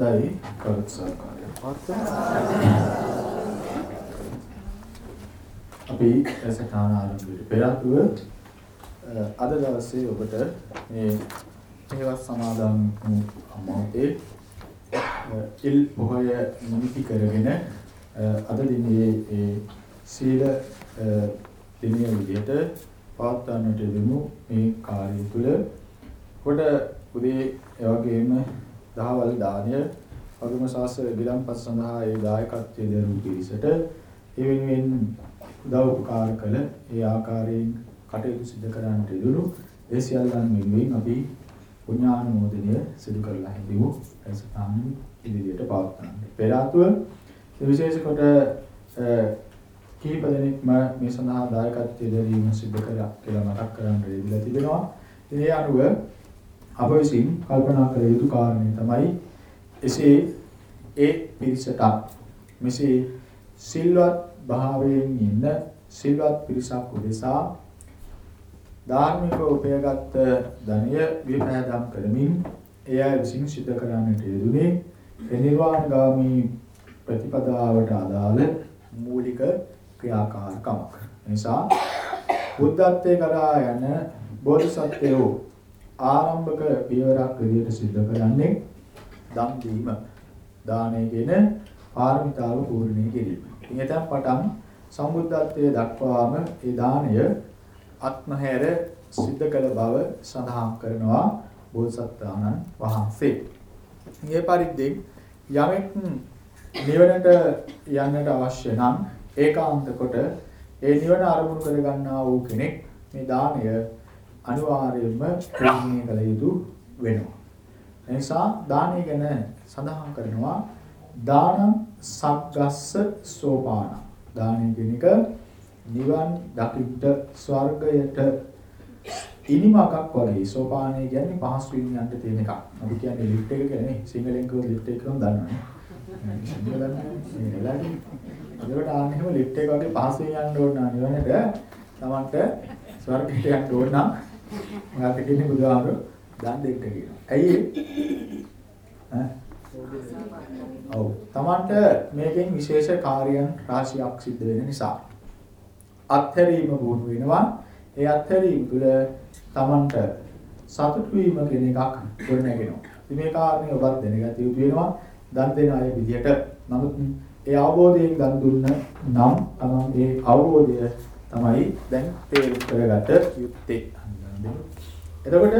හොඳයි කරුත් සහකාරය. අපි සටහන ආරම්භ පෙර අද දවසේ ඔබට මේ හේවත් සමාදන් අමාතේ ඉල් පොහොය නිමිති කරගෙන අද දිනේ ඒ සීල දිනය විදිහට පවත්වන්නට දෙමු මේ කාර්යය තුළ කොට උදේ ඒ වගේම දහවල් දානය වගේම ශාස්ත්‍ර ගිලම්පත් සඳහා ඒ දායකත්වයේ දරූ පිරිසට ඒ වෙනුවෙන් උදව් උපකාර කළ ඒ ආකාරයෙන් කටයුතු සිදු කරන්නට ඉදුණු ඒ සියල්ලන් වෙනුවෙන් අපි පුණ්‍යානුමෝදනය සිදු කරලා හිඳිමු එසතාන ඉදිරියට පවත්වන්න. පෙර ආතුව විශේෂ කොට කීප දෙනෙක්ම මේ සඳහා දායකත්වයේ දැරීම සිදු කරා කියලා මතක් කරන්න ඉදිරියට තිබෙනවා. ඒ අනුව අප විසින් කල්පනා කළ යුතු කාරණේ තමයි එසේ ඒ පිරිසට මෙසේ සිල්වත් භාවයෙන් ඉන්න සිල්වත් පිරිසක් උදෙසා ධාර්මික උපයගත් ධනය විපෑදම් කරමින් එය විසින් සිද්ධ කරන්නට යෙදුනේ නිර්වාණගාමී ප්‍රතිපදාවට අදාළ මූලික ක්‍රියාකාරකමක්. නිසා බුද්ධත්වයේ කරා යන බෝධිසත්වයෝ ආරම්භක පියවරක් විදිහට සිද්ධ කරන්නේ දන් දීම. දානය කියන පාරමිතාව පූර්ණේ කිරීම. ඉතින් පටන් සම්බුද්ධත්වයේ දක්වාම ඒ දානය අත්මහැර සිද්ධ කළ බව සඳහන් කරනවා බෝසත්තාණන් වහන්සේ. මේ පරිද්දෙන් යමෙක් නිවනට යන්නට අවශ්‍ය නම් ඒකාන්ත කොට ඒ නිවන අරමුණු කරගන්නා වූ කෙනෙක් මේ දාණය අනිවාර්යයෙන්ම ප්‍රේමණය කළ යුතු වෙනවා. එනිසා දානය ගැන සඳහන් කරනවා දානං සග්ගස්ස සෝපාන. දානය කියන එක නිවන් දකිට ස්වර්ගයට ඉනිමකක් වගේ සෝපානය කියන්නේ පහසුවෙන් යන්න තියෙන එකක්. අපි කියන්නේ ලිෆ්ට් එක කියලා නේ. සිංහලෙන් කිව්වොත් ලිෆ්ට් එක කියලා දන්නවනේ. සිංහල දන්නේ නෙලාගේ. ඒකට ආන්නේ ලිෆ්ට් එක වගේ පහසුවෙන් යන්න ඕන නිවනට තමන්ට ස්වර්ගයට යන්න ඕන නම් මොකක්ද කියන්නේ බුදුහාමුදුරුවෝ දන් දෙන්න කියනවා. ඇයි ඒ? ඔව්. Tamanට මේකෙන් විශේෂ කාර්යයන් රාශියක් සිද්ධ වෙන නිසා අත්හැරීම වුණ වෙනවා. ඒ අත්හැරීම තුළ Tamanට සතුට වීම කියන එකක් ගොඩනගෙනවා. ඉතින් මේ කාරණේ ඔබත් දැනගත යුතු වෙනවා. දන් දෙන අය විදිහට. නමුත් ඒ අවබෝධයෙන් දන් දුන්න නම් තමන් ඒ අවබෝධය තමයි දැන් තේරුම් කරගත යුත්තේ. එතකොට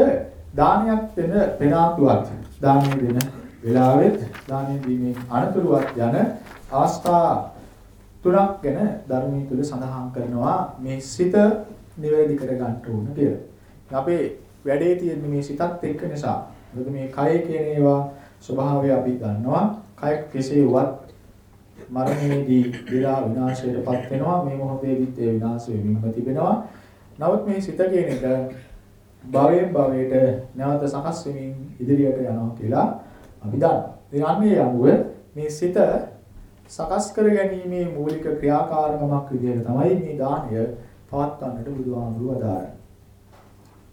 දානයක් දෙන පෙනාතුවක් දානය දෙන වෙලාවෙත් දානය දීමේ අනතුරුවත් යන අවස්ථා තුනක් ගැන ධර්මයේ තුල සඳහන් කරනවා මේ සිත නිවැරදි කර ගන්න ඕන කියලා. අපේ වැඩේ තියෙන මේ සිතත් එක්ක නිසා මොකද මේ කය කියන ඒවා ස්වභාවය අපි දන්නවා. කය කෙසේ වුවත් මරණයේදී විරා විනාශයටපත් වෙනවා. මේ මොහොතේදීත් ඒ විනාශ වෙමින්ම තිබෙනවා. නමුත් මේ සිත කියන එක භවයෙන් භවයට නැවත සකස් වෙමින් ඉදිරියට යනවා කියලා අපි දන්නවා. අන්නේ අනුව මේ සිත සකස් කර ගැනීමේ මූලික ක්‍රියාකාරකමක් විදිහට තමයි මේ දානය පවත්වන්නට බුදුහාමුදුරුවෝ අදාරන්නේ.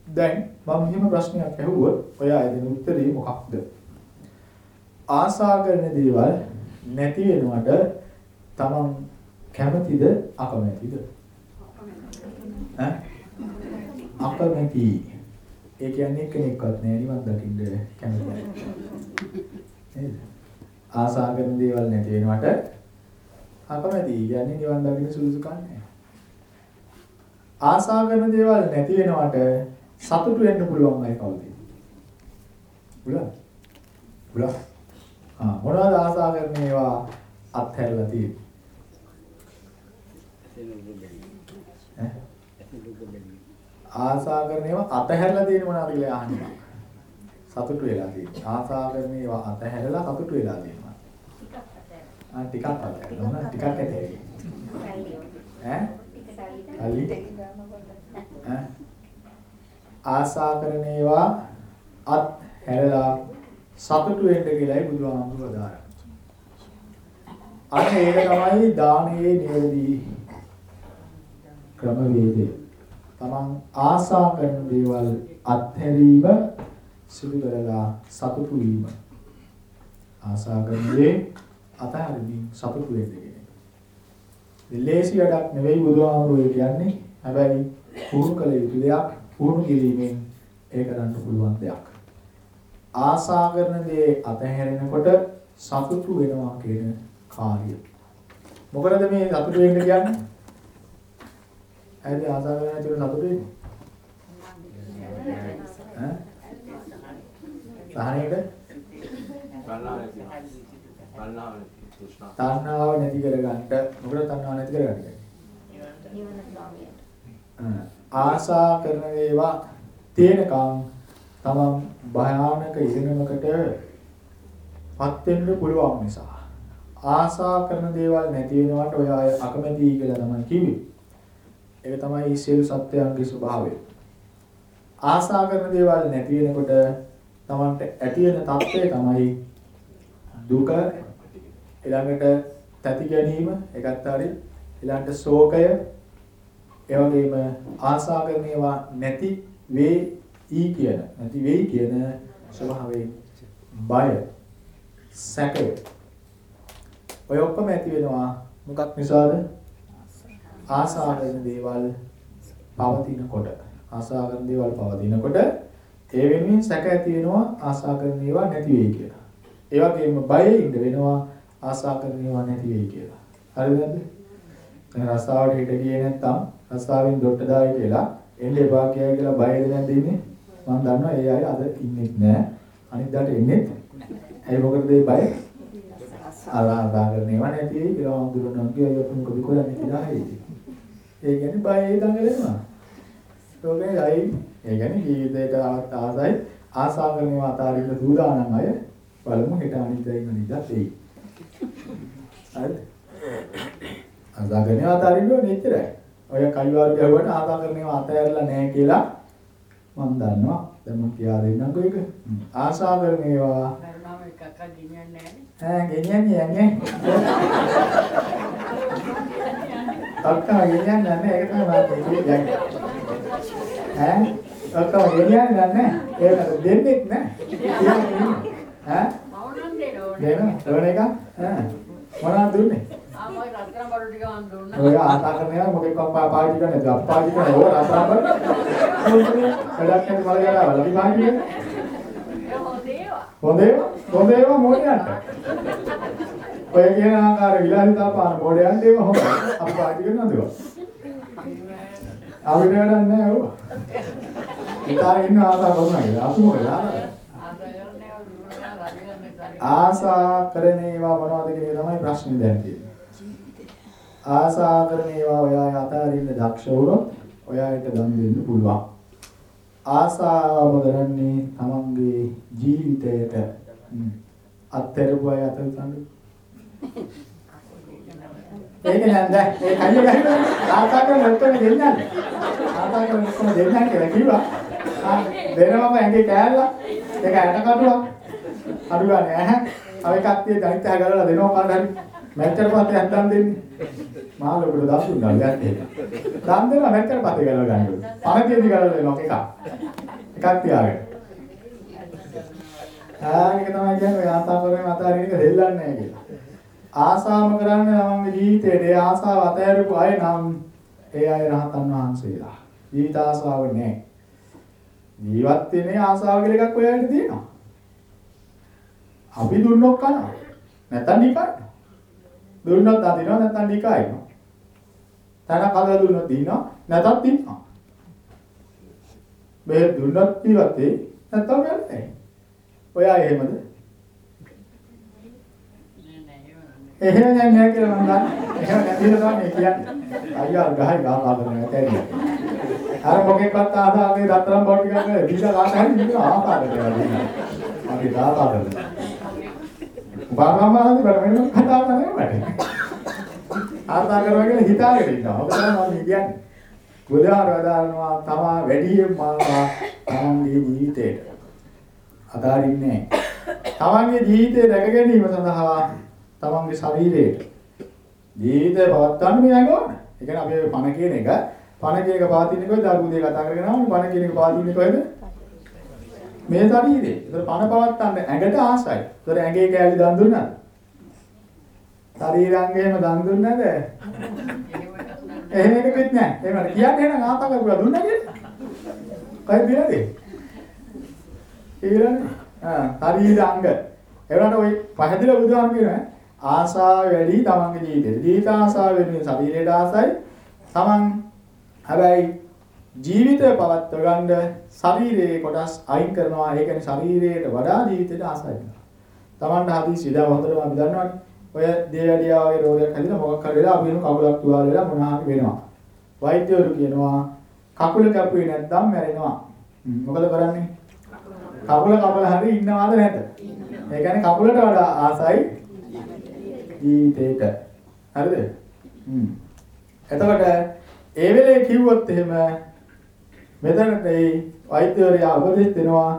දැන් මම මෙහෙම ප්‍රශ්නයක් අහුවොත් ඔයා එදින උත්තරේ මොකක්ද? ආසා කරන දේවල් නැති වෙනවට තමන් කැමතිද අකමැතිද? ඈ අකමැති ඒ කියන්නේ කෙනෙක්වත් නෑ නිවන් දකින්න කැමති නේද? ආසා කරන දේවල් නැති වෙනවට අකමැති කියන්නේ නිවන් දකින්න සුදුසුකම් නෑ. ආසා කරන දේවල් නැති වෙනවට සතුටු වෙන්න පුළුවන් අය කවුද? පුළුවන්. පුළුවන්. ආ මොනවද ආසා කරන ඒවා අත්හැරලා තියෙන්නේ? ආසා කරන ඒවා අතහැරලා තියෙන මොනවද කියලා අහන්නේ. සතුටු වෙලා තියෙන්නේ. ආසා කරන ඒවා අතහැරලා සතුටු වෙලා තියෙනවා. ආ ටිකක් අතහැරලා නෝන ටිකක් ඇතේ. ඈ? කල්ලි. ඈ? ආසා කරන ඒවා අත්හැරලා සතුටු වෙන්න කියලායි බුදුහාමුදුරුවෝ දාරන්නේ. අන්න ඒක තමයි දානයේ නිවැරදි ක්‍රමවේදය. තමන් ආසා කරන දේවල් අත්හැරීම සිදු කරලා සතුටු වීම. ආසා කරන දේ අතහරින්න සතුටු වෙන්න කියන එක. ලේසි වැඩක් නෙවෙයි බුදුහාමුදුරුවෝ කියන්නේ. හැබැයි පුහුණු කළ යුතු දෙයක්. පුහුණු කිරීමෙන් ඒක කරන්න පුළුවන් දෙයක්. ආසා කරන දේ අතහැරෙනකොට සතුටු වෙනවා කියන කාර්යය. මොකද මේ සතුටු වෙන්න කියන්නේ? ඇයිද ආසා කරන ඇතුළේ සතුටු වෙන්නේ? ඈ? සහනේට තණ්හාව නැති කරගන්න මොකද තණ්හාව නැති කරගන්නේ? ආසා කරන ඒවා තේනකම් තමන් භයානක ඉරිනමකට පත් වෙන්න පුළුවන් නිසා ආසා කරන දේවල් නැති වෙනවට ඔය අය අකමැති කියලා තමයි කිව්වේ. ඒක තමයි සියලු සත්‍යයන්ගේ ස්වභාවය. ආසා කරන දේවල් නැති වෙනකොට තමන්ට ඇති වෙන තත්ත්වය තමයි දුක. ඊළඟට තැති ගැනීම එකත් හරි. ඊළඟට ශෝකය. ඒ වගේම ආසා කරන ඒවා නැති වේ ඊ කියන නැති වෙයි කියන ස්වභාවයෙන් බය සැකය. ඔය ඔක්කොම ඇති වෙනවා මොකක් නිසාද? ආසා කරන දේවල් පවතිනකොට ආසා කරන දේවල් පවතිනකොට ඒ වෙනුවෙන් සැක ඇති වෙනවා ආසා කරන ඒවා නැති වෙයි කියලා. ඒ වගේම බයෙ ඉඳ වෙනවා ආසා කරන ඒවා නැති වෙයි කියලා. හරිද නැද්ද? දැන් රස්සාවට හිට ගියේ නැත්තම් රස්සාවෙන් දොට්ට දායි කියලා එන්නේ එපා කියයි කියලා බයෙද නැද්ද ඉන්නේ? මම දන්නවා ඒ අය අද ඉන්නෙත් නෑ. අනිද්දාට එන්නෙත්. ඇයි මොකටද ඒ බය? ආරාධනා කරන ඒවා නැති වෙයි කියලා වඳුරනවා කියයි අපි මොකද කරන්නේ කියලා හිතේ. ඒ කියන්නේ බය දඟලනවා. ඒකේ අයි ඒ කියන්නේ ජීවිතේට ආසයි ආසා කරනවා අතාරින්න සූදානම් අය බලමු හෙට අනිද්දා ඉන්න නිදාත් එයි. හරිද? ආසා කරනවා අතාරින්න ඕනේ එච්චරයි. ඔය කයිවාරු ගැහුවට ආසා කරනවා අතෑරලා නැහැ කියලා මම දන්නවා. දැන් මම කියා දෙන්නම්කෝ ඒක. ආසා කරන ඒවා කරුණාව එකක් ගෙනියන්නේ ඈ ගෙනියන්නේ යන්නේ. ඔක්කොම ගෙනියන්නේ නැහැ ඒක තමයි මාත් කියන්නේ. ඈ ඔක්කොම ගෙනියන්නේ නැහැ. ඒක දෙන්නෙත් නැහැ. ඈ මවුනම් දෙනෝනේ. දෙන ඕන එක ඈ මොනවද දුන්නේ? ආ මම රත්තරන් බඩු ටික මන් දුන්නා. ඔය ආතා කරන ඒවා මොකෙක් පප්පා පාවිච්චි කරන්නේ නැද්ද? අප්පාජි කරන ඕක රසාබ. වැඩක් නැති මල ගාලා ලබි පාවිච්චි කරන්නේ. ඒ හොඳ ඒවා. හොඳ ඒවා හොඳ ඒවා මොඩයන්ට. ඔය කියන ආකාර විලාසිතා පාන මොඩයන්ට ඒවා හොඳයි. අපි පාවිච්චි කරනවද ඒවා? අපිට වැඩක් නැහැ ඕවා. ඉතාලේ ඉන්න ආසා කරනවා කියලා. අපි මොකද ආසා? ආදරණේ දුන්නා රජගන්නේ ආසා කරන ඒවා මොනවද කියන එක තමයි ප්‍රශ්නේ දැන් තියෙන්නේ. ආසා කරන ඒවා ඔයා අතාරින්න දක්ෂ වුණොත් ඔයාට දන් දෙන්න පුළුවන්. ආසාව කරන්නේ තමන්ගේ ජීවිතයට අත්හැරපු අය අත උතන්නේ. ඒක නේද? ඒ ගහනවා. ආසා කරන ඔක්කොම දෙන්නන්නේ. කරන ඔක්කොම දෙන්නන්නේ කියලා කිව්වා. ආ දෙනවම ඇඟේ කෑල්ලා. ඒක ඇට කටුවක්. අඩු ගන්න ඇහැ. අව එකක් දනිත් ඇහැ ගලලා දෙනවා කාට හරි. මැච්චර පස්සේ හදන් දෙන්නේ. මාළොකට දස් දුන්නා ගත්තේ. දන් දෙනවා මැච්චර පස්සේ ගලලා ගන්න ඕනේ. පණ තියෙදි ගලලා දෙනවා එකක්. එකක් තියාගෙන. ආ ඒක තමයි කියන්නේ කරගෙන අතාරින එක දෙල්ලන්නේ නැහැ කියලා. ආසාම කරන්නේ තමන්ගේ ජීවිතේට ඒ ආසාව අතහැරපු අය නම් ඒ අය රහතන් වහන්සේලා. ජීවිත ආසාව නැහැ. ජීවත් වෙන්නේ ආසාව කියලා එකක් ඔයාලට තියෙනවා. අපි දුන්නොත් කනවා. නැත්තම් නිකන්. දුන්නොත් අදිනවා නැත්තම් නිකයිනවා. තන කල දුන්නොත් දිනවා නැතත් දිනවා. මේ දුන්නොත් ජීවත් වෙයි නැත්තම් යන්නේ. ඔයා එහෙමද? එහෙම නෑ නෑ කියලා මම දන්නේ. එහෙම නැතිල තමයි කියන්නේ. අයියා ගහයි ගාලා කරන ඇතේ. අර මොකෙක්වත් ආදාගේ දතරම් බොට් ටිකක් නේ දීලා ගන්න හැටි නිකන් ආකාර කරලා. අපි දාලා කරලා. බාරමාදී බර වෙන කතා කරන්නේ මට. ආසා කරනවා කියලා හිතාගෙන ඉන්නවා. ඔබ තමයි මම කියන්නේ. බුදුහාර වදාරනවා තමා වැඩියෙන් මානවා තමන්ගේ ජීවිතේට. අදාරින්නේ තමන්ගේ ජීවිතේ රැක ගැනීම සඳහා තමන්ගේ ශරීරයට ජීවිතේ පවත්වන්න මේ අගෝන. ඒ කියන්නේ අපි පණ කියන එක පණ කියන එක පාතින්නේ කොහෙද? අරුදේ කතා කරගෙන ආවනේ පණ කියන එක පාතින්නේ කොහෙද? මේ ශරීරේ. ඒතර පණ පවත්තන්න ඇඟට ආසයි. ඒතර ඇඟේ කෑලි දන් දුන්නාද? ශරීරාංගේම දන් දුන්නාද? එහෙම එකෙත් නෑ. එහෙම කියන්නේ එහෙනම් ආතා කරුවා දුන්නා කියලා. කයි දිනදේ? ඊළඟ ආ ශරීරාංග. ඒවලට ওই පහදිලා බුදුහාම කියනවා ආසාව වැඩි තමන්ගේ ජීවිතේ. ජීවිත ආසාව වෙනුවෙන් ශරීරයට ආසයි. තමන් හැබැයි ජීවිතය පවත්ව ගන්න ශරීරයේ කොටස් අයින් කරනවා. ඒ කියන්නේ ශරීරයට වඩා ජීවිතයට ආසයි. තමන්ට හදිසි ඉඳලා හොඳටම අපි දන්නවනේ. ඔය දේවැඩියා වගේ රෝගයක් හැදිලා මොකක් හරි වෙලා අපි වෙන කකුලක් තුවාල වෙලා මොනවා වෙනවා. වෛද්‍යවරු කියනවා කකුල කැපුවේ නැත්නම් මැරෙනවා. මොකද කරන්නේ? කකුල කපලා හරි ඉන්නවද නැද්ද? ඒ කියන්නේ කකුලට වඩා ආසයි ජීවිතේට. හරිද? හ්ම්. එතකොට ඒ වෙලේ කිව්වොත් එහෙම මෙතනට ඒ වෛද්‍යවරයා උපදෙස් දෙනවා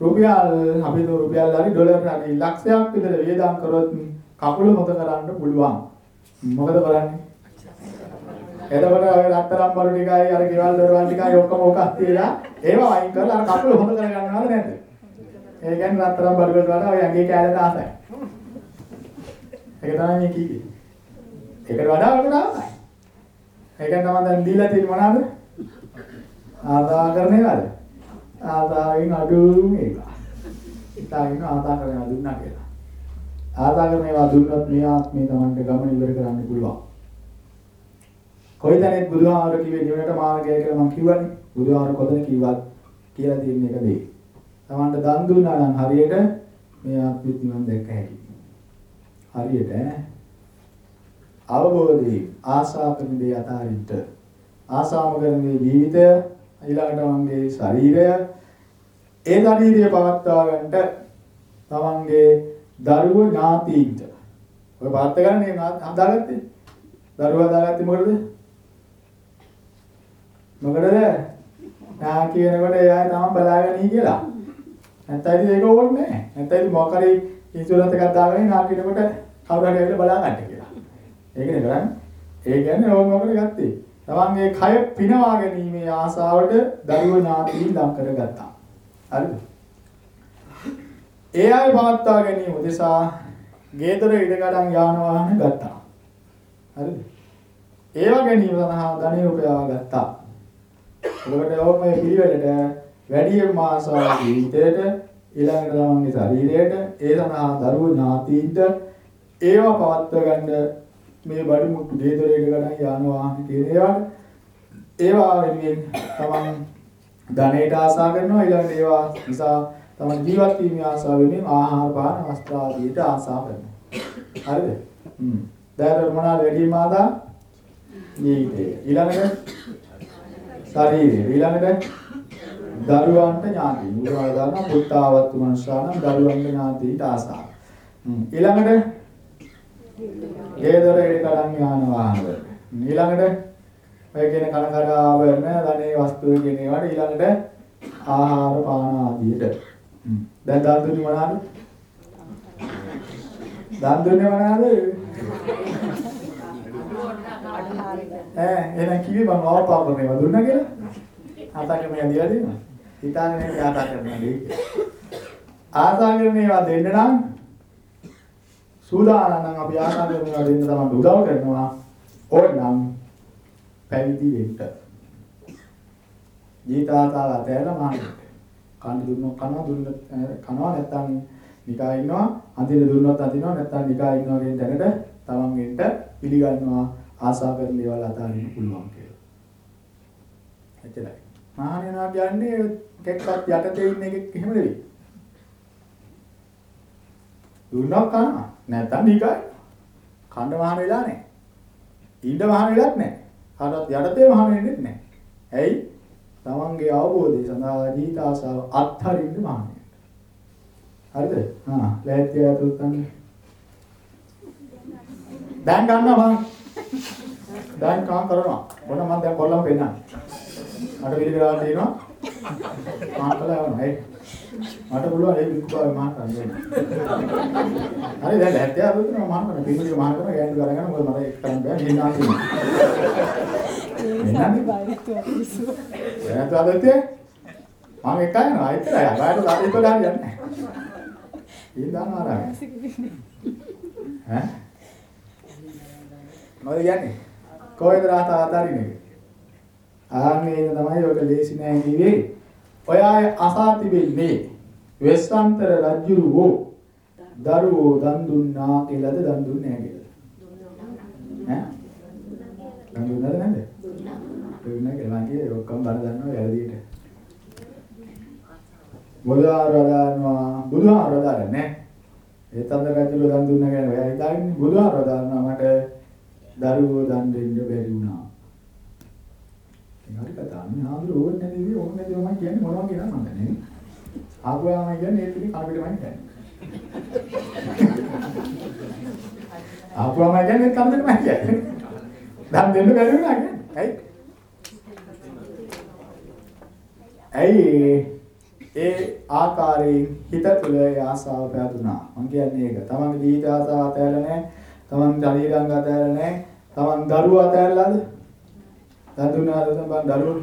රුපියල් අපි දු රුපියල් හරි ඩොලර් හරි ලක්ෂයක් විතර වියදම් කරොත් කකුල හොද කරන්න පුළුවන්. මොකද කරන්නේ? එතකොට ඔය රත්තරන් බඩු ටිකයි අර ගෙවල් දොරවල් ටිකයි ඔක්කොම ඕකක් තියලා ඒවා වයින් කරලා අර කකුල හොද කරගන්නවද නැද්ද? ඒ කියන්නේ රත්තරන් බඩු වලට වඩා ඔය ඇඟේ කැලේට ආසයි. ඒක තමයි මේ කිව්වේ. ඒකට වඩා වලට ආසයි. ඒකෙන් තමයි දැන් දීලා තියෙන්නේ මොනවාද? ආදා කරන ඒවාද? ආදායෙන් අඩු මේවා. ඉතින් ආදා කරන ඒවා දුන්නා කියලා. ආදා කරන ඒවා දුන්නොත් මේ ආත්මේ Tamanට ගමන ඉවර කරන්න පුළුවන්. කොයිතැනෙත් බුදුහාමර කිව්වේ නිවනට මාර්ගය කියලා මම කිව්වනේ. බුදුහාමර කොතන කිව්වත් කියලා තියෙන එක දෙයි. Tamanට දන් දුන්නා නම් හරියට මේ ආත්මෙත් නිවන් දැක්ක හැකියි. හරියට ඈ අවබෝධී ආශා කරන දේ අතාරින්න ආශාම කරන දේ ජීවිතය ඊළඟට මගේ ශරීරය ඒ ශරීරය පවත්වා ගන්නට තමන්ගේ දරුවෝ ඥාතීන්ට. ඔය පාත් ගන්න හදාගත්තේ? දරුවා හදාගත්තේ මොකටද? මොකටද? නා කියනකොට එයා තමයි බලාගෙන ඉන්නේ කියලා. නැත්නම් ඉතින් ඒක ඕනේ නැහැ. නැත්නම් ඉතින් මොකක් හරි ඉන්ෂුරන්ස් එකක් දාගෙන නා කියනකොට කවුරු හරි ඇවිල්ලා බලා ගන්න කියලා ඒකනේ කරන්නේ. ඒ කියන්නේ ඕම මොකද ගත්තේ? තමන්ගේ කය පිනවා ගැනීමේ ආසාවට දරුවෝ ඥාතියින් ලං කරගත්තා. හරිද? ඒ අය පවත්වා ගැනීම උදෙසා ගේදොර ඉඩකඩම් යාන වාහන ගත්තා. හරිද? ඒව ගැනීම සඳහා ධනෙ උපයා ගත්තා. එතකොට ඕම මේ පිළිවෙලට වැඩිම ආසාව ජීවිතයට ඊළඟට තමන්ගේ ශරීරයට ඒ සඳහා දරුවෝ ඥාතියින්ට ඒව පවත්වා ගන්න මේ බඩු මුට්ටු දේදරේට ගණන් යාන වාහන කියන ඒවාට ඒවා වෙනුවෙන් තමන් ධනයට ආසා කරනවා. ඊළඟට ඒවා නිසා තමන් ජීවත් වීමේ ආසාව වෙනුවෙන් ආහාර පාන වස්ත්‍ර ආදියට ආසා කරනවා. හරිද? හ්ම්. දැන් මොනවාද වැඩිම ආදා? ජීවිතේ ඊළඟට ශරීරය. ඊළඟට දරුවන්ට ඥාති මුලවල දාන පුත්තාවත් මනුෂ්‍යානම් දරුවන්ට ඥාතිට ආසා. ඊළඟට ගේදොර ඉඩකඩම් යාන වාහන වල. ඊළඟට ඔය කියන කන කඩ ආවරණ ධනේ වස්තු කියන ඒවාට ඊළඟට ආහාර පාන ආදියට. දැන් දන් දුන්නේ මොනවාද? දන් දුන්නේ මොනවාද? ඈ එහෙනම් කිව්වේ මම අවපාප මේවා දුන්නා කියලා. ආතා කරන දීලා දෙනවා. හිතාගෙන ඉන්නේ ආතා කරනවා දෙයි. ආතා කරන ඒවා දෙන්න නම් සූදානම් නම් අපි ආශා කරනවා දෙන්න තමයි උදව් කරනවා ඕනම් පැවිදි වෙන්න. ජීතාතාව ඇතැලා මානෙට. කන්න දුන්නොත් කනවා දුන්නොත් කනවා නැත්නම් නිකා ඉන්නවා අඳින දුන්නොත් අඳිනවා නැත්නම් නිකා ඉන්නවා කියන තැනට තමන්ගෙන්ට පිළිගන්නවා ආශා කරන දේවල් අතාරින්න පුළුවන් කියලා. එච්චරයි. මහානේනා කියන්නේ කෙක්කත් යටතේ ඉන්න එකෙක් එහෙම නෙවෙයි. දුන්නොත් කනවා නැත්තම් නිකයි. කණ්ඩ මහාන වෙලා නැහැ. ඉන්න මහාන වෙලත් නැහැ. කාටවත් යටතේ මහාන වෙන්නේ නැහැ. ඇයි? තමන්ගේ අවබෝධය සඳහා ජීවිත ආසාව අත්හරින්න මහාන හරිද? හා ලෑස්ති ආතුත් ගන්න. දැන් ගන්නවා මං. දැන් කාම් කරනවා. මොන මං දැන් කොල්ලම පෙන්නන්න. මට පිළිගලා තියෙනවා. මාත් කළා යනවා. ඒ මට පුළුවන් ඒ විකුපාවේ මහා කරන්න. හරි දැන් ලැහැත්තිය අරුත් මහා කරන පිළිගල මහා කරන ගෑනු කරගෙන මොකද මට ඒක කරන්න බෑ මේ නාසි. එන්නන්නේ බයිතු අපිසු. එන්නත් ආදත්තේ මම එක යනවා එච්චරයි. අරයට දාලා ඉතල හරියන්නේ නැහැ. ඊ දානවා ආරාම. ඈ? මොකද කියන්නේ? කොහෙද රාත ආතරින්නේ? ආන්නේ තමයි ඔක ලේසි නෑ කිව්වේ. ඔය අසා තිබෙන්නේ වෙස්සන්තර රජුරෝ දරුවෝ දන් දුන්නා කියලාද දන් දුන්නේ නැහැ කියලා. ඈ? දන් දුන්නාද නැද්ද? දුන්නා. දුන්නා කියලා මං කියේ ඔක්කොම බල දන්නවා වැරදියට. බුදුආරදානවා බුදුආරදාන නෑ. ඒ තන්ද රජුරෝ දන් දුන්නා කියන ඔයා හිතාගෙන බුදුආරදානවා මට දරුවෝ දන් දෙන්න බැරි වුණා. හරි කතාව. මේ ආඳුර ඕනේ නැති දේ ඕනේ නැති මම කියන්නේ මොනවා කියනවා මම දන්නේ නේ. ආපුවාම කියන්නේ ඒ පිළි කනපිටමයි කියන්නේ. ආපුවාම කියන්නේ කනපිටමයි කියන්නේ. දැන් දෙන්න බැරි වුණා කියන්නේ. ඇයි? ඇයි ඒ ආකාරයෙන් හිත තුළ ආසාව පැතුණා. මම කියන්නේ ඒක. තමන්ගේ ජීවිත ආසාව අතහැරලා නැහැ. තමන් ශරීරාංග අතහැරලා නැහැ. තමන් දරුවෝ අතහැරලාද? දන් දුන්නාද සම්බන් දරුවෝ?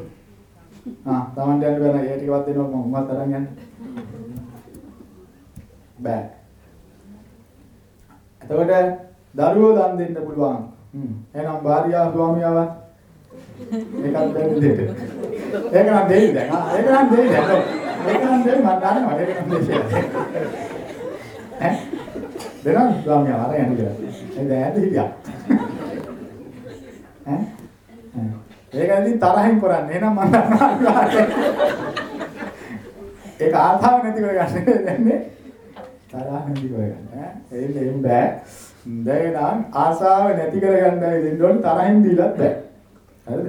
ආ තමන්ට යන්න බෑ ඒ ටිකවත් දෙනවා මම උඹත් අරන් යන්න. බෑ. එතකොට දරුවෝ දන් දෙන්න පුළුවන්. හ්ම්. එහෙනම් භාර්යාව ස්වාමියාවත් ඒකත් දෙන්න දෙන්න. ඒක නම් දෙයි දැන්. ආ ඒක නම් දෙයි දැන්. ඒක නම් දෙයි මම දන්නවා ඒක නම් දෙයි. ඈ දෙනවා ස්වාමියා අර යන්න කියලා. ඒ දැන් ඇද හිටියා. ඈ ඒක ඉතින් තරහින් කරන්නේ. එහෙනම් මම දන්නවා. ඒක ආතාව නැති කරගන්න දෙන්නේ. තරහ නැති කරගන්න. ඈ ඒක එම් බෑ. දැන් නම් ආසාව නැති කරගන්නයි දෙන්න ඕන තරහින් දීලත් බෑ. හරිද?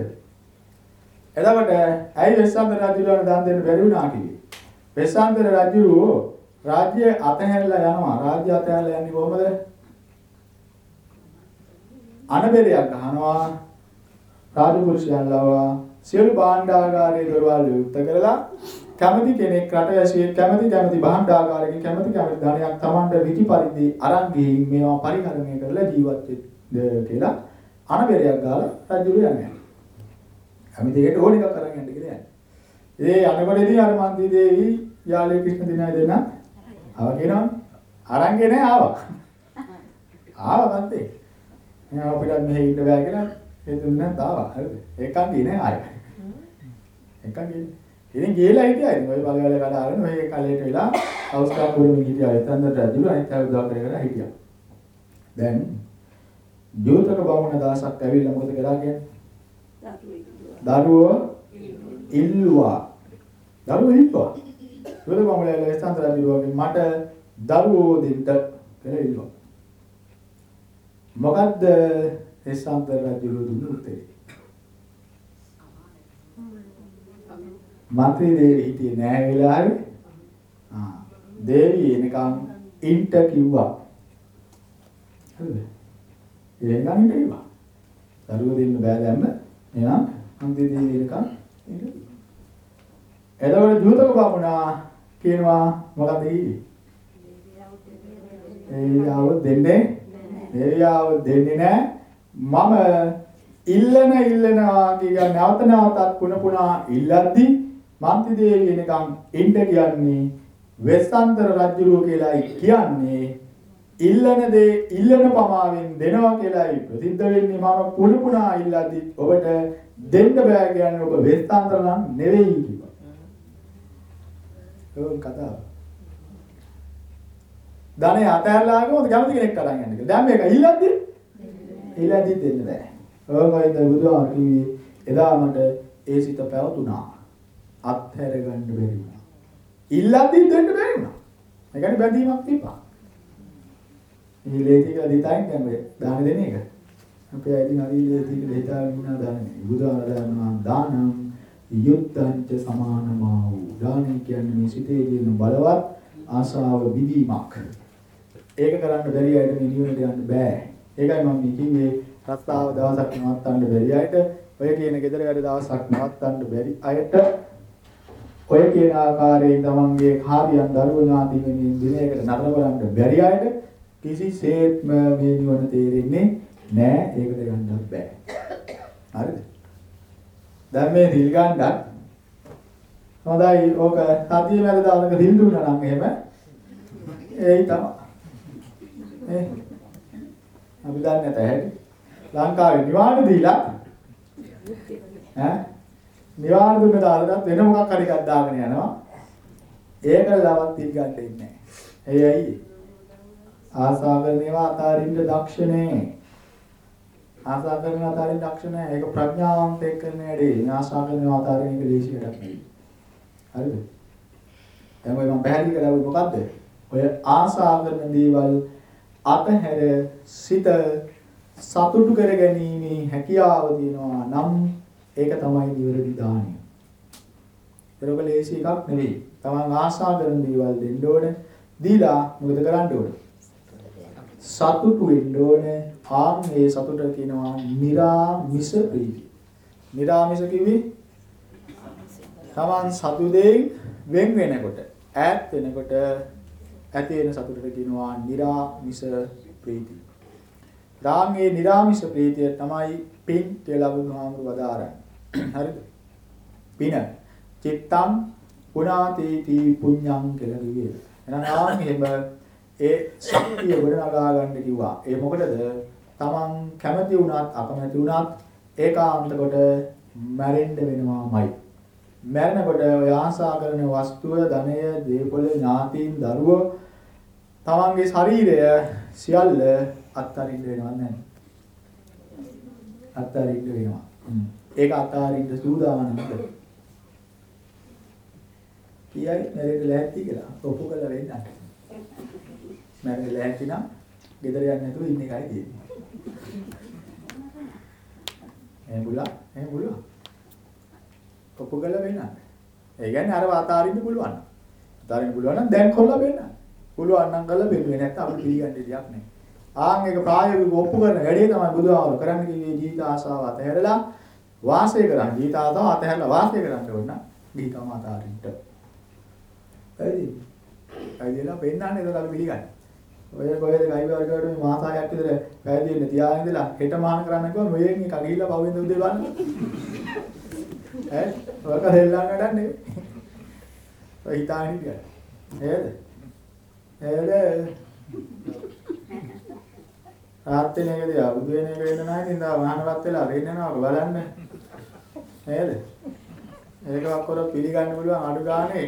එතකොට ඇයි වෙස්සන්තර රජුලට දන් දෙන්න බැරි වුණා කියේ? වෙස්සන්තර රජු රාජ්‍ය අතහැරලා යනවා. රාජ්‍ය අතහැරලා යන්නේ කොහමද? අනබෙරයක් ගහනවා. රාජපුරුෂයන් ලවා සියලු භාණ්ඩාගාරයේ දොරවල් විවෘත කරලා කැමති කෙනෙක් රට ඇසියෙ කැමති කැමති භාණ්ඩාගාරයකින් කැමති කැමති ධනයක් Tamanට ඍජු පරිදි අරන් ගිහින් මේවා පරිහරණය කරලා ජීවත් වෙන්න කියලා අනබෙරයක් ගාලා රජුල යන්නේ. කැමති එකට ඕන එකක් අරන් යන්න කියලා යන්නේ. ඒ අනබෙරේදී අර මන්ති දේවි යාලේ ක්‍රිෂ්ණ දිනයි දෙන්න ආවා කියනවා. අරන් ගේ නෑ ආවා. ආවා මන්තේ. මම අපිට මෙහෙ ඉන්න බෑ කියලා ඒ දුන්නා තාවා හරිද? ඒකන් ගියේ නෑ ආයෙ. ඒකන් ගියේ. ඉතින් ගිහලා හිටියා. ඉතින් ඔය බලවල වැඩ අරගෙන ඔය කලයට වෙලා අවස්ථා පුරුමින් හිටියා. එතනද රජු අනිත් අය උදව් කර කර හිටියා. දැන් ජෝතක බමුණ දාසක් ඇවිල්ලා මොකද කරා කියන්නේ? දරුවෝ ඉල්ලුවා. දරුවෝ ඉල්ලුවා. ජෝතක බමුණ ඇවිල්ලා ස්ථාන්තර රජුගෙන් මට දරුවෝ දෙන්න කියලා ඉල්ලුවා. මොකද්ද ස්ථාන්තර රජු දුන්න උත්තරේ? මන්ත්‍රී දේවි හිටියේ නැහැ වෙලාවේ. ආ දේවි එනකන් ඉන්ට කිව්වා. හරිද? ඉන්ට කිව්වා. දරුවෝ දෙන්න බෑ දැම්ම. එහෙනම් මන්ත්‍රී දේවි එනකන් ඉන්ට. එතකොට ජූතක බමුණා කියනවා මොකද ඊයේ? දේවියාව දෙන්නේ දේවියාව දෙන්නේ නැහැ. මම ඉල්ලන ඉල්ලනවා කියන නැවත නැවතත් පුන පුනා ඉල්ලද්දි මන්ති දේවිය නිකන් ඉන්න කියන්නේ වෙස්සන්තර රජුරුව කියලායි කියන්නේ ඉල්ලන දේ ඉල්ලන පමාවෙන් දෙනවා කියලායි ප්‍රසිද්ධ වෙන්නේ මම පුන පුනා ඉල්ලද්දි ඔබට දෙන්න බෑ කියන්නේ ඔබ වෙස්සන්තර නම් නෙවෙයි කිව්වා. ඒක කතාව. ධනෙ අතහැරලා ගමු කැමති කෙනෙක් අරන් යන්න කියලා. දැන් මේක ඉල්ලද්දි ඉල්ලද්දි දෙන්න බෑ. ඔයගොල්ලෝ බුදුහාම කිව්වේ එදා මට ඒ සිත පැවතුනා. අත්හැර ගන්න බැරි වුණා. ඉල්ලද්දි දෙන්න බැරි වුණා. ඒ කියන්නේ බැඳීමක් තිබ්බා. මේ ලේතික දිතයින් දැන් මේ දාන දෙන එක. අපේ අයිතින් හරි ලේතික දෙහිතාගෙන ඉන්නා දාන්නේ. බුදුහාම දානවා දානම් යුත්තංච සමානමා වූ. දානයි කියන්නේ මේ සිතේ තියෙන බලවත් ආශාව විදීමක්. ඒක කරන්න බැරි අයට මේ නිවනට යන්න බෑ. ඒකයි මම කිව්වේ රස්තාව දවසක් නවත්තන්න බැරි අයට. ඔය කියන gedara වැඩ දවසක් නවත්තන්න බැරි අයට ඔය කියන ආකාරයෙන් තමන්ගේ කාර්යයන් දරුවෝ ඥාති වෙනින් දිනයකට නතර කරන්න බැරි අයට කිසිසේත්ම මේ නිවන තේරෙන්නේ නෑ. ඒකට ගන්නත් බෑ. හරිද? දැන් මේ දිල් ගන්නත් හොඳයි. ඕක සතිය මැද දානක දිල් දුන්නා නම් එහෙම. ඒයි තමයි. ඒ අපි දන්නේ නැත හැටි. ලංකාවේ නිවාඩු දීලා ඈ නිවාඩු දුන්න දාලා වෙන මොකක් හරි එකක් දාගෙන යනවා. ඒකලවත් පිළිගන්න ඉන්නේ නැහැ. එයි ඇයි? ආසා කරන ඒවා අතාරින්න දක්ෂ නැහැ. ආසා කරන අතාරින්න දක්ෂ නැහැ. ඒක ප්‍රඥාවන්තයෙක් කරන වැඩේ. ආසා කරන ඒවා අතාරින්න එක දේශියක් නෙවෙයි. හරිද? දැන් ඔය මම පැහැදිලි කරලා මොකද්ද? ඔය ආසා කරන දේවල් අතහැර සිත සතුටු කර ගැනීමේ හැකියාව දිනවා නම් ඒක තමයි නිවැරදි දානය. ඒක ලේසි එකක් නෙවෙයි. තමන් ආශා කරන දේවල් දෙන්න ඕන. දීලා මොකද කරන්න ඕන? සතුටු වෙන්න ඕන. ආන් මේ සතුට කියනවා निराமிස ප්‍රීතිය. निराமிස කිව්වේ තමන් සතුටෙන් වෙන් වෙනකොට ඈත් වෙනකොට ඇති වෙන සතුටට කියනවා निराமிස ප්‍රීතිය. රාමයේ निराமிස ප්‍රීතිය තමයි පින් කියලා බුදුහාමුදුරු වදාරන්නේ. හරිද? පින චිත්තම් පුනාතේති පුඤ්ඤං කියලා කිව්වේ. එහෙනම් ආන්ගෙම ඒ ශක්තිය ගොඩනගා ගන්න කිව්වා. ඒ මොකටද? තමන් කැමති වුණත් අකමැති වුණත් ඒකාන්ත කොට මැරෙන්න වෙනවාමයි. මැරෙනකොට ඔය ආසා කරන වස්තුව, ධනය, දීපොළ, ඥාතීන්, දරුවෝ තමන්ගේ ශරීරය සියල්ල අත්හරින්න වෙනව නැහැ. අත්හරින්න වෙනවා. ඒක අත්හරින්න සූදානම්ද? කියයි මැරෙන්න ලෑස්ති කියලා ඔප්පු කරලා වෙන්න. මැරෙන්න ලෑස්ති නම් ගෙදර යන්න නැතුව ඉන්න එකයි තියෙන්නේ. එහෙම බුලා එහෙම බුලා. ඔප්පු කරලා වෙන්න. ඒ කියන්නේ අර අතාරින්න පුළුවන්. අතාරින්න පුළුවන් නම් දැන් කොල්ල වෙන්න. පුළුවන් නම් කරලා බෙල්ලුවේ නැත්නම් අපිට පිළිගන්න දෙයක් නැහැ. ආන් එක ප්‍රායෝගිකව ඔප්පු කරන වැඩේ තමයි බුදුහාමුදුරු කරන්න කිව්වේ ජීවිත ආශාව අතහැරලා වාසය කරන්න. ජීවිත ආශාව අතහැරලා වාසය කරන්න ඕන නම් ජීවිතම අතාරින්න. හරිද? අයියලා පෙන්නන්නේ ඒක අපි පිළිගන්නේ. ඔය කොහෙද ගයි වර්ගයට මේ මාසාවක් විතර පැවිදි වෙන්න තියාගෙන ඉඳලා හෙට මහාන කරන්න කිව්වම මෙයෙන් එක ගිහිල්ලා පවෙන්ද උදේ බලන්න. ඈ ඔයක දෙල්ලන් නඩන්නේ. ඔය හිතාගෙන හිටියා. නේද? නේද? රාත් වෙන එකදී අවුදු වෙන එක වෙන නැහැ නේද? මහානවත් වෙලා වෙන්නනවා බලන්න. නේද? ඒකවත් කර පිළිගන්න පුළුවන් අඩු ගානේ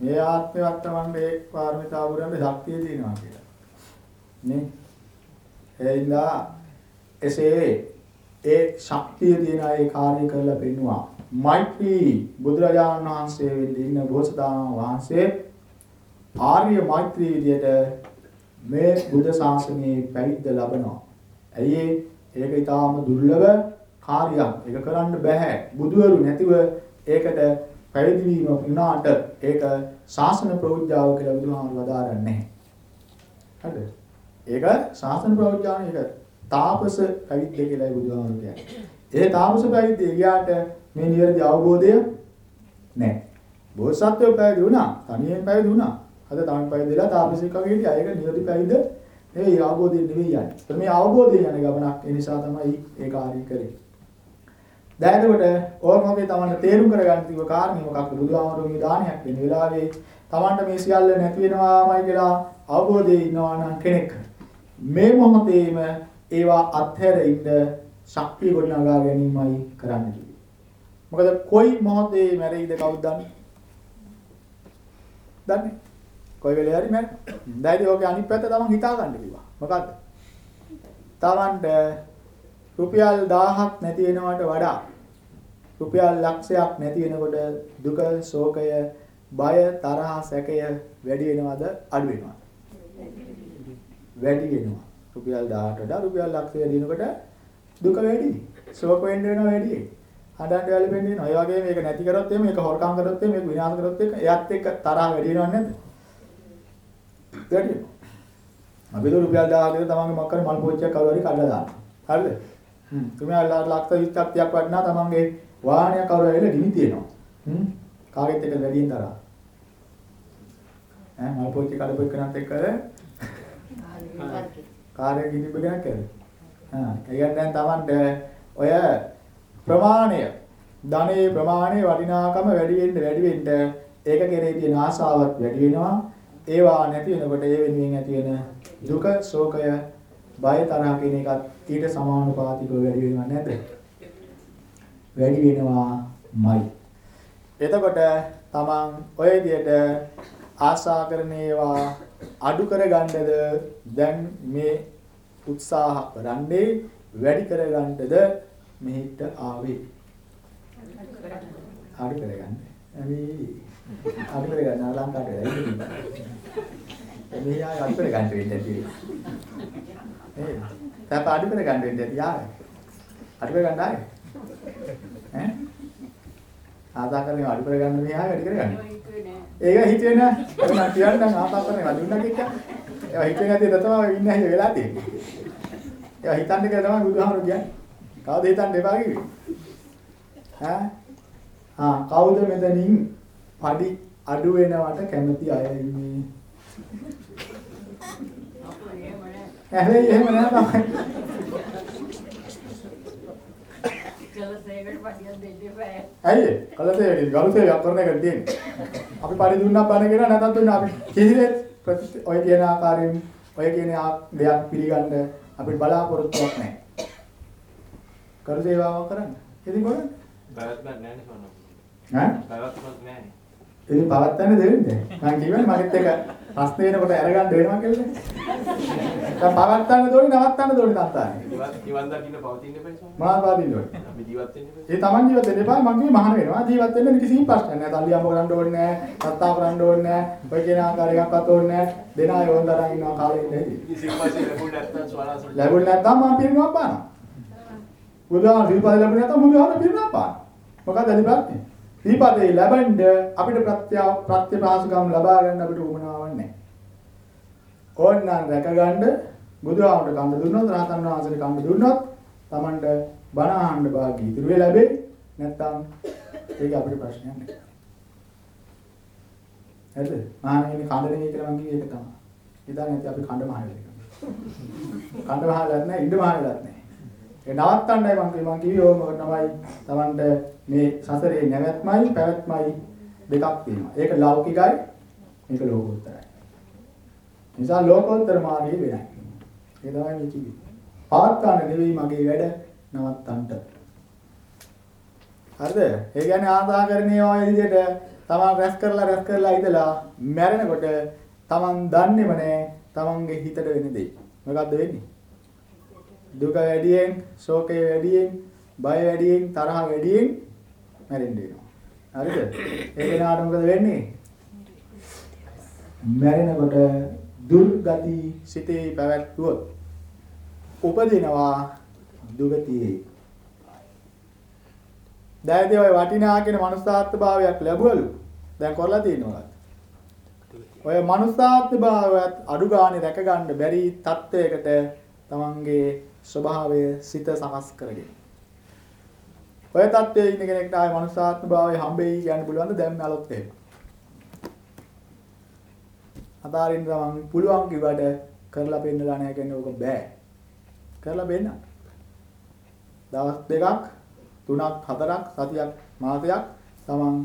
මේ ආත්මයක් තමන්ගේ ඒ පාරමිතා පුරන්න ශක්තිය තියෙනවා කියලා. නේ? එයිලා එසේ ඒ ශක්තිය තියෙන අය කාර්ය කරලා පෙන්නවා. මෛත්‍රී බුදුරජාණන් වහන්සේ වෙන්න ඉන්න බෝසතාණන් වහන්සේ ආර්ය මෛත්‍රී විදියට මේ බුද්ධ ශාසනයේ පැවිද්ද ලබනවා. ඇයි ඒක ඊටාම දුර්ලභ කාර්යයක්. ඒක කරන්න බෑ. බුදුවරු නැතිව ඒකට පැවිදි වීම වුණාට ඒක ශාසන ප්‍රෞද්ධාව කියලා බුදුහාමුදුරුවෝ වදාරන්නේ නැහැ. හරිද? ඒක ශාසන ප්‍රෞද්ධාන ඒක තාපස පැවිද්ද කියලායි බුදුහාමුදුරුවෝ කියන්නේ. ඒ තාපස පැවිද්ද ගියාට මේ නිවැරදි අවබෝධය නැහැ. බෝසත්ත්වෝ පැවිදි වුණා, තනියෙන් පැවිදි වුණා. අද තමයි පැවිදිලා තාපසික වගේ හිටියා. ඒක නිවැරදි පැවිද්ද නෙවෙයි අවබෝධය නෙවෙයි යන්නේ. මේ අවබෝධය යන ගමනක් ඒ නිසා තමයි ඒ කාර්යය කරේ. දැන් එතකොට ඕක මොකේ තමන්ට තේරුම් කරගන්න තිබ්බ කාරණේ මොකක්ද බුදුහාමරුගේ දානයක් වෙන වෙලාවේ තමන්ට මේ සියල්ල නැති වෙනවාමයි කියලා අවබෝධයේ ඉන්නවා නම් කෙනෙක් මේ මොහොතේම ඒවා අත්හැර ඉන්න ශක්තිය ගොඩනගා ගැනීමයි කරන්න කිව්වේ. මොකද කොයි මොහොතේ මැරෙයිද කවුද දන්නේ? දන්නේ? කොයි වෙලේ හරි මැරෙයි. දැයිදී ඔගේ අනිත් පැත්ත තමන් හිතා ගන්න කිව්වා. මොකද්ද? තමන්ට රුපියල් 1000ක් නැති වෙනවට වඩා රුපියල් ලක්ෂයක් නැති වෙනකොට දුක, ශෝකය, බය, තරහ, සැකය වැඩි වෙනවද අඩු වෙනවද? වැඩි වෙනවා. රුපියල් 1000ට වඩා රුපියල් ලක්ෂය දිනකොට දුක වැඩි. ශෝක වෙන්න වෙනවා වැඩි. හදන්න වැළපෙන්න වෙනවා. ඒ වගේම මේක නැති කරොත් එimhe මේක හොරකම් කරොත් එimhe මේක විනාශ කරොත් එක්ක එයත් එක්ක තරහ වැඩි වෙනව නැද්ද? වැඩි. අපි දු රුපියල් 1000ක තමන්ගේ මක්කර මල් පෝච්චියක් කවුරු හරි කඩලා දානවා. හරිද? හ්ම්. තුමියා ලක්ෂ 20ක් 30ක් වටනා තමන්ගේ වාහනයක් කවුරු හරි ගිනි තියනවා. හ්ම්. කාගෙත් එක වැඩියෙන් තරහ. ඈ මල් පෝච්චි කඩපු එකනත් එක්ක කාර්ය ගිනි බගයක් කරේ. හා. ඒ කියන්නේ දැන් තමන්ට ඔය ප්‍රමාණය ධනයේ ප්‍රමාණය වටිනාකම වැඩි වෙන්න වැඩි වෙන්න ඒක කෙරේ තියෙන ආසාවත් වැඩි වෙනවා. ඒවා නැති වෙනකොට ඒ වෙනුවෙන් ඇති වෙන දුක, ශෝකය, බය තරහ කියන එකත් ඊට සමානුපාතිකව වැඩි වෙනව නැද්ද? වැඩි වෙනවාමයි. එතකොට තමන් ඔය විදියට ආශා කරන ඒවා අඩු කරගන්නද දැන් මේ උත්සාහ කරන්නේ වැඩි කරගන්නද මෙහිට ආවේ අඩු කරගන්න. අපි අඩු කරගන්න ලංකාවට වෙලා එන්නේ ආය අඩු කරගන්න වෙන්නේ නැති. ඒ තාප අඩු කරගන්න වෙන්නේ නැති ආය. අඩු කරගන්න ආය. ඈ ආදා කරගෙන අඩු කරගන්න මේ ආය වැඩි කරගන්න. ඒක හිතේ නෑ. ඒක නම් කියන්නම් ආදා කරගෙන අඩු වෙනවා කිය. ඒක හිතේ නැති ද තමයි ඉන්නේ හිත වෙලා තියෙන්නේ. ඒක හිතන්න කියලා තමයි බුදුහාමුදුරු කියන්නේ. කවද හිතන්න එපා කිව්වේ? ඈ ආ කවුද මෙතනින් පඩි අඩු වෙනවට කැමති අය ඉන්නේ? අපේ එහෙම නෑ. ඇහේ එහෙම නෑ තමයි. කලසේකට පඩියක් දෙන්න එපා. ඇයි කලසේ ගලසේ කරන එක තියෙන්නේ. අපි පඩි දුන්නා බණ කියන නැතත් දුන්නා අපි කිසිදෙත් ප්‍රති ඔය කියන ආකාරයෙන් ඔය කියන දෙයක් පිළිගන්න අපිට බලාපොරොත්තුවක් නැහැ. කරු සේවාවක් කරන්න. ඉතින් කොහොමද? පැවැත්මක් නැහැ නේ සෝනම. ඈ? පැවැත්මක් නැහැ. ඉතින් පවත්තන්න දෙන්නේ. මම කියවනේ මගෙත් එක ප්‍රශ්න එනකොට අරගන්න වෙනවා කියලා. දැන් පවත්තන්න දෝනි නවත්තන්න දෝනි. ඉවත් ඉවන් දකින්න පවතින්න එපා සෝනම. මොනවද පාදින්න ඕනේ? අපි ජීවත් වෙන්න එපා. ඒ තමන් ජීවත් වෙන්න එපා මං කිව්වේ මහාන වෙනවා ජීවත් වෙන්න කිසිම ප්‍රශ්නයක් නැහැ තල්ලි අම්බ කරන්න ඕනේ නැහැ සත්තා කරන්න ඕනේ නැහැ ඔය කියන ආකාරයක්වත් ඕනේ නැහැ දෙන අය ඕන් තරම් ඉන්නවා කාලේ ඉන්නේ ලැබුණ නැත්නම් මම පිරිනවක් පානවා බුදුහාම දීපාද ලැබුණ නැත්නම් බුදුහාම පිරිනවක් පානවා මොකක්ද අදි ප්‍රශ්නේ දීපාදේ ලැබෙන්න අපිට ප්‍රත්‍ය ප්‍රත්‍ය පාසුකම් ලබා ගන්න අපිට උවමනාවක් නැහැ ඕන්නම් රැකගන්න බුදුහාමට කන්න දුන්නොත් රහතන් වහන්සේට කන්න දුන්නොත් Tamanට බණ අහන්න භාග්‍ය ඉතුරු වෙ ලැබෙයි නැත්නම් ඒක අපිට ප්‍රශ්නයක් නෑ. හරිද? මහානෙනි කඳ නෙමෙයි කියලා මම කිව්වේ ඒක තමයි. ඉතින් නැති අපි කඳ මහලෙක්. කඳ මහලක් නෑ ඉඩ මහලක් නෑ. ඒ නවත්තන්නයි මම කිව්වේ මම කිව්වේ ඕම තමයි Tamanට මේ සසරේ නැවැත්මයි පැවැත්මයි දෙකක් තියෙනවා. ඒක ලෞකිකයි මේක ලෝකෝත්තරයි. නිසා ලෝකෝත්තර මාර්ගය වෙනයි. ඒ තමයි මේ කිව්වේ. පාත්තාන නෙවෙයි මගේ වැඩ නවත්තන්නට. හරිද? ඒ කියන්නේ ආදාකරණයේ ඔය විදිහට තමන් රැස් කරලා රැස් කරලා ඉඳලා මැරෙනකොට තමන් දන්නේම නැහැ තමන්ගේ හිතට වෙන දේ. මොකද්ද වෙන්නේ? දුක වැඩියෙන්, ශෝකය වැඩියෙන්, බය වැඩියෙන්, තරහ වැඩියෙන් මැරෙන්න වෙනවා. හරිද? ඒ කෙනාට මොකද වෙන්නේ? මැරෙනකොට දුර්ගති සිතේ පැවැත්වුවොත් උපදිනවා දුගතියේ. දැයිදී ඔය වටිනා කියන මනුස්සාත්ත්ව භාවයක් ලැබුවලු. දැන් කරලා තියෙනවා. ඔය මනුස්සාත්ත්ව භාවයත් අඩු ගානේ රැක ගන්න බැරි තත්වයකට තමන්ගේ ස්වභාවය සිත සකස් කරගෙන. ඔය තත්ත්වයේ ඉන්න කෙනෙක්ට ආයේ මනුස්සාත්ත්ව භාවය හම්බෙයි කියන්න පුළුවන්ද දැන් නැලොත් එහෙම. අතාරින්න තමන් පුළුවන් කිව්වට කරලා පෙන්නලා නැහැ කියන්නේ ඕක බෑ. කරලා බෙන්න. දවස් දෙකක්, තුනක්, හතරක්, සතියක්, මාසයක් තමන්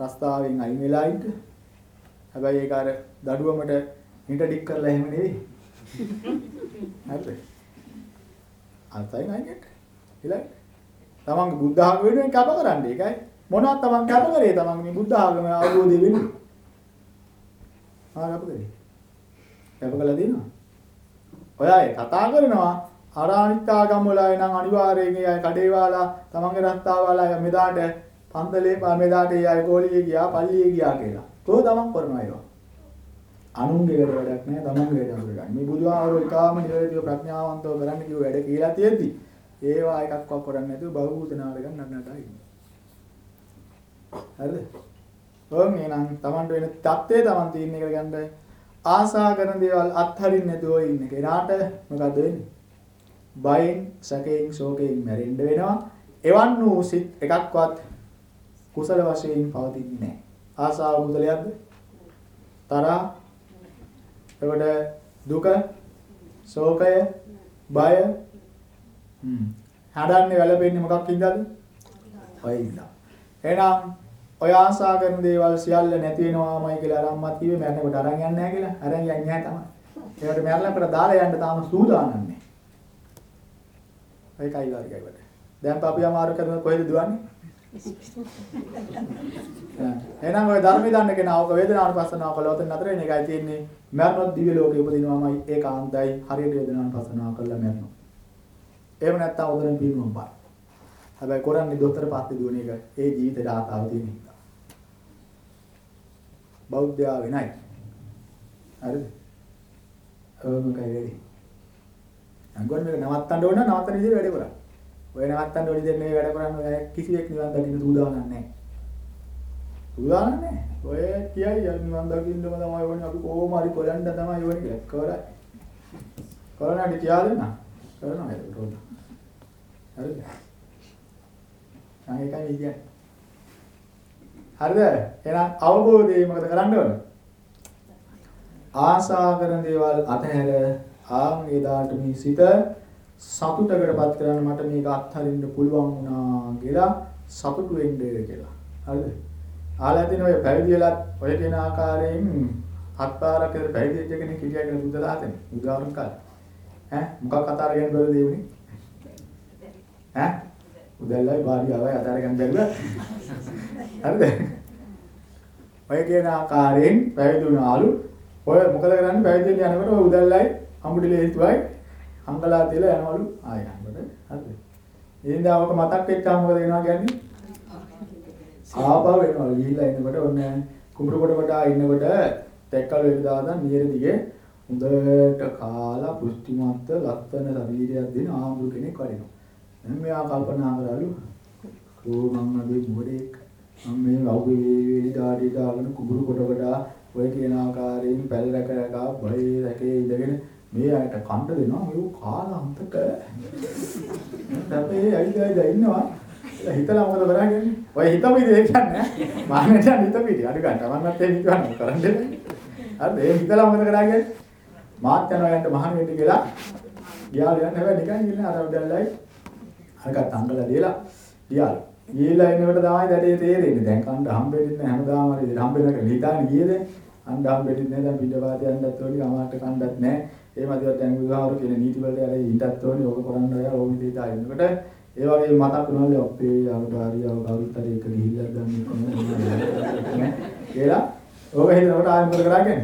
රස්තාවෙන් අයින් වෙලා ඉන්න. හැබැයි ඒක අර දඩුවමට හිට ඩික් කරලා එහෙම නෙවෙයි. හරිද? අන්තයි නයිනෙත්. ඉලයි. තමන්ගේ බුද්ධ ආගම වෙනුවෙන් කැප කරන්නේ ඒකයි. මොනවද තමන් කැප කරේ තමන් මේ බුද්ධ ආගම අවබෝධය වෙන්නේ? ආ කැප කරේ. කැප කළා දිනවා. ඔය අය කතා කරනවා අර අනිත් ආගම් වල අය නම් අනිවාර්යයෙන් ඒ අය කඩේ වාලා තමන්ගේ රස්තාව වාලා මෙදාට පන්දලේ පා මෙදාට ඒ අය ගෝලියේ ගියා පල්ලියේ ගියා කියලා. තෝ තමන් කරනවා ඒවා. අනුන්ගේ වැඩ වැඩක් නැහැ තමන්ගේ වැඩ කරගන්න. මේ බුදුහාමෝ එකාම නිවැරදිව ප්‍රඥාවන්තව කරන්න කිව්ව වැඩ කියලා තියෙද්දි ඒවා එකක්වත් කරන්නේ නැතුව බහූත නාටක නන්නටා ඉන්නේ. හරිද? ඕන් එනං තමන්ට වෙන தත්ත්වය තමන් තීරණය කරගන්න ආසා කරන දේවල් අත්හරින්න නැතුව ඉන්න කෙනාට මොකද වෙන්නේ? බයෙන්, සැකයෙන්, ශෝකයෙන් මැරෙන්න වෙනවා. එවන් වූ සිත් එකක්වත් කුසල වශයෙන් පවතින්නේ නැහැ. ආසාව කුසලයක්ද? තරහ, එතකොට දුක, ශෝකය, බය හ්ම්. හදන්නේ වැළපෙන්නේ මොකක් හින්දාද? ඔය ඉඳලා. එහෙනම් ඔය ආසා කරන දේවල් සියල්ල නැති වෙනවාමයි කියලා අරම්මත් කිව්වේ මරනකොට අරන් යන්නේ නැහැ කියලා. අරන් යන්නේ නැහැ තමයි. ඒකට මරනකොට දාලා යන්න තාම සූදානම් නැහැ. ඒකයි වර්ගයකට. දැන් අපි අමාරු කරන කොහෙද දුවන්නේ? එහෙනම් ඔය ධර්මය දන්න කෙනා ඔක වේදනානුපස්සනාව කළොත් නතර වෙන එකයි තියෙන්නේ. මරණොත් දිව්‍ය ලෝකෙ උපදිනවාමයි ඒකාන්තයි හරියට වේදනානුපස්සනාව කළා මරනවා. එහෙම නැත්නම් උදෙන් පිරුණම් පාන. හැබැයි කරන්නේ දොස්තර පාත්තේ දුවන එක ඒ ජීවිතේට ආතාව තියෙන නිසා. බෞද්ධයා වෙනයි. හරිද? ඔවම කයි වෙන්නේ. අංගොන් මේක නවත්තන්න ඕන නවත්තන විදිහට වැඩ කරා. ඔය නවත්තන්න ඕනි දෙන්නේ වැඩ කරන්නේ ඔය කිසිවෙක් නිවන් දකින්න සූදානම් නැහැ. සූදානම් නැහැ. ඔය කියයි නිවන් දකින්නම තමයි ඕනේ අපි කොහොම හරි කරන්න තමයි ඕනේ කියලා. කරා. කරනාට කියලා දෙන්න. කරනවා ඒක රෝද. හරිද? අනේකයි කියන්නේ. හරිද? එහෙනම් අවබෝධය මොකද කරන්න ඕන? ආසා කරන දේවල් අතහැර ආන් එදාට මේ සිත සතුටකටපත් කරන්න මට මේක අත්හරින්න පුළුවන් වුණා කියලා සතුටු වෙන්න කියලා. හරිද? ආලා දින ඔය පැවිදි වෙලත් ඔය කියන ආකාරයෙන් හත් පාරක් විතර පැවිදි වෙච්ච කෙනෙක් හිටියා කියලා බුද්ධලා හතනේ. උදාහරණ කාලේ. ඈ මොකක් කතා කරගෙන බැලුවද ඒ උනේ? ඈ උදැල්ලයි භාර්යාවයි අදාර ගන්න බැලුවා. හරිද? ඔය කියන ආකාරයෙන් පැවිදි වුණාලු. ඔය මොකද කරන්නේ පැවිදි වෙන්න යනකොට ඔය උදැල්ලයි අමුඩිලේ හේතුවයි අංගලා තියලා යනවලු ආය යනකොට. හරිද? එහෙනම් ඔක මතක් වෙච්චාම මොකද වෙනවා කියන්නේ? ආපහු එනවා. ගිහිල්ලා ඉන්නකොට ඔන්න කුඹුරු කොට කොට ඉන්නකොට තෙක්කල වේදාදන් නියර දිගේ හොඳට කාලා පුෂ්ටිමත් ලස්සන ශරීරයක් දෙන ආම්බු කෙනෙක් වඩිනවා. දැන් මෙයා කල්පනා කරලු ඕ මම අද මොඩේක් මම මේ වවුගේ දාඩි දාගෙන කුඹුරු කොට කොට ඔය කියන ආකාරයෙන් පැල් රැක රැක බය රැකේ ඉඳගෙන මේ අයට කන්න දෙනවා. මේක කාලා අන්තක. අපේ අයිදයිද ඉන්නවා? හිතලා මොකද කරන්නේ? ඔය හිතපු ඉතින් කියන්නේ මානෙට හිත පිටි අඩු ගන්න. තමන්නත් ඒ හිතවන්න කරන්නේ හරිද? ඒ හිතලා මොකද කරන්නේ? මාත් යනවා යන්න මහණ වෙන්න කියලා. ගියාලු යන්න හැබැයි නිකන් ගිහින් අර උදැල්ලයි. අරකට අංගලා දීලා ගියාලු. ගිහිල්ලා එනකොට තමයි දැඩේ තේරෙන්නේ. දැන් කන්න හම්බෙන්නේ නැහැ හැමදාම. හරි හම්බෙන්න කියලා හිතාන ගියේ දැන් අන්න හම්බෙන්නේ නැහැ. දැන් පිටපාත යන්නත් ඕනි. අමාට කන්නත් නැහැ. ඒ මදිවත් දැන් විවාහවරු කියන නීති වලට අර ඉඳත් ඕනි ඕක කරන්න අය ඕක විදිහට ආයෙනකොට ඒ වගේ මතක් වුණාලු අපේ අවදාරියව කවුරුත් හරි එක ගිහිල්ලා දැන් කියලා ඕක හිතනකොට ආයෙ මොකද කරන්නේ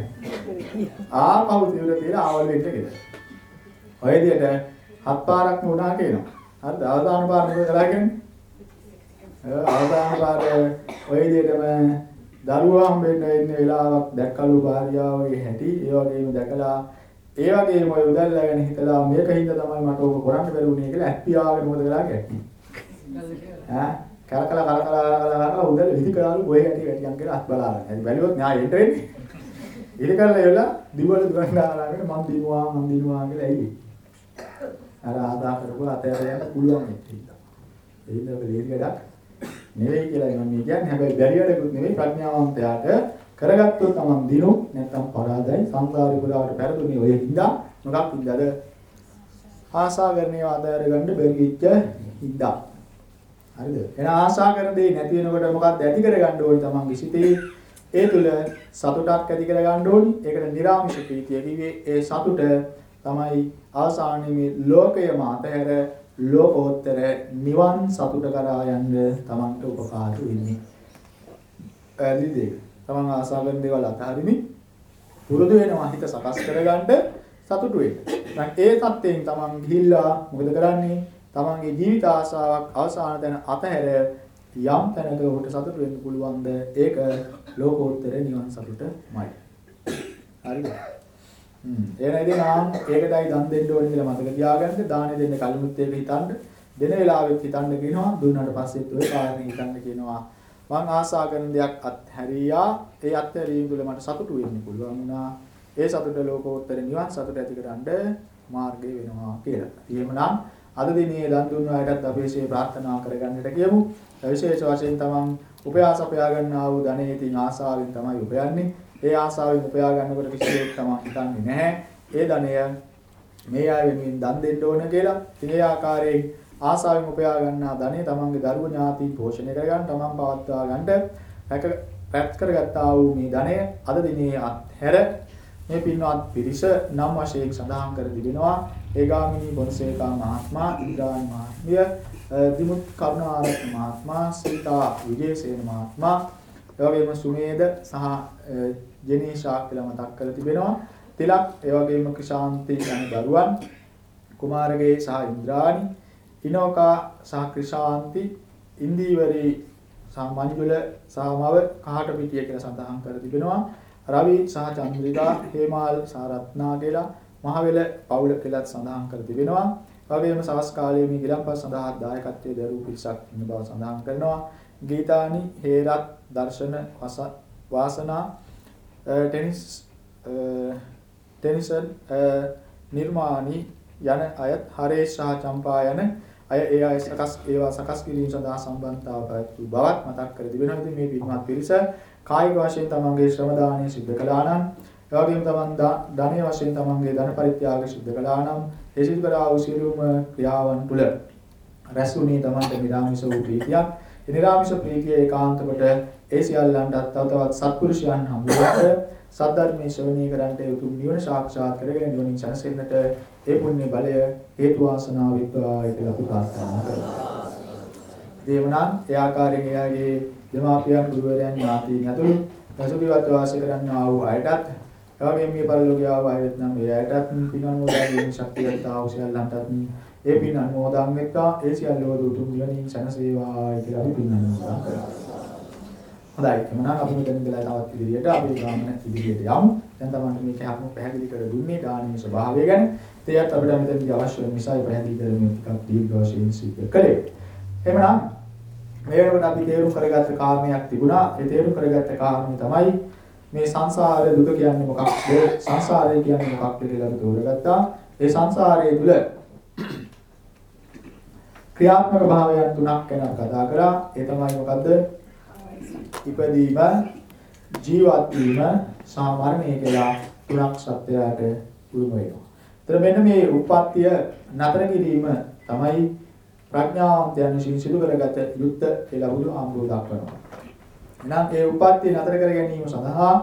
ආපහු තියුර තියලා ආවල් වෙන්න කියලා. ඔය විදිහට හත් පාරක් වුණා කියනවා. හරිද? අවදාන පාර මොකද කරන්නේ? අවදාන පාර ඔය විදිහටම දරුවා හම්බෙන්න ඉන්න වෙලාවක් දැක්කලු භාර්යාවගේ හැටි ඒ වගේම දැකලා ඒ වගේම ඔය උදැල්ලාගෙන හිතලා මේක හින්දා තමයි මට ඕක කරන්න බැරුණේ කියලා ඇප්පියාගෙන මොකද කරන්නේ? ඈ කරකලා කරකලා කරකලා උදැල්ල විදි කරාලු බොය ගැටි ගැටියක් කියලා අත් බලාගෙන. හරි බැලුවොත් න්යාය එන්න වෙන්නේ. ඉලි කරලා එවලා දිවවල දුරන් දාලාගෙන මං දිනුවා මං දිනුවා කියලා ඇයි. අර ආදා කරපුව අතයට යන්න පුළුවන් ඉතින්. ඒ හින්දා ලේසි වැඩක් නෙවෙයි කියලා මම කියන්නේ. හැබැයි බැරි වැඩකුත් නෙවෙයි ප්‍රඥාවන්තයාට කරගත්තොත් තමන් දිනු නැත්තම් පරාදයි. සංසාරේ පුරාවට පෙරදුනේ ඔය හින්දා මොකක් හින්දාද ආසා කරන්නේ ආදායර ගන්න බැරි වෙච්ච හින්දා හරිද? එහෙනම් ආසා කරන දේ නැති වෙනකොට මොකක්ද ඇති කරගන්න ඕනේ තමන්ගේ සිතේ? ඒ තුල සතුටක් ඇති කරගන්න ඕනි. ඒකට නිර්ආමිෂ ප්‍රීතිය කිව්වේ ඒ සතුට තමයි ආසානයේ මේ ලෝකයම අතහැර ලෝකෝත්තර නිවන් සතුට කරා යන්න තමන්ට උපකාර වෙන්නේ. පැහැදිලිද තමන් ආසා කරන දේවල් අතහරිමින් පුරුදු වෙනවා හිත සකස් කරගන්න සතුටු වෙන්න. දැන් ඒ தත්යෙන් තමන් ගිහිල්ලා මොකද කරන්නේ? තමන්ගේ ජීවිත ආසාවක් අවසාන තැන අතහැර යම් තැනක ඔහුට සතුටු වෙන්න පුළුවන්ද? ඒක ලෝකෝත්තර නිවන් සතුටමයි. හරිද? හ්ම්. එහෙනම් ඉතින් ආම් ඒකටයි දන් දෙන්න ඕනේ කියලා මතක තියාගන්න. දානෙ දෙන්න කලිමුත් ඒක හිතන්න. දෙන වෙලාවෙත් හිතන්න කියනවා. දුන්නාට පස්සෙත් ඔය කාරණේ හිතන්න කියනවා. මං ආසා කරන දෙයක් අත්හැරියා. ඒ අත්හැරීම තුළ මට සතුටු වෙන්න පුළුවන් වුණා. ඒ සතුට ලෝකෝත්තර නිවන් සතුට ඇතිකරන්න මාර්ගය වෙනවා කියලා. එහෙමනම් අද දිනේ දන් දුන්න අයටත් අපේශේ ප්‍රාර්ථනා කරගන්නට කියමු. විශේෂ වශයෙන් තමන් උපයාස උපයා ගන්නා වූ ධනෙ ඉතින් ආසාවෙන් තමයි උපයන්නේ. ඒ ආසාවෙන් උපයා ගන්නකොට කිසිවෙක් තමන් හිතන්නේ නැහැ. ඒ ධනය මේ අය වෙනුවෙන් දන් දෙන්න ඕන කියලා. ඉතින් ඒ ආකාරයෙන් ආසාවෙන් උපයා ගන්නා ධනෙ තමන්ගේ දරුවෝ ඥාතීන් පෝෂණය කරගන්න තමන් පවත්වා ගන්නට රැක රැත් කරගත්තා වූ මේ ධනය අද දිනේ අත්හැර මේ පින්වත් පිරිස නම් වශයෙන් සඳහන් කර තිබෙනවා. ඒගාමිනී බොන්සේකා මහත්මයා ඉන්ද්‍රාණි මහත්මිය දිමුත් කරුණාරත්න මහත්මයා සීතා විජේසේන මහත්මයා එවැගේම සුමේද සහ ජෙනීෂා කියලා මතක් කර තිබෙනවා. තිලක් එවැගේම ක්‍රිෂාන්ති යන දරුවන් කුමාරගේ සහ ඉන්ද්‍රාණි ඉනෝකා සහ ක්‍රිෂාන්ති ඉන්දීවරි සහ මංජුල සහ මව කහට පිටිය කියලා සඳහන් කර තිබෙනවා. රවි සහ චන්ද්‍රිකා හේමාල් සහ රත්නා කියලා මහවෙල පවුල කියලා සඳහන් කර තිබෙනවා. වගේම සවස් කාලයේ මේ ගිලම්පස් සඳහා දායකත්වයේ දරූ පිරිසක් ඉන්න බව සඳහන් කරනවා. ගීතානි, හේරත්, දර්ශන, වාසනා, ටෙනිස් ටෙනිසන් නිර්මාණි යන අයත් හරේෂ් සහ චම්පා යන අය ඒ අය සකස් ඒවා සකස් කිරීම සඳහා සම්බන්ධතාව පැවැත්වූ බවත් මතක් කර තිබෙනවා. ඉතින් මේ පින්වත් පිරිස කායික වශයෙන් තමන්ගේ ශ්‍රම දානය සිදු කළා නම් ඒ වගේම තමන් ධනය වශයෙන් තමන්ගේ ධන පරිත්‍යාගය සිදු කළා නම් ඒ සිදු කරා වූ සියලුම ක්‍රියාවන් තුළ රැස්ුණේ තමන්ට නිරාමිෂ වූ ප්‍රීතියක්. ඒ නිරාමිෂ ප්‍රීතිය ඒකාන්ත කොට ඒ සියල්ලන්ට තව තවත් සත්පුරුෂයන් හමුවට සද්ධර්මයේ ශ්‍රවණය කරන්ට උතුම් නිවන සාක්ෂාත් කරගෙන නිවනින් සැනසෙන්නට ඒ පුණ්‍ය බලය හේතු වාසනා වෙත්වා කියලා අපි ප්‍රාර්ථනා කරනවා. දේවනම් ඒ ආකාරයෙන් එයාගේ දෙමාපියන් ගුරුවරයන් ඥාතීන් ඇතුළු පසුබිමත් වාසය කරන්නා වූ අයටත් එවැගේම මේ පරිලෝකීය ආව අයත් නම් ඒ අයටත් පින් අනුමෝදන් ශක්තියත් ආවශ්‍යලන්ටත් ඒ පින් අනුමෝදන් වෙත්වා ඒ සියල්ලෝ උතුම් නිවනින් සැනසේවා කියලා අපි පින් අනුමෝදන් කරනවා. හොඳයි එහෙනම් අපි මෙතන ඉඳලා තවත් ඉදිරියට අපි ගාමන ඉදිරියට යමු. දැන් තමයි මේක හැම පැහැදිලි කර දුන්නේ දානීය ස්වභාවය ගැන. ඒත් අපිට මෙතනදී අවශ්‍ය නිසා පැහැදිලි කරමින් ටිකක් දීර්ඝ වශයෙන් සිද්ධ කළේ. එහෙනම් මේ වෙනකොට අපි තේරුම් කරගත්ත කාරණයක් තිබුණා. ඒ තේරුම් කරගත්ත කාරණේ තමයි මේ සංසාර දුක කියන්නේ මොකක්ද? සංසාරය කියන්නේ මොකක්ද කියලා අපි තෝරගත්තා. ඒ සංසාරයේ තුල ක්‍රියාත්මක භාවයන් තුනක් ගැන කතා කරා. ඒ තමයි මොකද්ද? ඉපදීම ජීවත් වීම සහ මරණය කියලා තුනක් සත්‍යයට උරුම වෙනවා. ඒතර මෙන්න මේ උප්පත්තිය නතර කිරීම තමයි ප්‍රඥාවන්තයන් විසින් සිදු කරගත යුත්ත කියලා බුදු ආමරෝ දක්වනවා. එහෙනම් ඒ උප්පත්තිය නතර කර ගැනීම සඳහා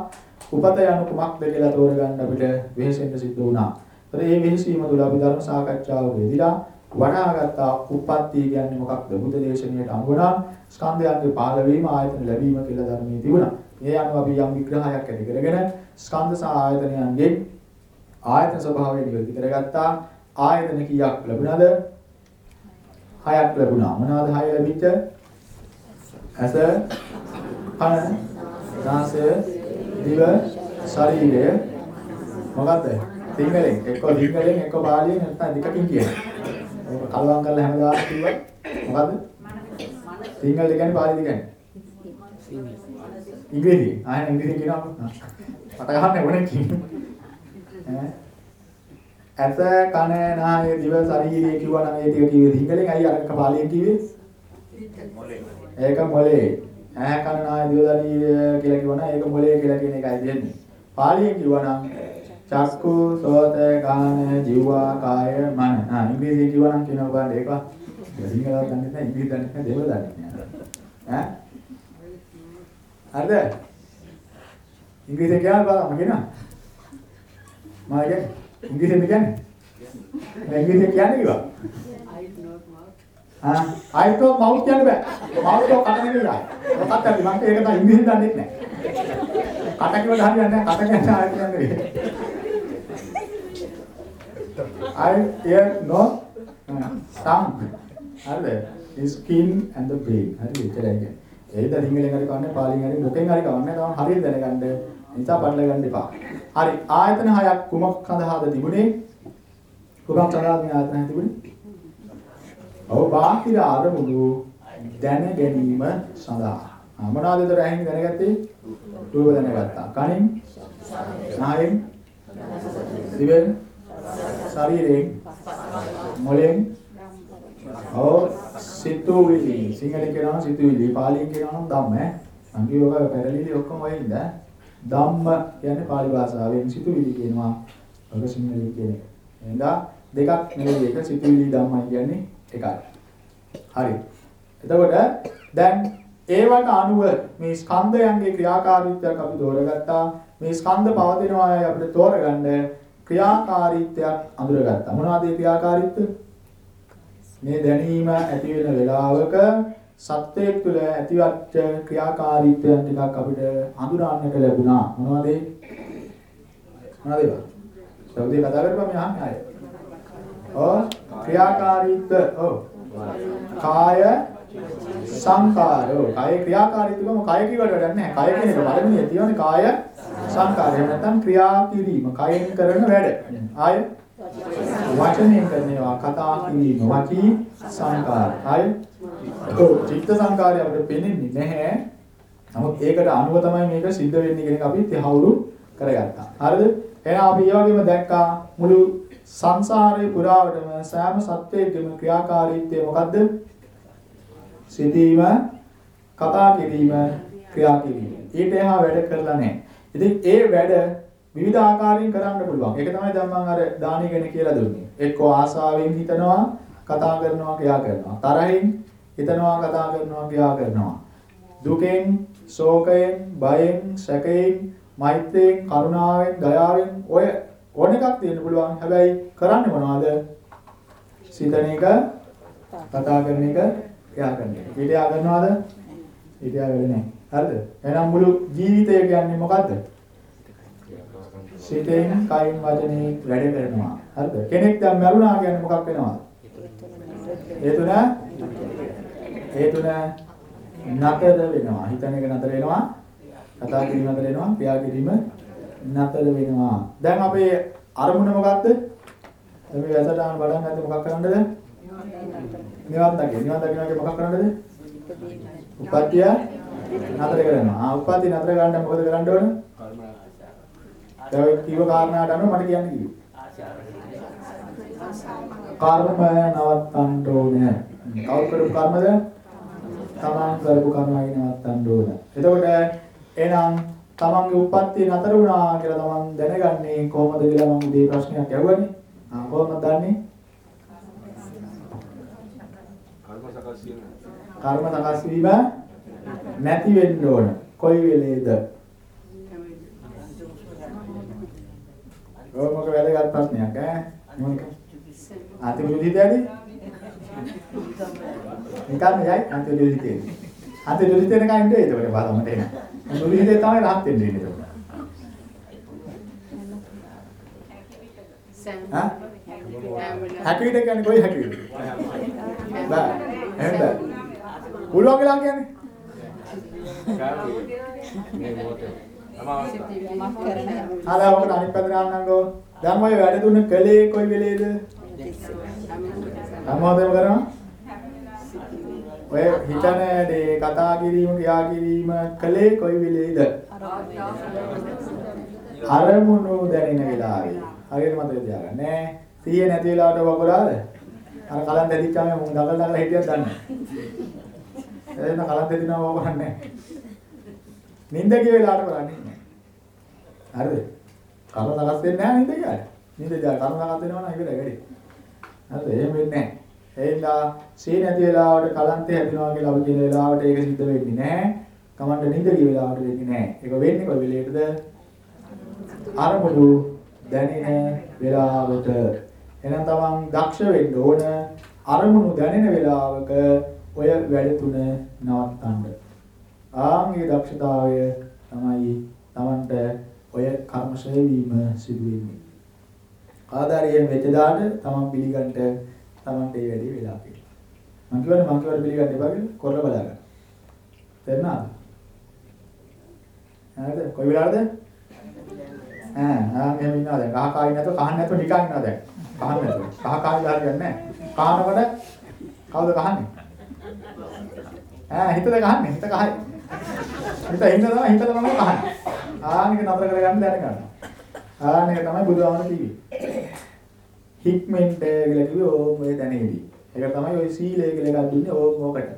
උපත යනු කුමක්ද කියලා තෝරගන්න අපිට වෙහෙසෙන්න සිද්ධ වුණා. ඒතර මේ වෙහෙසීම තුළ අපි ධර්ම සාකච්ඡාවකදීලා වඩාගත් උප්පත්තිය කියන්නේ මොකක්ද? බුද්ධ දේශනාවට අනුව නම් ස්කන්ධයන්ගේ පහළ වීම ආයතන ලැබීම කියලා ධර්මයේ තිබුණා. ඒ අනුව අපි යම් විග්‍රහයක් ඇති කරගෙන ස්කන්ධ සහ ආයතනයන්ගේ ආයතන ස්වභාවය නිවැරදි කරගත්තා. ආයතන කීයක් ලැබුණාද? හයක් ලැබුණා. මොනවාද හය ලැබිච්ච? ඇස, කන, නාසය, දිව, ශරීරය මොකද්ද? සිංහලෙන් එක්ක සිංහලෙන් එක්ක පාලියෙන් නැත්නම් දෙකකින් කියනවා. ඒක කලවම් කරලා හැමදාම කිව්වා මොකද්ද? සිංහල කියන්නේ පාලි කියන්නේ. ඉංග්‍රීසි. ආයෙ ඉංග්‍රීසි කියනවා. මට ගන්න ඕනේ කියන්නේ. ඇස කන නාය දිව ශරීරය කිව්වා නම් ඒ ටික කිව්වේ සිංහලෙන් අයිය අරක පාලියෙන් කිව්වේ? මොලේ. ඒක මොලේ. ඇහැ කන නාය දිව ශරීරය කියලා කිව්වනම් ඒක මොලේ කියලා කියන එකයි දෙන්නේ. පාලියෙන් කිව්වා නම් චක්කු සෝත ගාන ජීවා කාය මන. ආ ඉංග්‍රීසි කිව්වා නම් කියනවා බලන්න ඒක. සිංහලවත් දන්නේ නැහැ ඉංග්‍රීසි දන්නේ නැහැ දේවල් දන්නේ නැහැ. ඈ? හරිද? ඉංග්‍රීසි කියනවා බලන්න කියනවා. මම කියන්නේ ඉංග්‍රීසියෙන් කියන්නේ? මම ඉංග්‍රීසියෙන් කියන්නේ කිව්වා. ආ I thought mouth කියන්න බෑ. mouth එක කට නෙවෙයි. මොකක්ද අපි මම ඒක තමයි ඉංග්‍රීසියෙන් දන්නේ නැහැ. කට කිව්වද හරියන්නේ නැහැ. කට කියන්නේ ආයෙත් කියන්නේ. I hear no uh, sound. හරිද? skin and the brain. හරි එච්චරයි කියන්නේ. ඒද සිංහලෙන් හරි කවන්නේ පාලියෙන් හරි මොකෙන් හරි කවන්නේ තමයි හරියට දැනගන්න. නිසා පටල ගන්න එපා. හරි ආයතන හයක් කුමක් සඳහාද තිබුණේ? කුමක් සඳහාද මේ ආයතන හය තිබුණේ? ඔව් බාහිර අරමුණු දැන ගැනීම සඳහා. මොනවාද ඒතර ඇහෙන් දැනගත්තේ? රූප දැනගත්තා. කනින්, නායෙන්, දිවෙන්, ශරීරයෙන්, මොලෙන්, ඔව් සිතුවිලි. සිංහලෙන් කියනවා සිතුවිලි. පාලියෙන් කියනවා නම් ධම්ම ඈ. අංගියෝග පැරලිලි ඔක්කොම වයින්ද? ධම්ම කියන්නේ පාලි භාෂාවෙන් සිතුවිලි කියනවා. ඔක සිංහලෙන් කියන එක. එහෙනම් දෙකක් නෙවෙයි එක සිතුවිලි ධම්මයි කියන්නේ එකයි. හරි. එතකොට දැන් ඒවට අනුව මේ ස්කන්ධයන්ගේ ක්‍රියාකාරීත්වයක් අපි තෝරගත්තා. මේ ස්කන්ධ පවතිනවායි අපිට තෝරගන්න ක්‍රියාකාරීත්වයක් අඳුරගත්තා. මොනවද ඒ ක්‍රියාකාරීත්වය? මේ දැනීම ඇති වෙන වෙලාවක සත්‍යයක් තුළ ඇතිවච්ච ක්‍රියාකාරීත්වයන් ටිකක් අපිට හඳුනාගන්නට ලැබුණා. මොනවද ඒ? මොනවද ඒවා? සෞදී කතා කරපුවා මේ අහන්නේ ආයේ. ඔව් ක්‍රියාකාරීත්ව ඔව්. කාය සංකාර. ඔව් කාය ක්‍රියාකාරීත්වම කාය කිව්වට වැඩක් නැහැ. කාය කියන එක පළවෙනිය තියෙන්නේ කාය සංකාරය. එහෙම නැත්නම් ක්‍රියා කිරීම. කයෙන් කරන වැඩ. ආය වචනයෙන් කරන ඒවා කතා කිරීම. වචී සංකාර. ආය ඔව් චිත්ත සංකාරය අපිට පේන්නේ නැහැ. නමුත් ඒකට අනුව තමයි මේක සිද්ධ වෙන්නේ කියන එක අපි තහවුරු කරගත්තා. හරිද? එහෙනම් අපි ඒ වගේම දැක්කා මුළු සංසාරේ පුරාවටම සෑම සත්‍යයකම ක්‍රියාකාරීත්වය මොකද්ද? සිතීම, කතා කිරීම, ක්‍රියා කිරීම. ඊට එහා වැඩ කරලා නැහැ. ඉතින් ඒ වැඩ විවිධ ආකාරයෙන් කරන්න පුළුවන්. ඒක තමයි දැන් මම අර දානි ගැන කියලා දුන්නේ. එක්කෝ ආසාවෙන් හිතනවා, කතා කරනවා, ක්‍රියා කරනවා. තරහින් හිතනවා, කතා කරනවා, ක්‍රියා කරනවා. දුකෙන්, ශෝකයෙන්, බයෙන්, සැකයෙන්, මෛත්‍රියෙන්, කරුණාවෙන්, දයාවෙන් ඔය ඕන එකක් තියෙන්න පුළුවන්. හැබැයි කරන්නේ මොනවද? සිතන එක, කතා කරන එක, ක්‍රියා කරන එක. ඊට යා කරනවද? ඊට යා වෙන්නේ නැහැ. හරිද? එහෙනම් මුළු ජීවිතය කියන්නේ මොකද්ද? සිතෙන්, කයින්, වචනේ වැඩ කරනවා. හරිද? කෙනෙක් දැන් මරුණා කියන්නේ මොකක් වෙනවද? ඒ තුන ඒ තුන නතර වෙනවා. හිතන එක නතර වෙනවා. කතා කිරීම නතර වෙනවා. ක්‍රියා කිරීම නතර වෙනවා. දැන් අපේ අරමුණ මොකක්ද? දැන් මේ වැසටාන බලන් නැද්ද මොකක් කරන්නද? නිවන් දකින්න. නිවන් දකින්නගේ මොකක් කරන්නද? උපත්ය නතර කරනවා. ආ උපත්ය නතර ගන්න මොකද කරන්න ඕන? දැන් ඔය කිව්ව කාරණාට අනුව මට කියන්න කිව්වේ. කර්ම නවත්තන්න ඕනේ. කවුරු කරපු කර්මද? තමන් කරපු කර්මයි නවත්තන්න ඕන. එතකොට එහෙනම් තමන්ගේ උප්පත්තිය නතර වුණා කියලා තමන් දැනගන්නේ කොහොමද කියලා මම උදේ ප්‍රශ්නයක් ඇහුවනේ. ආ කොහොමද දන්නේ? කර්ම සකස් වීම. කර්ම සකස් වීම නැති වෙන්න ඕන. කොයි වෙලේද? ඔය මොකද වැදගත් ප්‍රශ්නයක් ඈ. මොකද? අන්තිම ජීවිතයේදී නිකන් යයි අන්තිම ජීවිතේදී. අන්තිම ජීවිතේ නිකන් ඉන්නේ ඒකට බලන්න එන්න. මුළු ජීවිතේ තමයි rahat වෙන්නේ ඒක. හා? හැකියිද කියන්නේ කොයි හැකියිද? බෑ. එහෙම බෑ. පුළුවන් කියලා කියන්නේ? ආලා ඔකට අනිත් පැත්තට ගන්නම්කෝ. දැන් ඔය වැඩ තුන කළේ කොයි වෙලේද? සම්මෝධම කරනවා. ඔය හිතන දේ කතා කිරීම ක්‍රියා කිරීම කළේ කොයි වෙලේද? අරමුණු දැනෙන වෙලාවේ. හරියට මතක තියාගන්න. නෑ. සිහිය නැති වෙලාවට කරාද? අර කලන් දෙදිච්චාම මුන් දඟල දඟල හිටියද දන්නේ. එහෙනම් කලන් දෙදිනවා ඔබ කරන්නේ නැහැ. නිින්ද ගිය වෙලාවට කරන්නේ නැහැ. හරිද? කර්ම සකස් වෙන්නේ නැහැ නිින්ද ගියාට. නිින්ද ගියා කර්ම සකස් වෙනවා නම් ඉවරයි වැඩේ. හරිද? එහෙම වෙන්නේ නැහැ. එහෙනම් සී නැති වෙලාවට කලන්තේ හැදෙනවා කියලා අපි කියන වෙලාවට ඒක සිද්ධ වෙන්නේ නැහැ. කමන්න නිින්ද ගිය වෙලාවට වෙන්නේ නැහැ. ඒක වෙන්නේ කොයි වෙලේටද? අරමුණු දැනෙන වෙලාවට. එහෙනම් තමන් දක්ෂ වෙන්න ඕන අරමුණු දැනෙන වෙලාවක ඔය වැඩ තුන නවත්තන්න. ආන්ගේ දක්ෂතාවය තමයි තමන්ට ඔය කර්ම ශ්‍රේ වීම සිදු වෙන්නේ. ආදාරියෙන් වෙච්ච දාට තමන් පිළිගන්න තමන්ට ඒ වැඩේ වෙලා කියලා. මං කියවනේ මං කියවනේ පිළිගන්න එපා කියලා කරලා බලන්න. තේරුණාද? හරිද? කොයි වෙලාවද? ඈ ආ මෙහෙම ඉන්නවා දැන්. කහ කායි නැතුව කහන්න නැතුව නිකන් ඉන්නවා දැන්. කහන්න නැතුව. කහ කායි හරියන්නේ නැහැ. කහනකොට කවුද කහන්නේ? ඈ හිතද කහන්නේ? හිත කහයි. හිත හින්ද තමයි හිතද තමයි කහන්නේ. ආනික නතර කරගන්න දැනගන්න. ආනික තමයි බුදුහාමර කිව්වේ. හික්මෙන්ට කියලා කිව්වේ ඕම් ඔය දැනේවි. ඒක තමයි ওই සීලය කියලා එකක් දුන්නේ ඕම් ඕකට.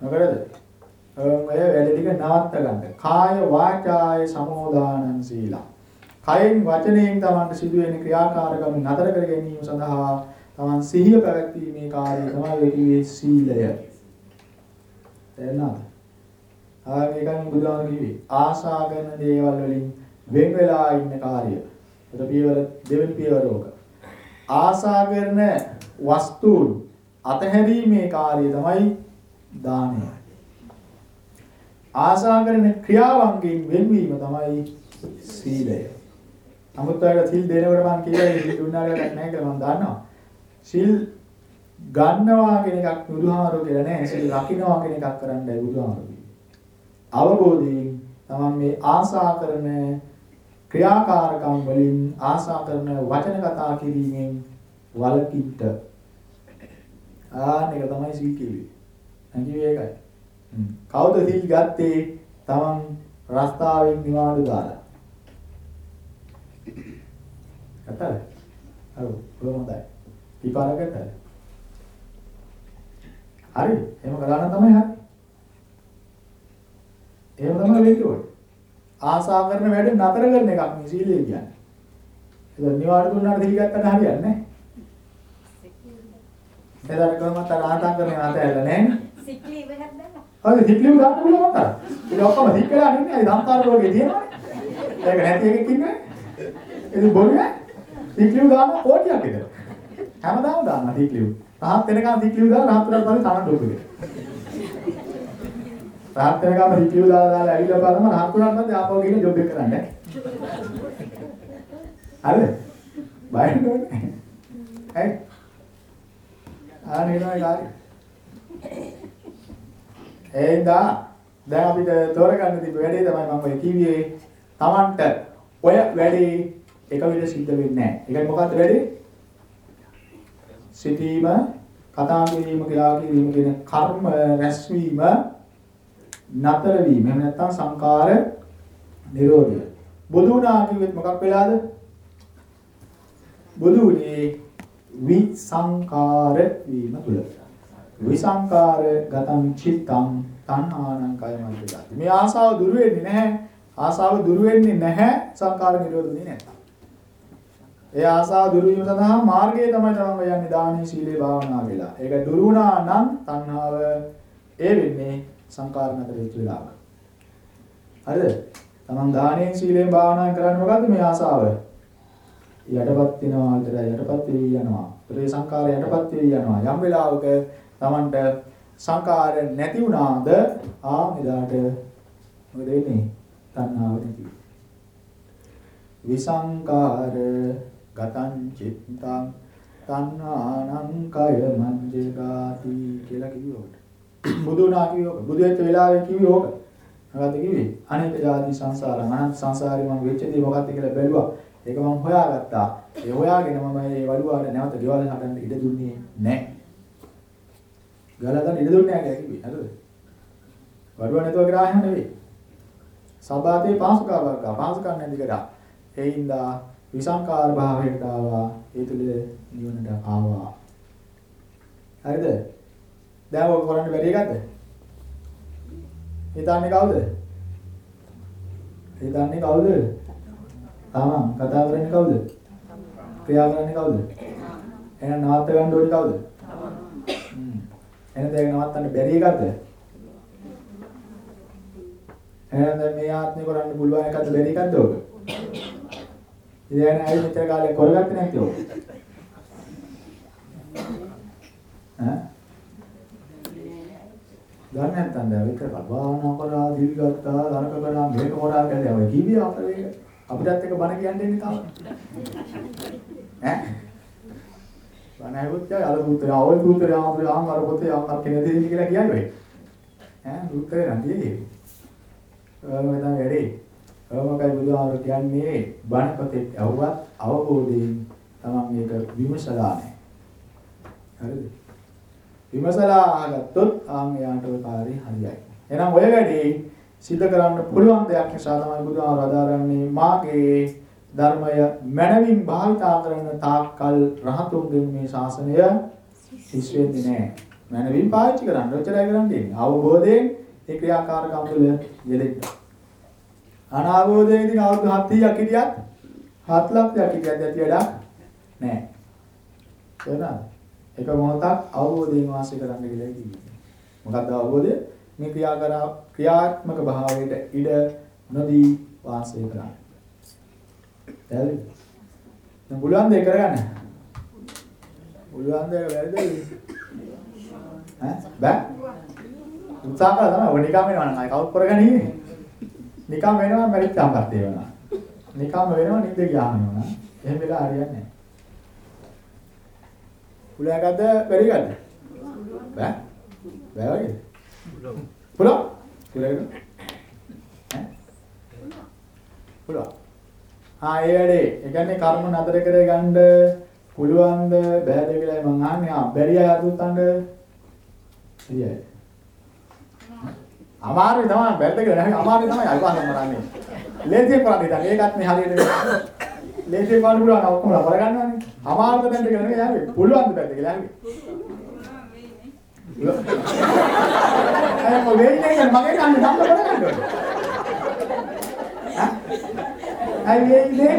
මොකටද? ඕම් ඔය වැඩ ටික නවත්ත ගන්න. කාය වාචාය සමෝදානං සීලං. කයෙන් වචනයෙන් තමන්ට සිදුවෙන ක්‍රියාකාරකම් නතර කර ගැනීම සඳහා තමන් සිහිය පැවැත්වීමේ කාර්යය තමයි ඔය කිව්වේ සීලය. තේරුණාද? ආ මේකෙන් බුදුහාම කිව්වේ ආශා කරන දේවල් වලින් වෙන් වෙලා ඉන්න කාර්යය. ඒක පියවර දෙවෙනි පියවර ඕක. ආශා කරන වස්තුන් අතහැරීමේ කාර්යය තමයි දානය. ආශා කරන ක්‍රියාවන්ගෙන් වෙන්වීම තමයි සීලය. නමුත් ඔයාලා සීල් දෙනකොට මම කියලා සීල් දුන්නා කියලා නැහැ කියලා මම දන්නවා. සීල් ගන්නවා කියන එකක් බුදුහාමරෝ කියලා නෑ. සීල් රකින්නවා කියන එකක් කරන්නයි බුදුහාමරෝ අවබෝධයෙන් තමයි මේ ආශා කරන ක්‍රියාකාරකම් වලින් ආශා කරන වචන කතා කිරීමෙන් වලකිට ආන එක තමයි සීල් කිව්වේ. නැගිවි ඒකයි. කවුද සීල් ගත්තේ? තමන් රස්තාවෙන් නිවාඩු දාලා. කතාව. හරි. කොහොමදයි? පිපාරකට. හරි. එහෙම කළා නම් තමයි හරි. එහෙම තමයි වෙන්නේ ඕනේ. ආසා කරන වැඩ නතර කරන එකක් මේ සීලය කියන්නේ. ඒක නිවාඩු දුන්නාට සීල් ගත්තට හරියන්නේ නැහැ. එදාට කොහොමද ආතා කරන ආතැල්ල නැහැ. සික් ලීව් එකක් දැම්මා. හරි සික් ලීව් දාන්න පුළුවන් මට. ඒක ඔක්කොම සික් වෙලා ඉන්නේ. අයි දන්තාර රෝගේ තියෙනවනේ. ඒක නැති එකෙක් ඉන්නේ. ඒක බොරුවේ. සික් ලීව් දාන්න කෝටියක් විතර. හැමදාම දාන්න සික් ලීව්. රහත් වෙනකන් සික් ලීව් දාලා රහත් වෙනකන් තමයි තනන්න ඕනේ. රහත් වෙනකම් සික් ලීව් දාලා දාලා ඇවිල්ලා බලම රහත් වුණාට පස්සේ ආපහු ගිහින් ජොබ් එක කරන්නේ. හරිද? බයින් නෝනේ. හරි. ආ නේනවා කාර්යය. එහෙනම් දැන් අපිට තෝරගන්න තිබ්බ වැඩේ තමයි මම ඔය කිව්වේ Tamanට ඔය වැඩේ එක විදිහ සිද්ධ වෙන්නේ නැහැ. ඒකයි මොකක්ද වැඩේ? සිටීම, කතා කිරීම, ක්‍රියා කිරීම කියන කර්ම රැස්වීම නතර වීම. එහෙම නැත්නම් සංකාර නිරෝධය. බුදු වුණා කිව්වෙත් මොකක් වෙලාද? බුදු වුණේ විසංකාර වීම තුල. විසංකාර ගතං චිත්තං තණ්හානං කයමද්දගත. මේ ආසාව දුරු වෙන්නේ නැහැ. ආසාව දුරු වෙන්නේ නැහැ සංකාර නිරෝධුනේ නැත්තම්. ඒ ආසාව දුරු වීම සඳහා මාර්ගය තමයි තමයි යන්නේ දානීය සීලේ භාවනා වෙලා. ඒක දුරු වුණා නම් තණ්හාව ඒ වෙන්නේ සංකාර නතර වෙච්ච වෙලාවක. හරිද? තමන් දානීය සීලේ භාවනා කරන්නේ මොකද්ද මේ ආසාව? යටපත් වෙනවා විතරයි යටපත් වෙවි යනවා. ඒ සංකාරය යටපත් වෙවි යනවා. යම් වෙලාවක Tamanට සංකාර නැති වුණාද ආ එදාට මොකද වෙන්නේ? තණ්හාව නැති. විසංකාර ගතං චිත්තං තණ්හානං කය මංජගාති කියලා කිව්වොත්. බුදු නා කිව්වොත් බුදු වෙච්ච වෙලාවේ කිව්වොත් මොකද්ද කිව්වේ? අනේක ජාති සංසාර අනන්ත සංසාරේ මම වෙච්ච දේ මොකක්ද කියලා බැලුවා. ඒක මම හොයාගත්තා. ඒ හොයාගෙන මම මේ වළුවාට නැවත ගෙවල් හදන්න ඉඩ දුන්නේ නැහැ. ගෙවල් හදන්න ඉඩ දුන්නේ නැහැ කියලා කිව්වේ. හරිද? වළුවා නැතුව ග්‍රාහ්‍ය නෙවෙයි. සබාතේ පාසුකා වර්ග පාසුකම් නැති කරා. ඒ හින්දා විසංකාර භාවයට ආවා. ඒ තුල නිවනට ආවා. හරිද? දැන් ඔය කරන්න බැරි එකක්ද? හිතන්නේ කවුද? හිතන්නේ කවුද? තමන් කතා කරන්නේ කවුද? ක්‍රියා කරන්නේ කවුද? එහෙනම් නවත්ත ගන්න ඕනේ කවුද? හ්ම්. එහෙනම් දැන් නවත්තන්න බැරි එකක්ද? එහෙනම් දැන් මේ ආත්මේ කරන්න පුළුවන් එකක්ද බැරි එකක්ද ඔක? ඉතින් ඇයි මෙච්චර කාලේ කරගත්තේ නැති ඔක? ඈ? ගන්න නැත්තම් දැන් විතර භාවනා කරා දිවි ගත්තා ධනක කරා මේක කරා කියලා ඔය කිව්වේ අපේ අපිටත් එක බණ කියන්න දෙන්නේ තාම. ඈ? බණ ඇහුවොත් යා අර පුත්‍රය අවල් පුත්‍රය ආම්බර ආම්බර පොතේ ආම්බර කෙනෙක් දෙන්නේ කියලා කියන්නේ. ඈ පුත්‍රය නන්දියේ. ඔය මම වැඩේ. ඔයමකයි බුදුහාමර කියන්නේ බණ පොතේ ඇහුවත් අවබෝධයෙන් තමන් මේක විමසලා නැහැ. හරිද? විමසලා අහගත්තොත් ආන් එයාට ඔය කාර්යය හරියයි. එහෙනම් ඔය වැඩේ සිද්ධ කරන්න පුළුවන් දෙයක් නිසා තමයි බුදුහාමර අදාරන්නේ මාගේ ධර්මය මනවින් භාවිතා කරන තාක්කල් රහතුන්ගෙන් මේ ශාසනය හිස් වෙන්නේ නැහැ. මනවින් පාවිච්චි කරන්න ඔච්චරයි කරන්නේ. අවබෝධයෙන් ඒ ක්‍රියාකාරකම් වල යෙදෙන්න. අනාවබෝධයෙන් ඉතින් අවුරුදු 700ක් හිටියත් 7 ලක්ෂයක් හිටියත් ඇති වැඩක් නැහැ. තේරුණාද? එක මොහොතක් අවබෝධයෙන් වාසය කරන්න කියලා කිව්වේ. මොකක්ද අවබෝධය? මේ ක්‍රියා කරා ක්‍රියාත්මක භාවයට ඉඩ නොදී වාසය කරන්න. දැන් දැන් පුළුවන් දෙයක් කරගන්න. පුළුවන් දෙයක් වැරදිද? ඈ බෑ. උත්සාහ කරලා තමයි ඔය නිකම් වෙනවා නම් ආයි කවුත් කරගන්නේ ඉන්නේ. නිකම් වෙනවා මැරිච්චාමත් වෙනවා. නිකම් වෙනවා නිින්ද ගියාම වෙනවා. එහෙම වෙලා හරියන්නේ නැහැ. පුළාගත්ත බැරි ගන්න. බෑ. බෑ වගේ. පුළා. පුළාගෙන. ඈ? පුළා. ආ ඒ වැඩේ. ඒ කියන්නේ කර්ම නතර කර ගන්න පුළුවන්ද බෑද කියලා මං අහන්නේ. ආ බැරි අය අදුත්තන්ට. ඉතියි. අමාරුයි තමයි බැද්ද කියලා නැහැ අමාරුයි තමයි අල්පහන් කරන්නේ. ලේසියෙන් කරන්නේ දැන් ඒකත් මේ හරියට ලේසියෙන් කරන්න පුළුවන් ඔක්කොම ලබා ගන්නවානේ. අමාරුද බැද්ද කියලා නෙවෙයි යාළුවේ. පුළුවන්ද බැද්ද කියලා. අය මොකද වෙන්නේ මගේ කන්නේ සම්බ කරගන්න ඕනේ. අය මේ ඉන්නේ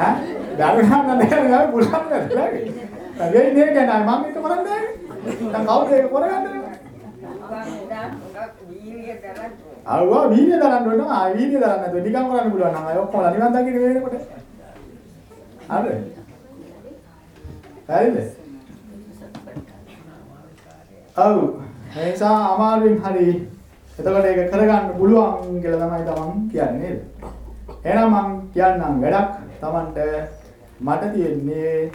ඈ දරුණා නේද පුළුවන් නේද? ඒ ඉන්නේ කියන්නේ මම එක කරන්නේ. දැන් කවුද ඒක කරගන්නේ? ආවා වීර්ය දරන්න ඕන නම් ආ වීර්ය දරන්න නැතුව නිකන් කරන්න පුළුවන් නම් අය ඔක්කොම නිවන් දකින්න වෙනකොට. හරිද? හරිද? ඔව්. ඒ නිසා අමාරුවෙන් හරි එතකොට ඒක කරගන්න පුළුවන් කියලා තමයි තමන් කියන්නේ නේද? එහෙනම් මම කියන්නම් වැඩක් තමන්ට මට තියෙන්නේ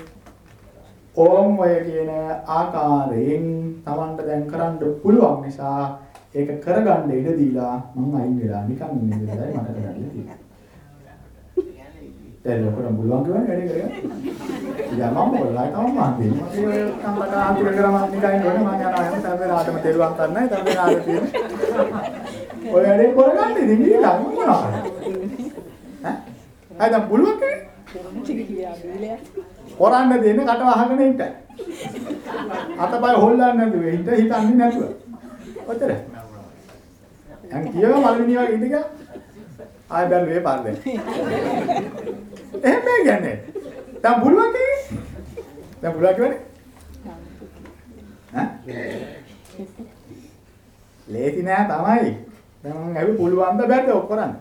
ඕම් ඔය කියන ආකාරයෙන් තමන්ට දැන් කරන්න පුළුවන් නිසා ඒක කරගන්න ඉඩ දීලා මම අයින් වෙලා නිකන් ඉන්න විදිහයි මට කරන්න තියෙන්නේ. දැන් ඔකට පුළුවන් කියන්නේ වැඩේ කරගන්න. ඉතින් මම මොකද තමයි මම දෙන්නේ. මම ඒක සම්බන්ධ ආන්තික කරම නිකන් ඉන්නවනේ මම යනවා එහෙනම් තමයි රාතම තෙරුවන් කරන්නයි තමයි ආද තියෙන්නේ. ඔය වැඩේ කරගන්න ඉතින් ඉතින් මොනවා කරන්නේ? ඈ? අය දැන් පුළුවන් කියන්නේ? කරන්න දෙන්නේ කට වහගෙන ඉන්න. අතපය හොල්ලන්නේ නැතුව හිත හිතන්නේ නැතුව. ඔතන. දැන් කියව මලමිනිය වගේ ඉඳික ආය බැලුවේ පාරේ. එහෙම බෑ කියන්නේ. දැන් පුළුවන් කියන්නේ? දැන් පුළුවන් කියන්නේ? ඈ? ලේසි නෑ තමයි. දැන් මම ඇවි පුළුවන් ද බැද්ද ඔක් කරන්න.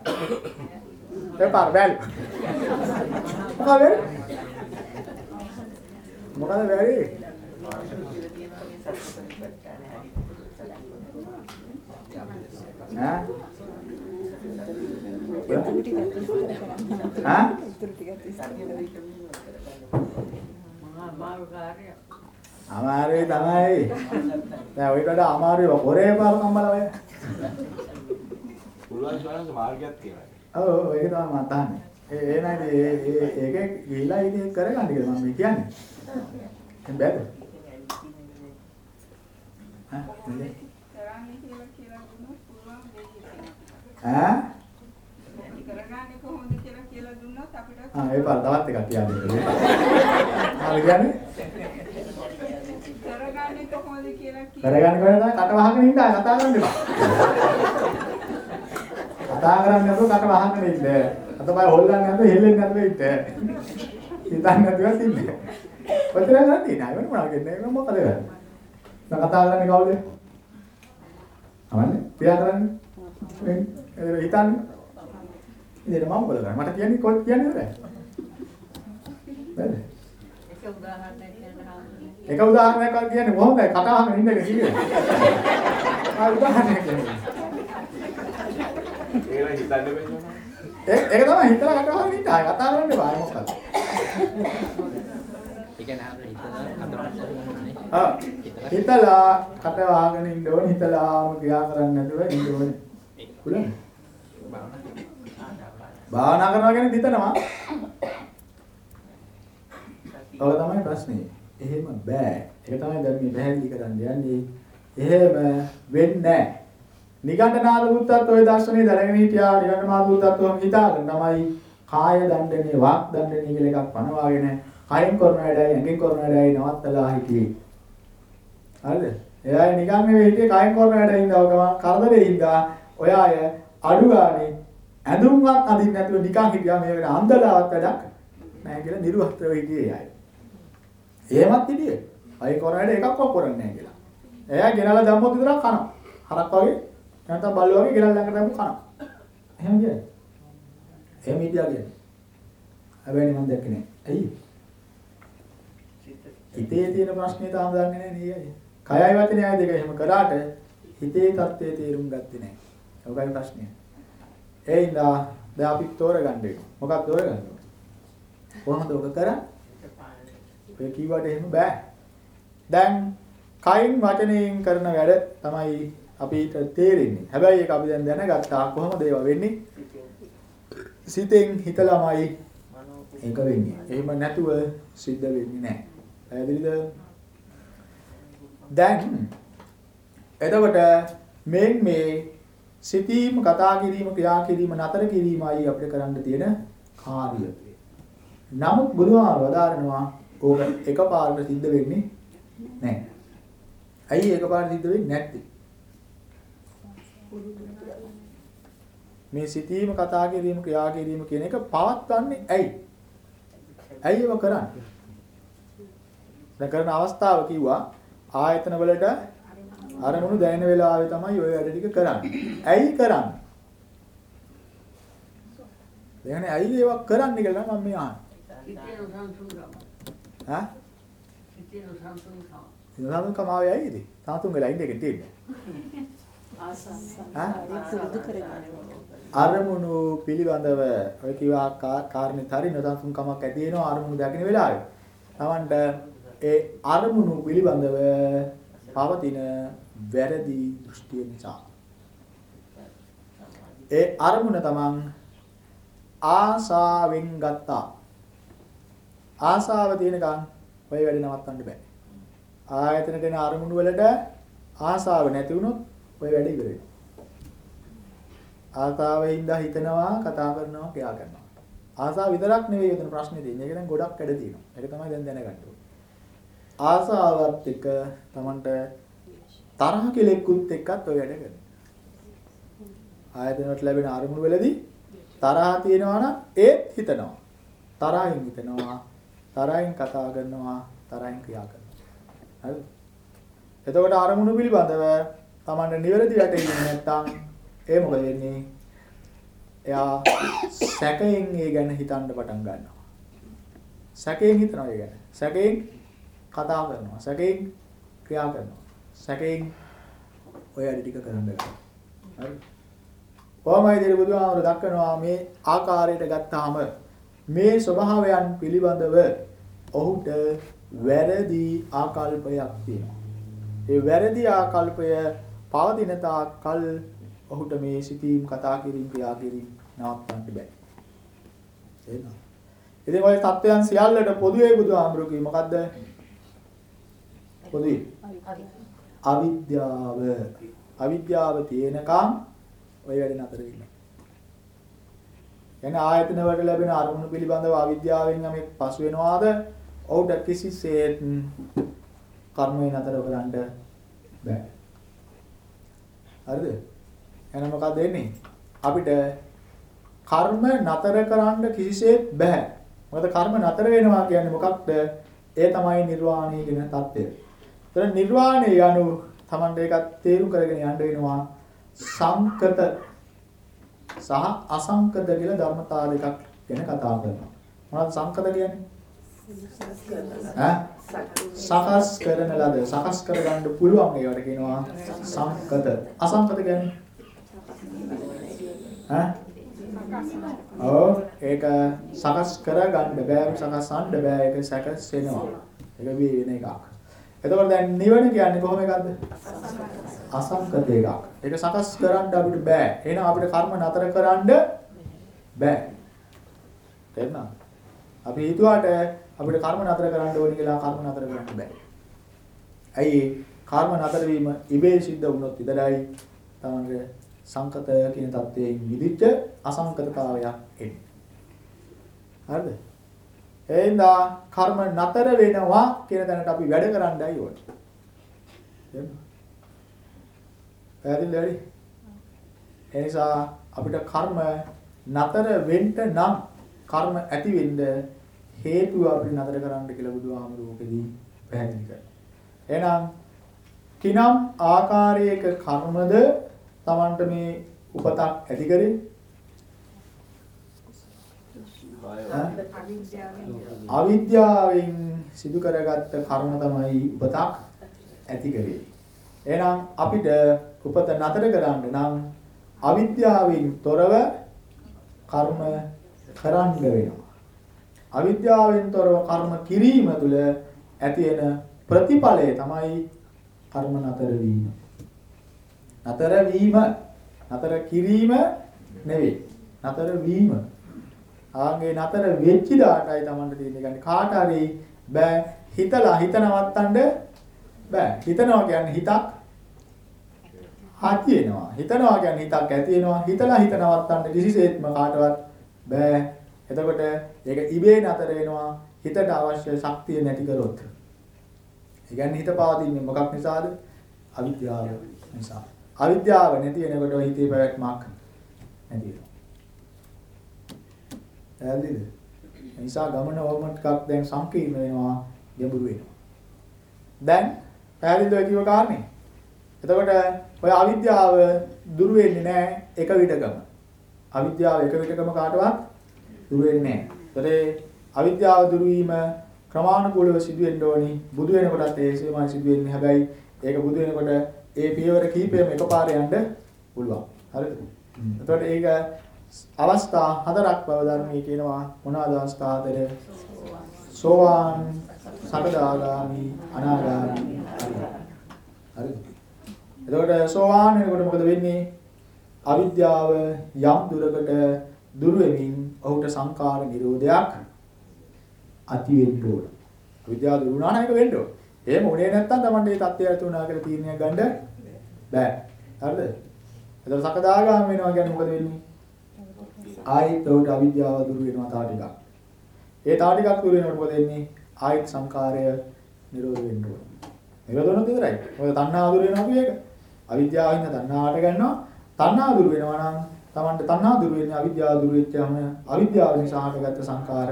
ඒ පාර බැලු. මොකද වෙන්නේ? මොකද වෙන්නේ? ඈ? ඈ? අමාරු කාර්යය. අමාරුයි තමයි. දැන් ඔයිට වඩා අමාරුයි හොරේ පාර කම්බල ඔය. පුළුවන් ස්වයංස මාර්ගයක් කියලා. ඔව් ඒක තමයි මම තහන්නේ. ඒ ඒ නේද ඒ ඒකේ ගිහිලා ඉතින් කරගන්න කියලා මම මේ කියන්නේ. දැන් බෑද? ඈ? කරන්නේ කියලා කියලා දුන්නොත් පුළුවන් වෙයි කියලා. ඈ? කරගන්නේ කොහොමද කියලා කියලා දුන්නොත් අපිට ආ ඒ පාර තවත් එකක් කියන්න දෙන්න. ආ කියන්නේ කරගන්නේ කොහොමද කියලා කියලා කරගන්න කොහෙද කට වහගෙන ඉන්න කතා කරන්න එපා. කතා කරන්නේ නැතුව කට වහගෙන ඉන්න. අතපය හොල්ලන්නේ නැතුව හෙල්ලෙන්නේ නැතුව ඉන්න. හිතන්නේ නැතුව ඉන්න. ඔතන ගන්නේ නෑ වෙන මොනවා කියන්නේ මම මොකද කරන්නේ? දැන් කතා කරන්නේ කවුද? අවන්නේ ක්‍රියා කරන්නේ. මේ හිතන්නේ. ඉතින් මම මොකද කරන්නේ? මට කියන්නේ කොහොමද කියන්නේ නේද? නේද? එක උදාහරණයක් කියන්න එක උදාහරණයක් කියන්නේ කොහොමද කතාවම ඉන්න එක කියන්නේ. ආ උදාහරණයක් කියන්නේ. ඒලා හිතන්න ඒක තමයි හිතලා කතාවම ඉන්න. ආය කතා කරන්න. ආය මොකක්ද? ඒ කියන්නේ අපේ හිතන අදවන්නේ ආ හිතලා කට වහගෙන ඉන්න ඕනේ. හිතලාම ක්‍රියා කරන්නේ නැතුව ඉන්න ඕනේ. පුළුවන්. භාවනා කරනවා කියන්නේ හිතනවා. ඔය තමයි ප්‍රශ්නේ. එහෙම බෑ. ඒක තමයි දැන් මේ පැහැදිලි කරන්න යන්නේ. එහෙම වෙන්නේ නැහැ. නිගණ්ඨනාද බුද්ධත් ඔය දර්ශනේ දැනගෙන හිටියා. නිගණ්ඨනාද බුද්ධත් ඔහම හිතාගෙන තමයි කාය දණ්ඩනේ වාක් දණ්ඩනේ කියලා එකක් පනවාගෙන කයින් කරන වැඩයි ඇඟෙන් කරන වැඩයි නවත්තලා හිටියේ. හරිද? එයා නිකන් නෙවෙයි හිටියේ කයින් කරන වැඩේ ඉඳව ගමන් කරදරේ ඉඳා ඔය අය අඩු ගානේ ඇඳුම්වත් අඳින්න නැතුව නිකන් හිටියා මේකට අන්දලාවක් වැඩක් නැහැ කියලා නිර්වස්ත්‍රව හිටියේ අය. එහෙමත් හිටියේ. අය කරන වැඩ එකක්වත් කරන්නේ නැහැ කියලා. එයා ගෙනලා දැම්මොත් විතරක් කනවා. හරක් වගේ නැත්නම් බල්ලෝ වගේ ගෙනල්ලා ළඟට දැම්මොත් කනවා. එහෙම කියන්නේ. එහෙම හිටියා කියන්නේ. හැබැයි මම දැක්කේ නැහැ. ඇයි? හිතේ තියෙන ප්‍රශ්නේ තාම දන්නේ නැහැ නේ අය. කයයි වචනයයි දෙක එහෙම කරාට හිතේ தත්ත්වයේ තේරුම් ගත්තේ නැහැ. ඔකයි ප්‍රශ්නේ. ඒ ඉඳා දැන් අපි තෝරගන්න වෙනවා. මොකක්ද තෝරගන්නේ? කොහොමද ඔක කරන්නේ? ඔය කීවට එහෙම බෑ. දැන් කයින් වචනයෙන් කරන වැඩ තමයි අපිට තේරෙන්නේ. හැබැයි ඒක අපි දැන් දැනගත්තා කොහොමද ඒවා වෙන්නේ? සිතෙන් හිතලාමයි ඒක වෙන්නේ. එහෙම නැතුව සිද්ධ වෙන්නේ නැහැ. පැහැදිලිද? දැන් එතකොට මේ මේ සිතීම කතා කිරීම ක්‍රියා කිරීම නතර කිරීමයි අපිට කරන්න තියෙන කාර්යය. නමුත් බුදුහාම වදාරනවා ඕක එකපාරට සිද්ධ වෙන්නේ නැහැ. ඇයි එකපාරට සිද්ධ වෙන්නේ නැත්තේ? මේ සිතීම කතා කිරීම ක්‍රියා කිරීම කියන එක පවත්වන්නේ ඇයි? ඇයි ඒව කරන්නේ? දැන් කරන අවස්ථාව කිව්වා ආයතන වලට අරමුණු දැනෙන වෙලාවේ තමයි ওই වැඩ ටික කරන්නේ. ඇයි කරන්නේ? දැන් ඇයි ඒවා කරන්නේ කියලා මම මේ අහන්නේ. ඈ? ඉතින් කමාවේ ඇයිද? තාතුන් වෙලා ඉන්නේ එකෙන් තියෙන්නේ. අරමුණු පිළිබඳව ඔය කිව්වා කාරණේ හරි නොදන්සුන් කමක් ඇති වෙනවා අරමුණු දකින්න වෙලාවේ. Tamanට ඒ අරමුණු පිළිබඳව පවතින වැරදි දෘෂ්ටිය නිසා. ඒ අරමුණ Taman ආසාවෙන් ගත්තා. ආසාව තියෙනකන් ඔය වැඩ නවත්තන්න බෑ. ආයතන දෙන අරමුණු වලට ආසාව නැති වුණොත් ඔය වැඩ ඉවර වෙනවා. ආසාවෙන්ද හිතනවා කතා කරනවා ක්‍රියා කරනවා. ආසාව විතරක් නෙවෙයි උතන ප්‍රශ්නේ තියෙන්නේ. ඒක දැන් ගොඩක් වැඩ තියෙනවා. ඒක තමයි දැන් දැනගන්න ඕනේ. ආසාවත් එක්ක Tamanට තරහ කෙලෙකුත් එක්කත් ඔය වැඩ කරනවා. ආයතන වලට ලැබෙන අරමුණු වලදී තරහ තියෙනවා නම් ඒත් හිතනවා. තරහින් හිතනවා. තරහින් කතා කරනවා. තරහින් ක්‍රියා කරනවා. හරිද? එතකොට අරමුණු පිළිබඳව Tamanට නිවැරදි වැටෙන්නේ නැත්නම් ඒ මොකද වෙන්නේ? එයා සැකයෙන් ඒ ගැන හිතන්න පටන් ගන්නවා. සැකයෙන් හිතනවා ඒ ගැන. සැකයෙන් කතා කරනවා. සැකයෙන් ක්‍රියා කරනවා. සැකයෙන් ඔය වැඩ ටික කරන්න ගන්නවා. හරි. කොහොමයි දෙලි බුදුහාමර දක්වනවා මේ ආකාරයට ගත්තාම මේ ස්වභාවයන් පිළිබඳව ඔහුට වැරදි ආකල්පයක් තියෙනවා. ඒ වැරදි ආකල්පය පවතින තාක් කල් ඔහුට මේ සිතීම් කතා කිරීම ක්‍රියා කිරීම නවත්තන්න බෑ. එහෙනම් ඉතින් ওই தත්වයන් සියල්ලට පොදුවේ බුදුහාමර කිව්වේ මොකද්ද? පොදුයි. අවිද්‍යාව. අවිද්‍යාව තියෙනකම් ඔය වැඩ නතර වෙන්නේ. එන ආයතන වලට ලැබෙන අරමුණු පිළිබඳව අවිද්‍යාවෙන් යමෙක් පසු වෙනවාද? ඔහුට කිසිසේත් කර්මය නතර කරන්න බෑ. හරිද? එහෙනම් මොකක්ද වෙන්නේ? අපිට කර්ම නතර කරන්න කිසිසේත් බෑ. මොකද කර්ම නතර වෙනවා කියන්නේ මොකක්ද? ඒ තමයි නිර්වාණය කියන தත්ත්වය. ඒතර නිර්වාණය යනු Tamande එකක් තේරුම් කරගෙන යන්න වෙනවා සංකත සහ අසංකත කියලා ධර්මතාව දෙකක් ගැන කතා කරනවා. මොනවද සංකත කියන්නේ? සකස් කරන ලද සකස් කරගන්න පුළුවන් ඒවට කියනවා සංකත. අසංකත කියන්නේ ඈ ඔව් ඒක සකස් කරගන්න බෑ සකසන්න බෑ ඒක සකස් වෙනවා. ඒක වෙන එකක්. එතකොට දැන් නිවන කියන්නේ කොහොම එකක්ද? අසංකත එකක්. ඒක සකස් කරන්න අපිට බෑ. එහෙනම් අපිට කර්ම නතර කරන්න බෑ. තේරුණා? අපි හිතුවාට අපිට කර්ම නතර කරන්න ඕනි කියලා කර්ම නතර කරන්න බෑ. ඇයි කර්ම නතර වීම ඉබේ සිද්ධ වුණොත් විතරයි තමන්ගේ සංකත කියන தත්වයෙන් මිදිච්ච අසංකතතාවයක් එන්නේ. හරිද? එහෙනම් කර්ම නතර වෙනවා කියන තැනට අපි වැඩ කරන්නයි ඕනේ. තේරුණා? පැහැදිලිද? ඒ නිසා අපිට කර්ම නතර වෙන්න නම් කර්ම ඇති වෙන්න හේතුව අපිට නතර කරන්න කියලා බුදුහාමුදුරුවෝකදී පැහැදිලි කරනවා. එහෙනම් කිනම් ආකාරයක කර්මද Tamanට මේ උපතක් ඇති කරේ? අවිද්‍යාවෙන් සිදු කරගත්ත කර්ම තමයි උපතක් ඇති කරේ. එහෙනම් අපිට උපත නතර කරන්න නම් අවිද්‍යාවෙන් තොරව කර්ම කරන්න වෙනවා. අවිද්‍යාවෙන් තොරව කර්ම කිරීම තුළ ඇති වෙන ප්‍රතිඵලය තමයි කර්ම නතර වීම. නතර වීම නතර කිරීම නෙවෙයි. නතර වීම. ආන්ගේ නතර වෙච්ච දාටයි Tamanට තියෙන්නේ. කියන්නේ කාට හරි බෑ හිතලා හිත නවත්තන්න බෑ. හිතනවා කියන්නේ හිතක් ඇති වෙනවා. හිතනවා කියන්නේ හිතක් ඇති වෙනවා. හිතලා හිත නවත්තන්න කිසිසේත්ම කාටවත් බෑ. එතකොට ඒක ඉබේ නතර වෙනවා. හිතට අවශ්‍ය ශක්තිය නැති කරොත්. ඒ කියන්නේ හිත පවතින්නේ මොකක් නිසාද? අවිද්‍යාව නිසා. අවිද්‍යාව නැති වෙනකොට හිතේ පැවැත්මක් නැති වෙනවා. පැහැදිලිද? ඒ නිසා ගමන වම ටිකක් දැන් සංකීර්ණ වෙනවා, ගැඹුරු වෙනවා. දැන් පැහැදිලිද කිව්ව කාරණේ? එතකොට ඔය අවිද්‍යාව දුරු වෙන්නේ නැහැ එක විටකම. අවිද්‍යාව එක විටකම කාටවත් දුරු වෙන්නේ නැහැ. ඒතර අවිද්‍යාව දුරු වීම ක්‍රමානුකූලව සිදු වෙන්න ඕනි. බුදු වෙනකොටත් ඒ සේමයි සිදු වෙන්නේ. හැබැයි ඒක බුදු වෙනකොට ඒ පියවර කීපෙම එකපාර යන්න පුළුවන්. හරිද? එතකොට ඒක අවස්ථා හතරක් බව ධර්මයේ කියනවා මොනවාද අවස්ථා හතර? සෝවාන්, සකදාගාමි, අනාගාමි. හරිද? එතකොට සෝවාන් වෙනකොට මොකද වෙන්නේ? අවිද්‍යාව යම් දුරකට දුර වෙමින් ඔහුට සංකාර නිරෝධයක් ඇති වෙන්න ඕන. අවිද්‍යාව දුරු වුණා නම් ඒක වෙන්න ඕන. එහෙම උනේ නැත්තම් Tamande මේ தත්ත්වය ඇති වුණා කියලා තීරණයක් ගන්න බෑ. හරිද? එතකොට සකදාගාම වෙනවා කියන්නේ මොකද වෙන්නේ? ආයෙත් උඩ අවිද්‍යාව දුරු වෙනවා තා ටිකක්. ඒ තා ටිකක් දුරු වෙනකොට මොකද වෙන්නේ? ආයෙත් සංකාරය නිරෝධ වෙන්න ඕන. නිරෝධ වුණොත් ඉවරයි. මොකද තණ්හා දුරු වෙනවා අපි ඒක. අවිද්‍යාවෙන් තණ්හාවට ගන්නවා. තණ්හා දුරු වෙනවා නම් Tamanට තණ්හා දුරු වෙන්නේ අවිද්‍යාව දුරු වෙච්චාම අවිද්‍යාව නිසා හටගත්ත සංකාර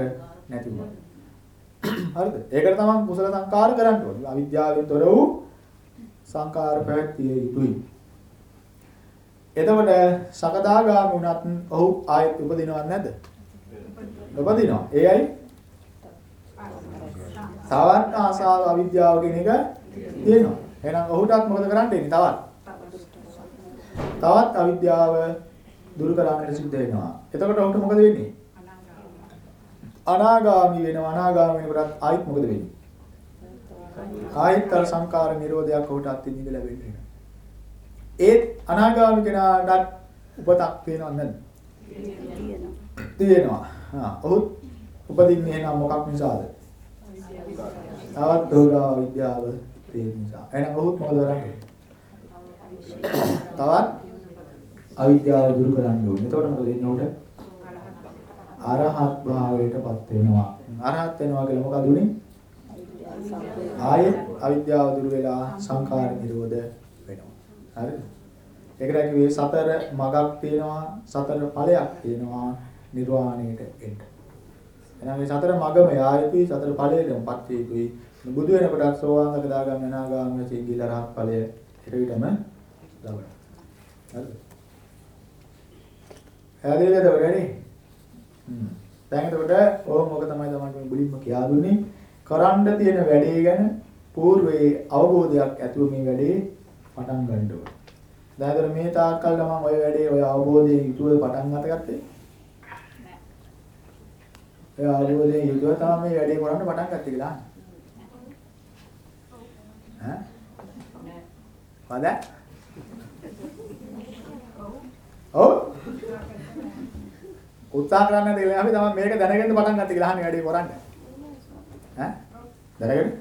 නැති වෙනවා. හරිද? ඒකට තමයි කුසල සංකාර කරන්න ඕනේ. අවිද්‍යාවෙන් තොර වූ සංකාර පැවැත්විය යුතුයි. එතකොට සකදාගාමී වුණත් ඔහු ආයෙත් උපදිනවද නැද්ද? උපදිනවා. ඒ අයි තවත් ආසාව අවිද්‍යාව කියන එක තියෙනවා. එහෙනම් ඔහුටත් මොකද කරන්න වෙන්නේ? තවත්. තවත් අවිද්‍යාව දුරු කරන්නට සිද්ධ වෙනවා. එතකොට ඔහුට මොකද වෙන්නේ? අනාගාමි වෙනවා. අනාගාමි වෙනකොට ආයෙත් මොකද වෙන්නේ? ආයෙත් අර සංකාර නිරෝධයක් ඔහුට අත්විඳින්න ලැබෙන්නේ. ඒත් අනාගාමි කෙනාට උපතක් තියෙනවද නැද්ද? තියෙනවා. හා ඔහු උපදින්නේ එහෙනම් මොකක් නිසාද? තවත් දෝරා විද්‍යාව තියෙන නිසා. එහෙනම් ඔහුත් මොකද කරන්නේ? තවත් අවිද්‍යාව දුරු කරන්න ඕනේ. එතකොට මොකද වෙන්නේ උන්ට? අරහත් භාවයටපත් වෙනවා. අරහත් වෙනවා කියලා මොකද උනේ? ආයෙත් අවිද්‍යාව දුරු වෙලා සංඛාර නිරෝධ වෙනවා. හරිද? ඒකට කිව්වේ සතර මගක් තියෙනවා, සතර ඵලයක් තියෙනවා නිර්වාණයට එන්න. එහෙනම් මේ සතර මගම යා යුතුයි, සතර ඵලයටමපත් යුතුයි. බුදු වෙනකොටත් සෝවාන් සකදාගාමී අනාගාමී වශයෙන් ගිහිලා රහත් ඵලය එක විටම ලබනවා. හරිද? හැදෙන්නද වෙන්නේ? හ්ම්. දැන් එතකොට ඕම මොක තමයි තමයි මුලින්ම කියා දුන්නේ. කරන්න තියෙන වැඩේ ගැන పూర్වයේ අවබෝධයක් ඇතුව මේ වැඩේ පටන් ගන්න ඕනේ. දැන් මේ තාක්කල් මම ওই වැඩේ ඔය අවබෝධයෙන් යුතුව පටන් ගන්නගත්තේ. ඔය අවබෝධයෙන් යුතුව තමයි මේ වැඩේ කරන්න පටන් ගත්තේ කියලා. ඈ? පද? ඔව්. උත්සාහ කරන්න දෙල අපි තමයි මේක දැනගෙන පටන් ගත්තේ කියලා අහන්නේ වැඩේ කරන්න. ඈ? දැනගෙන?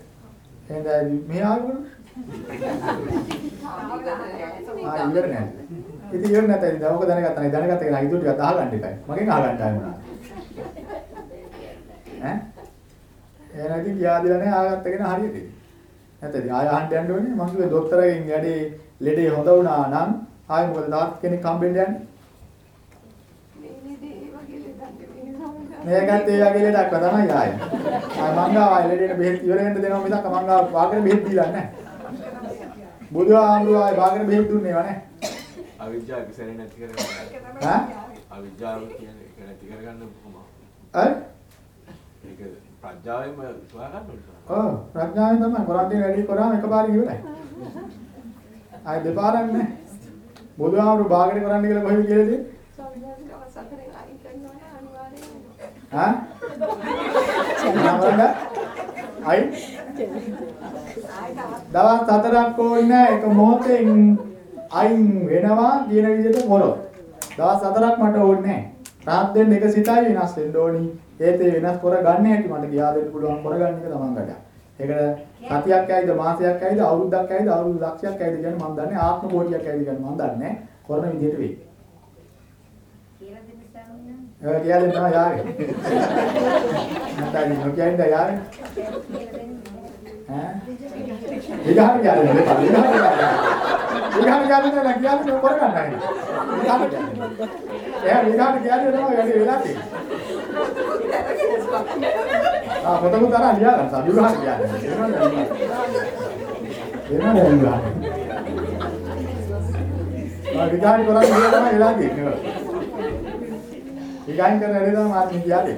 එහෙනම් මේ ආවුණා ආ ඉවර නෑ. ඉතින් ඉවර නැතයි දැන් ඔක දැනගත්තා නේ දැනගත්ත කියලා ඉතුරු ටිකක් අහගන්න එපා. මගෙන් අහගන්න ආයෙ මොනවා. ඈ? එහෙනම් ඉතින් කියා දෙලා නෑ ආගත්ත කෙනා හරියට. නැත්නම් ආය අහන්න යන්න ඕනේ. මං කිව්වේ දොස්තරගෙන් වැඩේ ලෙඩේ හොඳ වුණා නම් ආයෙ මොකද තාත් කෙනෙක් හම්බෙන්න යන්නේ? මේ විදිහේ මේකත් ඒ වගේ ලෙඩක් තමයි ආයේ. ආ මං ගාව ලෙඩේට බෙහෙත් ඉවර වෙන්න දෙනවා මිසක් මං ගාව වාගෙන බෙහෙත් දීලා නැහැ. බුදුහාමුදුරුවෝ ආයේ වාගෙන බෙහෙත් දුන්නේ නැහැ. අවිද්‍යාව විසරේ නැති කරගන්න. ඈ? අවිද්‍යාව කියන එක නැති කරගන්න කොහොමද? අය? ඒක ප්‍රඥාවෙන්ම සොයා ගන්න ඕනේ. ඔව් ප්‍රඥාවෙන් තමයි කරන්නේ වැඩි කරාම එකපාරින් ඉවරයි. ආයේ දෙපාරක් නැහැ. බුදුහාමුදුරුවෝ වාගෙන කරන්න කියලා කොහෙද කියලා දෙන්නේ? සතරේ අයින් කරනවා අනිවාර්යයෙන්. හා? නවන්න? අයි? දවස් හතරක් ඕනේ එක මොහොතෙන් අයින් වෙනවා කියන විදිහට මොරොත්. දවස් හතරක් මට ඕනේ රාත් දෙන්න එක සිතයි වෙනස් වෙන්න ඕනි. ඒත් ඒ වෙනස් කරගන්න හැටි මට කියා දෙන්න පුළුවන් කරගන්න එක තමන් ගඩ. ඒකට සතියක් ඇයිද මාසයක් ඇයිද අවුරුද්දක් ඇයිද අවුරුදු ලක්ෂයක් ඇයිද කියන්නේ මම දන්නේ ආත්ම කෝටියක් ඇයිද කියන්නේ මම දන්නේ නැහැ. කරන විදිහට වෙයි. කියලා දෙන්න සාමිනා. ඒ කියලා දෙනවා යාවේ. නැත්නම් නොකියින්ද යාවේ? කියලා දෙන්න. ඈ? විගහන කියන්නේ විගහන කියන්නේ. විගහන කියන්නේ නැහැ කියන්නේ කරගන්න නැහැ. විගහන කියන්නේ. එයා විගහන කියන්නේ තමයි වැඩි වෙලා තියෙන්නේ. ආ පොතක තරහ ලියා ගන්න. විගහන කියන්නේ. වෙනවද විගහන? ආ විගහන කරන්නේ තමයි වෙලා තියෙන්නේ. විගහන කරන වැඩේ තමයි මාත් කියන්නේ.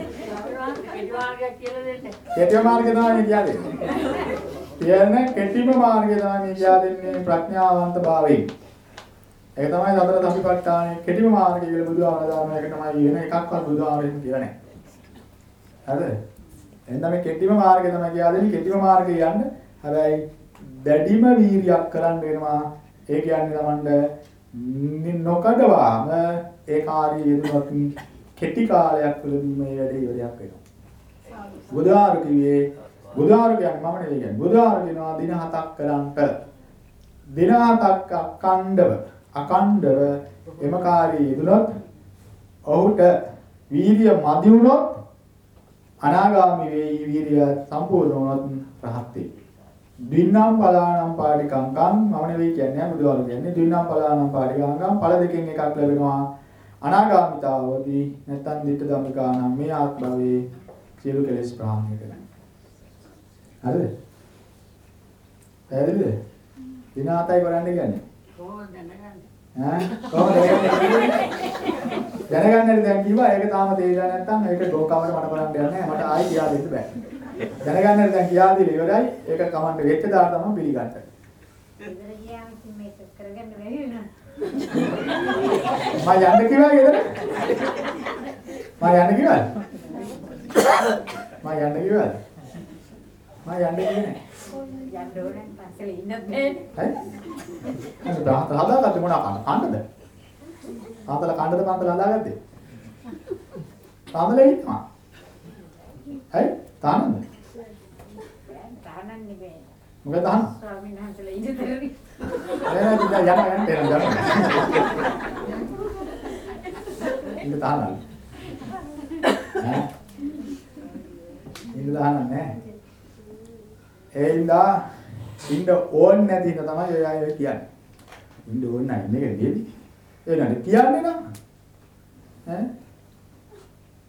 එඩවාර්ගය කියලා දෙන්න. කෙටි මාර්ගය තමයි කියන්නේ. කියන්නේ කෙටිම මාර්ගය තමයි කියා දෙන්නේ ප්‍රඥාවන්ත භාවයෙන්. ඒක තමයි සතර සතිපට්ඨානයේ කෙටිම මාර්ගය කියලා බුදුහාමර දාන එක තමයි වෙන එකක්වත් බුදුහාමරෙන් කියලා නැහැ. හරිද? එහෙනම් මේ කෙටිම මාර්ගය තමයි කියා දෙන්නේ කෙටිම මාර්ගය යන්න. හැබැයි දැඩිම වීරියක් කරන්න වෙනවා. ඒ කියන්නේ තමන්ට නොකඩවාම ඒ කාර්යය යෙදුනොත් කෙටි කාලයක් තුළදී මේ වැඩේ ඉවරයක් වෙනවා. බුදුහාර කිව්වේ බුදුහාර කියන්නේ මම නෙවෙයි කියන්නේ බුදුහාර කියනවා දින හතක් කරන්ට දින හතක් අකණ්ඩව අකණ්ඩව එම කාර්යය යෙදුනොත් ඔහුට වීර්ය මදි වුණොත් අනාගාමී වෙයි වීර්ය සම්පූර්ණ වුණොත් රහත් වෙයි. දින්නම් පලානම් පාටිකංකම් මම නෙවෙයි කියන්නේ බුදුහාර කියන්නේ දින්නම් පලානම් පාටිකංකම් ඵල දෙකෙන් එකක් ලැබෙනවා. අනාගාමිතාවදී නැත්නම් ditta ධම්මිකානම් මේ ආත්මවේ සියලු කෙලෙස් ප්‍රහාණය කරනවා. හරිද? පැහැදිලිද? විනාතයි කරන්න කියන්නේ. කොහොමද දැනගන්නේ? ඈ කොහොමද දැනගන්නේ? දැනගන්නට දැන් කිව්වා ඒක තාම තේරිලා නැත්නම් ඒක ගෝකමකට මට කරන්න දෙයක් නැහැ. මට ආයි කියා දෙන්න බෑ. දැනගන්නට දැන් කියා දීලා ඉවරයි. ඒක කමන්න වෙච්ච දාට තමයි පිළිගන්න. ඉතින් ඉතින් මේක කරගන්න බැරි වෙනවා. මම යන්න කිව්වා ගෙදර. මම යන්න කිව්වද? මම යන්න කිව්වද? මම යන්න කිව්වේ නැහැ. යන්න ඕනේ පස්සේ ඉන්න බෑ. හරි? අද හදාගත්තේ මොනවා කන්න? කන්නද? තාතල කන්නද පන්තල හදාගත්තේ? තාමලේ ඉන්නවා. හරි? තානද? තානන්නේ බෑ. මොකද තාන? ස්වාමීන් වහන්සේලා ඉන්න දෙරි. නෑ නෑ ඉතින් යන්න යන්න තේරෙන්න ගන්න. ඉන්න තානද? ඈ? ඉන්න තාන නෑ. ඒ ඉඳා ඉන්න ඕන් නැති හින්දා තමයි ඔය අය කියන්නේ. ඉන්න ඕන් නැහැ මේක නෙවෙයි. ඒ නේද කියන්නේ නම්. ඈ?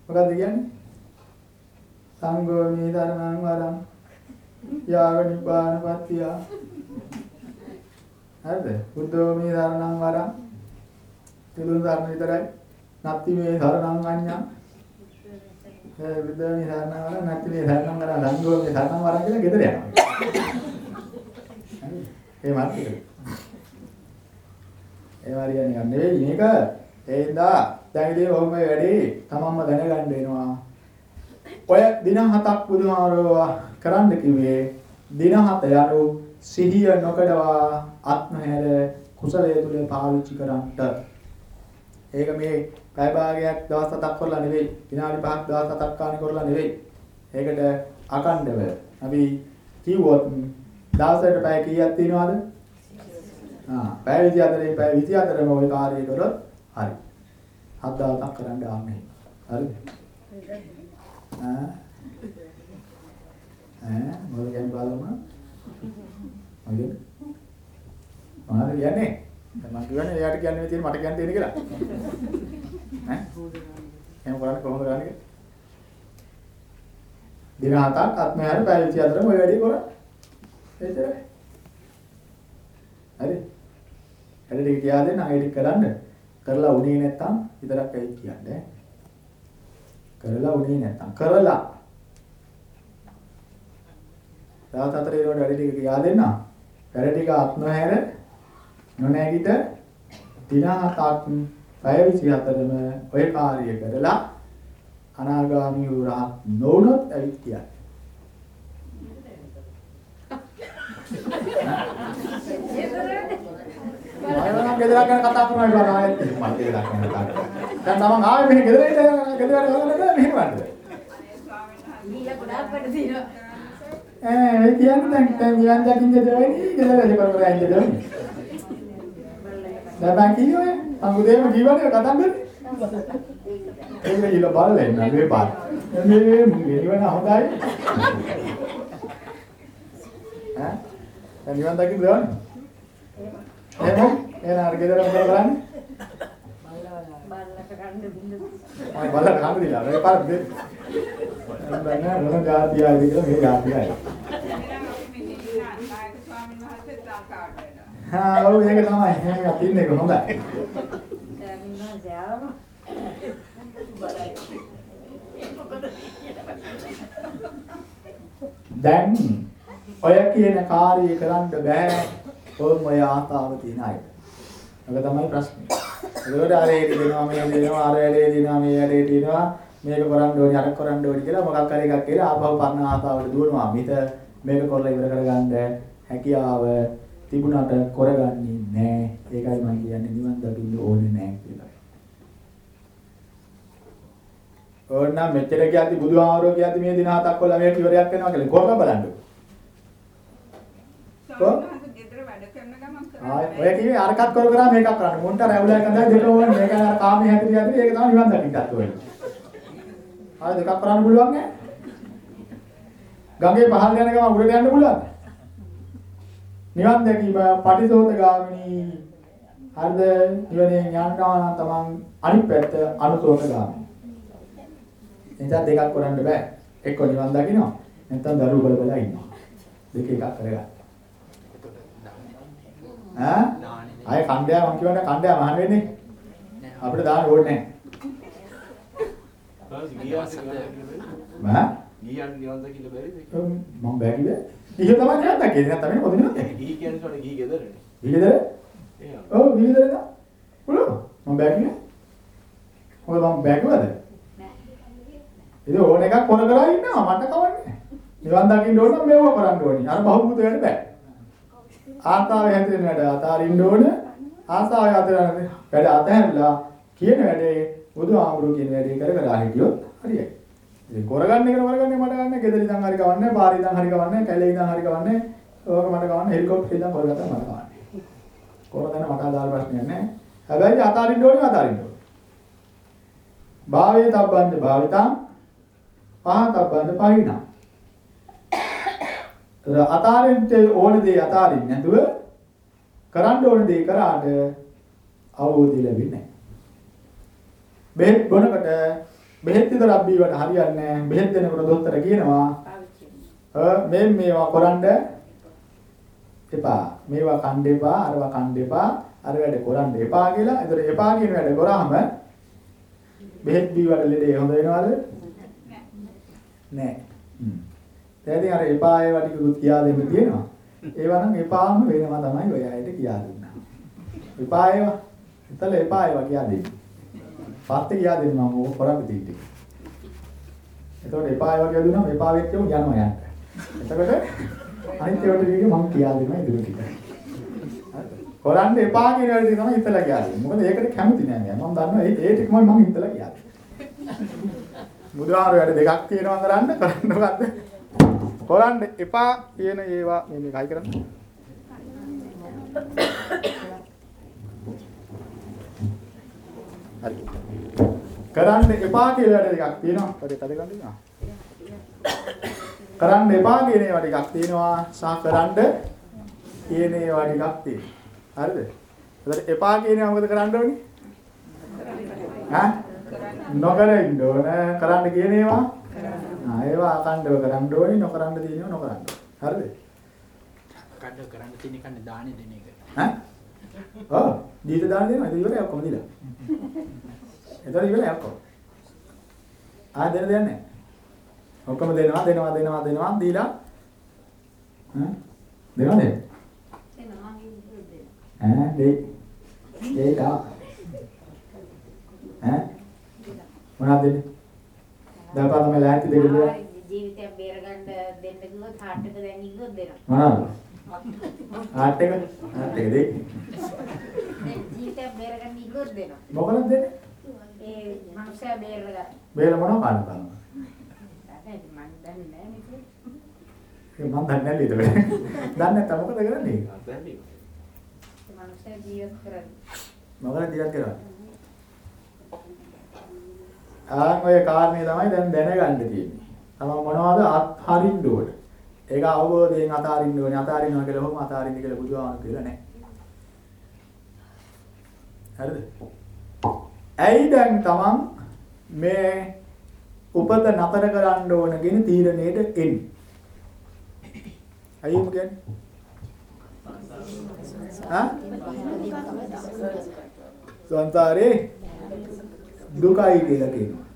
මොකද්ද කියන්නේ? සංගෝමී ධර්මං වරං යාව නිපානපත්තිය. හරිද? බුද්ධෝමී ධර්මං වරං තිලුන් ධර්ම විතරයි. නැති මේ ධර්මං අඤ්ඤා. ඒ බුද්ධෝමී ධර්මං වරං නැති මේ ධර්මං වරං සංගෝමී ධර්මං වරං කියලා ගෙදර යනවා. හරි? ඒ මාර්ගය. ඒ වාරිය නිකන් නෙවෙයි මේක ඒ ඉඳා දැන් ඉතින් ඔහොම වැඩි තමන්ම දැනගන්න වෙනවා. ඔය දින හතක් බුදුහාරෝ කරන්න කිව්වේ දින හත යනු සිහිය නොකඩවා ආත්මහැර කුසලයේ තුල පාවිච්චි කරන්නට. ඒක මේ පැය භාගයක් දවස් හතක් කරලා නෙවෙයි විනාඩි 5ක් දවස් හතක් කාණි කරලා නෙවෙයි. ඒකට අකණ්ඩව අපි කිව්වොත් දවසකට පැය කීයක් තියෙනවද? ආ පැය 24 පැය 24ම ওই කාර්යය කරොත් හරි. හත් දවසක් කරන්න ආන්නේ. හරිද? ඈ ඈ මොකද කියන්නේ බලමු. මොකද? මොනවද කියන්නේ? මම කියන්නේ එයාට කියන්නේ තියෙන මට කියන්න තියෙන කියලා. ඈ? එහෙම කරන්නේ කොහොමද කරන්නේ? දින හතක් අත්මහැර පැය 24ම ඔය වැඩේ කරා. එච්චරයි. හරි. වැඩ ටික කියා දෙන්න අය ටික කරන්න. කරලා උනේ නැත්තම් විතරක් ඇයි කියන්නේ. කරලා උනේ නැත්තම් කරලා. දවස් හතරේ වල වැඩ ටික කියා දෙන්න. වැඩ ටික අත්මහැර නොනැගිට දින හතක් පැය 24ම ඔය කාර්ය කරලා අනාගාමී වූ රහත් නොවුනොත් ඇවිත් කියන්නේ. මම ගෙදර ගැන කතා කරනවා කියලා ආයෙත් මම ගෙදර ගැන කතා කරනවා. දැන් තමන් ආවේ මෙහෙ ගෙදර ඉඳලා ගෙදර කරලා මෙහෙම වන්ද. ගිහිල්ලා ගොඩාක් වැඩ තියෙනවා. ඈ ඒ කියන්නේ දැන් දැන් නිවන් දකින්න දෙවෙනි ගෙදර වැඩ කරලා ඉන්න දෙවෙනි. දැන් බෑ කිව්වේ අඟුදේම ජීවනේ කතා කරන්නේ. ඒක ඉල බලලා ඉන්න මේ පාත්. මේ නිවන හොඳයි. ඈ දැන් නිවන් දකින්න දෙවන්නේ. එහෙනම් එහෙනම් අර ගෙදර මොකද කරන්නේ? බල්ලට කන්න බින්ද. මම බලලා කන්න දිලා මේ පාර දෙන්න. දැන් මොන જાතියයිද කියලා මේ જાතියයි. එහෙනම් අපි මෙහි ඉන්න නායක ස්වාමීන් වහන්සේ ලංකාවට එනවා. හා ඔව් ඒක තමයි. එහෙනම් තින්න එක හොඳයි. දැන් ඉන්න ජාම. දැන් ඔය කියන කාර්යය කරන්න බෑ. ඕම් ඔය ආතාව තියෙන අය. ඒක තමයි ප්‍රශ්නේ. ඒකට අර ඒක දෙනවා මේ දෙනවා අර වැඩේ දෙනවා මේ වැඩේ දෙනවා මේක කරන්න ඕනි අර කරන්න ඕනි කියලා මොකක් හරි එකක් කියලා ආපහු පරණ ආතාවට දුවනවා. මිත මේක කරලා ඉවර කරගන්න හැකියාව තිබුණාට කරගන්නේ නැහැ. ඒකයි මම කියන්නේ නිවන් දකින්න ඕනේ නැහැ කියලා. ඕන්නම් මෙච්චර කියද්දි බුදුහාමරෝ කියද්දි මේ දින හතක් කොල්ල මේ ඉවරයක් වෙනවා කියලා කොහොමද බලන්නේ? ස්වාමීන් ඔය කිව්වේ අරකට කර කර මේකක් කරන්න. මොන්ට රැවුලක් හදලා දෙක ඕනේ. මේක අර කාමයේ හැටි හැටි ඒක තමයි නිවන් දකින්නත් ඕනේ. ආයි දෙකක් කරන්න පුළුවන් නෑ. ගඟේ පහළ යන ගමන් උඩට යන්න පුළුවන්ද? නිවන් දැකීම පටිසෝතගාමිනී. හරිද? නිවනේ ඥානකාන තමන් අනිත් පැත්ත අනුසෝතගාමිනී. එනිසා දෙකක් කරන්න බෑ. එක්ක නිවන් දකින්නවා. නැත්නම් දරුවෝ බල බල ඉන්නවා. දෙක එකක් කරගන්න. ඈ? දාන්නේ ආයේ කණ්ඩායම මං කියවනේ කණ්ඩායම අහන්න වෙන්නේ. අපිට දාන්න ඕනේ නැහැ. ගියන් නිවන් දකින්න බැරිද? මම බැරිද? ඉහ තමයි නිකන් දැක්කේ නැත්නම් මේ පොදිනවා ගිහි කියන්නේ සොනේ ගිහි ගෙදරනේ. විහිදර එහෙනම් ඔව් විහිදර නා පුළුවන් මම බැරිනේ ඔය මම බැරිවද ඉතින් ඕන එකක් කර කර ඉන්නවා. මට කවන්නේ නිවන් දකින්න ඕන නම් මේව කරන්න ඕනේ. අර බහුබූත වෙන්න බෑ ආතාවේ හැදෙන වැඩ අතාරින්න ඕන ආසාවේ අතරින් වැඩ අතහැරලා කියන වැඩේ බුදුහාමුදුරු කියන වැඩේ කර කර හිටියොත් හරියයි. ඉතින් කරගන්න එක කරගන්නේ මට ගන්න ගෙදර ඉඳන් හරි කවන්නේ පාරේ ඉඳන් හරි කවන්නේ කැලේ ඉඳන් හරි කවන්නේ ඕක මට ගන්න හෙලිකොප්ටරේ ඉඳන් කරගත්තා මට කවන්නේ. කරගන්න මට අදාළ ප්‍රශ්නයක් නැහැ. හැබැයි අතාරින්න ඕනේ අතාරින්න ඕනේ. භාවයේ තබ්බන්ද භාවිතං පහතබ්බන්ද පහිනා. අතාරින්න ඕන දේ අතාරින්න නැතුව කරන්න ඕන දේ කරාට අවබෝධය ලැබෙන්නේ නැහැ. බෙහෙත් බොනකොට බෙහෙත් විතරක් බීවට හරියන්නේ නැහැ. බෙහෙත් දෙනකොට දොස්තර කියනවා "අ මේ මේවා කරන්න එපා. මේවා කන්න එපා, අරවා කන්න එපා, අර වැඩ කරන්න එපා" කියලා. ඒතර එපා කියන වැඩ කරාම බෙහෙත් බීවට ලෙඩේ හොඳ වෙනවද? නැහැ. හ්ම්. දැන් අර එපා ඒවා ටිකකුත් කියා දෙන්න තියෙනවා. ඒවා නම් එපාම වෙනවා තමයි ඔය අයට කියා දුන්නා. එපා ඒවා. හිතල එපා ඒවා කියා දෙන්න. පස්සේ කියා දෙන්න මම ඕක කරන්නේ තීටි. එතකොට එපා ඒවා කියලා දුන්නාම එපා වෙච්චම යනවා යන්න. එතකොට අනිත් ඒවාට ටික මම කියා දෙනවා ඉදිරි ටික. කරන්න එපා කියන වැඩ ටික තමයි හිතලා කියා දෙන්නේ. මොකද ඒකට කැමති නෑ මම. මම දන්නවා ඒ ඒ ටිකමයි මම හිතලා කියා දෙන්නේ. බුදුහාර වැඩ දෙකක් තියෙනවා කරන්න කරන්න මොකද්ද? කරන්න එපා කියන ඒවා මේ මේක හයි කරන්න. හරි. කරන්න එපා කියලා වැඩ දෙකක් තියෙනවා. හරි තද ගන්න තියෙනවා. කරන්න එපා කියන ඒවා ටිකක් තියෙනවා. සහ කරන්න කියන ඒවා ටිකක් තියෙනවා. හරිද? එතකොට එපා කියන ඒවා මොකද කරන්න ඕනේ? ඈ? නොකර ඉන්න ඕන. කරන්න කියන ඒවා ආ ඒවා අකණ්ඩව කරන්න ඕනේ නොකරන්න තියෙනව නොකරන්න ඕනේ. හරිද? කඩ කරන්න තියෙන කන්නේ දානි දෙන එක. ඈ? ඔව්. දීත දාන දෙනවා. ඒක ඉවරයි ඔක්කොම දීලා. එතන ඉවරයි ඔක්කොම. ආ දෙන්න දෙන්නේ නැහැ. ඔක්කොම දෙනවා දෙනවා දෙනවා දෙනවා දීලා ඈ දෙනවද? දෙන්න. ඈ දෙයි. දෙයි තා. ඈ මොනවද දෙන්නේ? දැන් පාර තමයි ලෑස්ති දෙක දෙන්න. ජීවිතයක් බේරගන්න දෙන්න කිව්වොත් හાર્ට් එක දැන් ඉන්නොත් දෙනවා. මොනවද? ආට් එක ආට් එක දෙයි. දැන් ජීවිතයක් බේරගන්න ඉන්නොත් දෙනවා. මොකද දෙන්නේ? ඒ මනුස්සයා බේරගන්න. බේල මොනව කාණ බලන්න. නැහැ මම දන්නේ නැහැ මේක. ඒක මම දන්නේ නැහැ නේද? දන්නේ නැත්නම් මොකද කරන්නේ? මනුස්සයා ජීවත් කරන්නේ. මොකද ජීවත් කරන්නේ? ආන් ඔය කාරණේ තමයි දැන් දැනගන්න තියෙන්නේ. තමයි මොනවද අත්හරින්න ඕන. ඒක අවබෝධයෙන් අතාරින්න ඕනේ. අතාරින්නවා කියලා කොහොම අතාරින්න කියලා බුදුහාම කියලා නැහැ. හරිද? ඇයි දැන් තමන් මේ උපත නතර කරන්න ඕන කියන තීරණයට එන්නේ? ඇයි එහෙම කියන්නේ? සංසාරේ දුකයි කියලා කියනවා.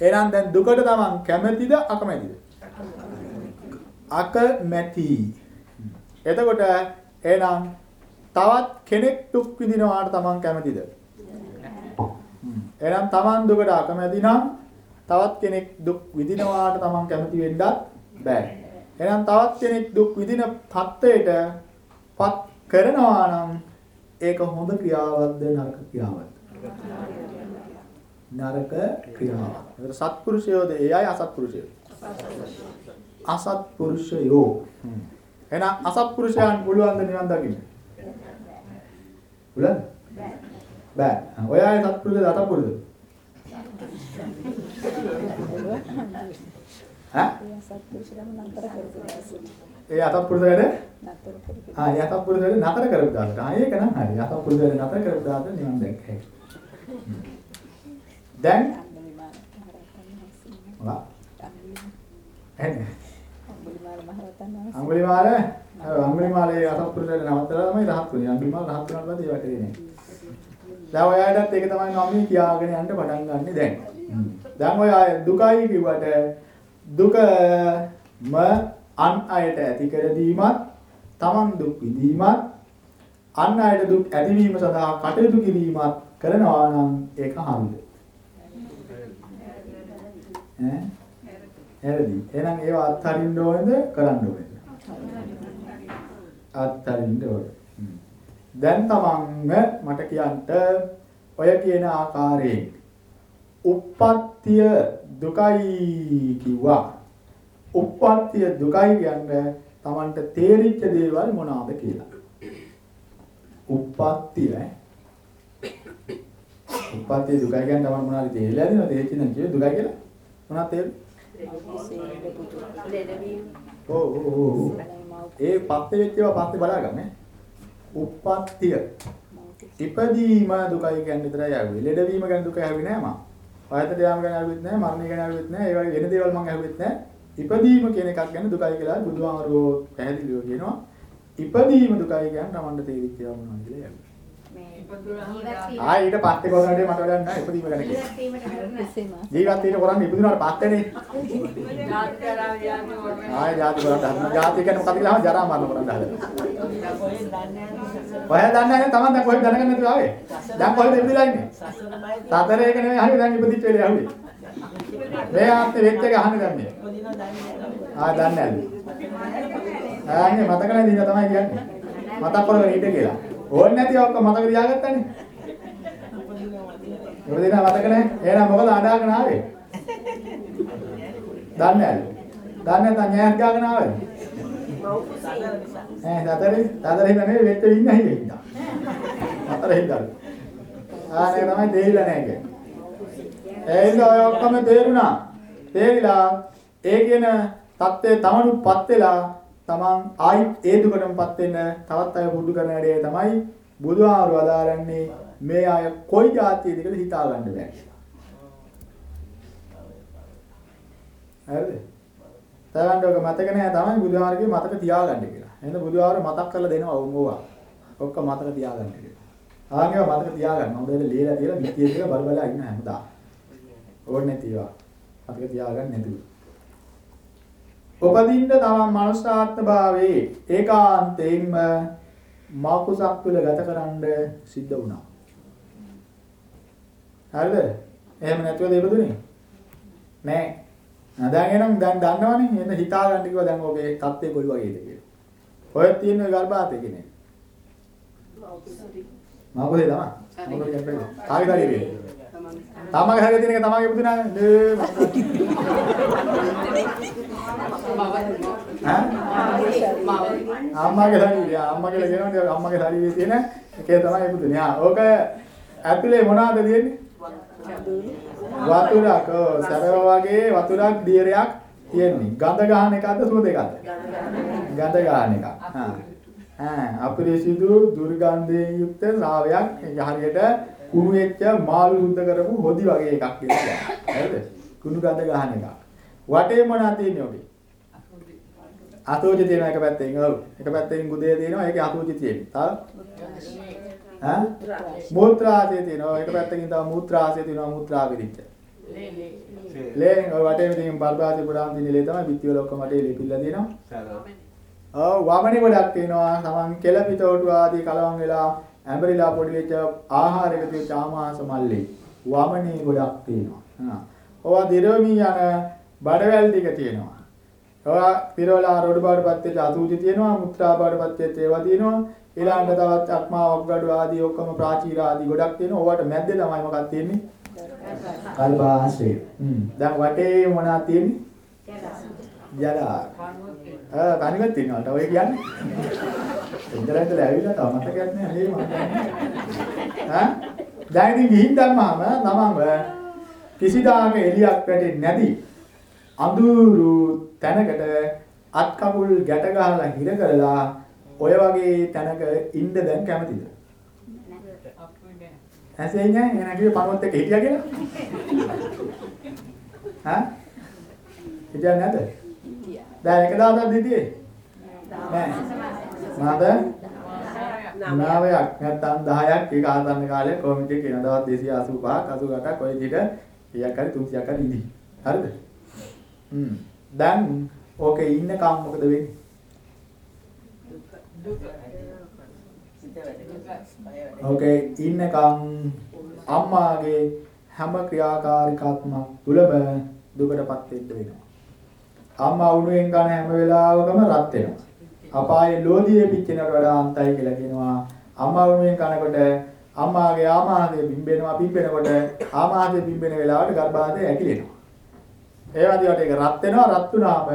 එහෙනම් දැන් දුකට තමන් කැමැතිද අකමැතිද? අකමැති. එතකොට එහෙනම් තවත් කෙනෙක් දුක් විඳිනවාට තමන් කැමැතිද? එහෙනම් තමන් දුකට අකමැති නම් තවත් කෙනෙක් දුක් විඳිනවාට තමන් කැමති වෙන්නත් බෑ. එහෙනම් තවත් කෙනෙක් දුක් විඳින තත්ත්වයට පත් කරනවා නම් ඒක හොඳ ක්‍රියාවක්ද නරක ක්‍රියාවක්ද? නරක ක්‍රියාවක්. ඒතර සත්පුරුෂයෝද ඒ අය අසත්පුරුෂයෝ? අසත්පුරුෂයෝ. එහෙනම් අසත්පුරුෂයන් පුළුවන් ද නිවන් දකින්න? පුළුවන්ද? බෑ. ඔය අය සත්පුරුෂද අසත්පුරුෂද? ඈ? ඒ අසත්පුරුෂ වැඩ ආ ඒ අසත්පුරුෂ වැඩ නතර කරපු දාන්න. ආ ඒක නම් හරි. අසත්පුරුෂ වැඩ නතර කරපු දාන්න නිවන් දැක්කේ. දැන් මොකක්ද? එන්නේ. අඟුලිමාල අඟුලිමාලේ අසත්පුරුෂ වැඩ නවත්තලා තමයි රහත් වෙන්නේ. අඟුලිමාල රහත් වුණාට පස්සේ ඒවට එන්නේ. දැන් ඔයාලටත් ඒක තමයි මම කියාගෙන යන්න පටන් ගන්නෙ දැන්. දැන් ඔය දුකයි කිව්වට දුකම අන් අයට ඇති කර දීමත් තමන් දුක් විඳීමත් අන් අයට දුක් ඇතිවීම සඳහා කටයුතු කිරීමත් කරනවා නම් ඒක හරිද? ඈ? හරිද? එහෙනම් ඒව අත්හරින්න ඕනේද කරන්න ඕනේද? අත්හරින්න ඕනේ. දැන් තමන් මට කියන්න ඔය කියන ආකාරයෙන් උප්පත්තිය දුකයි කිව්වා. උප්පත්තිය දුකයි කියන්නේ තමන්ට තේරිච්ච දේවල් මොනවාද කියලා. උප්පත්තිය ඈ. උප්පත්තිය දුකයි කියන්නේ තමන් මොනවාද තේරිලා දෙනවද? තේරිච්ච නම් කියේ දුකයි කියලා. මොනවද තේරෙන්නේ? ඒ පස්සේ වෙච්ච ඒවා පස්සේ බලාගන්න ඈ. උප්පත්තිය. ඉපදීම දුකයි කියන්නේ විතරයි ආවේ. ලෙඩවීම ගැන දුක ඇහුවේ නෑ මම. වයසට යාම ගැන ඇහුවෙත් නෑ, මරණය ගැන ඇහුවෙත් නෑ. ඒ වගේ වෙන දේවල් මම ඇහුවෙත් නෑ. ඉපදීම කියන එකක් ගැන දුකයි කියලා බුදුහාමරෝ පැහැදිලිව කියනවා. ඉපදීම දුකයි කියන්නේ Tamanට තේරිච්ච ඒවා මොනවද කියලා ඇහුවේ. මේ ආ ඊට පස්සේ කොහොමද මට වැඩක් නෑ ඉපදීම ගැන කියන්නේ. ජීවත් වීමට කරන ජීවත් වෙන්න කරන්නේ ඉපදුනාට පස්සේනේ. ජාති කරා යන්නේ ඕනේ. ආය ජාති කරන්න හදන. ජාති කියන්නේ මොකක්ද කියලා ජරා මරණ කරන්න හදන. ඔය දන්නේ නැහැ තමන් දැන් කොහෙද දැනගන්න නැතුව ආවේ. දැන් කොහෙද ඉපදිලා ඉන්නේ? සතර එක නෙමෙයි හරි දැන් ඉපදිච්ච වෙලේ ආවේ. මේ ආත්තේ වෙච්ච එක අහන්නේ දැන් මේ. ආ දන්නේ නැහැ. ආන්නේ මතක නැති ඉඳ තමයි කියන්නේ. මතක් කරගෙන හිට කියලා. ඕනේ නැති ඔක්කොම මතක තියාගත්තානේ. ඉපදිනා මතක නැහැ. එහෙනම් මොකද අඬාගෙන ආවේ? දන්නේ නැහැ. දන්නේ නැත්නම් ඥාන ගාගෙන ආවේ. ඈ සතරේ සතරේ නෙමෙයි වෙච්ච ඉන්න හින්දා. හතර හින්දා. ආනේ තමයි තේරිලා නැහැ කියන්නේ. ඒ හින්දා ඔය ඔක්කොම තේරුණා. තේරිලා ඒ කියන தත්ත්වය තමනුපත් වෙලා තමන් ආයි ඒ දුකටමපත් වෙන්න තවත් අය පුරුදු කරන හැටි තමයි බුදුහාරු අදාරන්නේ මේ අය කොයි જાතියද කියලා හිතා ගන්න බෑ. හරිද? තවන්න ඔක මතක නැහැ තමයි බුදුහාරගේ මතක තියාගන්න කියලා. එහෙනම් බුදුහාර මතක් කරලා දෙනවා ඕවා. ඔක්ක මතක තියාගන්න කියලා. ආන්ගේව මතක තියාගන්න. හොඳට ලියලා තියලා පිටියේ තියලා බල බල ඉන්න හැමදාම. ඕනේ තියවා. මතක තියාගන්න නැතුව. උපදින්න තමන් මනුෂ්‍යාත්ම භාවයේ ඒකාන්තයෙන්ම මාකුසක් තුළ ගතකරන්න සිද්ධ වුණා. හරිද? එහෙම නැතුවද ඉපදුනේ? නෑ. දැන් එනම් දැන් දන්නවනේ එන්න හිතා ගන්න කිව්වා දැන් ඔබේ තත්ත්වය කොයි වගේද කියලා. ඔය තියෙන ගර්භාතේ කෙනෙක්. මාපොලේ තමයි. මොකද කියන්නේ? කාගේ ශරීරයේ? තමගේ හැරේ තියෙන එක තමගේ පුදුනා නේ. අම්මගේ ශරීරය අම්මගේ කියනකොට අම්මගේ ශරීරයේ තියෙන එකේ තමයි පුදුනේ. ආ ඕක ඇතුලේ මොනවද තියෙන්නේ? වතුරක් ඔව් සරව වගේ වතුරක් දියරයක් තියෙන්නේ. ගඳ ගන්න එකක්ද සුවඳ එකක්ද? ගඳ ගන්න එකක්. හා. ආ අපිරිසිදු දුර්ගන්ධයෙන් යුක්ත ශ්‍රාවයක් ඒක හරියට කුණු වෙච්ච මාළු සුද්ධ කරපු හොදි වගේ එකක් කියලා. හරිද? කුණු ගඳ ගන්න එකක්. වටේ මොනවද තියෙන්නේ ඔබේ? අතෝජ තියෙන එක පැත්තෙන් ඔව්. එක පැත්තෙන් ගුදේ තියෙනවා ඒකේ අතෝජ තියෙනවා. තව ඈ මූත්‍රාශය තියෙනවා. එක පැත්තකින් තව මූත්‍රාශය තියෙනවා මූත්‍රා විරිච්ච. ලේ ඔය වටේ තියෙන බල්බාදී පුරාම තියෙන ලේ තමයි පිටිවල ඔක්කොම වටේ ලිපිලා තියෙනවා. ඔව් වමනේ ගොඩක් තියෙනවා. සමන් කෙලපිතෝටු ආදී කලවම් වෙලා ඇඹරිලා පොඩි වෙච්ච ආහාර එකතු වෙච්ච ආමාශ මල්ලේ වමනේ ගොඩක් තියෙනවා. හා. ඔවා දිරවමි යන බඩවැල් ටික තියෙනවා. ඔයා පිරවලා රොඩු බාඩපත් වෙච්ච අසූචි තියෙනවා, මුත්‍රා බාඩපත් වෙච්ච ඒවා තියෙනවා. ඊළඟට තවත් අක්මා වග්ගඩු ආදී ඔක්කොම ප්‍රාචීර ආදී ගොඩක් තියෙනවා. ඕවට මැද්දේ තමයි මොකක්ද තියෙන්නේ? කල්පාශ්‍රය. හ්ම්. දැන් වටේ මොනවද තියෙන්නේ? ජලා. ආ කණිවත් තියෙනවාට ඔය කියන්නේ. ඉඳලා ඉඳලා ඇවිල්ලා තව මතකයක් නෑ මේ මම. ඈ? දැන් ඉතින් ගිහින් දැම්මාම තමන්ව කිසිදාක එලියක් වැටෙන්නේ නැති අඳුරු තැනකට අත් කකුල් ගැට ගහලා හිර කරලා ඔය වගේ තැනක ඉන්න දැන් කැමතිද? ඇසෙන් නෑ එන කිව්වේ පණුවත් එක්ක හිටියා කියලා. හා? හිටියා නැද? දැන් එක දවසක් දිදී. නෑ. මාද? නාවයක් නැත්තම් 10ක් ඒක ආසන්න කාලේ කොමිටි කියන දවස් 285ක් 88ක් ඔය විදිහට කීයක් හරි 300ක් හරි ඉදි. හරිද? හ්ම්. දැන් ඕකේ ඉන්නකම් මොකද වෙන්නේ? ඕකේ ඉන්නකම් අම්මාගේ හැම ක්‍රියාකාරීකත්වයක් තුලම දුකටපත් වෙන්න වෙනවා. අම්මා උණුවෙන් කන හැම වෙලාවකම රත් වෙනවා. අපායේ ලෝධියේ පිච්චෙනවට වඩා අන්තයි කියලා කියනවා. අම්මා උණුවෙන් කනකොට අම්මාගේ ආමාශය බිම්බෙනවා බිම්බෙනකොට ආමාශය බිම්බෙන වෙලාවට ගර්භාෂය ඇකිලෙනවා. ඒ වදියට ඒක රත් වෙනවා රත් වුණාම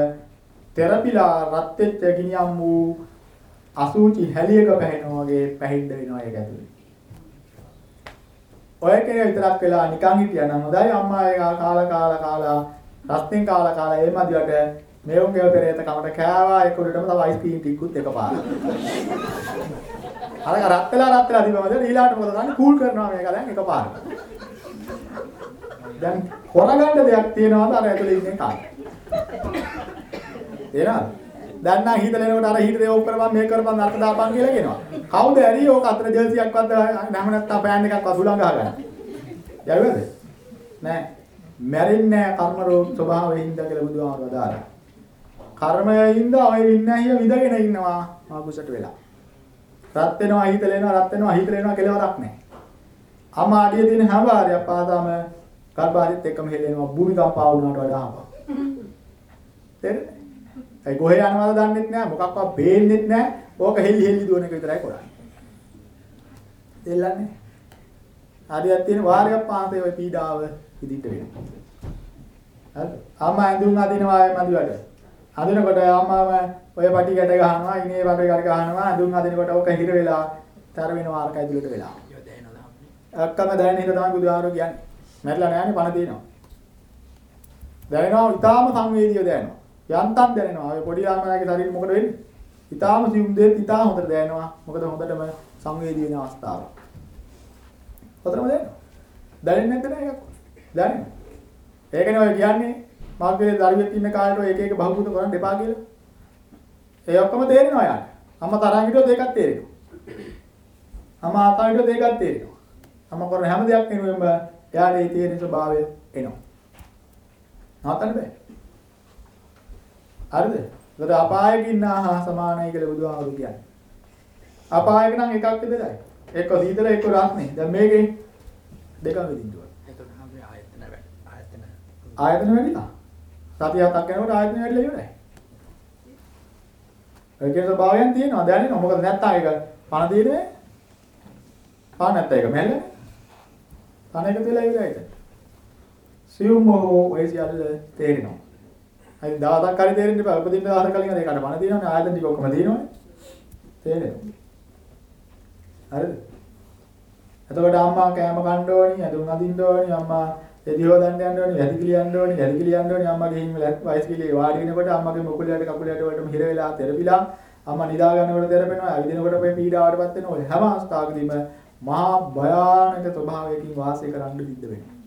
තෙරපිලා රත් වෙච්ච ගිනියම් වූ අසුචි හැලියක පැහෙනවා වගේ පැහින්න වෙනවා ඒක ඇතුලේ. ඔය කෙනෙක් විතරක් වෙලා නිකන් හිටියනම් හොඳයි අම්මා ඒක කාලා කාලා කාලා රස්තින් කාලා කාලා ඒ මදිවට මේවුන්ගේ පෙරේත කමට කෑවා ඒක උඩටම තව අයිස්ක්‍රීම් ටිකකුත් එකපාරට. අර රත් වෙලා රත් වෙලා තිබ්බම ඊළාට මොකද කරන්නේ කූල් කරනවා මේක දැන් එකපාරට. දැන් හොරගන්න දෙයක් තියනවාද අර ඇතුලේ ඉන්නේ කාට? තේරෙනවද? දැන් නම් හිතලෙනකොට අර හිතේ ඕක කරපන් මේක කරපන් අර්ථ දාපන් කියලා කියනවා. කවුද ඇරි ඕක අතර ජර්සියක්වත් නැම නැත්තම් පෑන් එකක් වසුලං ගහගන්න. යරුවද? නෑ. මැරෙන්නේ නෑ කර්ම රෝග ස්වභාවයෙන් ඉඳ කියලා බුදුහාමර වදාළා. කර්මයෙන් ඔය වින්නහිය විදගෙන ඉන්නවා මාකුසට වෙලා. රත් වෙනවා හිතලෙනවා රත් වෙනවා හිතලෙනවා කෙලවරක් නෑ. අම්මා අඩිය තියෙන හැම වාරයක් පාදාම ගර්භාරියත් එක්කම හෙලෙනවා භූමිකම්පා වුණාට වඩා හපා. තේරෙන්නේ? ඒ කොහේ යනවද දන්නෙත් නෑ මොකක්වත් පේන්නෙත් නෑ. ඕක හෙලි හෙලි දුවන එක විතරයි කරන්නේ. දෙල්ලන්නේ. හරියක් තියෙන වාරයක් පාන්තේ ওই පීඩාව විදිහට වෙනවා. හරි. අම්මා ඇඳුම් අදිනවා ඒ මදිවට. අදිනකොට අම්මාම ඔය පටි ගැට ගහනවා, ඉනේ වගේ කර ගහනවා, ඇඳුම් අදිනකොට ඕක හිර වෙලා තර වෙනවා අරක ඇතුළට වෙලා. අක්කම දැනෙන හින්දා තමයි බුදුහාරෝ කියන්නේ. මැරිලා නෑනේ පණ දිනනවා. දැනෙනවා ඊටාම සංවේදීව දැනෙනවා. යන්තම් දැනෙනවා. ඔය පොඩි ළමයාගේ ශරීරෙ මොකද වෙන්නේ? ඊටාම සියුම් දෙයක් ඊටාම හොඳට දැනෙනවා. මොකද හොඳටම සංවේදී වෙන අවස්ථාව. හොඳටම දැනෙනවා. දැනෙන්නේ නැද්ද නෑ එකක්? දැනෙනවා. ඒකනේ ඔය කියන්නේ මාගේ දරුවෙක් ඉන්න කාලේට ඔය එක එක බහුබූත කරන්න එපා කියලා. ඒ ඔක්කොම තේරෙනවා යාට. අම්මා තරහන් හිටියොත් ඒකත් තේරෙනවා. අම්මා ආතා හිටියොත් ඒකත් තේරෙනවා. අම්මා කරන හැම දෙයක් වෙනුවෙම එයාට ඒ තේරෙන ස්වභාවය එනවා. නවත්තන්න බෑ. හරිද? ඒකට අපායක ඉන්න හා සමානයි කියලා බුදුහාමුදුරු කියන්නේ. අපායක නම් එකක් විතරයි. එක්ක සීතල එක්ක රස්නේ. දැන් මේකෙන් දෙකම විදින්න ඕන. එතකොට අපි ආයතන වැඩ ආයතන ආයතන වැඩිලා. සතිය හතක් යනකොට ආයතන වැඩිලා ඉවරයි. ඒකේ ස්වභාවයන් තියෙනවා දැනෙනවා. මොකද නැත්තම් ඒක පණ දිනේ. පණ නැත්නම් ඒක මැල්ලනේ. පණ එක තියලා ඉවරයි ඒක. සියුම් හෝ ඔය සියල්ල තේරෙනවා. හරි දවසක් හරි තේරෙන්න බෑ. උපදින්න දවසක් කලින් ඒකට පණ දිනවනේ ආයතන ටික ඔක්කොම දිනවනේ. තේරෙනවා. හරිද? එතකොට අම්මා කෑම කන්න ඕනි, ඇඳුම් අඳින්න ඕනි, අම්මා එදි හොදන්න යන්න ඕනි, වැදිකිලි යන්න ඕනි, වැදිකිලි යන්න ඕනි. අම්මා ගිහින් වයිස්කිලි වාඩි වෙනකොට අම්මගේ මුකුලයට කකුලයට වලටම හිර වෙලා තෙරපිලා අම්මා නිදා ගන්නකොට තෙරපෙනවා, ඇවිදිනකොට මේ පීඩාවටපත් වෙනවා. ඔය හැම අවස්ථාවකදීම මහා භයානක ස්වභාවයකින් වාසය කරන්න සිද්ධ වෙනවා.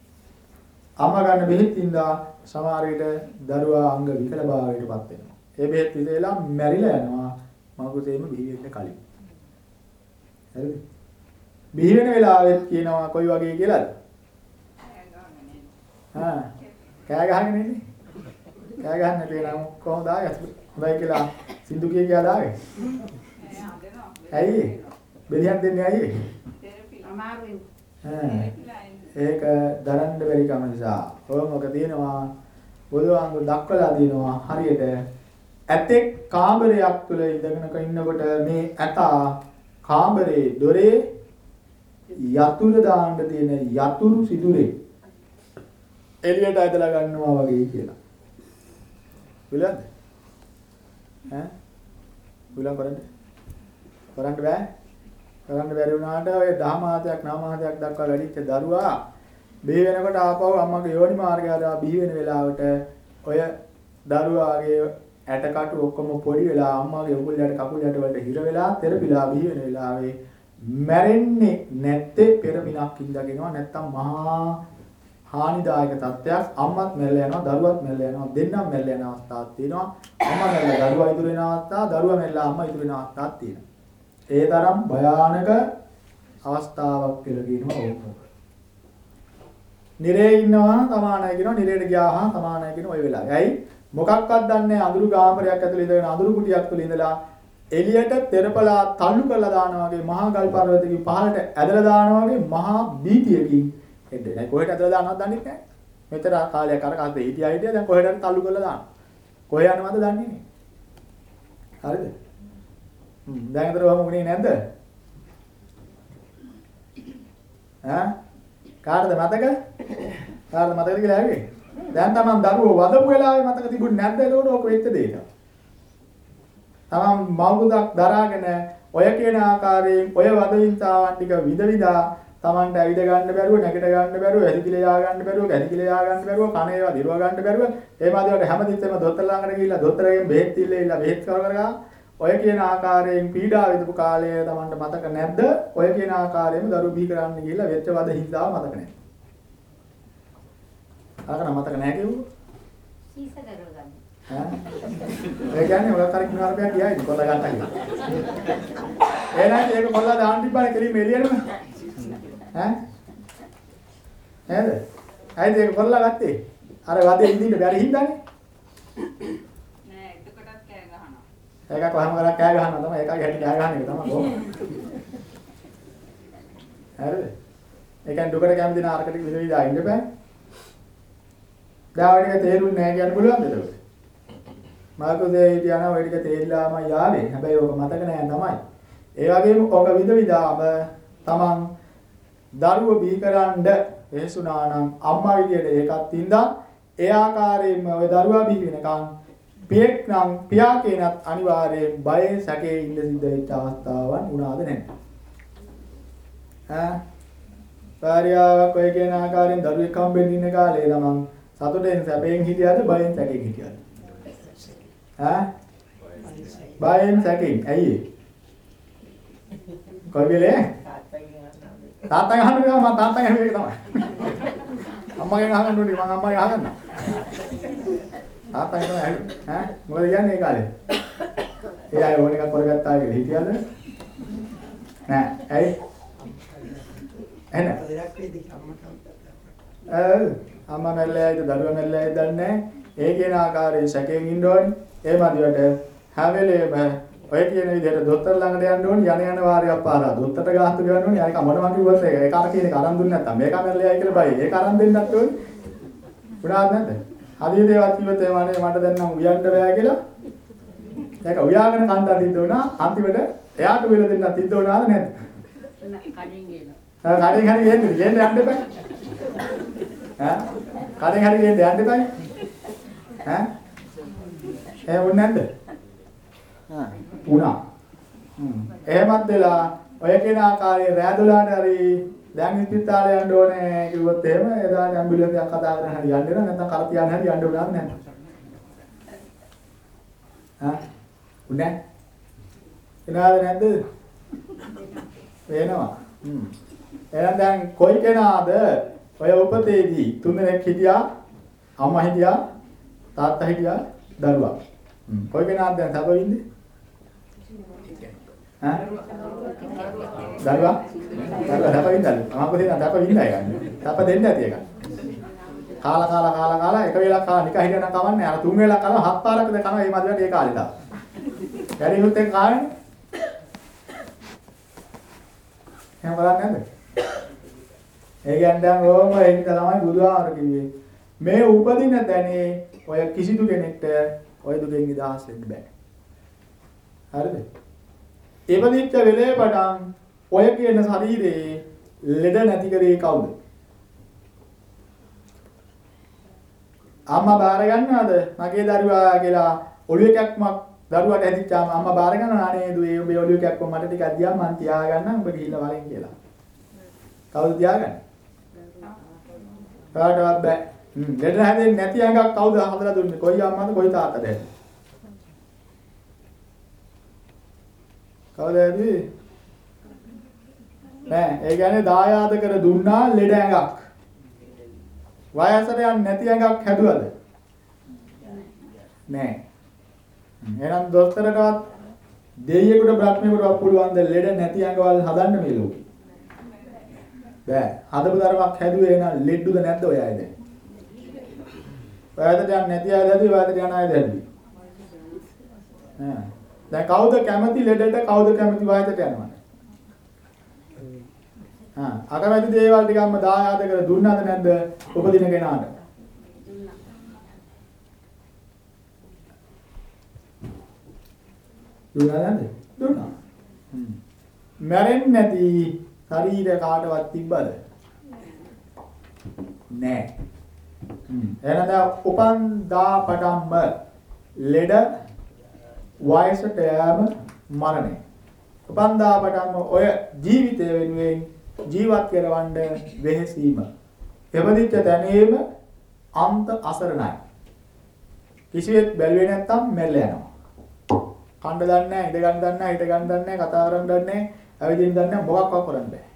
අම්මා ගන්න බෙහෙත් ඉඳා සමහර විට දරුවා අංග විකලභාවයටපත් වෙනවා. ඒ බෙහෙත් විදේලා මැරිලා යනවා. මගුතේම බිහි වෙන්න කලින්. හරිද? බිහි වෙන වෙලාවෙත් කියනවා කොයි වගේ කියලාද? හා කෑ ගහගෙන ඉන්නේ. කෑ ගහන්න නැති නම් කොහොමද ආයේ හොඳයි කියලා සින්දු කිය කියා දාවේ. ඇයි? බෙලියක් දෙන්නේ ඇයි? අමාරුයි. හා ඒක දරන්න බැරි කම නිසා. ඕමක තියෙනවා බුදුහාමුදුර දක්වලා දිනවා හරියට ඇතෙක් කාමරයක් තුල ඉඳගෙනක ඉන්නකොට මේ ඇතා කාමරේ දොරේ යතුරු දාන්න තියෙන යතුරු සිදුරේ එළියට ඇදලා ගන්නවා වගේ කියලා. බුලන්ද? ඈ? බුලන් කරන්නේ? කරන්න බෑ. කරන්න බැරි වුණාට ඔය දහමාතයක් නාමාතයක් දක්වා වැඩිච්ච දරුවා බිහි වෙනකොට ආපහු අම්මගේ යෝනි මාර්ගය හරහා බිහි වෙන වෙලාවට ඔය දරුවාගේ ඇටකටු ඔක්කොම පොඩි වෙලා අම්මාගේ උගුල් යට කකුල් යට වලට හිර වෙලා තෙරපිලා බිහි වෙන වෙලාවේ මැරෙන්නේ නැත්තේ පෙර පිනක් ඉඳගෙනවා නැත්තම් මහා හානිදායක තත්ත්වයක් අම්මත් මැරලා යනවා දරුවත් මැරලා යනවා දෙන්නම මැරලා යන අවස්ථාවක් තියෙනවා අම්මා මැරලා දරුවා ඉතුරු වෙන අවස්ථාව දරුවා මැරලා අම්මා ඉතුරු වෙන අවස්ථාවක් තියෙනවා ඒ තරම් භයානක අවස්ථාවක් කියලා කියනවා ඕක. නිරේ ඉන්නවා සමානයි කියනවා නිරේට ගියාම සමානයි කියන ওই වෙලාවයි. ඇයි? මොකක්වත් දන්නේ නැහැ අඳුරු ගාමරයක් ඇතුළේ ඉඳගෙන අඳුරු කුටියක් තුළ ඉඳලා එළියට තෙරපලා තල්ලු කරලා දානවා වගේ මහා ගල් පර්වතකින් පහළට ඇදලා දානවා වගේ මහා බීතියකින් එන්නේ. දැන් කොහෙට ඇදලා දානවද දන්නේ නැහැ. මෙතන කාලයක් අර කාලේ හිටියා හිටියා දැන් කොහෙට හරි තල්ලු කරලා දානවා. කොහේ යනවද දන්නේ නැහැ. හරිද? හ්ම් දැන් අතර වහම උනේ නැද්ද? ඈ කාටද මතක? කාටද මතකද කියලා ඇහුවේ? දැන් තමන් දරුවෝ වදපු වෙලාවේ මතක තිබුණ නැද්ද එතකොට ඕක වෙච්ච දෙයක්. තමන් මවුදක් දරාගෙන ඔය කියන ආකාරයෙන් ඔය වදින්තාවන් ටික විද තමන්ට ඇවිද ගන්න බැරුව නැගිට ගන්න බැරුව ඇදිකිල යා ගන්න බැරුව ගැදිකිල යා ගන්න බැරුව කන ඒවා දිරව ගන්න බැරුව ඒ මාදිවට හැමතිස්සෙම දොස්තර ළඟට ගිහිල්ලා දොස්තරගෙන් බෙහෙත් ඉල්ලෙilla බෙහෙත් කර කර ඔය කියන ආකාරයෙන් පීඩා විඳපු කාලය තමන්ට මතක නැද්ද? ඔය කියන ආකාරයෙන්ම දරුවෝ බිහි කරන්න ගිහිල්ලා වෙච්ච වද හිතාව මතක නැහැ. අරකන මතක නැහැ කිව්වෝ. සීස කරගන්න. ඈ? ඒ කියන්නේ ඔය කරේ කිනාරපයක් ගියායි කොල්ල ගත්තා කියලා. එහෙනම් ඒක කොල්ල දාන්න තිබ්බනේ කෙලින්ම එළියටම. ඈ? නේද? ඇයිද ඒක කොල්ල ගත්තේ? අර වදේ ඉඳින්න බැරි හින්දානේ. නෑ එතකොටත් කෑ ගහනවා. ඒකක් වහම කරක් කෑ ගහනවා තමයි ඒකයි හැටි කෑ ගහන එක තමයි කොහොමද? හරිද? ඒ කියන්නේ දුකට කැමති නා අරකට විද විදා ඉන්න බෑ. ටික තේරුන්නේ නැහැ කියන්න පුළුවන්ද එතකොට? මාකෝදේ හිටියානම් ඔය ටික තේරිලාම යාවේ. හැබැයි ඕක මතක නැහැ තමයි. ඒ වගේම ඕක විද විදාම තමන් දරුව බිහිකරනද වෙහසුනා නම් අම්මා විදියට ඒකත් ඉඳා ඒ ආකාරයෙන්ම ඔය දරුවා බිහි වෙනකන් පියෙක් නම් පියා කෙනත් අනිවාර්යයෙන් බයේ සැකේ ඉඳ සිද්ධ වෙච්ච අවස්ථාවන් වුණාද නැද්ද? ඈ භාර්යාවක් ඔය කියන ආකාරයෙන් දරුවෙක් හම්බෙන්න ඉන්න කාලේ තමන් සතුටෙන් සැපයෙන් හිටියද බයෙන් සැකයෙන් හිටියද? ඈ බයෙන් සැකයෙන් ඇයි ඒ? කොයි වෙලේ? තාත්තා ගහන්න බෑ මම තාත්තා ගහන එක තමයි. අම්මගෙන් අහගන්න ඕනේ මම අම්මගෙන් අහගන්නවා. තාත්තා එනවා ඇහුවේ. ඈ මොකද කියන්නේ ඒ කාලේ? ඒ අය ඕන එකක් කරගත්තා කියලා හිතියද? නෑ. ඇයි? එන්න. දෙයක් වේද අම්මට අ අම්මා මැල්ලයිද දරුවා මැල්ලයිද දන්නේ නැහැ. ඒ කියන ආකාරයෙන් සැකයෙන් ඉන්න ඕනේ. ඒ මදිවට හැම වෙලේම ඔය කියන විදිහට දොස්තර ළඟට යන්න ඕනේ යන යන වාරයක් පාරා. දොස්තරට ගාස්තු ගන්න ඕනේ. අනික මොනවා කිව්වොත් ඒක ඒක අර කියන එක අරන් දුන්නේ නැත්තම් මේක මැල්ලයි කියලා බයි. ඒක අරන් දෙන්නත් ඕනේ. උනාද නැද්ද? හදිසියේ දේවත් කිව්වොත් එහෙම අනේ මට දැන් නම් උයන්න බෑ කියලා. ඒක උයාගෙන කන්දා තිද්ද උනා අන්තිමට එයාට වෙල දෙන්නත් තිද්ද උනාද නැද්ද? කඩින් ගේන. ආ කඩෙන් හරි ගේන්න ගේන්න යන්න එපා. ඈ කඩෙන් හරි ගේන්න යන්න එපා. ඈ ඒ වුණ නැද්ද? ආ වුණා. හ්ම් එහෙමත් වෙලා ඔය කෙන ආකාරයේ රෑදුලාට හරි දැන් ඉස්පිතාලේ යන්න ඕනේ කිව්වොත් එහෙම එදාට ඇම්බියුලන්ස් එකක් කතා කරගෙන හරි යන්න වෙනවා නැත්නම් කර තියන්න හරි යන්න උනාද නැද්ද? ආ උනේ එනාද නැද්ද? වෙනවා. හ්ම්. එහෙනම් දැන් කොයි කෙනාද ඔය උපතේදී තුන්දෙනෙක් හිටියා අම්මා හිටියා තාත්තා හිටියා දරුවා. හ්ම්. කොයි කෙනාද දැන් සබ වින්දේ? ඈ? දරුවා? දරුවා සබ වින්දාද? අම්මා කොහෙද සබ වින්දා ගන්නේ? සබ දෙන්න ඇති එක. කාලා කාලා කාලා කාලා එක වෙලක් කාලා නිකන් හිටියනම් කවන්නේ අර තුන් වෙලක් කනවා හත් පාරක්ද කනවා මේ මදිවට ඒ කාලේ තා. ගැරිනුත් එක්ක කාන්නේ එහෙම බලන්නේ නැද්ද? ඒ කියන්නේ දැන් ඕම ඒක තමයි බුදුහාමර කිව්වේ. මේ උපදින තැනේ ඔය කිසිදු කෙනෙක්ට ඔය දුකෙන් නිදහස් වෙන්න බෑ. හරිද? ඉපදිච්ච වෙලේ පටන් ඔය කියන ශරීරේ ලෙඩ නැති කරේ කවුද? අම්මා බාර ගන්නවද? මගේ දරුවා කියලා ඔළුව එකක්මක් දරුවාට ඇදිච්චාම අම්මා බාර ගන්නවා නේ දුවේ ඔබේ ඔළුව එකක්ම මට ටිකක් දියා මං තියාගන්නම් ඔබ ගිහිල්ලා වලින් කියලා. කවුද තියාගන්නේ? කාටවත් බෑ. හ්ම් ලෙඩ හැදෙන්නේ නැති ඇඟක් කවුද හදලා දුන්නේ? කොයි අම්මද කොයි තාත්තද? කවුද ඇදුවේ? නෑ ඒ කියන්නේ දායාද කර දුන්නා ලෙඩ ඇඟක්. වයසට යන්නේ නැති ඇඟක් හැදුවද? නෑ. එහෙනම් දොස්තරටවත් දෙයියෙකුට බ්‍රහ්මයෙකුටවත් පුළුවන් ද ලෙඩ නැති ඇඟවල් හදන්න මේ ලෝකේ? බෑ. හදපු ධර්මයක් හැදුවේ එහෙනම් ලෙඩුද නැද්ද ඔය අය දැන්? ඔයාලට යන්නේ නැති අය දැද්දි ඔයාලට යන අය දැද්දි. ඈ. දැන් කවුද කැමති ලෙඩට කවුද කැමති වයසට යනවද? හා අකමැති දේවල් ටිකක්ම දායාද කර දුන්නාද නැද්ද උපදින කෙනාට? දුන්නා නැද්ද? දුන්නා. මැරෙන්නේ නැති ශරීර කාටවත් තිබ්බද? නෑ. එහෙනම් උපන් දා පටන්ම ලෙඩ වයසට යෑම මරණය. උපන් දා පටන්ම ඔය ජීවිතය වෙනුවෙන් ජීවත් කරවන්න වෙහෙසීම. එවදිච්ච තැනේම අන්ත අසරණයි. කිසිවෙක් බැලුවේ නැත්තම් මැරලා යනවා. කණ්ඩ දන්නේ නැහැ, ඉඳ ගන්න දන්නේ නැහැ, හිට ගන්න දන්නේ නැහැ, කතා කරන්න දන්නේ නැහැ, ඇවිදින්න දන්නේ නැහැ, මොකක්වත් කරන්න බෑ.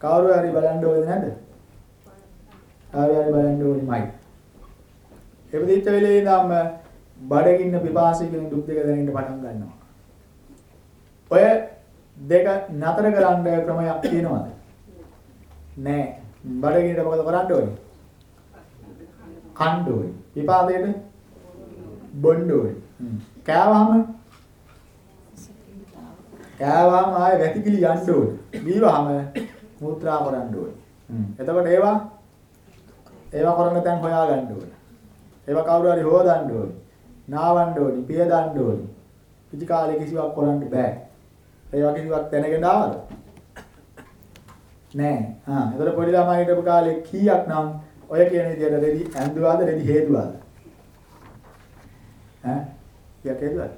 කවුරු හරි බලන්න ඕනේ නැද්ද? කවුරු හරි බලන්න ඕනේමයි. එපදිච්ච වෙලේ ඉඳන්ම බඩගින්න පිපාසයෙන් දුක් දෙක දැනෙන්න පටන් ගන්නවා. ඔය දෙක නතර කරන්න ක්‍රමයක් තියෙනවද? නෑ. බඩගින්නට මොකද කරන්න ඕනේ? කන්න ඕනේ. පිපාසයට බොන්න ඕනේ. කෑවහම කෑවහම ආයෙ වැතිකිලි යන්න ඕනේ. බීවහම මුත්‍රා කරන්න ඕනේ. එතකොට ඒවා ඒවා කරන්න තැන් හොයා ගන්න ඕනේ. ඒවා කවුරු හරි හොදන්න ඕනේ. නාවන්න ඕනේ, පිය දාන්න ඕනේ. කිසි කාලේ කිසිවක් කරන්න බෑ. ඒවා කිසිවක් දැනගෙන ආවද? නෑ. ආ, ඒතර පොඩි ළමයි හිටපු කාලේ කීයක් නම් ඔය කියන විදිහට රෙදි ඇඳුවාද රෙදි හේතුවාද? ඈ? කීයක් හේතුවාද?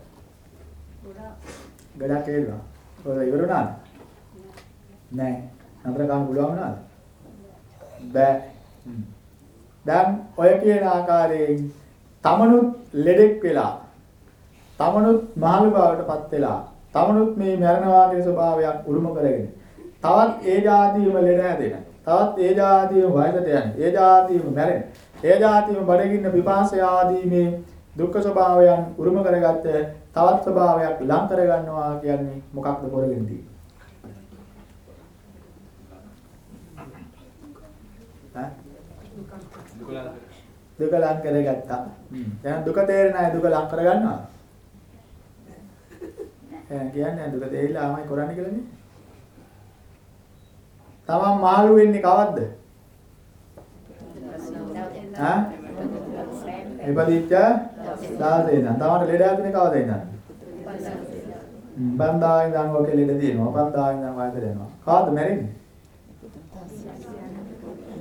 ගොඩක් හේතුවා. ඔය ඉවර වුණාද? නෑ. නතර ගන්න පුළුවන් වුණාද? බෑ. දැන් ඔය කියන ආකාරයෙන් තමනුත් ලෙඩෙක් වෙලා තමනුත් මහලු බවටපත් වෙලා තමනුත් මේ මරණවා කියන ස්වභාවයක් උරුම කරගෙන තවත් ඒ જાතියම ලෙඩ හැදෙන තවත් ඒ જાතියම වයසට යන ඒ જાතියම මැරෙන ඒ જાතියම බඩගින්න පිපාසය ආදී මේ දුක්ඛ ස්වභාවයන් උරුම කරගත්ත තවත් ස්වභාවයක් ලං කරගන්නවා කියන්නේ මොකක්ද කරගෙන තියෙන්නේ? දුක ලං කරගත්තා. දැන් දුක තේරෙන අය දුක ලං කරගන්නවා. ඈ කියන්නේ දුක තේරිලාමයි කරන්නේ කියලානේ. තමන් මාළු වෙන්නේ කවද්ද? ඈ? ඉපදිච්ච දාසේ ඉඳන්. තමන්ට ලෙඩ ඇතිනේ කවද ඉඳන්? බන්දා ඉඳන් ඔකේ ලෙඩ තියෙනවා. බන්දා ඉඳන් වයසට යනවා. කාද මැරෙන්නේ?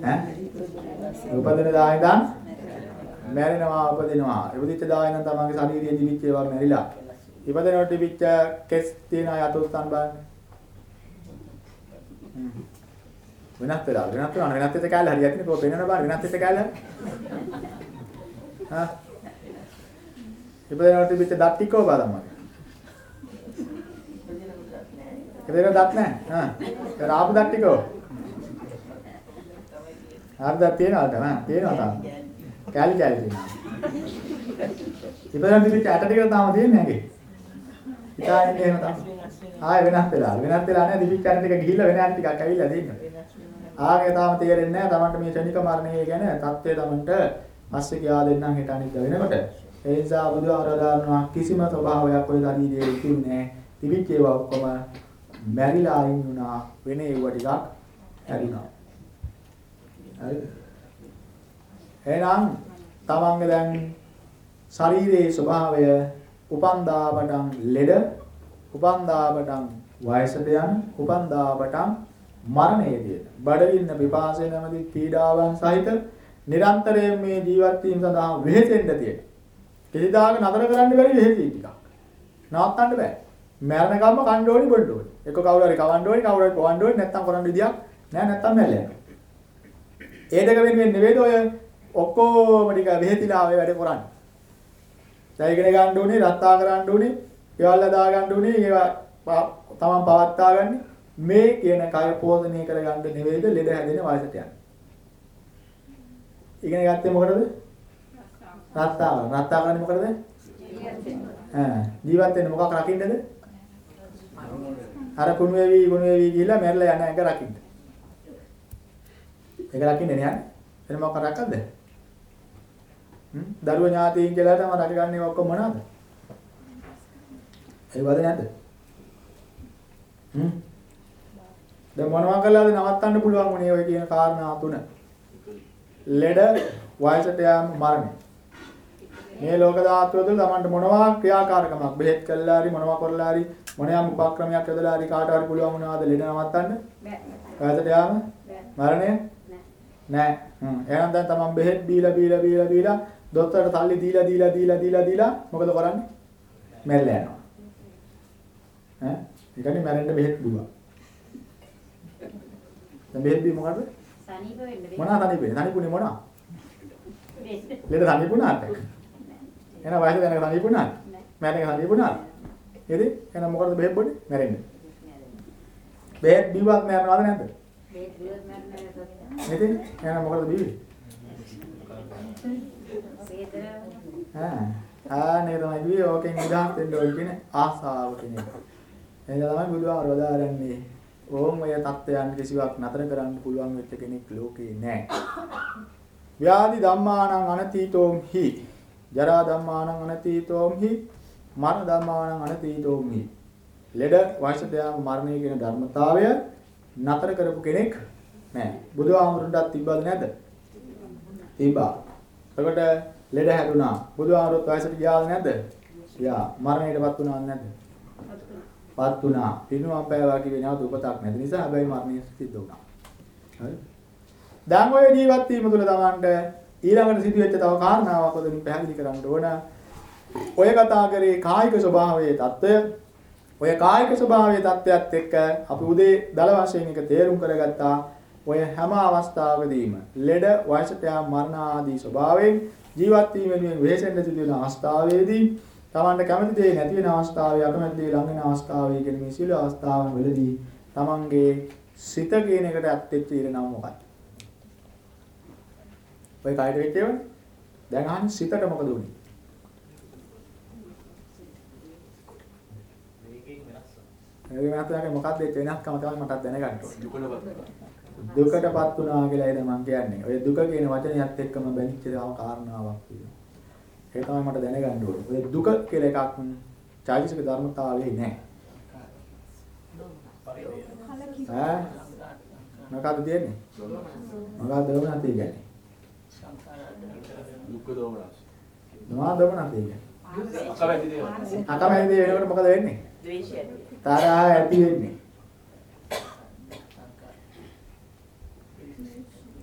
ඈ? උපදින දා ඉඳන් මැරෙනවා උපදිනවා. ඉපදිච්ච දා ඉඳන් තමන්ගේ ශාරීරික දිවිච්ච ඒවා මැරිලා. ඉපදෙනකොට දිවිච්ච කෙස් තියෙන අය අතුස්සන් බලන්න. වෙනත් වෙලා වෙනත් වෙනවා. වෙනත් වෙච්ච කැලේ හරියට නේ. කොහොම පේනවද බලන්න වෙනත් වෙච්ච කැලේ හා? ඉපදෙනකොට තිබිච්ච දත් ටිකව බලන්න ඉපදෙන දත් නැහැ හා? ඒක ආපු දත් ටිකව ආපු දත් තියනවද? නෑ තියනවා තාම කැලි කැලි තියෙනවා ඉපදෙන තිබිච්ච ඇට ටික තාම තියෙන්නේ නැගේ හිතාගෙන එහෙම තමයි ආයෙ වෙනස් වෙලා. වෙනස් වෙලා නැහැ තිබිච්ච ඇට ටික ගිහිල්ලා වෙන ඇට ටිකක් ඇවිල්ලා තියෙනවා. ආගේ තාම තේරෙන්නේ නැහැ තමන්ට මේ ශනික මරණය ගැන தත්ත්වය තමන්ට පස්සේ කියා දෙන්නම් හෙට අනිත් වෙනකොට. ඒ නිසා බුදුආරදාරනවා කිසිම ස්වභාවයක් ඔය ශරීරයේ තිබුණේ නැහැ තිබිච්ච ඒවා ඔක්කොම මැරිලා අයින් වුණා. වෙන ඒවා ටිකක් හැරිනවා හරිද එහෙනම් තමන්ගේ දැන් ශරීරයේ ස්වභාවය උපන්දා පටන් ලෙඩ උපන්දා පටන් වයසට යන උපන්දා පටන් මරණයේදී බඩගින්න පිපාසය නැමැති පීඩාවන් සහිත නිරන්තරයෙන් මේ ජීවත් වීම සඳහා වෙහෙසෙන්න තියෙන. කිසිදාක නතර කරන්න බැරි වෙහෙසී ටිකක්. නවත්තන්න බෑ. මරණකම්ම කන්න ඕනි බොන්න ඕනි. එක කවුරු හරි කවන්න ඕනි කවුරු හරි කවන්න ඕනි නැත්තම් කරන්න විදියක් නෑ නැත්තම් මැරෙන්න. ඒ දෙක වෙනුවෙන් නෙවෙයිද ඔය ඔක්කොම ටික වෙහෙතිලා ඔය වැඩ කරන්නේ. දැන් ඉගෙන ගන්න ඕනේ, රත්තා කරන්න ඕනේ, ඒවල් හදා ගන්න ඕනේ, ඒවා තමන් පවත්වා ගන්න. මේ කියන කය පෝෂණය කරගන්න නෙවෙයිද ලෙඩ හැදෙන වයසට යන්නේ. ඉගෙන ගත්තේ මොකටද? රත්තාව. රත්තා කරන්නේ මොකටද? ජීවත් වෙන්න මොකක් රකින්නද? අර කුණු වේවි කුණු වේවි ගිහිල්ලා මැරලා යන එක රකින්න. ඒක රකින්නේ නෑ. එන මොකක් රකද්ද? දරුව ඥාතීන් කියලා තමයි රකගන්නේ ඔක්කොම මොනවද? ඒ වද නැද්ද? හ්ම් දැන් මොනවා කළාද නවත්තන්න පුළුවන් උනේ ඔය කියන කාරණා තුන. ලෙඩ වයසට යාම මරණය. මේ ලෝක ධාතුව තුළ Tamanට මොනවා ක්‍රියාකාරකමක් බෙහෙත් කළා හරි මොනවා කරලා හරි මොනියම් උපක්‍රමයක් යොදලා හරි කාට හරි පුළුවන් වුණාද ලෙඩ නවත්තන්න? වයසට යාම මරණය නෑ. හ්ම් එහෙනම් දැන් Taman බෙහෙත් බීලා බීලා බීලා බීලා දොස්තරට සල්ලි දීලා දීලා දීලා දීලා දීලා මොකද කරන්නේ? මැරලා යනවා. ඈ? ඒ කියන්නේ මැරෙන්න බෙහෙත් දුවා. දැන් බෙහෙත් බී මොකටද? සනීප වෙන්න වෙන්න. මොනවා තනිපෙන්නේ? තනිපුනේ මොනවා? වෙන්න. ලෙඩ තනිපුණාද? එහෙනම් වයස දැනක තනිපුණාද? මැරෙන්න තනිපුණාද? එද? එහෙනම් මොකටද බෙහෙත් බොන්නේ? මැරෙන්න. බෙහෙත් බීවත් මැරෙනවද නැද්ද? බේත් බියොත් මරන්න නේද? එහෙනම් මොකටද බීවේ? වේදනාව ආ ආ නේ තමයි බීවේ ඕකෙන් නිදහස් වෙන්න ඕන කියන ආසාව කියන එක. එහෙනම් තමයි බුදුහාම රොදාරන්නේ ඕම් ඔය தත්ත්වයන් කිසිවක් නතර කරන්න පුළුවන් වෙච්ච කෙනෙක් ලෝකේ නැහැ. ව්‍යාධි ධම්මානං අනතීතෝම් හි ජරා ධම්මානං අනතීතෝම් හි මරණ ධම්මානං අනතීතෝම් හි ලෙඩ වයසට යාම මරණය කියන ධර්මතාවය නතර කරපු කෙනෙක් නැහැ. බුදුහාමුදුරන්ටත් තිබ්බද නැද්ද? තිබ්බා. එතකොට ලෙඩ හැදුනා. බුදුහාමුදුරුවෝ වයසට ගියාද නැද්ද? ගියා. මරණයටපත් වුණාද නැද්ද? පත් වුණා. පිනුවම් පෑවා කිව්වේ නැවත උපතක් නැති නිසා හැබැයි මරණය සිද්ධ වුණා. හරි. දැන් ඔය ජීවත් වීම තුළ තමන්ට ඊළඟට සිදුවෙච්ච තව කාරණාවක් ඔතනින් පැහැදිලි කරන්න ඕන. ඔය කතා කරේ කායික ස්වභාවයේ தত্ত্বය. ඔය කායික ස්වභාවයේ தত্ত্বයත් එක්ක අපි උදේ දල වශයෙන් එක තේරුම් කරගත්තා. ඔය හැම අවස්ථාවකදීම ලෙඩ වයසට යාම මරණ ආදී ස්වභාවයෙන් ජීවත් වීම වෙනුවෙන් වෙහෙසෙන්න සිදුවෙන අවස්ථාවේදී තමන්ට කැමති දේ නැති වෙන අවස්ථාවේ අකමැති දේ ළඟ වෙන අවස්ථාවේ කියන මේ සියලු අවස්ථාවන් වලදී තමන්ගේ සිත කියන එකට ඇත්තෙච්ච ඉරණම මොකක්ද? ඔය කයට වෙච්ච ඒවානේ. දැන් අහන්නේ සිතට මොකද උනේ? මේකෙන් වෙනස් මොකක්ද ඒ වෙනස්කම තමයි මටත් දැනගන්න ඕනේ. දුකටපත් වුණා කියලා එද මම කියන්නේ. ඔය දුක කියන වචනයත් එක්කම බැඳිච්ච තව කාරණාවක් තියෙනවා. ඒක තමයි මට දැනගන්න ඕනේ. ඔය දුක කියලා එකක් චෛතසික ධර්මතාවයේ නැහැ. ඈ මොකක්ද තියෙන්නේ? මොකක්ද දවුණත් කියන්නේ? දුක්ඛ දෝමනස්. මොනවද දවුණත් කියන්නේ? අකමැති දේවල්. අකමැති දේ වෙනකොට මොකද වෙන්නේ? ද්වේෂය. තරහ ඇති වෙන්නේ.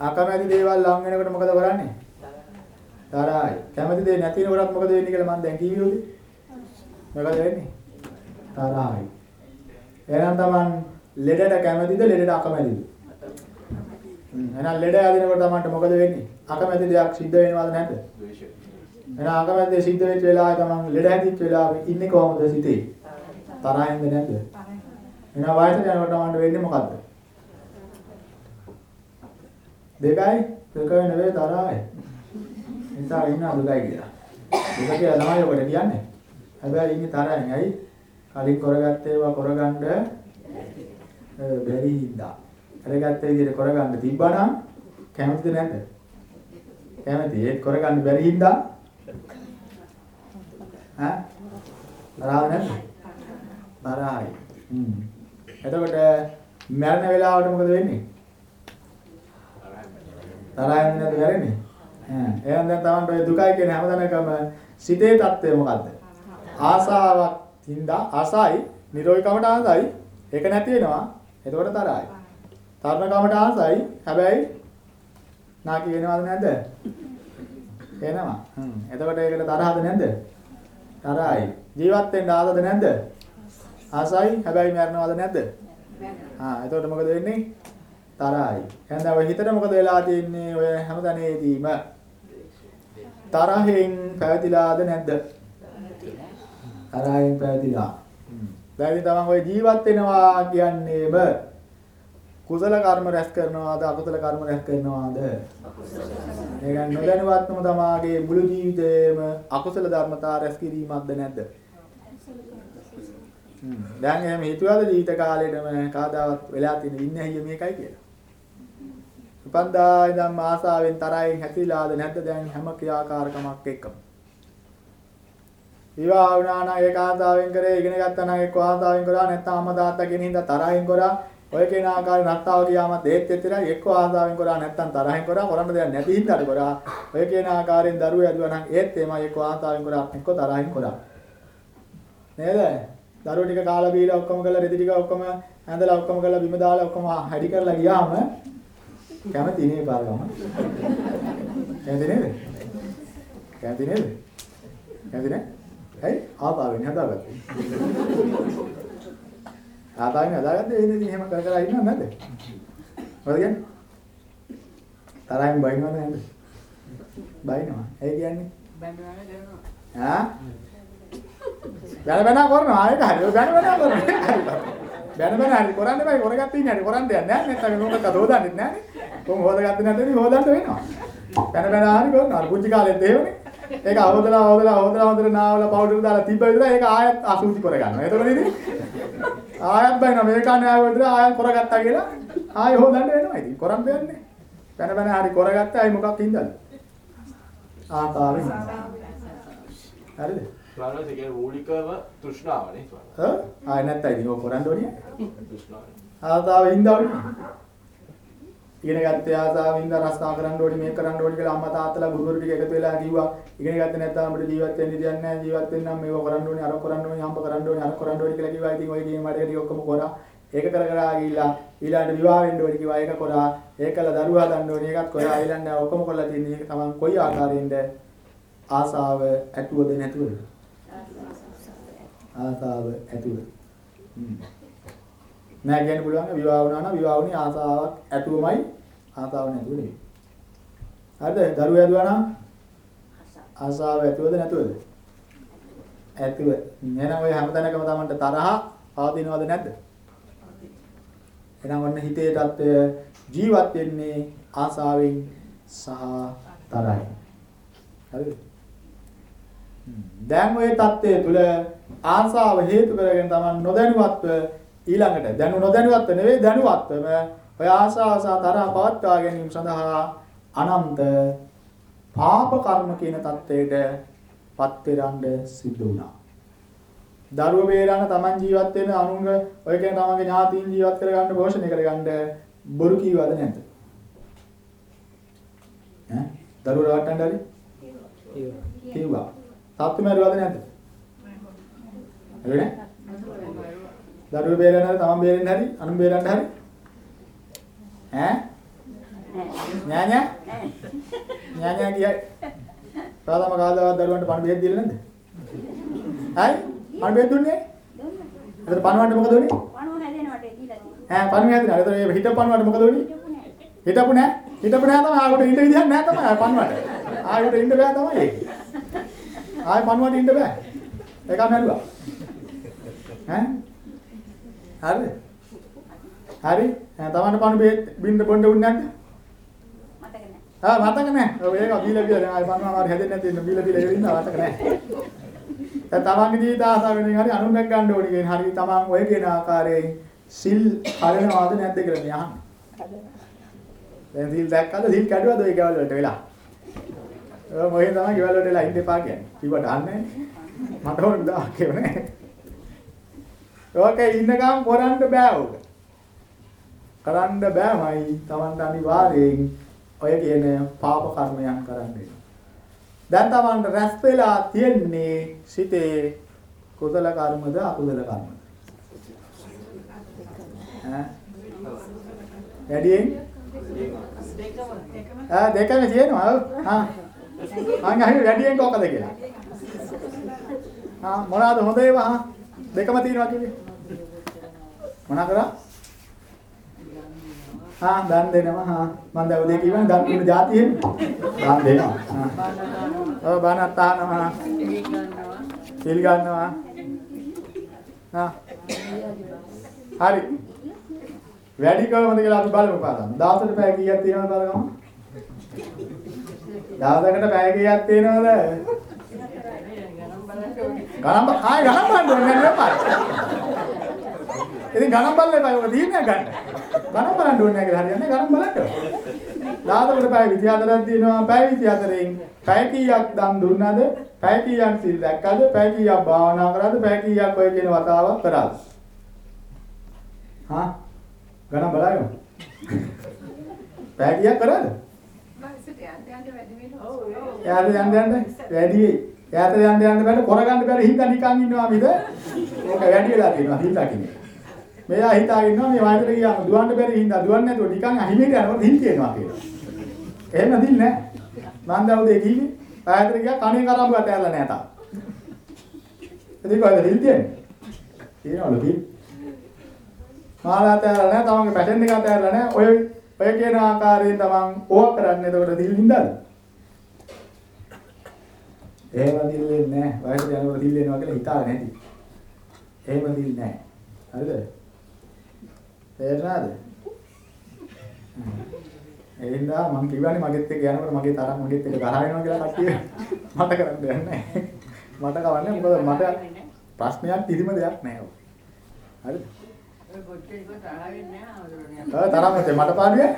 අකමැති දේවල් ලං වෙනකොට මොකද කරන්නේ? තරහයි. කැමති දේ නැති වෙනකොටත් මොකද වෙන්නේ කියලා මම දැන් කිව්වේ උදේ. මොකද වෙන්නේ? තරහයි. එහෙනම් තමන් ලෙඩට කැමතිද ලෙඩට අකමැතිද? එහෙනම් ලෙඩ ඇදිනකොට තමන්ට මොකද වෙන්නේ? අකමැති දෙයක් සිද්ධ වෙනවද නැද්ද? ද්වේෂය. එහෙනම් අකමැති දේ සිද්ධ වෙච්ච වෙලාවේ තමන් ලෙඩ හැදිච්ච වෙලාවේ ඉන්නේ කොහොමද සිතේ? තරහින්ද නැද්ද? එහෙනම් වයසට යනකොට තමන්ට වෙන්නේ මොකද්ද? දෙකයි දෙක නෙවෙයි තරහයි. නිසා ඉන්න දුකයි කියලා. දුක කියලා තමයි ඔකට කියන්නේ. හැබැයි ඉන්නේ තරහින්. ඇයි? කලින් කරගත්ත ඒවා කරගන්න බැරි හින්දා. කරගත්ත විදිහට කරගන්න තිබ්බනම් කැමතිද නැද්ද? කැමති. ඒක කරගන්න බැරි හින්දා ඈ තරහ නැද්ද? තරහයි. හ්ම්. එතකොට මරණ වෙලාවට මොකද වෙන්නේ? තරහින් නැද්ද වෙරෙන්නේ? ඈ එහෙනම් දැන් Tamanට ඔය දුකයි කියන හැමදැනකම සිතේ தත්ත්වය මොකද්ද? ආසාවක් හින්දා ආසයි නිරෝධකමට ආසයි ඒක නැති වෙනවා එතකොට තරහයි. තරණකමට ආසයි හැබැයි නාකි වෙනවද නැද්ද? එනවා. හ්ම්. එතකොට ඒකට තරහද නැද්ද? තරහයි. ජීවත් වෙන්න ආසද නැද්ද? ආසයි හැබැයි මරනවද නැද්ද? ආ එතකොට මොකද වෙන්නේ? තරහයි. එහෙනම් ඔය හිතට මොකද වෙලා තියෙන්නේ ඔය හැමතැනේදීම තරහෙන් පැවතිලාද නැද්ද? තරහෙන් පැවතිලා. දැන් ඉතින් තමන් ඔය ජීවත් වෙනවා කියන්නේම කුසල කර්ම රැස් කරනවාද අකුසල කර්ම රැස් කරනවාද? ඒක නොදැනුවත්වම තමාගේ මුළු ජීවිතේම අකුසල ධර්මතා රැස් කිරීමක්ද නැද්ද? හ්ම්. දැන් එහෙම හිතුවද ජීවිත කාලෙටම කාදාවත් වෙලා තියෙන ඉන්නේ අයිය මේකයි කියලා. උපන්දා ඉඳන් ආසාවෙන් තරහින් හැතිලාද නැද්ද දැන් හැම ක්‍රියාකාරකමක් එක්කම. විවාහ වුණා නම් ඒක ආසාවෙන් කරේ ඉගෙන ගත්තා නම් එක්ක ආසාවෙන් කරා නැත්නම් අම්මා තාත්තා කියන හින්දා තරහින් කරා. ඔය කියන ආකාරයෙන් රත්තාව ගියාම දෙත් එතරයි එක්ක ආසාවෙන් කරා නැත්නම් තරහින් කරා. කරන්න දෙයක් නැති හින්දාට කරා. ඔය කියන ආකාරයෙන් දරුවෝ ඇදුවා නම් ඒත් එමය එක්ක ආසාවෙන් කරා එක්ක තරහින් කරා. නේද? දරුවෝ ටික කාලා බීලා ඔක්කොම කරලා රෙදි ටික ඔක්කොම ඇඳලා ඔක්කොම කරලා බිම දාලා ඔක්කොම හැඩි කරලා ගියාම කැමති නේ පාරගම කැමති නේද? කැමති නේද? කැමති නෑ? ඇයි? ආතාවෙන් හදාගත්තේ. ආතාවෙන් හදාගත්තේ එහෙනම් ඉතින් එහෙම කර කර ඉන්නව නැද්ද? මොකද කියන්නේ? තරහින් බයිනවද නැද්ද? බයිනවා. ඒ කියන්නේ? බැඳුනම දෙනවා. ආ? බැන බැන කරනවා. ආයෙත් හරි. බැන බැන කරනවා බැන බැන හරි කරන්න බෑ. කරගත්ත ඉන්නේ හරි කරන්න දෙයක් නෑ. නැත්නම් මොකක්ද හොදන්නේ නෑනේ කොහොම හොදගත්තේ නැත්නම් හොදන්න වෙනවා. බැන බැන හරි කරනවා. අර පුංචි කාලෙත් එහෙමනේ. ඒක අවදලා අවදලා අවදලා අවදලා නාවල පවුඩර් දාලා තිබ්බ විතර ඒක ආයෙත් අසුචි කරගන්නවා. එතකොට ඉතින් ආයෙත් බයිනවා. මේක නෑ විතර ආයෙත් කරගත්තා කියලා ආයෙ හොදන්න වෙනවා. ඉතින් කරන් දෙන්නේ බැන බැන හරි කරගත්තා අය මොකක් හින්දාද? ආතාවෙන් හරිද? ස්වාමීන් වහන්සේ මූලිකව තෘෂ්ණාවනේ ස්වාමීන් ඈ ආය නැත්තයි ඉතින් ඔය කරන්න ඕනේ. තෘෂ්ණාව. ආසාව හින්දාවනේ ඉගෙන ගත්තේ ආසාව හින්දා රස්තා කරන්න ඕනේ මේක කරන්න ඕනේ කියලා අම්මා තාත්තලා ගුරුවරු ටික එකතු වෙලා කිව්වා. ඉගෙන ගත්තේ නැත්නම් අපිට ජීවත් වෙන්න දෙයක් නැහැ. ජීවත් වෙන්න නම් මේක කරන්න ඕනේ අර කරන්න ඕනේ හම්බ කරන්න ඕනේ අර කරන්න ඕනේ කියලා කිව්වා. ඉතින් ඔය ගේම් වැඩ ටික ඔක්කොම කරා. ඒක කර කර ගිහිල්ලා ඊළඟට විවාහ වෙන්න ඕනේ කිව්වා. ඒක කරා. ඒකල දරුවා හදන්න ඕනේ. ඒකත් කරා. ඊළඟට ඔක්කොම කරලා තින්නේ ඒක තමයි කොයි ආකාරයෙන්ද? ආසාව ඇතුවද නැතුවද ආසාව ඇතුව. නෑ කියන්න පුළුවන් විවාහ වුණා නම් විවාහ වුණේ ආසාවක් ඇතුවමයි ආසාව නැතුව නෙවෙයි. හරිද? දරුවා ඇදුවා නම් ආසාව ඇතුවද නැතුවද? ඇතුව. එහෙනම් ඔය හැමතැනකම තමන්ට තරහ පවතිනවද නැද්ද? එහෙනම් ඔන්න හිතේ தত্ত্বය ජීවත් වෙන්නේ ආසාවෙන් සහ තරහයි. හරිද? දැන් ওই தত্ত্বය තුල ආසාව හේතු කරගෙන තමයි නොදැනුවත්ව ඊළඟට දැනු නොදැනුවත්ව නෙවෙයි දැනුවත්වම ඔය ආසාව සහ තරහ පවත්වා ගැනීම සඳහා අනන්ත පාප කර්ම කියන தත්ත්වයට පත් වෙරන්න සිද්ධ වුණා. දරුව බේරන්න Taman ජීවත් වෙන අනුංග ඔය කියන තමන්ගේ ඥාතීන් ජීවත් කරගන්න පෝෂණය කරගන්න බොරු කීවද නැද්ද? ඈ දරුව රවට්ටන්න හරි කිව්වා. තාත්තු මරුවද නැද්ද? හරිනේ? දරුව බේරන්න හරි තමන් බේරෙන්න හරි අනුන් බේරන්න හරි ඈ නෑ නෑ නෑ නෑ කියයි. තාත්තම කාදාවත් දරුවන්ට පණ බෙහෙත් දීලා නැද්ද? හයි පණ බෙහෙත් දුන්නේ? එතකොට පණවන්න මොකද උනේ? පණුව හැදෙනවට දීලා. ඈ පණුව හැදුනා. එතකොට ඒ හිත පණවන්න මොකද උනේ? හිටපු නෑ. හිටපු නෑ. තමයි ආයෙත් ඉන්න විදිහක් නෑ තමයි ආයෙ පණවන්න. ආයෙත් ඉන්න බෑ තමයි. ආයෙ පණවන්න ඉන්න බෑ. ඒකම හැදුවා. ඈ? හරිද? හරි. ඈ තමන්ට පණු බෙහෙත් බින්ද බොන්න උන්නේ නැද්ද? මතක නෑ. ආ මතක නෑ. ඔය ඒක බීලා බීලා දැන් ආයෙ පණුවා මාරි හැදෙන්නේ නැති ඉන්න බීලා බීලා ඉන්න මතක නෑ. දැන් තමන්ගේ ජීවිත ආසාවෙන් හරි අනුන්ගෙන් ගන්න ඕනි කියන හරි තමන් ඔය කියන ආකාරයෙන් සිල් හරනවාද නැද්ද කියලා මේ අහන්නේ. දැන් සිල් දැක්කද සිල් කැඩුවද ඔය ගෙවල් වලට වෙලා? ඔය මොකේ තමයි ගෙවල් වලට වෙලා ඉන්න එපා කියන්නේ. කිව්වට අහන්නේ මට ඕන දා කියවනේ. ඕකේ ඉන්නකම් කරන්න බෑ ඕක. කරන්න බෑමයි Tamanට අනිවාර්යෙන් ඔය කියන පාප කර්මයන් කරන්න වෙනවා. දැන් Tamanට රැස් වෙලා තියෙන්නේ සිතේ කුසල කර්මද අකුසල කර්මද? ඈ? වැඩියෙන්? ආ දෙකම තියෙනවා. ඔව්. ආ අංග හරි වැඩියෙන් කොකද කියලා. ආ මොනවාද හොඳ ඒවා ආ දෙකම තියෙනවා කිව්වේ මොනා කරා? ආ දන් දෙනවා. ආ මම දැන් උදේ කිව්වනේ දන් දුන්න જાති එහෙම. දන් දෙනවා. ආ ඔව් බණත් අහනවා සිල් ගන්නවා. ආ හරි. වැඩි කොහොමද කියලා අපි බලමු පාදම්. දවසට පැය කීයක් තියෙනවද බලගමු. දවසකට පැය කීයක් තියෙනවද? ගණන් බ ආයි ගණන් බලන්න ඕනේ නෑ ඉතින් ගණන් බලන්න එපා. ඔක තීරණයක් ගන්න. ගණන් බලන්න ඕනේ නෑ කියලා හරියන්නේ ගණන් බලන්න. දවසකට පැය 24ක් තියෙනවා. පැය 24න් පැය කීයක් දන් දුන්නාද? පැය කීයක් සිල් දැක්කද? පැය කීයක් භාවනා කරාද? පැය කීයක් ඔය කියන වතාවක් කරාද? හා ගණන් බලන්න. පැය කීයක් කරාද? වයසට යන්න යන්න වැඩි වෙනවා. එයාට යන්න යන්න වැඩි වෙයි. එයාට යන්න යන්න බැල කරගන්න බැරි හින්දා නිකන් ඉන්නවා මිද? ඕක වැඩි වෙලා තියෙනවා හින්දා කියන්නේ. මෙයා හිතාගෙන ඉන්නවා මේ වයසට ගියාම දුවන්න බැරි හින්දා දුවන්නේ නැතුව නිකන් අහිමියට යනකොට හිල් කියනවා කියලා. එහෙම දිල් නෑ. මං දවුදේ කිව්වේ වයසට ගියා කණේ කරාම ගත ඇරලා නෑ තාම. ඉතින් කොහෙද හිල් තියන්නේ? තියනවලු හිල්. මාලාත ඇරලා නෑ තමන්ගේ පැටර්න් එක අතෑරලා නෑ ඔය ඔය කියන ආකාරයෙන් තමන් ඕවා කරන්නේ එතකොට දිල් හින්දාද? එහෙම දිල්ලෙන්නේ නෑ. වයසට යනකොට දිල්ලෙනවා කියලා හිතාගෙන නැති. එහෙම දිල් නෑ. හරිද? තේරුණාද? ඒ හින්දා මම කිව්වනේ මගෙත් එක්ක යනකොට මගේ තරම් මගෙත් එක්ක ගහ වෙනවා කියලා කට්ටිය මට කරන්න දෙයක් නැහැ. මට කවන්නේ මොකද මට ප්‍රශ්නයක් කිසිම දෙයක් නැහැ. ඔය. හරිද? ඔය කොච්චර ඉක්ම තරහ වෙන්නේ නැහැ ආවදරණිය. ඔය තරම් නැතේ මට පාඩුවේ.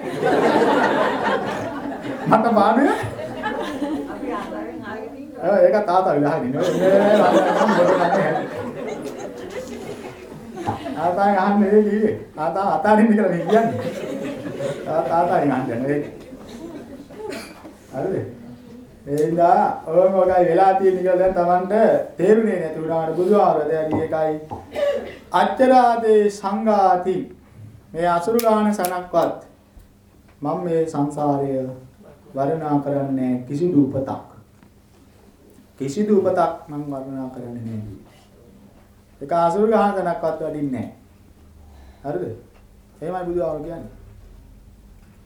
මට පාඩුවේ. අපි ආසාවෙන් ආගෙන ඉන්නවා. ඒක තාත්තා විලාගෙන ඉන්නේ. ඔය මම මොකද කරන්නේ? තාත්තා ගහන්නේ නෙවෙයි කිව්වේ. තාත්තා අතාරින්න කියලා මේ කියන්නේ. තාත්තා ගහන්නේ. හරිද? එයිලා ඔය මොකයි වෙලා තියෙන්නේ කියලා දැන් Tamanට තේරුනේ නැති වුණාට බුදුආරදයයි ඒකයි අච්චරාදේ සංඝාති මේ අසුරු ගාන සනක්වත් මම මේ සංසාරය වර්ණනා කරන්නේ කිසිදු උපතක් කිසිදු උපතක් මම වර්ණනා කරන්නේ නැහැ. ඒක අසුරු ගාන සනක්වත් වඩින්නේ නැහැ. හරිද? එහෙමයි බුදුආර කියන්නේ.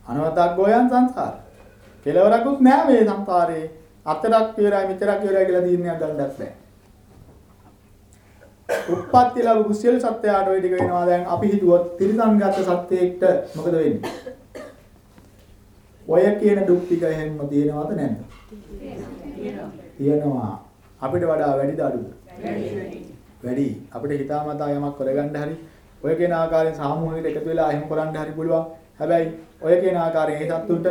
අනවතක් ගෝයන් සංසාර. කෙලවරකුත් නෑ මේ සංසාරේ. අතරක් ඉවරයි මෙතරක් ඉවරයි කියලා දීන්නයක් ගන්නවත් බෑ. උප්පත්ති ලැබු සියලු සත්‍යයට ওই ටික වෙනවා දැන් අපි හිතුවොත් තිරිසන්ගත සත්‍යයකට මොකද වෙන්නේ? ඔය කියන දුක් ටික එහෙම තියෙනවද නැද්ද? තියෙනවා. අපිට වඩා වැඩිද අඩුද? වැඩි. අපිට හිතාමතා යමක් කරගන්න හරි ඔය කියන ආකාරයෙන් සාමූහිකව එකතු වෙලා එහෙම කරන්න හරි පුළුවන්. හැබැයි ඔය කියන ආකාරයෙන් ඒ සත්තුන්ට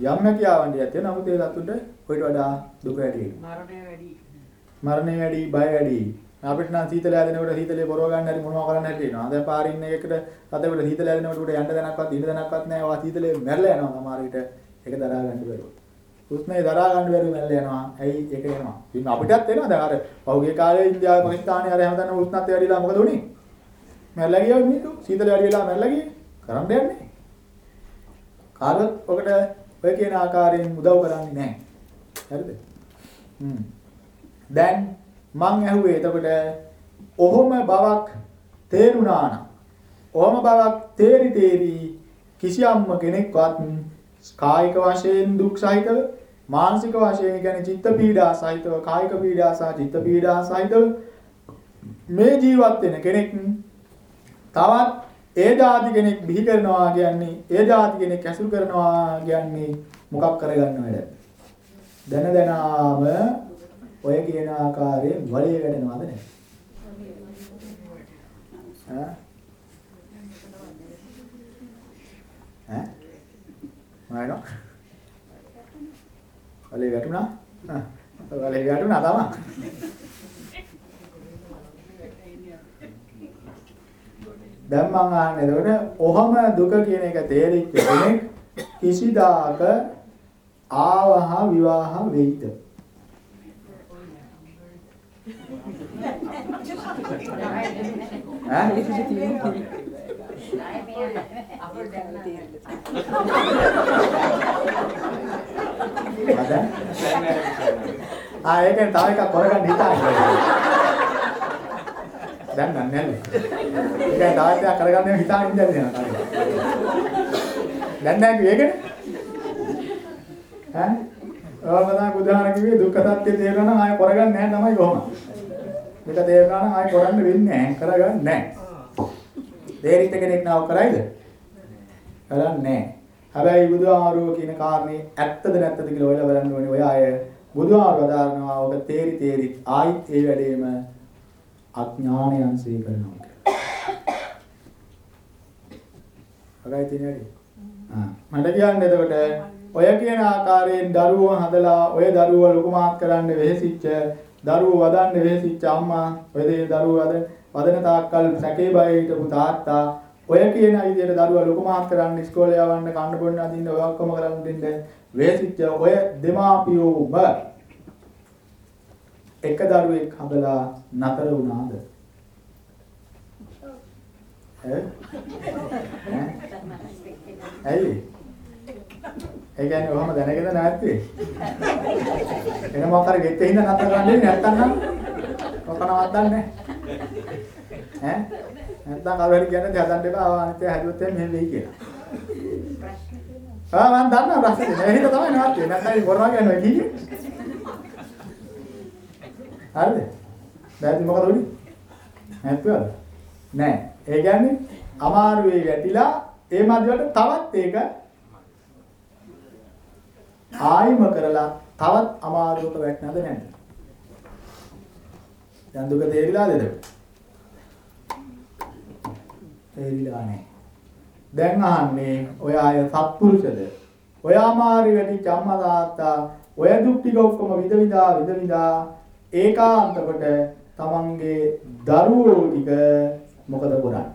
යම් හැකියාවන් දෙයක් තියෙනවා. නමුත් ඒ සත්තුන්ට ඔයිට වඩා දුක වැඩි. මරණය වැඩි. මරණය වැඩි, බය වැඩි. අපිට නම් සීතල හැදෙනකොට සීතලේ පොරව ගන්න හැරි මොනවා කරන්න හැරි තියෙනවා. දැන් පාරින් එකකට අතේකට සීතල හැදෙනකොට උඩ යන්න දැනක්වත් ඉන්න දැනක්වත් නැහැ. ඔයා සීතලේ මැරලා යනවා සමහර විට. ඒක දරා ගන්න බැරුව. උස්නේ දරා ගන්න බැරුව මැරලා යනවා. ඇයි ඒක එනවා. ඉතින් අපිටත් එනවා. දැන් අර පහුගිය කාලේ ඉන්දියාවේ පාකිස්තානයේ අර හැමදාම උෂ්ණත්වය වැඩිලා මොකද උනේ? මැරලා ගියා මිනිස්සු. සීතල වැඩි වෙලා මැරලා ගියේ. කරන්න යන්නේ. කාලොත් ඔකට ඔය කියන ආකාරයෙන් උදව් කරන්නේ නැහැ. හරිද? හ්ම්. දැන් මං ඇහුවේ එතකොට ඔහොම බවක් තේරුණා නම් ඔහොම බවක් තේරි තේරි කිසියම්ම කෙනෙක්වත් කායික වශයෙන් දුක් සහිතව මානසික වශයෙන් කියන්නේ චිත්ත පීඩා සහිතව කායික පීඩා සහ චිත්ත පීඩා සහිතව මේ ජීවත් වෙන කෙනෙක් තවත් ඒ જાති කෙනෙක් බිහි කරනවා කියන්නේ ඒ જાති කෙනෙක් ඇසුරු කරනවා කියන්නේ මොකක් කරගන්න වැඩ? දැන දැනාම ඔය කියන ආකාරයෙන් වලේ වැටෙනවද නැහැ ඈ ඈ මොනවද වලේ වැටුණා වලේ වැටුණා තමයි දැන් මං අහන්නේ එතකොට ඔහම දුක කියන එක තේරිච්ච කෙනෙක් කිසිදාක ආවහ විවාහ වෙයිද? ඈ? අපිට දැන් මද? ආ ඒකෙන් තව එකක් කරගන්න හිතාන්නේ. දැන් නෑ නේද? ඒකෙන් තව එකක් කරගන්න හිතාගෙන ඉඳලා දෙනවා. දැන් නෑ කිව්වේ ඒකනේ? ඈ? ඔයාම තමයි බුදුහාම කිව්වේ දුක්ඛ සත්‍ය තේරෙනවා නම් ආයෙ කරගන්නේ නැහැ තමයි කොහොම. මේක තේරෙනවා නම් ආයෙ කරන්න වෙන්නේ නැහැ. කරගන්නේ නැහැ. තේරිච්ච කෙනෙක් නව කරයිද? කරන්නේ නැහැ. හැබැයි බුදුහාමරෝ කියන කාරණේ ඇත්තද නැත්තද කියලා ඔයලා බලන්න ඕනේ. ඔය අය බුදුහාමර වදාරනවා ඔබ තේරි තේරි ආයිත් ඒ වැඩේම අඥානයන් සේ කරනවා කියලා. හරයි තියෙන්නේ. ආ මට කියන්නේ එතකොට ඔය කියන ආකාරයෙන් දරුවෝ හදලා ඔය දරුවෝ ලොකු මාත් කරන්න වෙහෙසිච්ච දරුවෝ වදන්න වෙහෙසිච්ච අම්මා ඔය දේ දරුවෝ වද වදන තාක්කල් සැකේ බය හිටපු තාත්තා ඔය කියන විදිහට දරුවා ලොකු මාත් කරන්න ඉස්කෝලේ යවන්න කන්න බොන්න අදින්න ඔය ඔක්කොම කරන්න දෙන්න. වෙහෙසිච්ච ඔය දෙමාපියෝ බ එක දරුවෙක් හදලා නතර වුණාද? ඈ? ඈ? ඇයි? ඒ කියන්නේ ඔහම දැනගෙන නැත්තේ? එන මොකක් හරි ගෙත්තේ හින්දා නතර කරන්නේ නැත්තම් නම් ඔකනවත් දන්නේ ඈ? නැත්තම් කවුරු හරි කියන්නේ හදන්න එපා. ආ අනිත් හැදුවොත් එහෙනම් මෙහෙම වෙයි කියලා. ආ මම දන්නා ප්‍රශ්නේ. මේ හිත තමයි නවත්තේ. නැත්නම් මොනවා කියන්නේ කිව්වේ හරිද? දැන් මොකද උනේ? නැත්නම් නෑ. ඒ කියන්නේ අමාරුවේ වැටිලා ඒ මැදවට තවත් ඒක ආයිම කරලා තවත් අමාරුවක වැටෙනවද නැද්ද? දැන් දුක තේරිලාද එතකොට? තේරිලා නැහැ. දැන් අහන්නේ ඔය අය සත්පුරුෂද? ඔය අමාරු වැඩි අම්මා තාත්තා ඔය දුක් ටික ඔක්කොම විඳ විඳා විඳ විඳා ඒකාන්ත කොට තමන්ගේ දරුවෝ ටික මොකද කරන්නේ?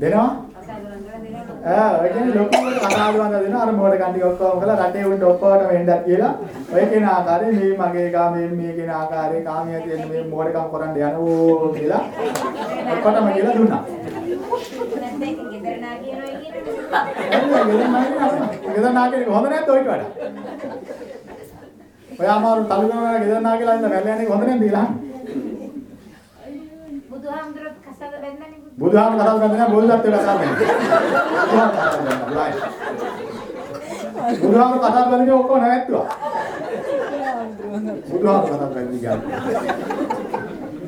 දෙනවා? ආ ඔය කියන්නේ ලොකු අනාගමන දෙන අර මොඩ කන්ටි ඔක්කොම කළා රටේ උන්ට ඔක්කොටම වෙන්නත් කියලා ඔය කියන ආකාරයෙන් මේ මගේ ගා මේ කියන ආකාරයේ කාමිය තියෙන මේ මොඩකම් කරන්න යනවෝ කියලා ඔක්කොටම කියලා දුන්නා. නැත්නම් ඒක ගෙදර නා කියනවා කියන්නේ. ගෙදර නාකේ හොඳ නැද්ද ඔයිට වඩා? ඔය අමාරු තලු කරනවා ගෙදර නා කියලා ඉන්න රැළ යන්නේ හොඳ නැද්ද කියලා. බුදුහාමුදුරුවෝ කසාද බැන්නනේ බුදුහාම කතා කරන්නේ නැහැ බෝධිසත්ව කතා කරන්නේ. බුදුහාම කතා කරන්නේ ඔක්කොම නැවැත්තුවා. බුදුහාම කතා කරන්නේ කියන්නේ.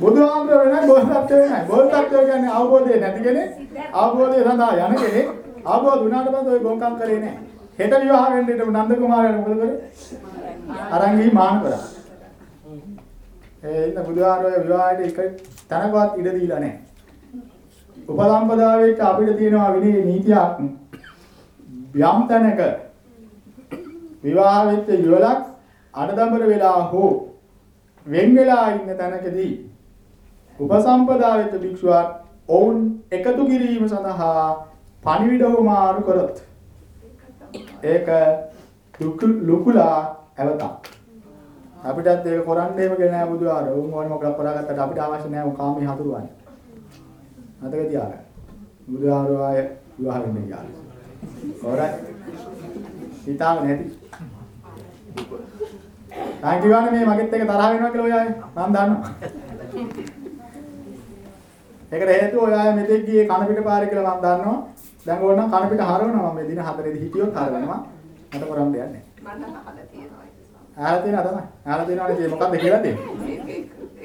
බුදුහාම වෙනයි බෝධිසත්ව වෙනයි. බෝධිසත්ව කියන්නේ අවබෝධය නැති කෙනෙක්, අවබෝධය සඳහා යන කෙනෙක්. ආවෝ දුනාට පස්සේ ඔය ගොංකම් කරේ නැහැ. හෙට විවාහ වෙන්න හිටපු නන්ද කුමාරයා මොකද කරේ? අරන් ගිහින් මාන කරා. ඒ ඉන්න බුදුහාරෝ විවාහයට එක තනකවත් ඉඩ දීලා නැහැ. උපසම්පදාවෙත් අපිට තියෙනවා විනී නීතියක්. යම් තැනක විවාහ වෙච්ච යුවලක් අඩදඹර වෙලා හෝ වෙන් වෙලා ඉන්න තැනකදී උපසම්පදා වෙච්ච භික්ෂුවක් ඔවුන් එකතු කිරීම සඳහා පණිවිඩ හොමාරු කරත් ඒක දුක්ඛ ලුකුලා ඇවතක් අපිටත් ඒක කරන්න එහෙම ගෙන නෑ බුදුආර උන් ඕන මොකක් කරාගත්තට අපිට අවශ්‍ය නෑ. උන් කාමයේ හතුරුවන්නේ. මතක තියාගන්න. බුදුආරෝ ආය විවාහ වෙන්න ගියා හොරයි හිතාව නැති. දැන් කිව්වනේ මේ මගෙත් එක තරහ වෙනවා කියලා ඔය අය මම දන්නවා. ඒකට හේතුව ඔය අය මෙතෙක් ගියේ කන පිට පාරේ කියලා මම දන්නවා. දැන් ඕනනම් කන පිට හරවනවා මම මේ දින හතරේදී හිටියොත් හරවනවා. මට කරන්න දෙයක් නැහැ. මම අහලා තියෙනවා ඒක. ආලා තියෙනවා තමයි. ආලා තියෙනවානේ මේ මොකක්ද කියලා දෙන්නේ.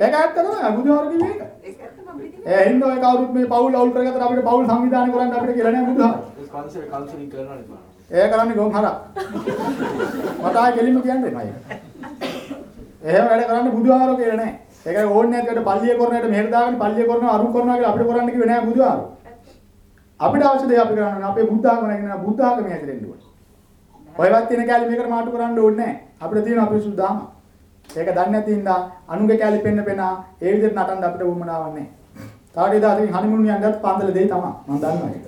ඒක ඇත්ත තමයි. බුදුහාර කිව්වේ ඒක. ඒක ඒ හින්දා ඔය කවුරුත් මේ පවුල් අවුල් කරගත්තට අපිට පවුල් සංවිධානය කරන්න අපිට කියලා නෑ බුදුහාර. කන්සල් කන්සලින් කරනවානේ බලන්න. ඒ කරන්නේ ගොන් හරක්. මට ආයෙ කෙලින්ම කියන්නේ නෑ ඒක. එහෙම වැඩ කරන්න බුදුහාරෝ කියලා නෑ. ඒකයි ඕන්නේ නැතිවට පල්ලිය කරන එකට මෙහෙර දාගෙන පල්ලිය කරනවා අරු කරනවා කියලා අපිට කරන්න කිව්වේ නෑ බුදුහාරෝ. අපිට අවශ්‍ය දේ අපි කරන්න ඕනේ. අපේ බුද්ධ ආගම නැගෙන බුද්ධ ආගම හැදෙන්න ඕනේ. ඔයවත් තියෙන කැලේ මේකට මාටු කරන්න ඕනේ නැහැ. අපිට තියෙන අපේ සුදාම. ඒක දන්නේ නැති හින්දා අනුගේ කැලේ පෙන්න පෙන ඒ විදිහට නටන්න අපිට වුමනාවක් නැහැ. තාඩේ දාතින් හනිමුන් යන්නත් පාන්දල දෙයි තමයි. මම දන්නවා ඒක.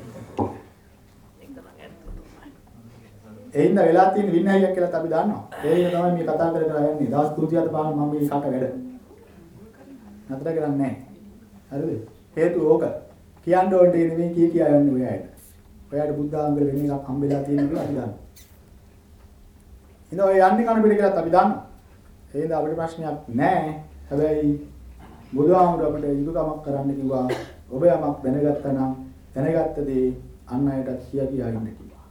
ඒ හින්දා වෙලා තියෙන වින්නයියක් කියලාත් අපි දන්නවා. ඒ හින්දා තමයි මේ කතා කර කර යන්නේ. දවස් 300ක් පාන මම මේ කට වැඩ. නතර කරන්නේ නැහැ. හරිද? හේතුව ඕක. කියන්න ඕනේ නෙමෙයි කී කියා යන්නේ ඔය ඇයිද. ඔයාට බුද්ධ ආංගල වෙන එකක් හම්බෙලා තියෙන කියලා අපි දන්නවා. ඉතින් ඔය යන්නේ කන පිට කියලාත් අපි දන්නවා. ඒ හින්දා අපිට ප්‍රශ්නයක් නැහැ. හැබැයි බුදුහාමුදුර අපිට යුතුයකමක් කරන්න කිව්වා. ඔබ යමක් දැනගත්තා නම් දැනගත්ත දේ අන් අයට කියා කියා ඉන්න කිව්වා.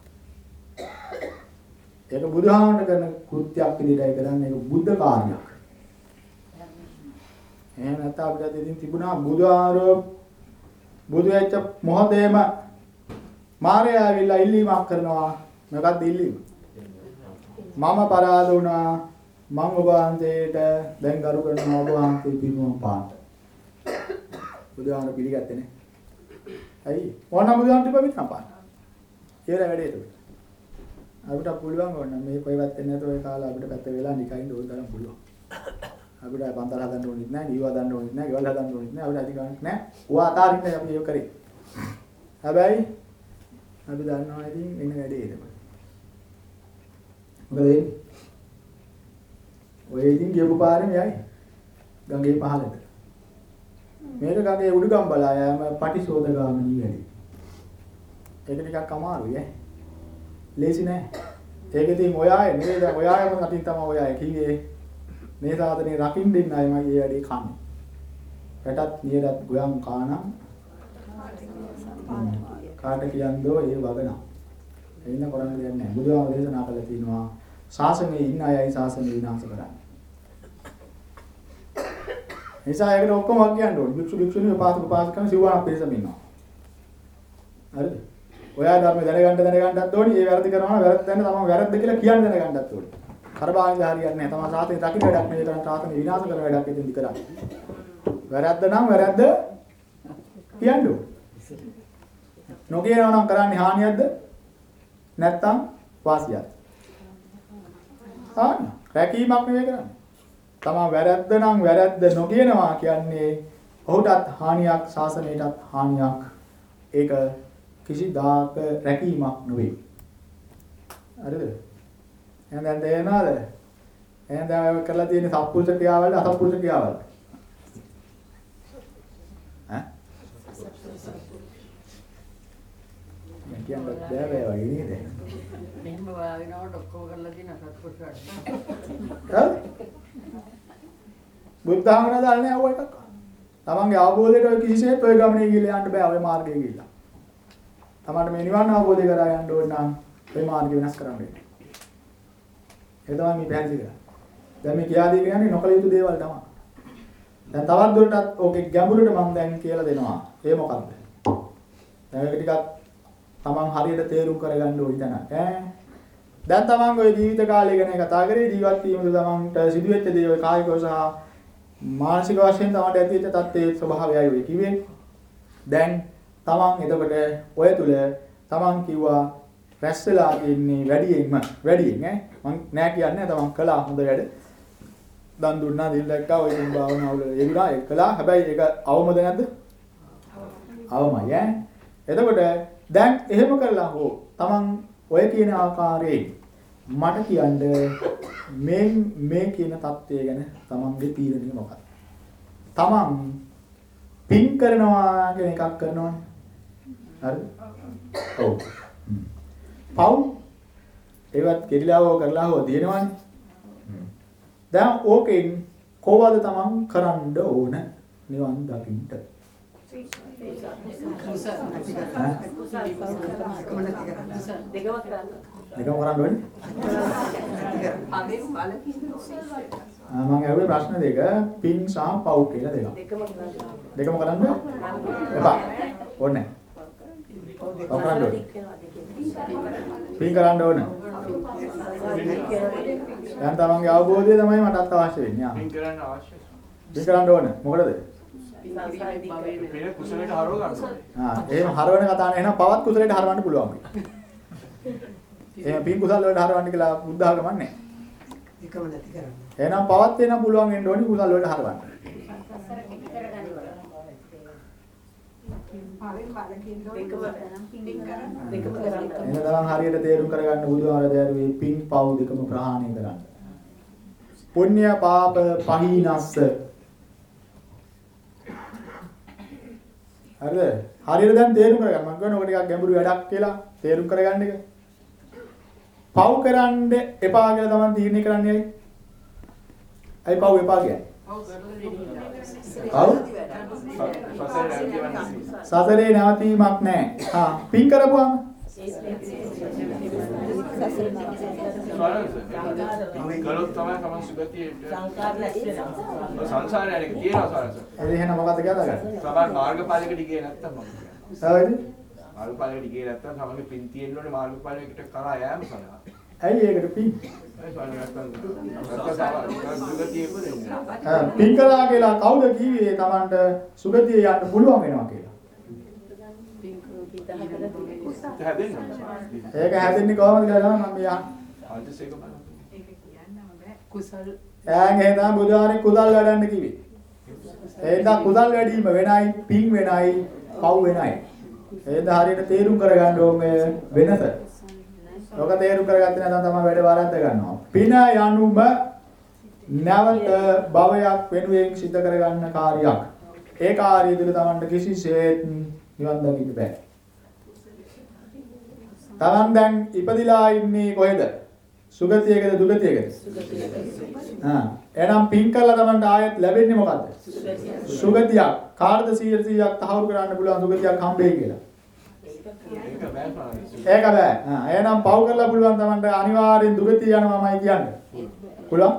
ඒක බුදුහාමුදුර කරන කෘත්‍යයක් විදිහටයි කරන්නේ. ඒක බුද්ධ කාර්යයක්. එහෙම නැත්නම් අපිට ඉතින් තිබුණා බුදුහාමුදුර බුදු වෙච්ච මොහොතේම මාරයා ඇවිල්ලා ඉල්ලීමක් කරනවා. මොකක්ද ඉල්ලීම? මම පරාද වුණා මම ඔබ වහන්සේට දැන් ගරු කරනවා ඔබ වහන්සේ පිරුණම් පාට. බුදුහාමර පිළිගත්තේ නේ. ඇයි? ඕනම බුදුහාමර පිරුණම් පාට. ඒර වැඩේ ඒක. අපිට පුළුවන් ඕන මේ කොයිවත් වෙන්නේ නැතෝ ඒ කාලේ අපිට පැත්ත වෙලා නිකයින් ඕන තරම් පුළුවන්. අපිට පන්තල හදන්න ඕනෙත් නැහැ, දීව හදන්න ඕනෙත් නැහැ, ගෙවල් හදන්න ඕනෙත් නැහැ, අපිට අධිකාරයක් නැහැ. ඌ අතාරින්න අපි ඒක කරේ. හැබැයි අපි දන්නවා ඉතින් එන්න වැඩේ ඒක. මොකද වෙන්නේ? ඔය ඉතින් ගියපු පාරෙම යයි. ගඟේ පහළට. මේක ගඟේ උඩුගම් බලා යෑම පටිශෝධගාමිනී වැඩි. ඒක ටිකක් අමාරුයි ඈ. ලේසි නෑ. ඒක ඉතින් ඔය අය නෙවෙයි දැන් ඔය අයම අතින් තමයි ඔය අය කිව්වේ. මේ සාධනේ රකින්න ඉන්න අයමයි ඒ වැඩේ කන්නේ. රටත් නියරත් ගොයම් කානම් කාට කියන්දෝ ඒ වගනම්. එන්න කරන්න දෙයක් නැහැ. බුදුහාම දේශනා කළා තියෙනවා ශාසනයේ ඉන්න අයයි ශාසනය විනාශ කරන්නේ. නිසා ඒකට ඔක්කොම වග කියන්න ඕනේ. භික්ෂු භික්ෂුණී උපාසක උපාසිකයන් සිව්වණක් පිරිසම ඉන්නවා. හරිද? ඔයා ධර්ම දැනගන්න දැනගන්නත් ඕනේ. ඒ වැරදි කරනවා නම් වැරද්ද දැන තමයි වැරද්ද කියලා කියන්න දැනගන්නත් ඕනේ. කරබාහින්ද හරියන්නේ නැහැ. තමයි සාතේ දකින්න වැඩක් නෙවෙයි කරන්නේ සාතේ විනාශ කරන වැඩක් ඉතින් කරන්නේ. වැරද්ද නම් වැරද්ද කියන්න ඕනේ. නොකියනවා නම් කරන්නේ හානියක්ද? නැත්තම් වාසියක්ද? හානි. රැකීමක් නෙවෙයි කරන්නේ. තමා වැරද්ද නම් වැරද්ද නොකියනවා කියන්නේ ඔහුටත් හානියක් ශාසනයටත් හානියක්. ඒක කිසිදාක රැකීමක් නෙවෙයි. හරිද? එහෙනම් දැන් තේරෙනවද? එහෙනම් දැන් ඔය කරලා තියෙන සත්පුරුෂ ක්‍රියාවල්ද අසත්පුරුෂ ක්‍රියාවල්ද? ඈ? මම කියන්නේ බෑ බෑ වගේ නේද? මෙහෙම වාගෙනවට ඔක්කොම කරලා තියෙන සත්පුරුෂයන්. හරි? බුද්ධාගම දාන්නේ ආව එකක්. තමන්ගේ අවබෝධයට ඔය කිසිසේත් ඔය ගමනේ ගිහලා යන්න බෑ ඔය මාර්ගයේ ගිහලා. තමන්ට මේ නිවන අවබෝධය කරා යන්න ඕන නම් ඔය මාර්ගය වෙනස් කරන්න වෙන්නේ. ඒ තමයි මේ පැහැදිලි කරන්නේ. දැන් මේ කියා දී කියන්නේ නොකල යුතු දේවල් තමයි. දැන් තවත් දුරටත් ඕකේ ගැඹුරට මම දැන් කියලා දෙනවා. ඒ මොකද්ද? දැන් ඒක ටිකක් තමන් හරියට තේරුම් කරගන්න ඕනි තැනක් ඈ. දැන් තමන් ওই ජීවිත කාලය ගැන කතා කරේ ජීවත් වීමද තමන්ට සිදුවෙච්ච දේ ඔය කායිකව සහ මානසික වශයෙන් තමන්ට ඇතිවෙච්ච තත්ත්වයේ ස්වභාවයයි ඔය කිව්වේ. දැන් තමන් එතකොට ඔය තුල තමන් කිව්වා රැස් වෙලා ඉන්නේ වැඩියෙන්ම වැඩියෙන් ඈ. මං නෑ කියන්නේ තමන් කළා හොඳ වැඩ. දන් දුන්නා දිල් දැක්කා ඔය තුන් භාවනාවල යෙදුනා ඒක කළා. හැබැයි ඒක අවමද නැද්ද? අවමයි ඈ. එතකොට දැන් එහෙම කළා හෝ තමන් ඔය කියන ආකාරයෙන් මට කියන්න මේ මේ කියන தත්ත්වය ගැන තමන්ගේ තීරණය මොකක්ද? තමන් පින් කරනවා කියන එකක් කරනවනේ. හරිද ඔව්. හ්ම්. පව් ඒවත් කෙරිලා හෝ කරලා හෝ දිනවනේ දැන් ඕකෙන් කොහොමද තමන් කරන්න ඕන? නිවන් දකින්න දෙකම කරන්න ඕනේ ආ, මම ඇහුවේ ප්‍රශ්න දෙක පින් සහ පව් කියලා දෙකක් දෙකම කරන්න එපා ඕනේ පව් කරන්න ඕනේ පින් කරන්න ඕනේ දැන් තමන්ගේ අවබෝධය තමයි මටත් අවශ්‍ය වෙන්නේ ආ. පින් කරන්න අවශ්‍යයි. පින් කරන්න ඕනේ මොකටද පින කුසලයට හරව ගන්න ඕනේ. ආ එහෙම හරවන කතාව නේ එහෙනම් පවත් කුසලයට හරවන්න පුළුවන්. එහෙම පින් කුසල වලට හරවන්න කියලා බුද්ධ ආගමක් නැහැ. එකම නැති කරන්න. එහෙනම් පවත් වෙනම් පුළුවන් වෙන්න ඕනි කුසල වලට හරවන්න. එන්න තරම් හරියට තේරුම් කරගන්න බුදුහාර දෑරුවේ පින් පව් දෙකම ප්‍රහාණය කරන්න. පුණ්‍ය පාප පහීනස්ස. හරිද? හරියට දැන් තේරුම් කරගන්න. මම කියනවා ඔක ටිකක් ගැඹුරු වැඩක් කියලා තේරුම් කරගන්න එක. පව් කරන්න එපා කියලා තමයි තීරණය කරන්නේ ඇයි? ඇයි පව් එපා කියන්නේ? පව් සසර නැවතීමක් නැහැ. හා පින් කරපුවාම. කළොත් තමයි තමන් සුගතියට සංසාරය යන්නේ තියෙනවා ස්වරන්ස. එද එහෙනම් මොකද්ද කියලා ගන්න? සමහර මාර්ගඵලයකට ගියේ නැත්තම් මම කියන්නේ. හරිද? මාර්ගඵලයකට ගියේ නැත්තම් තමන්ගේ පින් තියෙන්න ඕනේ මාර්ගඵලයකට කරා යෑම සඳහා. ඇයි ඒකට පින්? ඒ පින් කළා කියලා කවුද කිව්වේ Tamanට සුගතිය යන්න පුළුවන් වෙනවා කියලා? ඒක හැදෙන්නේ. ඒක හැදෙන්නේ කොහොමද කියලා තමයි මම මේ අහන්නේ. පංචසේක බලන්න. කුසල් ඈන් එහෙනම් බුදුහාරේ කුසල් වැඩන්න කිව්වේ. එහෙනම් කුසල් වැඩිම වෙනයි, පින් වෙනයි, පව් වෙනයි. එහෙනම් හරියට තේරුම් කරගන්න ඕනේ වෙනස. ඔක තේරුම් කරගත්තේ නැත්නම් තමයි වැඩ වරද්ද ගන්නවා. පින යනුම නැවත භවයක් වෙනුවෙන් සිද්ධ කරගන්න කාර්යයක්. ඒ කාර්යය තුළ Tamanට කිසිසේත් නිවන් දකින්න බෑ. Taman දැන් ඉපදිලා ඉන්නේ කොහෙද? සුගතියකද දුගතියකද? ආ එහෙනම් පින් කළා Tamanට ආයෙත් ලැබෙන්නේ මොකද්ද? සුගතියක්. කාර්ද 100ක් තහවුරු කරන්න පුළුවන් සුගතියක් හම්බෙයි කියලා. ඒක බෑ ස්වරන්ස. ඒක බෑ. ආ එහෙනම් පව් කරලා පුළුවන් Tamanට අනිවාර්යෙන් දුගතිය යනවාමයි කියන්නේ. පුළුවන්?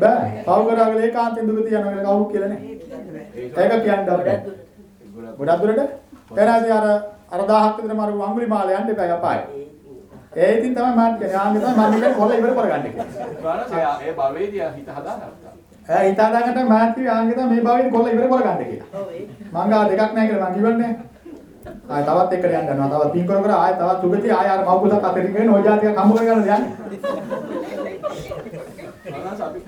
බෑ. පව් කරාගෙන ඒකාන්තයෙන් දුගතිය යනවා කියලා කවුරුත් කියලා නැහැ. ඒක කියන්න බෑ. ගොඩක් දුරට එනවාදී අර අර 1000ක් විතර මරු අඟුලිමාල යන්න එපා අපායි. ඒ ඉතින් තමයි මාත් කියන්නේ. ආන්නේ තමයි මම කියන්නේ කොල්ල ඉවර කරගන්න කියලා. ස්වරන්ස ඒ භවයේදී හිත හදාගත්තා. ඈ හිතාදාගන්න මාත් කිව්වේ ආන්නේ තමයි මේ භාවයෙන් කොල්ල ඉවර කරගන්න කියලා. මං ගා දෙකක් නැහැ කියලා මං කිව්වන්නේ. ආය තවත් එකට යන්න යනවා. තවත් පින් කර කර ආය තවත් සුගතිය ආය අර මව්කුසක් අතරින් ගෙන ඔය જાතියක් හම්බ කරගන්න යන්නේ. අපි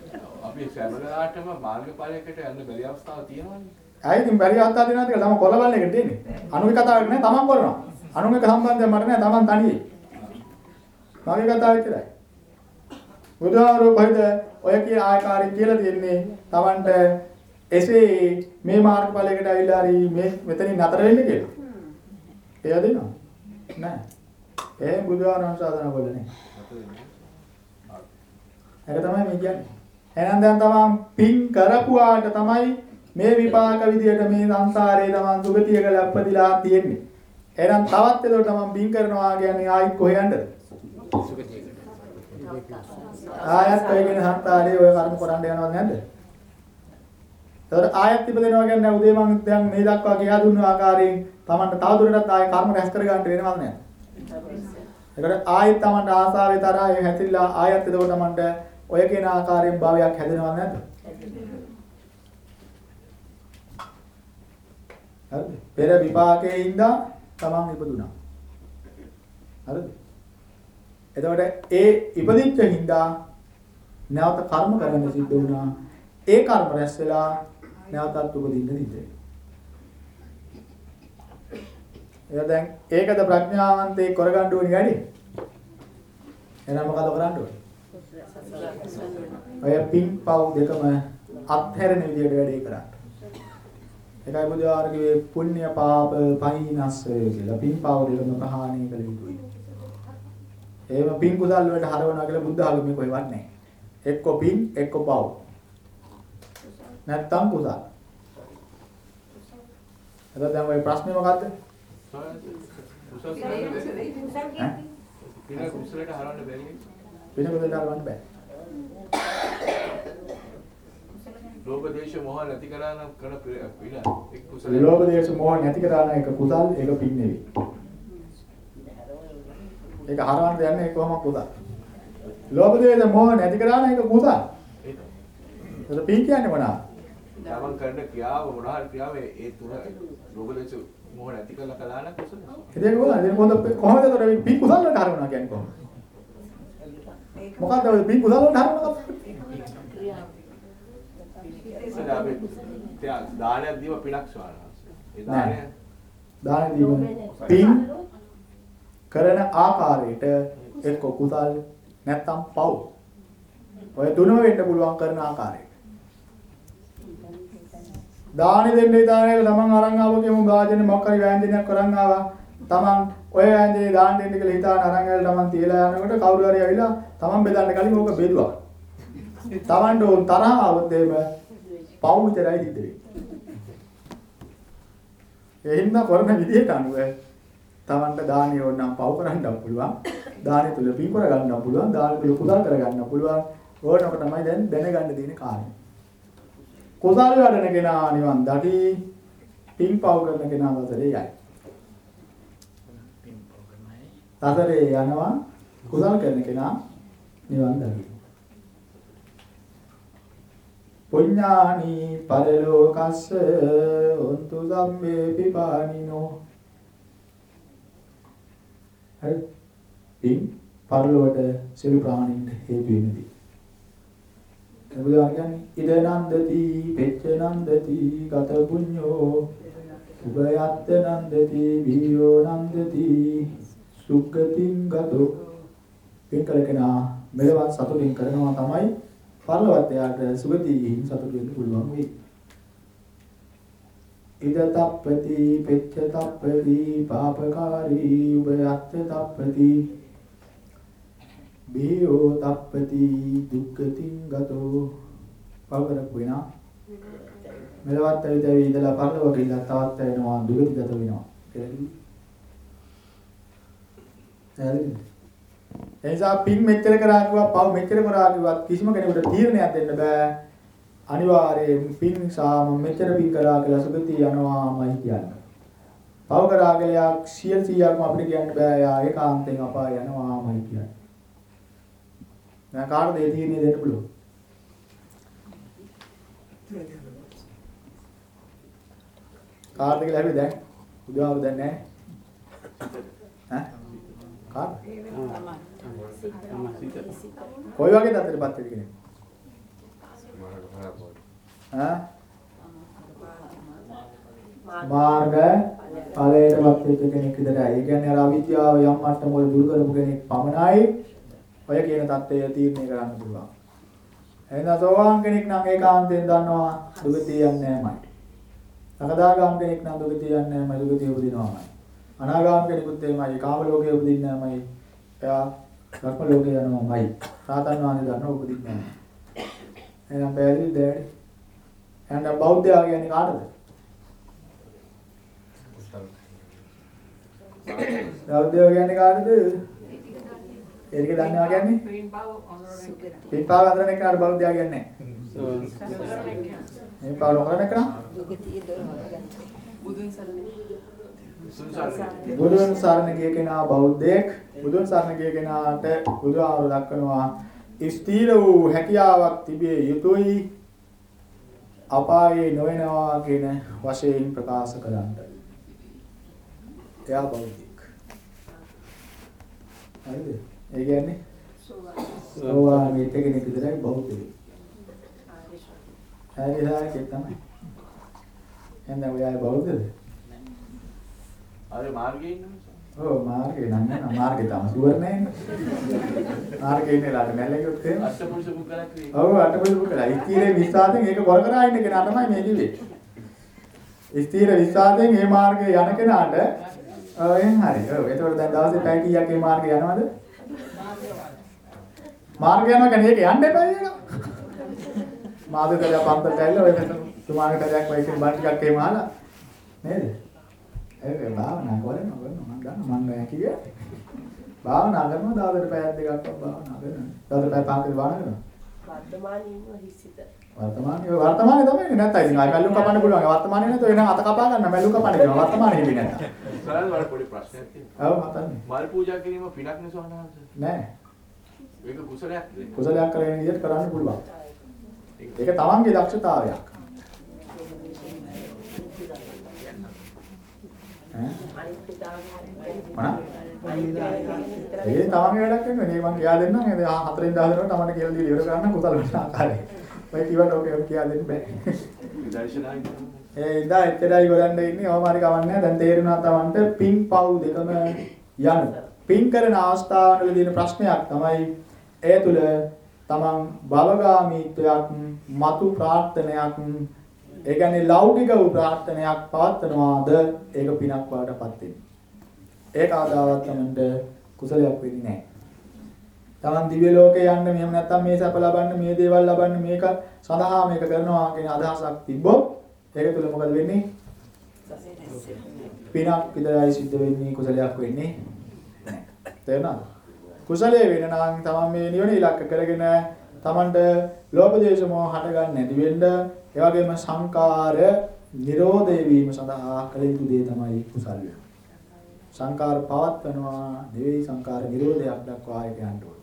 අපි සෑමලාටම මාර්ගඵලයකට යන්න බැරි අවස්ථාවක් තියෙනවානේ. ඇයි ඉතින් බැරි අවස්ථා දෙනවද කියලා තමයි කොල්ල බලන එකට දෙන්නේ. අනුගේ කතාවක් නෑ තමන් කරනවා. අනුගේ සම්බන්ධයක් මට නෑ තමන් තනියේ. මගේ කතාව විතරයි. බුදුහාරෝ කොහෙද ඔය කිය ආකාරයෙන් කියලා තියෙන්නේ තමන්ට එසේ මේ මාර්ගඵලයකට ඇවිල්ලා හරි මේ මෙතනින් නතර වෙන්න කියලා. එයා දෙනවා. නෑ. ඒ බුදුහාරෝ සාධන කරන්නේ. ඒක තමයි මේ කියන්නේ. එහෙනම් දැන් තමන් පින් කරපුවාට තමයි මේ විපාක විදියට මේ සංසාරේ තමන් දුගතියක ලැප්පදිලා තියෙන්නේ. එහෙනම් තවත් ඒකට තමන් පින් කරනවා කියන්නේ ආයිත් කොහෙ යන්නද? ආයත් ඔය කියන සංසාරේ ඔය කර්ම කරන්න යනවද නැද්ද? ඒතකොට ආයත් ඉපදෙනවා කියන්නේ උදේ මම දැන් මේ දක්වා කියා දුන්න ආකාරයෙන් තමන්ට තවදුරටත් ආයෙ කර්ම රැස් කර ගන්න වෙනවද නැද්ද? ඒකට ආයෙත් Tamanට ආසාවේ තරහේ හැතිරලා ආයෙත් එතකොට Tamanට ඔය කියන ආකාරයෙන් භාවයක් හැදෙනවද නැද්ද? හරිද? පෙර විපාකයේ ඉඳන් Taman ඉපදුනා. හරිද? එතකොට ඒ ඉපදිච්ච හින්දා නැවත කර්ම කරන්න සිද්ධ වුණා. ඒ කර්ම රැස් වෙලා නැවතත් උපදින්න සිද්ධ වෙනවා. එයා දැන් ඒකද ප්‍රඥාවන්තේ කරගන්න ඕනි වැඩි. එහෙනම් මොකද කරන්න ඕනේ? ඔය පින් පව් දෙකම අත්හැරෙන විදිහට වැඩේ කරන්න. ඒකයි බුදුආර කිව්වේ පුණ්‍ය පාප පහිනස්ස කියලා. පින් පව් දෙකම ප්‍රහාණය කළ යුතුයි. එහෙම පින් කුසල් වලට හරවනවා කියලා බුද්ධ ආගමේ කොහෙවත් නැහැ. එක්ක පින් එක්ක පව්. නැත්තම් කුසල්. එතකොට දැන් ඔය ප්‍රශ්නේ මොකද්ද? කුසල් පින කුසලයට හරවන්න බැරි වෙන කුසලට හරවන්න බෑ. ලෝභ දේශ මොහ නැති කරා නම් කරන පින එක් කුසල ලෝභ දේශ මොහ නැති කරාන එක කුසල් ඒක පින් නෙවෙයි. ඒක හරවන්න යන්නේ ඒක කොහොම කුසල්. ලෝභ දේශ මොහ නැති කරාන එක කුසල්. ඒක පින් කියන්නේ මොනවාද? තමන් කරන ක්‍රියාව මොනවා හරි ක්‍රියාව ඒ තුන ලෝභ දේශ මොහ නැති කරලා කළා නම් කුසල ඉතින් කොහොමද? කොහොමද කොහොමද ඒතර පින් කුසල් වලට හරවනවා කියන්නේ කොහොමද? මොකද්ද ඔය පින් කුසල් වලට හරවනවා? ඉතින් අපි තියා දානයක් දීම පිනක් ස්වාමීන් ඒ දානය දාන දීම පින් කරන ආකාරයට එක්ක කුසල් නැත්තම් පව්. ඔය තුනම වෙන්න පුළුවන් කරන ආකාරයට. දානි දෙන්න ඉතාලේ තමන් අරන් ආව කියමු ගාජනේ මොකක් හරි වෑංජනයක් කරන් ආවා. තමන් ඔය වෑංජනේ දාන්න දෙන්න කියලා හිතාන අරන් ඇවිල්ලා තමන් තියලා යනකොට කවුරු හරි ඇවිල්ලා තමන් බෙදන්න කලින් ඕක බෙදුවා. තමන්ට උන් තරහ આવොත් එහෙම පව් විතරයි සිද්ධ වෙන්නේ. ඒ හින්දා කරන විදිහට අනුව තමන්ට දානිය ඕනනම් පව් කරන්නත් පුළුවන්. දානි තුල පින් කර ගන්නත් පුළුවන්. දානි තුල කුසල් කර ගන්නත් පුළුවන්. ඕනක තමයි දැන් දැනගන්න තියෙන කාරණේ. කුසල් වඩන කෙනා නිවන් දකි. පින් පව් කරන කෙනා සසරේ යයි. සසරේ යනවා කුසල් කරන කෙනා නිවන් දකි. පුඤ්ඤානි පරලෝකස්ස උන්තු සම්මේ පිපානිනෝ හරි. ඉන් පරලෝකට සියලු ප්‍රාණීන්ට හේතු වෙන්නේ එබුදා කියන්නේ ඉද නන්දති පෙච්ච නන්දති ගත පුඤ්ඤෝ උභයත්ත නන්දති වියෝ නන්දති සුග්ගතින් ගතෝ පින්කලකනා මෙලවත් සතුටින් කරනවා තමයි පරලොවත් එයාට සුගතියින් සතුට වෙන්න පුළුවන් වෙයි. ඉද තප්පති පෙච්ච තප්පති පාපකාරී උභයත්ත තප්පති බියෝ තප්පති දුක්ඛතින් ගතෝ පවකරක් වෙනා මෙලවත් ඇවිත් ඇවි ඉඳලා පරලොව ගිහිල්ලා තවත් වෙනවා දුගති ගත වෙනවා කියලා කිව්වා. එනිසා පින් මෙච්චර කරා කිව්වා පව් මෙච්චර කරා කිව්වත් කිසිම කෙනෙකුට තීරණයක් දෙන්න බෑ. අනිවාර්යයෙන් පින් සාම මෙච්චර පින් කරා කියලා සුගතිය යනවාමයි කියන්නේ. පව් කරා කියලා 100%ක්ම අපිට කියන්න බෑ. යා ඒකාන්තයෙන් අපාය යනවාමයි කියන්නේ. දැන් කාටද ඒ තීරණය දෙන්න පුළුවන්? කාටද කියලා හැබැයි දැන් උදාව දැන් නැහැ. ඈ? කාටද? කොයි වගේ තත්ත්වෙටපත් වෙද කෙනෙක්? ඈ? මාර්ග ඵලයටපත් වෙච්ච කෙනෙක් විතරයි. ඒ කියන්නේ අර අවිද්‍යාව යම් මට්ටමක දුරු කරපු කෙනෙක් පමණයි ඔය කියන தත්ත්වය තීරණය කරන්න පුළුවන්. එහෙනම් සෝවාන් කෙනෙක් නම් ඒකාන්තයෙන් දන්නවා දුගතිය යන්නේ නැමයි. සකදාගාම කෙනෙක් නම් දුගතිය යන්නේ නැමයි දුගතිය උපදිනවාමයි. අනාගාම කෙනෙකුත් එහෙමයි කාම ලෝකයේ උපදින්නේ නැමයි. එයා ධර්ම ලෝකේ යනවාමයි. සාතන් වහන්සේ දන්නවා උපදින්නේ නැහැ. එහෙනම් බැරි දැඩි. එහෙනම් බෞද්ධයා කියන්නේ කාටද? බෞද්ධයෝ කියන්නේ කාටද? ඒක දන්නවා කියන්නේ? පින් පව්. පින්පාව අතර එක්කනට බෞද්ධයා කියන්නේ නැහැ. මේ පාව නොකරන එක නම් බුදුන් සරණයි. සුදු සරණ බුදුන් සරණ ගිය කෙනා බෞද්ධයෙක්. බුදුන් සරණ ගිය කෙනාට බුදුආවර දක්වනවා ස්ථීර වූ හැකියාවක් තිබිය යුතුයි අපායේ නොවනවා කියන වශයෙන් ප්‍රකාශ කරන්න. එයා බෞද්ධයෙක්. හරිද? ඒ කියන්නේ සෝවාන් වෙච්ච කෙනෙක් විතරයි බෞද්ධයෙක්. හරි හරි තමයි. එහෙනම් ඔයා බෞද්ධද? අර මාර්ගයේ ඉන්නවා ඔව් මාර්ගේ නම් නෑ මාර්ගේ තමයි ෂුවර් නෑනේ. මාර්ගේ ඉන්නේ ලාට නැල්ලෙකුත් එහෙම. අෂ්ටපුරුෂ පුද්ගලයා ක්‍රියේ ඔව් අටපොළු බුකලා. ස්ථීර විශ්වාසයෙන් ඒක බොර කරා ඉන්න කෙනා තමයි මේ කිව්වේ. ස්ථීර විශ්වාසයෙන් මේ මාර්ගේ යන කෙනාට එහෙන් හරි. ඔව් එතකොට දැන් දවසේ පැය කීයක් මේ මාර්ගේ යනවද? මාර්ගය යනවා කියන්නේ ඒක යන්න එපා කියලා. මාදකල පන්තට ඇවිල්ලා ඔය තුමාගේ තරයක් වයිකින් බන් ටිකක් එහෙම අහලා නේද? ඒක භාවනා කරනවා කරනවා මම දන්නවා මම නෑ කිව්වේ. භාවනා කරනවා දවල්ට පැයක් දෙකක් භාවනා කරනවා. දවල්ට පැය පහක් භාවනා කරනවා. වර්තමානයේ ඉන්න හිසිත වර්තමානයේ වර්තමානයේ තමයි නැත්තම් ඉතින් ආයි මැල්ලු කපන්න පුළුවන්. වර්තමානයේ නැතෝ එනං අත කපා ගන්න මැල්ලු කපන්න කියනවා. වර්තමානයේ හිටින්නේ නැත්තම්. සරල වල පොඩි ප්‍රශ්නයක් තියෙනවා ඔව් මතන්නේ. මල් පූජා කිරීම පිනක් නේ සවනහස නෑ. ඒක කුසලයක් නේ කුසලයක් කරගෙන විදිහට කරන්න පුළුවන්. ඒක තමන්ගේ දක්ෂතාවයක්. ඈ අනිත් පිටාගේ මොනවා? ඒ තමන්ගේ වැඩක් නෙමෙයි. මේ මම කියා දෙන්නම්. ඒ හතරින් දහසට තමන්ට කියලා දීලා ඉවර කරන්න කුසල වෙන ආකාරය. ඔය කිව්වට ඔක කියා දෙන්න බෑ. විදර්ශනා ඉන්නවා ඒ ඉඳා එච්චරයි ගොඩන්න ඉන්නේ. ඔහම හරි කවන්නේ දැන් තේරුණා තමන්ට පින් පව් දෙකම යන. පින් කරන අවස්ථාවවල තියෙන ප්‍රශ්නයක් තමයි ඒ තුල තමන් භවගාමීත්වයක් මතු ප්‍රාර්ථනයක් ඒ කියන්නේ ලෞකික වූ ප්‍රාර්ථනයක් පවත්නවාද ඒක පිනක් වාටපත් වෙන්නේ. ඒක ආදාවක් තමන්ට කුසලයක් වෙන්නේ නැහැ. තමන් දිව්‍ය ලෝකේ යන්න මෙහෙම නැත්තම් මේ සැප ලබන්න මේ දේවල් ලබන්න මේක සඳහා මේක කරනවා කියන අදහසක් තිබ්බොත් ඒක තුල මොකද වෙන්නේ? පිනක් විතරයි සිද්ධ වෙන්නේ කුසලයක් වෙන්නේ නැහැ. තේරුණාද? කුසලයේ වෙන නම් තමන් මේ නිවන ඉලක්ක කරගෙන තමන්ට ලෝභ දේශ මොහ හට ගන්න නැති වෙන්න ඒ වගේම සංකාර නිරෝධය වීම සඳහා කළ යුතු දේ තමයි කුසල වෙන. සංකාර පවත්වනවා නෙවෙයි සංකාර නිරෝධයක් දක්වා යන්න ඕන.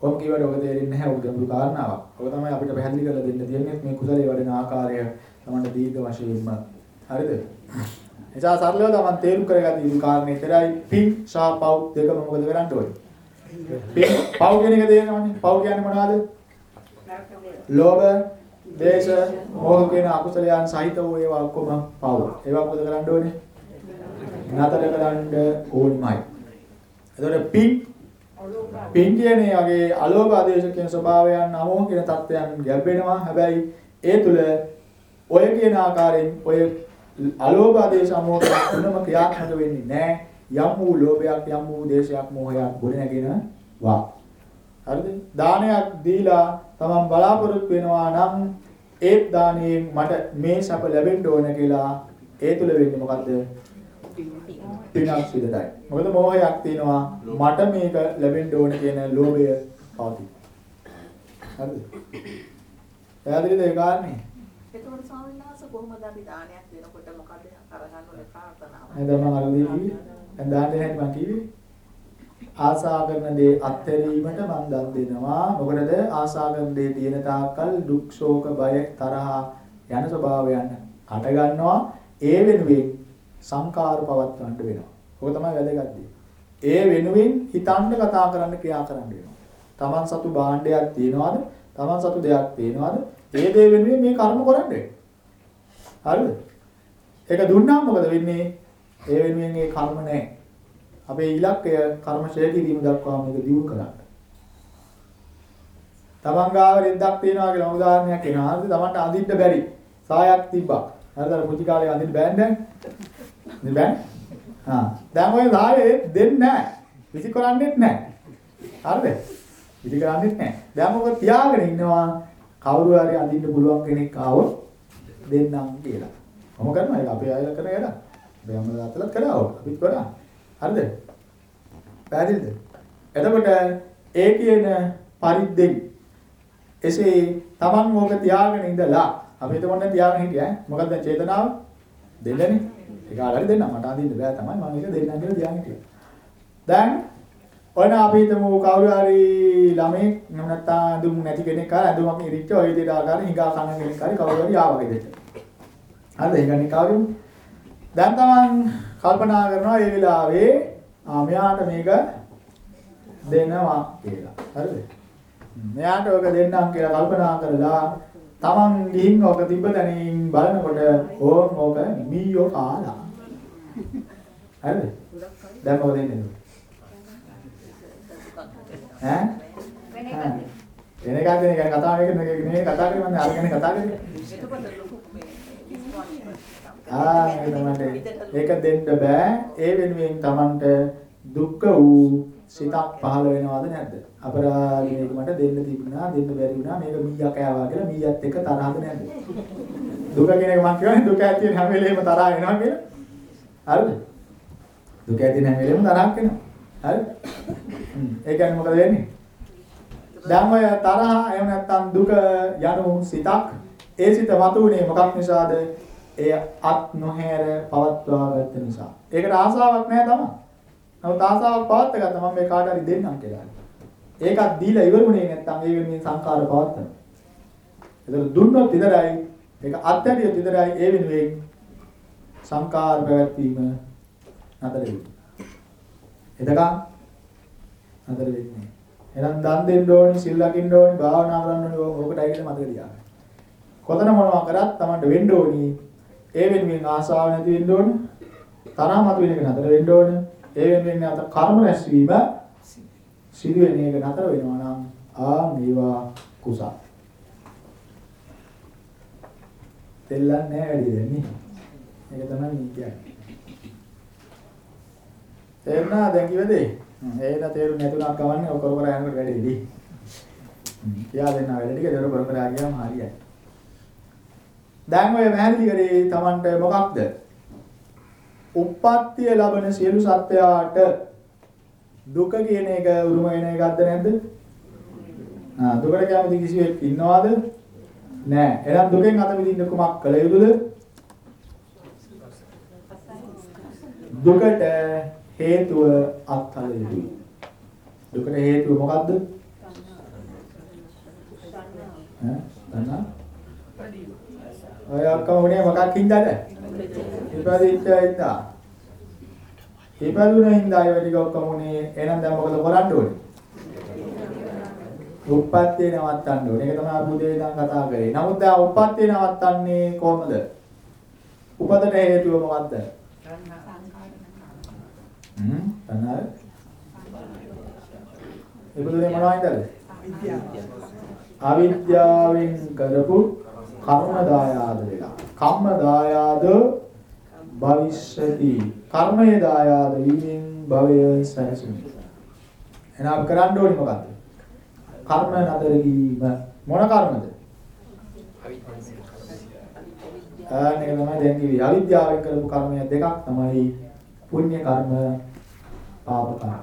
කොම් කියවට ඔබ තේරෙන්නේ නැහැ ඔබ ගැඹුරු කාරණාවක්. ඔබ තමයි අපිට පැහැදිලි කරලා දෙන්න තියෙන්නේ මේ කුසලයේ වඩන ආකාරය තමන්ට දීර්ඝ වශයෙන්ම. හරිද? එසා සරලව තමන් තේරුම් කරගන්න යුතු කාරණේ ඉතරයි පින් සහ පව් දෙකම මොකද කරන්න ඕනේ? පින් පව් කියන එක තේරෙනවනේ. පව් කියන්නේ මොනවද? ලෝභ, දේශ, මොහ කියන අකුසලයන් සහිත වූ ඒවා ඔක්කොම පව්. ඒවා මොකද කරන්න ඕනේ? නතර කරන්න ඕනිමයි. එතකොට පින් පින් කියන්නේ වගේ අලෝභ ආදේශ කියන ස්වභාවයන් අමෝහ කියන தත්වයන් ගැඹෙනවා. හැබැයි ඒ තුල ඔය කියන ආකාරයෙන් ඔය අලෝභ ආදේශ අමෝහ තුනම ක්‍රියාත්මක වෙන්නේ නැහැ. යම් වූ ලෝභයක් යම් වූ දේශයක් මෝහයක් ගොඩ නැගෙනවා. හරිද? දානයක් දීලා තමන් බලාපොරොත්තු වෙනවා නම් ඒත් දානයෙන් මට මේ සැප ලැබෙන්න ඕන කියලා ඒ තුල වෙන්නේ මොකද්ද? පිනක් විතරයි. මොකද මෝහයක් තියෙනවා මට මේක ලැබෙන්න ඕන කියන ලෝභය පවතී. හරිද? පැහැදිලිද ඒ කාරණේ? එතකොට ස්වාමීන් වහන්සේ කොහොමද අපි දානයක් දෙනකොට මොකද කරගන්න ඕනේ ප්‍රාර්ථනාව? නේද මම අර දී කිව්වේ? දැන් දාන්න දෙන්නේ මම කිව්වේ. ආසා කරන දේ අත්හැරීමට මම දන් දෙනවා. මොකටද ආසා කරන දේ තියෙන තාක්කල් දුක් ශෝක බය තරහ යන ස්වභාවයන් හට ගන්නවා. ඒ වෙනුවෙන් සංකාර පවත්වන්න වෙනවා. ඔක තමයි වැදගත් දේ. ඒ වෙනුවෙන් හිතන්න කතා කරන්න ක්‍රියා කරන්න වෙනවා. Taman සතු භාණ්ඩයක් තියනවාද? Taman සතු දෙයක් තියනවාද? ඒ දේ වෙනුවෙන් මේ කර්ම කරන්නේ. හරිද? ඒක දුන්නාම මොකද වෙන්නේ? ඒ වෙනුවෙන් ඒ කර්ම නැහැ. අපේ ඉලක්කය කර්ම ඡය කිරීම දක්වා මේක දියුණු කරන්න. තමන් ගාව රෙද්දක් තියනවා කියලා උදාහරණයක් එනවා. හරිද? තමන්ට අඳින්න බැරි සායක් තිබ්බා. හරිද? අර පුංචි කාලේ අඳින්න බෑන්නේ නැහැ. බෑ? ආ. දැන් ඔය සායේ දෙන්නේ නැහැ. විසි කරන්නේත් නැහැ. හරිද? විසි කරන්නේත් නැහැ. දැන් මොකද තියාගෙන ඉන්නවා කවුරු හරි අඳින්න පුළුවන් කෙනෙක් ආවොත් දෙන්නම් කියලා. කොහොම කරනවා ඒක අපේ අයලා කරන වැඩක්. අපේ අම්මලා තාත්තලාත් කරා අපිත් කරා. හරිද? පැහැදිලිද? එතකොට ඒ කියන පරිද්දෙන් එසේ Taman මොක තියාගෙන ඉඳලා අපි හිතමු දැන් තියාගෙන හිටියා ඈ මොකක්ද දැන් චේතනාව දෙන්නනේ ඒක ආරයි දෙන්න මට අඳින්න බෑ තමයි මම ඒක දෙන්නම් කියලා තියන් හිටියා. දැන් ඔන්න අපි හිතමු කවුරු හරි ළමෙක් නැත්නම් දුම් නැති කෙනෙක් ආ ඇඳුමක් ඉරිච්ච ඔය විදිහට ආකාරයෙන් හිඟා කන කෙනෙක් හරි කවුරු හරි ආවා ගෙදරට. හරිද? ඒ කියන්නේ කවුරු? දැන් තමන් කල්පනා කරනවා මේ වෙලාවේ ආ මෙයාට මේක දෙනවා කියලා. හරිද? මෙයාට ඔක දෙන්නම් කියලා කල්පනා කරලා තමන් ගිහින් ඔක තිබ්බ තැනින් බලනකොට ඕම් ඕක මීයෝ කාලා. හරිද? දැන් මොකද වෙන්නේ? ඈ? වෙන ඈ. එකක් වෙන එකක් දෙන එක කතා කරන එක නෙවෙයි කතා කරන්නේ මම අරගෙන කතා කරන්නේ. එතකොට ලොකු මේ ඩිස්කවුන්ට් ආ ඒක තමයි. ඒක දෙන්න බෑ. ඒ වෙනුවෙන් Tamanට දුක්ඛ වූ සිතක් පහළ වෙනවද නැද්ද? අපරාධ මේක මට දෙන්න තිබුණා, දෙන්න බැරි වුණා. මේක මීයා කෑවා කියලා මීයත් එක්ක තරහද නැද්ද? දුක කියන එක මම කියන්නේ දුක ඇති වෙන හැම වෙලේම තරහ එනවා කියලා. හරිද? දුක ඇති වෙන හැම වෙලේම තරහක් එනවා. හරිද? හ්ම්. ඒ කියන්නේ මොකද වෙන්නේ? දැන් ඔය තරහ එහෙම නැත්නම් දුක යනු සිතක් ඒ සිත වතුනේ මොකක් නිසාද? එය අත් නොහැර පවත්වා ගත්ත නිසා. ඒකට ආසාවක් නැහැ තමයි. නමුත් ආසාවක් පවත්ත ගත්තා මම මේ කාට හරි දෙන්නම් කියලා. ඒකත් දීලා ඉවරුනේ නැත්නම් ඒ වෙනුවෙන් සංකාර පවත්තන. ඒතර දුන්නොත් විතරයි ඒක අත්හැරියොත් විතරයි ඒ වෙනුවෙන් සංකාර පැවැත්වීම නතර වෙන්නේ. එතකන් නතර වෙන්නේ. එහෙනම් දන් දෙන්න ඕනි, සිල් ලකින්න ඕනි, භාවනා කරන්න ඕනි ඕකටයි කියලා මතක තියාගන්න. කොතන මොනවා කරත් Tamanට වෙන්න ඕනි. ඒ වෙනුවෙන් ආසාව නැති වෙන්න ඕන. තරහ මත වෙන එක නතර වෙන්න ඕන. ඒ වෙනුවෙන් නැවත කර්ම රැස්වීම සිදු වෙන එක නතර වෙනවා නම් ආ මේවා කුසල. දෙල්ලන්නේ නැහැ වැඩි දෙන්නේ. ඒක තමයි මේ කියන්නේ. තේරුණා දැන් කිව්වද? ඒක තේරුම් නැතුණා කවන්නේ ඔක කර කර යනකොට වැඩිදී. කියා දෙන්න වැඩ ටික දර කර කර ගියාම හරියයි. දැන් ඔය පැහැදිලි කරේ Tamanට මොකක්ද? උප්පත්තිය ලබන සියලු සත්වයාට දුක කියන එක උරුම වෙන එකක්ද නැද්ද? ආ දුකට කැමති කිසිවෙක් ඉන්නවද? නෑ. එහෙනම් දුකෙන් අත මිදින්න කුමක් කළ යුතුද? දුකට හේතුව අත්හල යුතුයි. දුකට හේතුව මොකද්ද? ඈ? දන්නා? ඔය අක්කම උනේ මොකක් හින්දාද? ඉපදිච්ච හින්දා. ඉපදුන හින්දා ඒ ටික ඔක්කොම උනේ එහෙනම් දැන් මොකද කරන්න ඕනේ? උප්පත්තිය නවත්තන්න ඕනේ. ඒක තමයි බුදේ ඉඳන් කතා කරේ. නමුත් දැන් උප්පත්තිය නවත්තන්නේ කොහොමද? උපතට හේතුව මොකද්ද? හ්ම් තනාර ඉපදුනේ මොනවයින්දද? අවිද්‍යාවෙන් කරපු කර්ම දායාද වෙලා. කම්ම දායාද භවිෂ්‍යති. කර්මයේ දායාද වීමෙන් භවය සැනසුනි. එහෙනම් කරන්න ඕනේ මොකද්ද? කර්ම නතර කිරීම මොන කර්මද? ආනේ තමයි දැන් කිව්වේ අවිද්‍යාවෙන් කරපු කර්මය දෙකක් තමයි පුණ්‍ය කර්ම පාප කර්ම.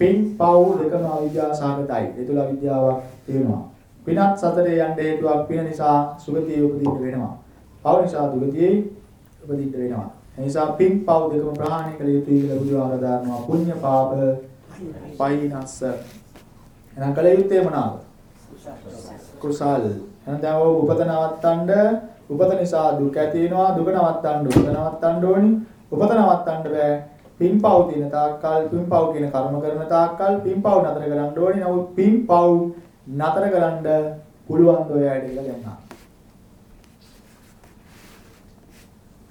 පින් පව් දෙකම අවිද්‍යාව සහගතයි. ඒ තුල අවිද්‍යාවක් තියෙනවා. පිනත් සතරේ යන්න හේතුවක් පින නිසා සුගතියේ උපදින්න වෙනවා. පව් නිසා දුගතියේ උපදින්න වෙනවා. ඒ නිසා පින් පව් දෙකම ප්‍රහාණය කළ යුතුයි කියලා බුදුහාම දානවා. පුණ්‍ය පාප පයින්ස්ස. එහෙනම් කළ යුත්තේ මොනවාද? කුසල්. එහෙනම් දැන් ඔය උපත නවත්තන්න උපත නිසා දුක ඇති වෙනවා. දුක නවත්තන්න උපත නවත්තන්න ඕනි. උපත නවත්තන්න බෑ. පින්පව් තියෙන තාක්කල් පින්පව් කියන කර්ම කරන තාක්කල් පින්පව් නතර කරන්න ඕනි. නමුත් පින්පව් නතර කරන්න පුළුවන් ද ඔයාලට කියලා දැනගන්න.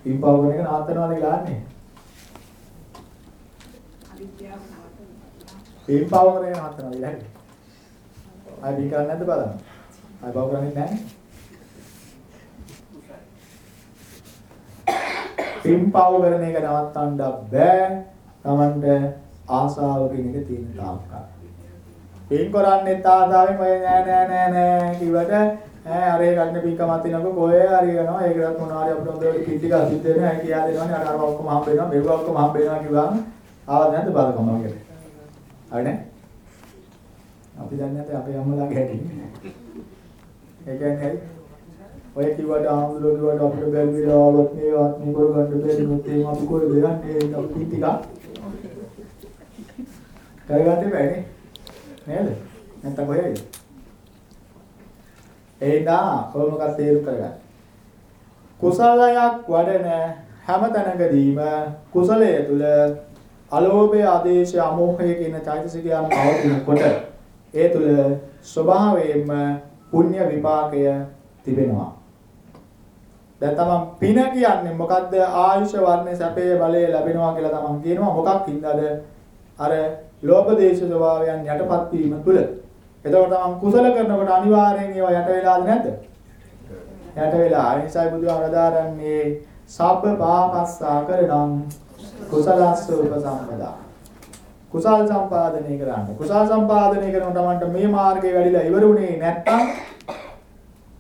පින්පව් කරන එක නවත්තනවාද කියලා අහන්නේ. පින්පව් කරන එක නවත්තනවාද කියලා හරි. ආයි පින් කරන්නේ නැද්ද බලන්න. ආයි පව් කරන්නේ නැහැ. පින්පව් කරන එක නවත්තන්න බෑ. Tamanට ආසාව කියන එක තියෙන තාක්කල්. පින් කරන්නේ ආසාවෙන් ඔය නෑ නෑ නෑ නෑ කිව්වට ඈ අර ඒ ගන්න පින්කම අතිනකො කොහේ හරි යනවා ඒකටත් මොනවා හරි අපිට හොඳට පින් ටික අසිත් වෙනවා. ඒ කියා දෙනවනේ. අර අර ඔක්කොම හම්බ වෙනවා. මෙව ඔක්කොම හම්බ වෙනවා කිව්වම ආවද නැද්ද බලකම වගේ. හරි නේ? අපි දන්නේ නැත්නම් අපේ අම්මලාගේ හැටි. ඒ කියන්නේ හරි. ඔය කිව්වට ආම්දුරෝ කිව්වට අපිට බැරි වෙලාවත් මේවත් මේ කරගන්න බැරි මොකද එහෙම අපි කොහෙද යන්නේ? අපි පින් ටිකක් කරගන්න බෑනේ. නේද නැත්නම් කොහෙද එහෙනම් කොහොම මොකක්ද තේරුම් කරගන්න කුසලයක් වඩන හැම තැනකදීම කුසලයේ තුල අලෝභය ආදේශය අමෝහය කියන චෛතසිකයන් පවතිනකොට ඒ තුල ස්වභාවයෙන්ම පුණ්‍ය විපාකය තිබෙනවා. දැන් තමන් පින කියන්නේ මොකද්ද? ආයුෂ වර්ණ සැපේ බලය ලැබෙනවා කියලා තමන් කියනවා. මොකක් හින්දාද? අර ලෝභ දේශ ස්වභාවයන් යටපත් වීම තුල. එතකොට තමන් කුසල කරනකොට අනිවාර්යෙන් ඒවා යට වෙලාද නැද්ද? යට වෙලා. ඒ නිසායි බුදුහාම දාරන්නේ සබ්බ පාපස්සා කරනම් කුසලස්ස උපසම්පදා. කුසල් සම්පාදනය කරන්න. කුසල් සම්පාදනය කරන තමන්ට මේ මාර්ගය වැඩිලා ඉවරුනේ නැත්තම්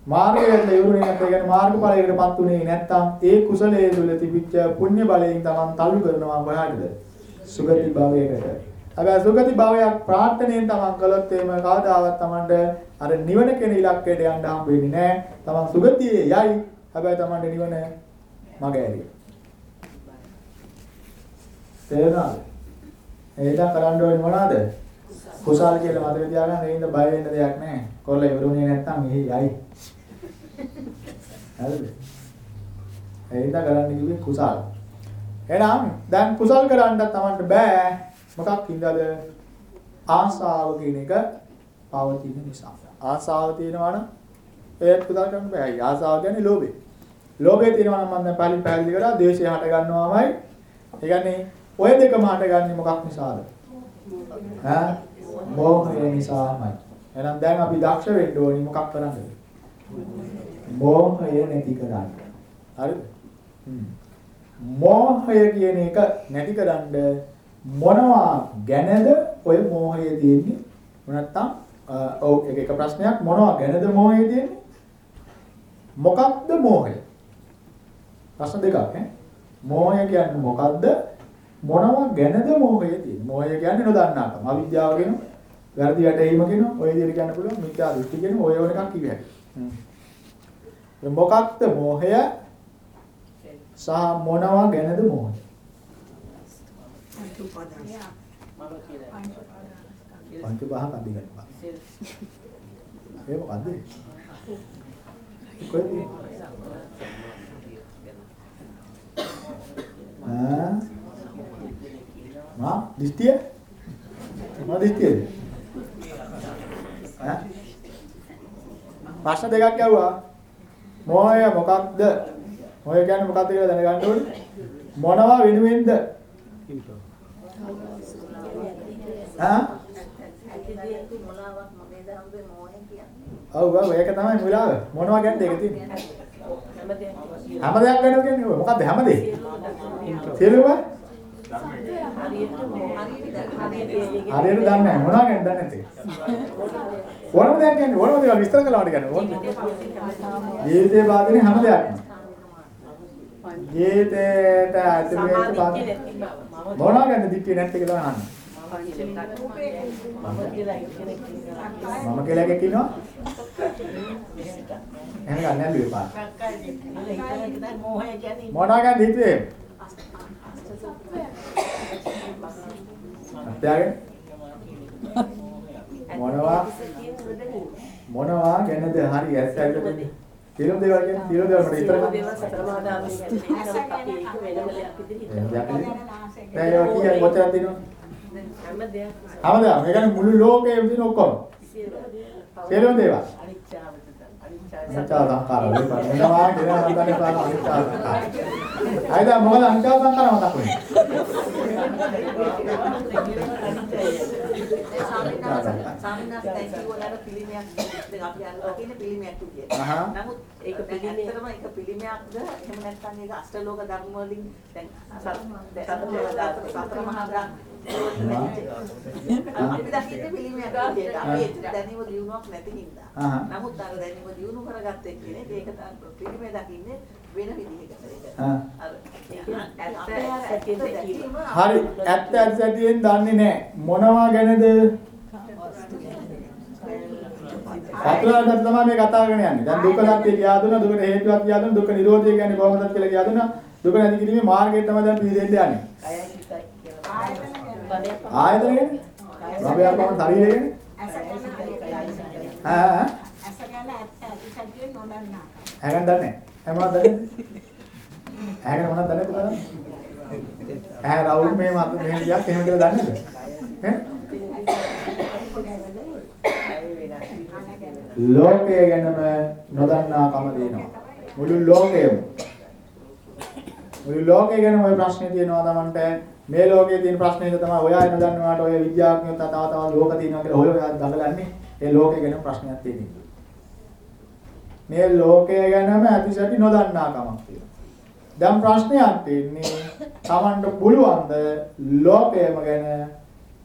මාර්ගයට ඉවරුනේ නැත්නම් ඒ කියන්නේ මාර්ගඵලයකටපත් උනේ නැත්තම් ඒ කුසලයේ තුල තිබිච්ච පුණ්‍ය බලයෙන් තමන් තල්ලු කරනවා කොහාටද? සුගති භවයකට. හැබැයි සුගති භවයක් ප්‍රාර්ථනාවෙන් තමන් කළොත් එහෙම කවදාවත් තමන්ට අර නිවන කියන ඉලක්කයට යන්න හම්බ වෙන්නේ නැහැ. තමන් සුගතියේ යයි. හැබැයි තමන්ට නිවන මග ඇරිය. තේරුණාද? එහෙනම් කරන්න ඕනේ මොනවද? කුසල් කියලා මතක තියාගන්න ඒින්ද බය වෙන්න දෙයක් නැහැ. කොල්ල ඉවරුනේ නැත්තම් එහි යයි. හරිද? එහෙනම් කරන්න කිව්වේ කුසල්. එහෙනම් දැන් කුසල් කරන්න තමන්ට බෑ. මොකක් හින්දාද? ආසාව කියන එක පවතින නිසා. ආසාව තියෙනවා නම් ඒත් කුසල් කරන්න බෑ. ආසාව කියන්නේ ලෝභය. ලෝභය තියෙනවා නම් මම දැන් පරිප පැහැදිලි කරා ද්වේෂය හට ගන්නවාමයි. ඒ කියන්නේ ඔය දෙකම හටගන්නේ මොකක් නිසාද? ඈ මෝහය නිසාමයි. එහෙනම් දැන් අපි දක්ෂ වෙන්න ඕනි මොකක් කරන්නද? මෝහය නැති කරන්න. හරිද? මෝහය කියන එක නැති කරන්න මොනවා ගැනද ඔය මෝහය තියෙන්නේ? නැත්තම් ඔව් එක එක ප්‍රශ්නයක් මොනවා ගැනද මෝහය තියෙන්නේ? මොකක්ද මෝහය? ප්‍රශ්න දෙකක් ඈ. මෝහය කියන්නේ මොකද්ද? මොනවා ගැනද මෝහය තියෙන්නේ? මෝහය කියන්නේ නොදන්නාකම. අවිද්‍යාව කියන වැරදි වැටහීම කියන ඔය විදිහට කියන්න පුළුවන්. මිත්‍යා දෘෂ්ටි කියන ඔය වගේ එකක් කිව්වේ. මොකක්ද මෝහය? සහ මොනවා ගැනද මෝහය? පංච උපාදාන. පංච පහක් අධි ගන්නවා. ඒ මොකද්ද? කොහෙද? ආ මා දිස්තිය? මා දිස්තියද? ඈ? ප්‍රශ්න දෙකක් ඇහුවා. මොහය මොකක්ද? මොහය කියන්නේ මොකක්ද කියලා දැනගන්න ඕනේ. මොනවා වෙනුවෙන්ද? ආ? ඇතිදේතු මොලාවක් මගේ දහම්බේ මෝහය කියන්නේ. ඔව් ඔව් ඒක තමයි මුලාව. මොනවා ගැනද ඒක තියෙන්නේ? හැම දෙයක් ගැන කියන්නේ ඔය. මොකද්ද හැම දෙයක්? සියලුම හරියට දන්නේ නැහැ. මොනවා ගැනද දන්නේ නැත්තේ? ඕනම දෙයක් කියන්නේ ඕනම දේවල් විස්තර කළාට කියන්නේ ඕන. ජීවිතේ බාධනේ හැම දෙයක්ම. ජීවිතේට ඇතුළේ බාධන මොනවා ගැනද දික්කේ නැත්තේ කියලා අහන්නේ. මම කියලා එකක් ඉන්නවා. එහෙනම් ගන්න නැල්ලුවේ පාන. මොනවා ගැනද හිතුවේ? අත්‍යාගෙන මොනවා මොනවා ගැනද හරි ඇස් ඇල්ලද කියලා දේවල් කියන්නේ කියලා දේවල් මට ඉතර දැන් ඒවා කීයක් කොච්චරද තියෙනවද හැමදාම ඒ කියන්නේ මුළු ලෝකෙම තියෙන ඔක්කොම සියලුම දේවල් අනිච්චා සංකාර වල බලනවා කියන අන්තනේ පාන අනිච්චා සංකාර. අයිද මොකද අනිච්චා සංකාර මතක් වෙන්නේ. දැන්. නමුත් ඒක පිළිමයක් ඒක පිළිමයක්ද එහෙම නැත්නම් ඒක අෂ්ටලෝක ධර්ම වලින් දැන් සතර සතර මහා ධර්ම අපි දකින්නේ පිළිමයක් විදියට. අපි ඒක දැනීම දියුණුවක් නැති හින්දා. අහහ. නමුත් අර දැනීම දියුණු කරගත්ත එක්කෙනෙක් ඒක පිළිමේ දකින්නේ වෙන විදිහකට. ඒක ආ. අර අපේ අර ඇත්ත දැකීම හරි ඇත්ත ඇත්තටියෙන් දන්නේ නැහැ මොනවා ගැනද චතුරාර්ය සත්‍ය තමයි මේ කතා කරගෙන යන්නේ. දැන් දුක්ඛ සත්‍ය කියා දුන්නා, දුකට හේතුවක් කියා දුන්නා, දුක්ඛ නිරෝධය කියන්නේ කොහොමද කියලා කියා දුන්නා. දුක නැති කිරීමේ මාර්ගය තමයි දැන් පිළිදෙන්න යන්නේ. කයයි සිතයි කියලා. ආයතන කියන්නේ? භවයක්ම ශරීරය කියන්නේ? ආ ආ ඇස ගැන ඇත්ත ඇති සත්‍ය නොදන්නා. ඇහෙන් දන්නේ. හැමෝම දන්නේ. ඇහෙන් මොනවද දන්නේ පුතා? ඇහැ රවුල් මේ මත මෙහෙම ගියක් එහෙම කියලා දන්නේ නැද්ද? ලෝකය ගැනම නොදන්නාකම දෙනවා. මුළු ලෝකයම. මුළු ලෝකය ගැන ওই ප්‍රශ්නේ තියෙනවා තමන්ට. මේ ලෝකයේ තියෙන ප්‍රශ්නේද තමයි ඔය අය නොදන්නවාට ඔය විද්‍යාඥයෝ තව තව ලෝක තියෙනවා කියලා ඔය ඔය දඟලන්නේ. ඒ ලෝකය ගැන ප්‍රශ්නයක් තියෙනවා. මේ ලෝකය ගැනම ඇතිසැටි නොදන්නාකමක් තියෙනවා. දැන් ප්‍රශ්නයක් තියෙන්නේ තමන්ට පුළුවන්ද ලෝකයම ගැන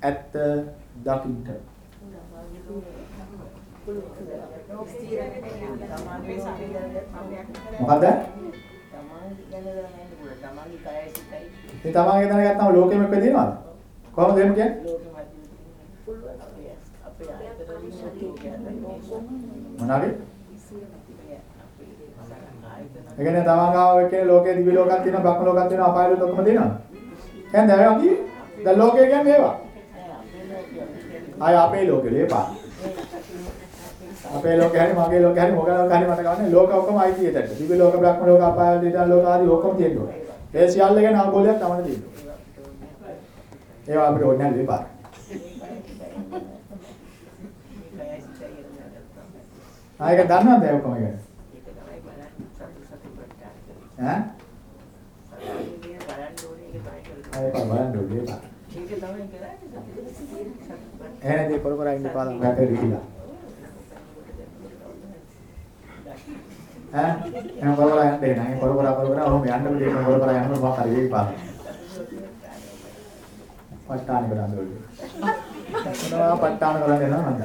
ඇත්ත දකින්න? මොකද? මේ තමන්ගේ දැනගත්තම ලෝකෙම එක්ක දිනවද? කොහොමද එහෙම කියන්නේ? මොනවාද? ඒ කියන්නේ තමන් ගාව එක්කේ ලෝකේ දිවි ලෝකයක් තියෙනවා, බ්‍රහ්ම ලෝකයක් තියෙනවා, අපාය ලෝක ඔක්කොම තියෙනවා. එහෙනම් දැන් අපි දැන් ලෝකය කියන්නේ ඒවා. ආය අපේ ලෝකෙ ලේපා. අපේ ලෝකේ හරි මගේ ලෝකේ හරි මොකද ලෝකේ හරි මට ගන්න ලෝක ඔක්කොම අයිති එතට. දිව්‍ය ලෝක, බ්‍රහ්ම ලෝක, අපාය දිටා ලෝක ආදී ඔක්කොම තියෙනවා. ඒ සියල්ල ගැන අවබෝධයක් තමයි තියෙන්නේ. ඒවා අපිට ඕනේ නැහැ ලේපා. ආයක දන්නවද ඒ ඔක්කොම ගැන? ඈ? ආයක බලන්න ඕනේ ලේපා. එහෙනම් ඒ කර කර ඉන්න පාලම් රටේ ඉතිලා. ඈ එහෙනම් කර කර යන්න එනවා. ඒ කර කර කර කර ඔහොම යන්න බෑ කර කර යන්න මොකක් හරි වෙයි පාලම්. පට්ටාන කරන්න ඕනේ. මොනවා පට්ටාන කරන්න එනවා මන්ද.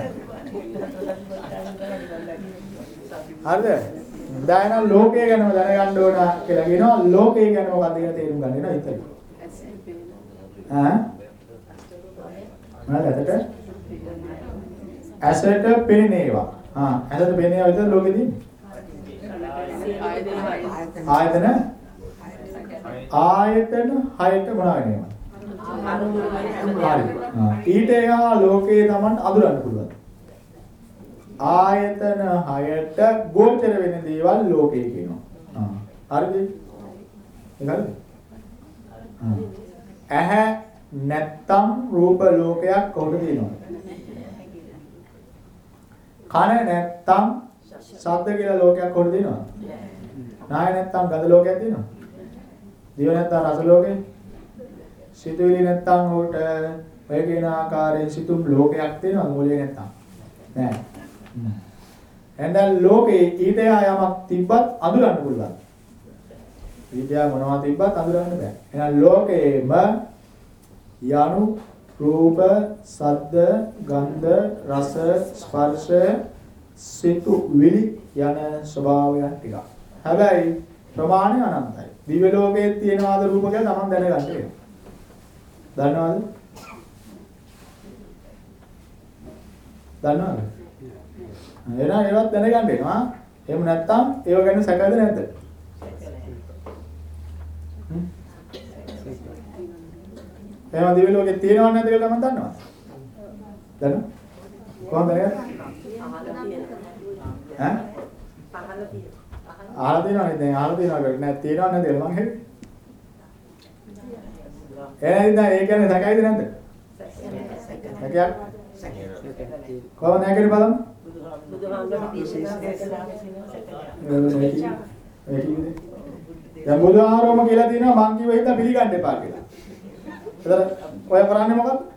හරිද? දැන් නම් ලෝකය ගැනම දැනගන්න ඕන කියලා කියනවා. ලෝකය ගැන මොකක්ද කියලා තේරුම් ගන්න වෙනවා ඉතින්. ඈ? මොනවද ඇසට? ඇසට පෙනේවා. ආ ඇසට පෙනේවා විතර ලෝකෙ තියෙන්නේ. ආයතන ආයතන හයට මොනවා වෙනවද? හරි. ඊට එහා ලෝකේ Taman අඳුරන්න පුළුවන්. ආයතන හයට ගෝචර වෙන දේවල් ලෝකේ කියනවා. ආ හරිද? ඒක හරිද? ඇහැ නැත්තම් රූප ලෝකයක් කොහොමද තියෙනවද? කන නැත්තම් ශබ්ද කියලා ලෝකයක් කොහොමද තියෙනවද? නාය නැත්තම් ගඳ ලෝකයක් තියෙනවද? දිව නැත්තම් රස ලෝකේ? සිතුවිලි නැත්තම් උට ඔය කියන ආකාරයෙන් සිතුම් ලෝකයක් තියෙනවද මොලේ නැත්තම්? නෑ. එහෙනම් ලෝකේ ඊට යමක් තිබ්බත් අඳුරන්න පුළුවන්. විද්‍යාව මොනවා තිබ්බත් අඳුරන්න බෑ. එහෙනම් ලෝකේම යනු රූප, සද්ද, ගන්ධ, රස, ස්පර්ශ, සිතු විලි යන ස්වභාවයන් ටික. හැබැයි ප්‍රමාණය අනන්තයි. දිව්‍ය ලෝකයේ තියෙනවාද රූප කියලා තමන් දැනගන්න වෙනවා. දන්නවද? දන්නවද? එහෙනම් ඒවත් දැනගන්න වෙනවා. එහෙම නැත්නම් ඒව ගැන සැකද නැද්ද? එහෙනම් දිව්‍ය ලෝකේ තියෙනවද නැද්ද කියලා තමන් දන්නවද? දන්නවද? කොහොමද දැනගන්නේ? ඈ? අහලා තියෙනවනේ දැන් අහලා තියෙනවද නැත්නම් තියෙනවද නැද්ද කියලා මං හෙව්වේ. එහෙනම් ඒ කියන්නේ සැකයිද නැද්ද? සැකයක්. කොහොමද නැගිට බලමු? දැන් බුදුහාරෝම කියලා තියෙනවා මං කිව්ව හින්දා පිළිගන්න එපා කියලා. ඒතර ඔය කරන්නේ මොකක්ද?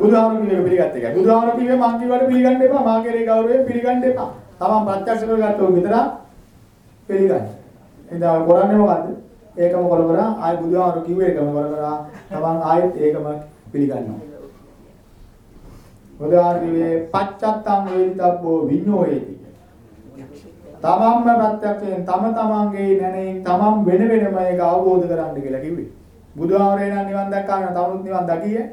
බුදුහාරෝ කිව්වේ පිළිගත්ත එකයි. බුදුහාරෝ කිව්වේ මං කිව්වට පිළිගන්න එපා. මාගේ ගෞරවයෙන් පිළිගන්න එපා. තමන් ප්‍රත්‍යක්ෂ කරගත්තොත් විතරක් පිළිගන්න. එදා කරන්නේ මොකද්ද? ඒකම කර කර ආයි බුදුහාරෝ කිව්වේ ඒකම කර කර තමන් ආයෙත් ඒකම පිළිගන්නවා. බුදුහාරගේ පච්චත්තං වේදිතබ්බෝ විඤ්ඤෝයේති. තමන්ම ප්‍රත්‍යක්ෂයෙන් තම තමන්ගේ නැණෙන් තමන් වෙන වෙනම ඒක අවබෝධ කරගන්න කියලා කිව්වේ. බුදුහාරේ නම් නිවන් දැක්කා නම් තවුත් නිවන් දකියේ.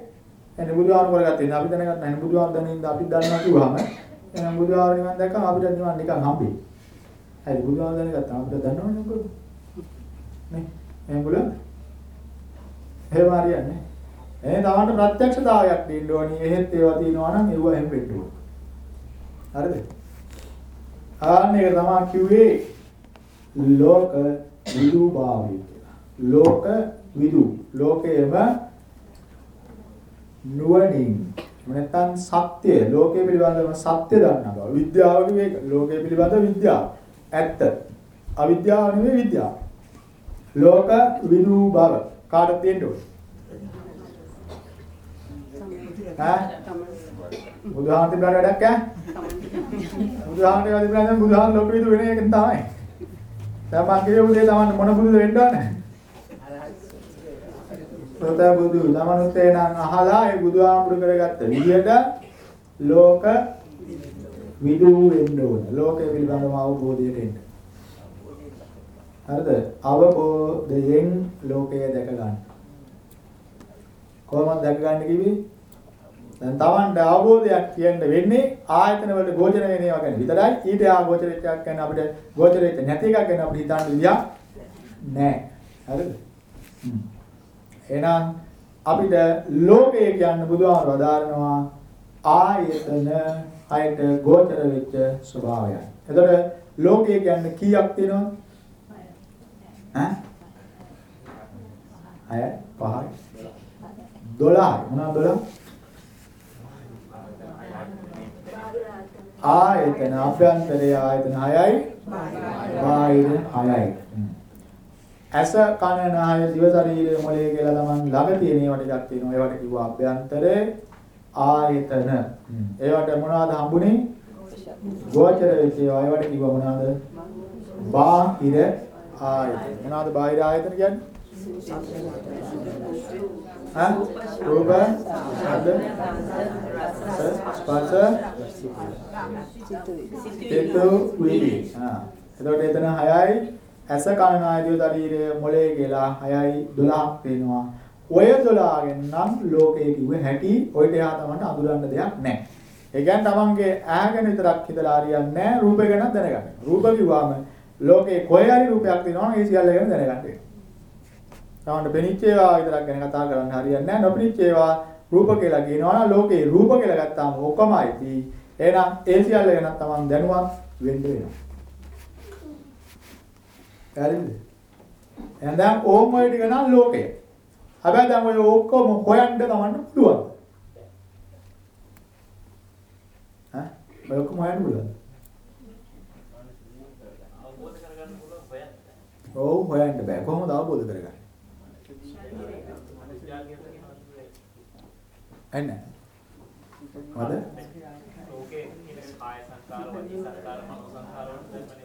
එන්නේ බුදුහාර කරගත්තේ අපි දැනගත්තා නේ බුදුහාර දැනින්ද අපි දන්නවා කිව්වම එහෙනම් බුදුහාම නිවන් දැක්කම අපිට නිවන් නිකන් හම්බෙයි. හරි බුදුහාම දැනගත්තා අපිට දන්නවනේ මොකද? නේ? එහෙනම් බුලන්. එහෙම හරියන්නේ. එහෙනම් තමන්ට ප්‍රත්‍යක්ෂතාවයක් දෙන්න ඕනි. එහෙත් ඒවා තියෙනවා නම් ඒව එහෙම වෙන්න ඕන. හරිද? ආන්න ඒක තමයි කිව්වේ ලෝක විදුභාවය කියලා. ලෝක විදු. ලෝකයේම නුවණින් නැත්නම් සත්‍ය ලෝකයේ පිළිබඳව සත්‍ය දන්නා බව. විද්‍යාව ඒක. ලෝකයේ පිළිබඳව විද්‍යාව. ඇත්ත. අවිද්‍යාව නෙවෙයි විද්‍යාව. ලෝක විදු බව. කාටද තියෙන්න ඕනේ? ඈ? බුදුහාමට බල වැඩක් ඈ? බුදුහාමට වැඩි බල බුදුහාම ලෝක විදු වෙන එක තමයි. දැන් මම කියපු දේ තමයි මොන බුදුද වෙන්න ඕනේ? සෝත බුදු ළමනුත් එනං අහලා ඒ බුදුහාමුදුරු කරගත්ත විදියට ලෝක විදු වෙන්න ඕන. ලෝකය පිළිබඳව අවබෝධයට එන්න. හරිද? අවබෝධයෙන් ලෝකය දැක ගන්න. කොහොමද දැක ගන්න කිව්වේ? දැන් Tamanට අවබෝධයක් කියන්න වෙන්නේ ආයතන වලට ගෝචර වෙන ඒවා ගැන විතරයි. ඊට ආ ගෝචර වෙච්ච එකක් ගැන අපිට ගෝචර වෙච්ච නැති එකක් ගැන අපිට හිතන්න විදියක් නැහැ. හරිද? හ්ම්. එහෙනම් අපිට ලෝකය කියන්නේ බුදුහාමර වදාරනවා ආයතන හයට ගෝචර වෙච්ච ස්වභාවයයි. එතකොට ලෝකය කියන්නේ කීයක් තියෙනවද? ඈ? අය පහයි. 12යි. මොනවද 12? ආයතන අභ්‍යන්තරයේ ආයතන 6යි බාහිර 6යි. ඇස කන නාය දිව ශරීරය මොලේ කියලා තමන් ළඟ තියෙන ඒවා ටිකක් තියෙනවා. ඒවට කිව්වා අභ්‍යන්තරේ ආයතන. ඒවට මොනවද හම්බුනේ? ගෝචර වෙච්ච ඒවා. ඒවට කිව්වා මොනවද? බාහිර ආයතන. මොනවද බාහිර ආයතන කියන්නේ? ඈ රූප, ශබ්ද, ස්පර්ශ, චිත්ත, විදි. ආ. එතකොට එතන 6යි ඇස කන නායදිය ශරීරය මොලේ කියලා 6යි 12ක් වෙනවා. ඔය 12 ගෙන් නම් ලෝකයේ කිව්වේ හැටි ඔයිට එහා තමයි අඳුරන්න දෙයක් නැහැ. ඒ කියන්නේ තමන්ගේ ඈගෙන විතරක් හිතලා හරියන්නේ නැහැ රූපේ ගැන දැනගන්න. රූප කිව්වම ලෝකේ කොහේ හරි රූපයක් තියෙනවා නම් ඒ සියල්ල ගැන දැනගන්න වෙනවා. තමන්ට පෙනිච්ච ඒවා විතරක් ගැන කතා කරන්න හරියන්නේ නැහැ. නොපෙනිච්ච ඒවා රූප කියලා කියනවා නම් ලෝකේ රූප කියලා ගත්තාම ඔක්කොමයි. එහෙනම් ඒ සියල්ල ගැන තමන් දැනුවත් වෙන්න වෙනවා. හරිද? එහෙනම් දැන් ඕම් ඔය ටික නම් ලෝකය. හැබැයි දැන් ඔය ඔක්කොම හොයන්න තමන්න පුළුවන්. ඈ? ඔය ඔක්කොම හොයන්න පුළුවන්. ඔව් හොයන්න බෑ. කොහොමද අවබෝධ කරගන්නේ? එන්න. මොකද? ලෝකේ ඉන්නේ කාය සංකාර, වචී සංකාර, මනෝ සංකාර වලට ධර්මනේ.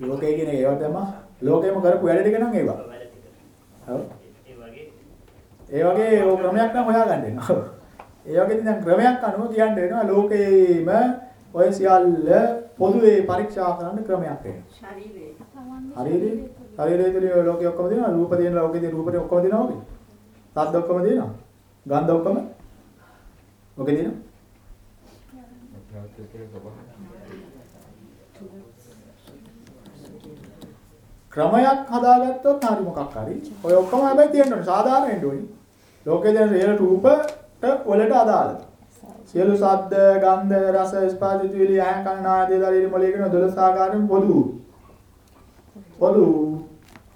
ලෝකය කියන ඒවා තමයි ලෝකෙම කරපු වැඩ ටික නම් ඒවා. ඔව්. ඒ වගේ ඒ වගේ ඕ ක්‍රමයක් නම් හොයාගන්න වෙනවා. ඔව්. ඒ වගේ දැන් ක්‍රමයක් අනුව කියන්න වෙනවා ලෝකේම ඔය සියල්ල පොදුවේ පරීක්ෂා කරන්න ක්‍රමයක් වෙනවා. ශරීරේ ශරීරේ ශරීරයේ තුල ලෝකෙ ඔක්කොම තියෙනවා රූප තියෙන ලෝකෙ තියෙන රූපේ ඔක්කොම තියෙනවා ඔකේ. ශබ්ද ඔක්කොම තියෙනවා. ගන්ධ ඔක්කොම ඔකේ තියෙනවා. ක්‍රමයක් හදාගත්තොත් හරි මොකක් හරි. ඔය ඔක්කොම හැබැයි තියෙන්න ඕනේ. සාධාරණ වෙන්න ඕනේ. ලෝකේ දැන් සියලු රූපට වලට අදාළ. සියලු ශබ්ද, ගන්ධ, රස, ස්පර්ශ, විලි, ඇහැ, කන, ආදී ශරීර මොලේ කියන 12 ආකාරයෙන් පොදු. පොදු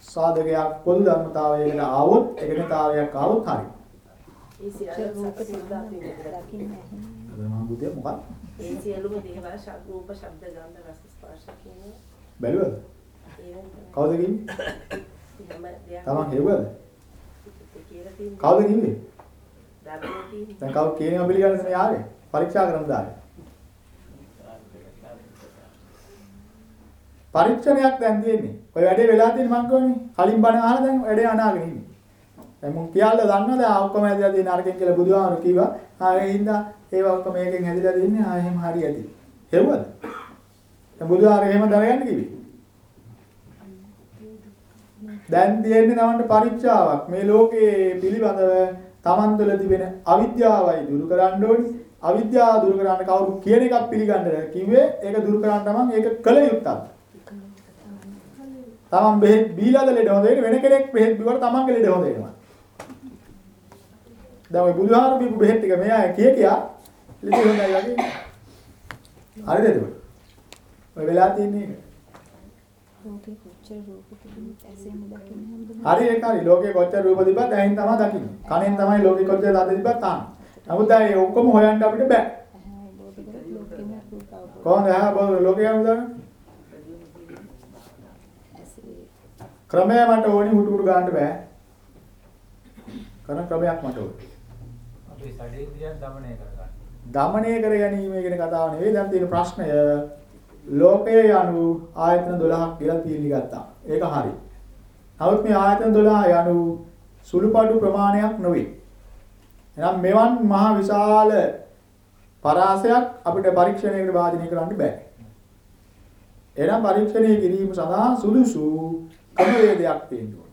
සාධකයක් පොදු ධර්මතාවයකට ආවොත් එකනතාවයක් ආවොත් හරි. ඒ සියල්ල සකසින්දාත් දකින්න. මම බුදිය මොකක්ද? ඒ සියලුම දේවල් රූප ශබ්ද ගන්ධ රස ස්පර්ශ කියන බැලුවද? කවුද කිව්වේ? තමන් හෙව්වද? කවුද කිව්වේ? දැන් කවුද කියනවා පිළිගන්නද මේ ආවේ? පරීක්ෂා කරන්න දාන්නේ. පරීක්ෂණයක් දැන් තියෙන්නේ. ඔය වැඩේ වෙලා තියෙන්නේ මං කියවනේ. කලින් බණ අහලා දැන් වැඩේ අනාගෙන ඉන්නේ. දැන් මුන් කියලා දන්නවද ආ ඔක්කොම හැදලා තියෙන අරකින් කියලා බුදුහාමුදුරු කිව්වා. ආ ඒ හින්දා ඒවා ඔක්කොම මේකෙන් හැදිලා තින්නේ ආ එහෙම හරි ඇති. හෙව්වද? දැන් බුදුහාමුදුරු එහෙම දැනගන්න කිව්වේ. දැන් තියෙන්නේ තමන්ට පරීක්ෂාවක්. මේ ලෝකයේ පිළිබඳව තමන් තුළ තිබෙන අවිද්‍යාවයි දුරු කරන්න ඕනි. අවිද්‍යාව දුරු කරන්න කවුරු කියන එකක් පිළිගන්න කිව්වේ ඒක දුරු කරන්න තමන් ඒක කළ යුත්තක්. තමන් බෙහෙත් බීලාද ලෙඩ හොඳ වෙන්නේ වෙන කෙනෙක් බෙහෙත් බිව්වට තමන්ගේ ලෙඩ හොඳ වෙනවා. දැන් ඔය බුදුහාරු බීපු බෙහෙත් ටික මෙයා කිය කියා ලෙඩ හොඳයි වගේ. හරිද ඒක? ඔය වෙලා තියන්නේ ඒක. කොච්චර රූප තිබුණත් ඇසෙන් දකින්න හැමදම හරි ඒක හරි. ලෝකේ කොච්චර රූප තිබ්බත් ඇහෙන් තමයි දකින්නේ. කනෙන් තමයි ලෝකේ කොච්චර ශබ්ද තිබ්බත් අහන්නේ. නමුත් දැන් ඒ ඔක්කොම හොයන්න අපිට බෑ. කොහොමද? ඇහ බෝ ලෝකේ යමුදන්නේ ක්‍රමය මට ඕනි හුටු හුටු ගන්න බෑ. කරන ක්‍රමයක් මට ඕනේ. අපි ශරීරය දමණය කර ගන්න දමණය කර ගැනීම කියන කතාව නෙවෙයි. දැන් තියෙන ප්‍රශ්නය ලෝකයේ යනු ආයතන 12ක් කියලා තීරණය ගත්තා. ඒක හරි. නමුත් මේ ආයතන 12 යනු සුළුපටු ප්‍රමාණයක් නෙවෙයි. එහෙනම් මෙවන් මහ විශාල පරාසයක් අපිට පරීක්ෂණයකට භාජනය කරන්න බෑ. එහෙනම් පරීක්ෂණය කිරීම සඳහා සුදුසු ක්‍රමවේදයක් තියෙන්න ඕනේ.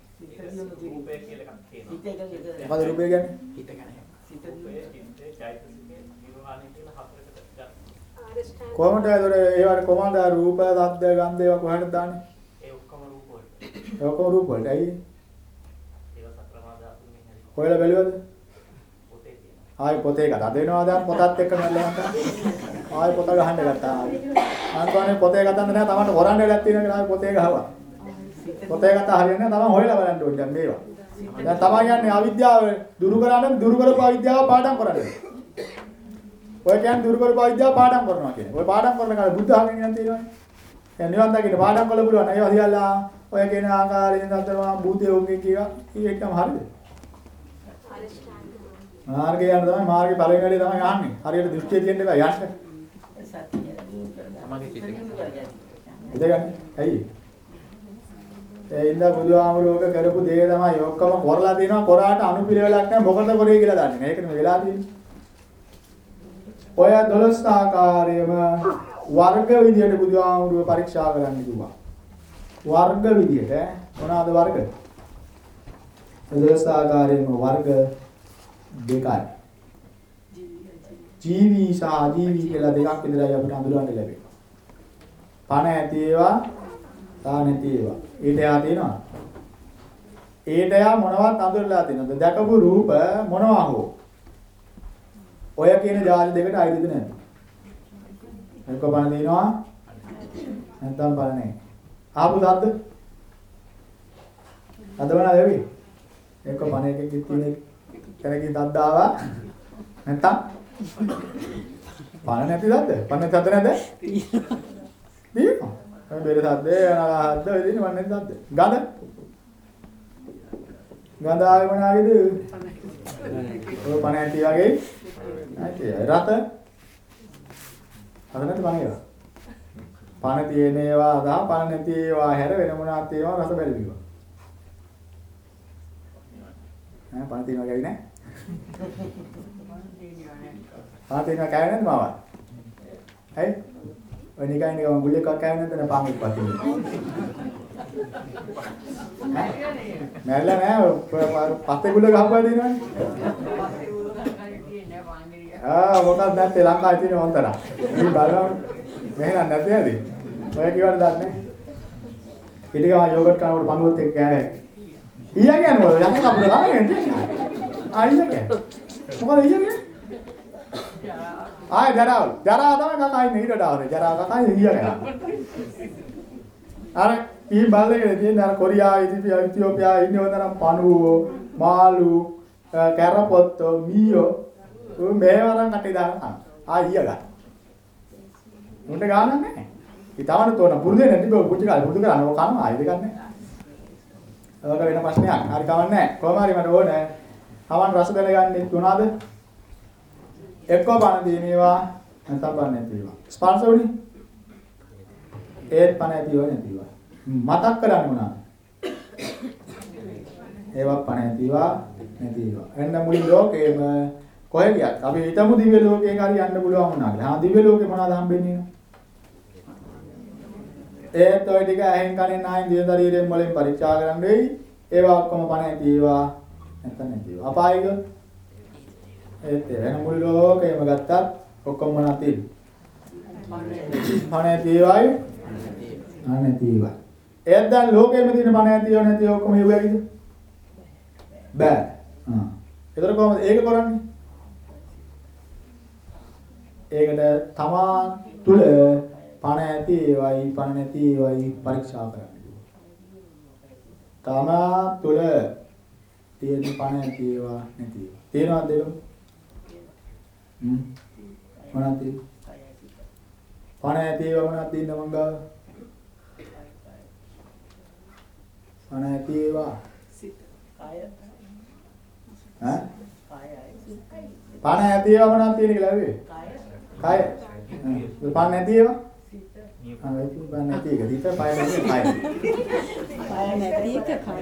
රූපය කියලා එකක් තියෙනවා. හිත එක මොකද රූපය කියන්නේ? හිත ගැන. රූපය, චිත්තය, චෛතසිකය, නිර්වාණය කියලා හතරකට ගන්න. ආරෂ්ඨාංග කොහොමද ඒතර ඒවට කොහොමද රූප, ශබ්ද, ගන්ධ ඒවා කොහෙටද දාන්නේ? ඒ ඔක්කොම රූප වලට. ඒ ඔක්කොම රූප වලට. ඇයි? ඒවා සතරමා ධාතුන්ගෙන් හැදෙන හොයලා බැලුවද? පොතේ තියෙනවා. ආයෙ පොතේ කතා දෙනවා දැන් පොතත් එක්ක මැල්ලකට. ආයෙ පොත ගහන්න ගත්තා. අන්තවනේ පොතේ ගතන්න නෑ තමන්ට හොරන්න වැඩක් තියෙනවා කියලා ආයෙ පොතේ ගහුවා. පොතේ කතා හරියන්නේ නැහැ තමන් හොයලා බලන්න ඕනේ දැන් මේවා. දැන් තමන් යන්නේ අවිද්‍යාව දුරු කරන්න දුරු කරපු අවිද්‍යාව පාඩම් කරන්න. ඔය කියන්නේ දුරු කරපු අවිද්‍යාව පාඩම් කරනවා කියන්නේ. ඔය පාඩම් කරන කාලේ බුද්ධ ආගම නිකන් තියෙනවානේ. දැන් නිවන් දකින්න පාඩම් කළ පුළුවන්. ඒවා සියල්ලා ඔය කියන ආකාරයෙන් දන්නවා භූතය උන්ගේ කියලා. ඒකම හරියද? මාර්ගය යන තමයි මාර්ගේ පළවෙනි වැඩේ තමයි යන්නේ. හරියට දෘෂ්ටිය තියෙන්න බෑ යන්න. සත්‍ය දුරු කරගන්න. මගේ චිතක. ඉඳගන්න. ඇයි? ඒ ඉඳ බුදුහාමුදුරුවෝක කරපු දේ තමයි ඔක්කොම කරලා දෙනවා. කොරාට අනුපිළිවෙලක් නැහැ. මොකද කරේ කියලා දන්නේ නැහැ. ඒකනේ වෙලා තියෙන්නේ. ඔය 12 ආකාරයේම වර්ග විදියට බුදුහාමුදුරුවෝ පරීක්ෂා කරන්න කිව්වා. වර්ග විදියට ඈ මොනවාද වර්ග? 12 ආකාරයේම වර්ග දෙකයි. ජීවි සහ අජීවි කියලා දෙකක් විතරයි අපිට හඳුනගන්න ලැබෙන්නේ. පණ ඇති ඒවා තා නැති ඒවා. ඊට යා තියෙනවා. ඊට යා මොනවත් අඳුරලා තියෙනවද? දැකපු රූප මොනවා හෝ. ඔය කියන ජාති දෙකට අයිතිද නැද්ද? එක්ක පණ දිනවා නැත්නම් පණ නැහැ. ආපු දද්ද? අදවන දෙවි. එක්ක පණ එකකින් තියෙන කෙනකින් දද්ද ආවා. නැත්නම් පණ නැති දද්ද? පණ නැති දද්ද නැද්ද? මේ බෙර සද්දේ අනාහද්ද ඔය දින වන්නේ සද්ද. ගඳ. ගඳ ආවේ මොනවාගේද? ඔය පණ ඇටි වගේ. ඇටි රත. අද නැති පණ ඒවා. පණ තියෙන ඒවා සහ පණ නැති ඒවා හැර වෙන මොනවාත් ඒවා රස බැලුවා. ඈ පණ තියෙනවා ගැවි නෑ. පණ තියෙනවා කෑවේ නැද්ද මාවා? ඇයි? ඔය නිකන් නිකන් ගුලියක් කෑවේ නැද්ද නේ පාන් එක්ක මැරලා නෑ පස්සේ ගුල ගහපුවා දිනවනේ. ආ මොකක්ද නැත්තේ ලංකාවේ තියෙන වන්තර. ඉතින් බලන්න මෙහෙනම් නැති ඇති. ඔය කිව්වට දන්නේ. ඊට ගම යෝගට් කනකොට පණුවත් එක්ක කෑවේ. ඊයා කියන්නේ මොකද? යකේ කපුර ගානේ. ආයිලා කියන්නේ. මොකද ඊයා කියන්නේ? ආය ජරාවල්. ජරා තමයි කකා ඉන්නේ ඊට ඩාවනේ. ජරා කකා ඊයා කියන්නේ. අර ඊ බල්ලේ තියෙන අර කොරියාව ඉතිපියා ඉතියෝපියා ඉන්නේ හොඳනම් පණුවෝ මාළු කැරපොත්තෝ මීයෝ. උන් මේවරන් කටේ දානවා ආ ඊය ගන්න. උන්ට ගානක් නැහැ. ඊතවන තෝන පුරුදු වෙන්නේ නැති බෝ පුංචි කාලේ පුරුදු කරන්නේ. ඔක කනවා. ආයෙද ගන්නෑ ඒක වෙන ප්‍රශ්නයක් හරි කවන්නේ නැහැ. කොහොම හරි මට ඕනේ. හවන් රස දැනගන්නේ තුනද? එක්කෝ බණ දිනේවා නැත්නම් බණ නැතිවා ස්පර්ශ වුණේ ඒත් පණ ඇතිව නැතිව. මතක් කරන්නේ මොනවාද? ඒවා පණ ඇතිවා නැතිවා. එන්න මුළු ලෝකේම කොහෙ ගියත් අපි හිතමු දිව්‍ය ලෝකයෙන් හරි යන්න පුළුවන් වුණා කියලා. හා දිව්‍ය ලෝකේ මොනවද හම්බෙන්නේ? ඒත් ඔය ටික ඇහෙන් කනෙන් ආයෙන් දිය ශරීරයෙන් වලින් පරීක්ෂා කරන්න වෙයි. ඒවා ඔක්කොම පණ ඇතිවා නැත්නම් නැතිවා. අපායික ඒත් වෙන මුළු ලෝකෙම ගත්තත් ඔක්කොම මොනවද තියෙන්නේ? පණ ඇති ඒවායි පණ නැති ඒවා. එයත් දැන් ලෝකෙම තියෙන පණ ඇතිව නැති ඔක්කොම ඉවුවයිද? බෑ. ආ. ඒතර කොහොමද ඒක කරන්නේ? ඒකට තමා තුල පණ ඇති ඒවායි පණ නැති ඒවායි පරීක්ෂා කරන්න. තමා තුල තියෙන පණ ඇති ඒවා නැති ඒවා. තේරෙනවද ඒක? මොනවද තියෙන්නේ? පණ ඇති ඒවා මොනවද තියෙන්නේ මං ගාව? පණ ඇති ඒවා කාය ඈ කායයි පණ ඇති ඒවා මොනවද තියෙන්නේ කියලා ඇහුවේ? කාය කය. පණ නැති ඒවා? ආ ඒක පණ නැති එක. හිත පය නැති කය. කය නැති එක කය.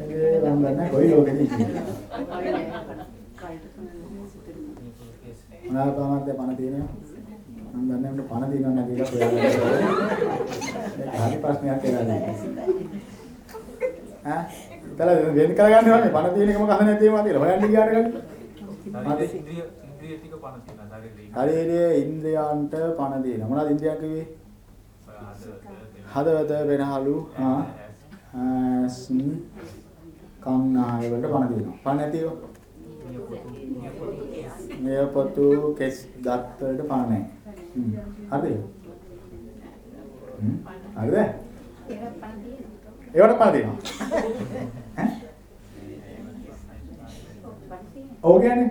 ඒ නම් ගන්න කොයි ලෝකෙද ඉන්නේ. මොනවා පාමක්ද පණ තියෙනවා? මම දන්නේ නැහැ පණ තියෙනව නැති එක හොයාගන්න. හරි ප්‍රශ්නයක් කියලා. ඈ? ඉතල වෙන කරගන්න ඕනේ පණ තියෙන එක මොකද නැති ඒවා කියලා හොයන්න ගියාට ගන්න. ඉන්ද්‍රිය ඉන්ද්‍රිය ටික පණ තියෙනවා ශරීරේ. ශරීරයේ ඉන්ද්‍රයන්ට පණ දෙන. මොනවද ඉන්ද්‍රයන් කිව්වේ? හදවත වෙනහලු ආ ඇස් කන් නාය වලට පණ දෙනවා. පණ නැති ඒවා. මේ පොතු කෙස් දත් වලට පණ නැහැ. හ්ම්. හරිද? හ්ම්. හරිද? ඒක පණ තියෙනවා. ඒවට පණ දෙනවා. ඈ? පණ තියෙනවා. ඔව් කියන්නේ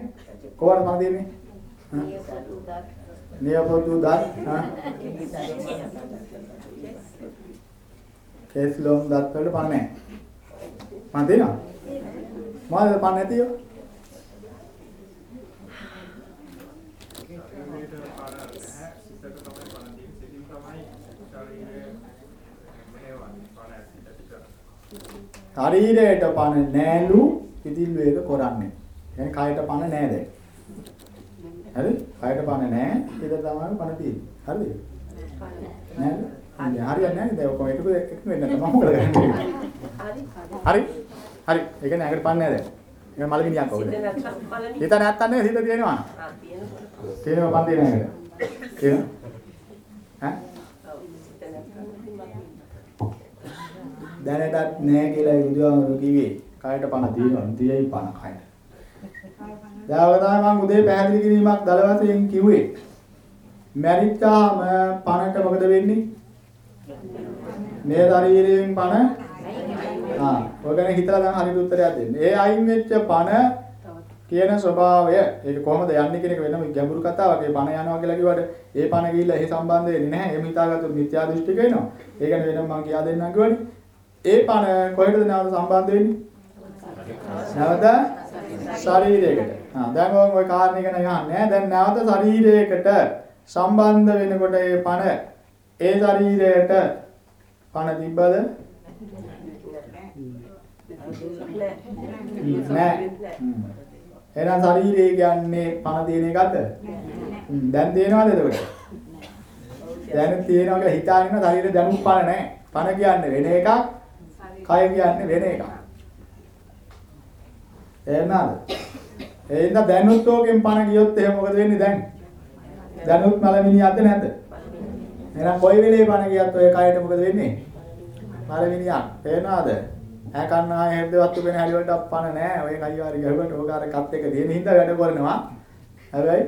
කොහොමද පණ දෙන්නේ? මේ සතු දත් නියපොතු දත් ආ කෙස් ලොම් දත් වලට පණ නැහැ. පණ දෙනවා. මොකද පණ නැතිව? ශරීරයට පණ නෑලු ඉතින් වේග කරන්නේ. يعني කයට පණ නෑ දැන්. හරි? කයට පණ නෑ. ඒක තමයි පණ තියෙන්නේ. හරිද? නෑද? හරියන්නේ නෑනේ දැන් ඔක්කොම එකතු එකතු වෙන්න තමයි මොකද කරන්නේ? හරි. හරි. ඒ කියන්නේ ඇඟට පණ නෑ දැන්. ඒක මල මිනිහක් ඔබ. සිත නැත්නම් බලන්නේ හිත නැත්තන් නේ හිත තියෙනවා. ආ තියෙනකොට තියෙනවා පණ තියෙන ඇඟට. තියෙනවා. ඈ? දැනටත් නෑ කියලා බුදුහාමුදුරු කිව්වේ. කයට පණ තියෙනවා. තියෙයි පණ කයට. දැන් තමයි මම උදේ පැහැදිලි කිරීමක් දල වශයෙන් කිව්වේ. මැරිච්චාම පණට මොකද වෙන්නේ? මේ ශරීරයෙන් පණ ආ ඔය ගැන හිතලා දැන් හරියට උත්තරයක් දෙන්න. ඒ අයින් වෙච්ච පණ කියන ස්වභාවය ඒක කොහොමද යන්නේ කියන එක වෙනම ගැඹුරු කතාවක්. ඒ පණ යනවා කියලා කිව්වට ඒ පණ ගිහිල්ලා එහි සම්බන්ධ වෙන්නේ නැහැ. එහෙම හිතාගත්තොත් මිත්‍යා දෘෂ්ටික වෙනවා. ඒ ගැන වෙනම මම කියා දෙන්නම් කිව්වනේ. ඒ පණ කොහෙටද නැවත සම්බන්ධ වෙන්නේ? නැවත ශරීරයකට. ආ දැන් ඔය ඔය කාරණේ ගැන යහන්නේ දැන් නැවත ශරීරයකට සම්බන්ධ වෙනකොට ඒ පණ ඒ ශරීරයට පණ තිබ්බද? නෑ. එහෙනම් ශරීරය කියන්නේ පණ තියෙන එකද? දැන් තියෙනවද එතකොට? දැන් තියෙනවා කියලා හිතාගෙන ඉන්න ශරීරේ දැනුම් පණ නැහැ. පණ කියන්නේ වෙන එකක්, කය කියන්නේ වෙන එකක්. එහෙමද? එහෙනම් දැනුත් ඕකෙන් පණ ගියොත් එහෙනම් මොකද වෙන්නේ දැන්? දැනුත් මලමිනියක්ද නැද්ද? එහෙනම් කොයි වෙලේ පණ ගියත් ඔය කයට මොකද වෙන්නේ? මලමිනියක්. තේරෙනවද? ඈ කන්න ආයේ හෘදවත්තු වෙන හැලි වලට පණ නැහැ. ඔය කයිවාරි ගහුවට ඕක අර කත් එක දෙන හින්දා වැඩ කරනවා. හැබැයි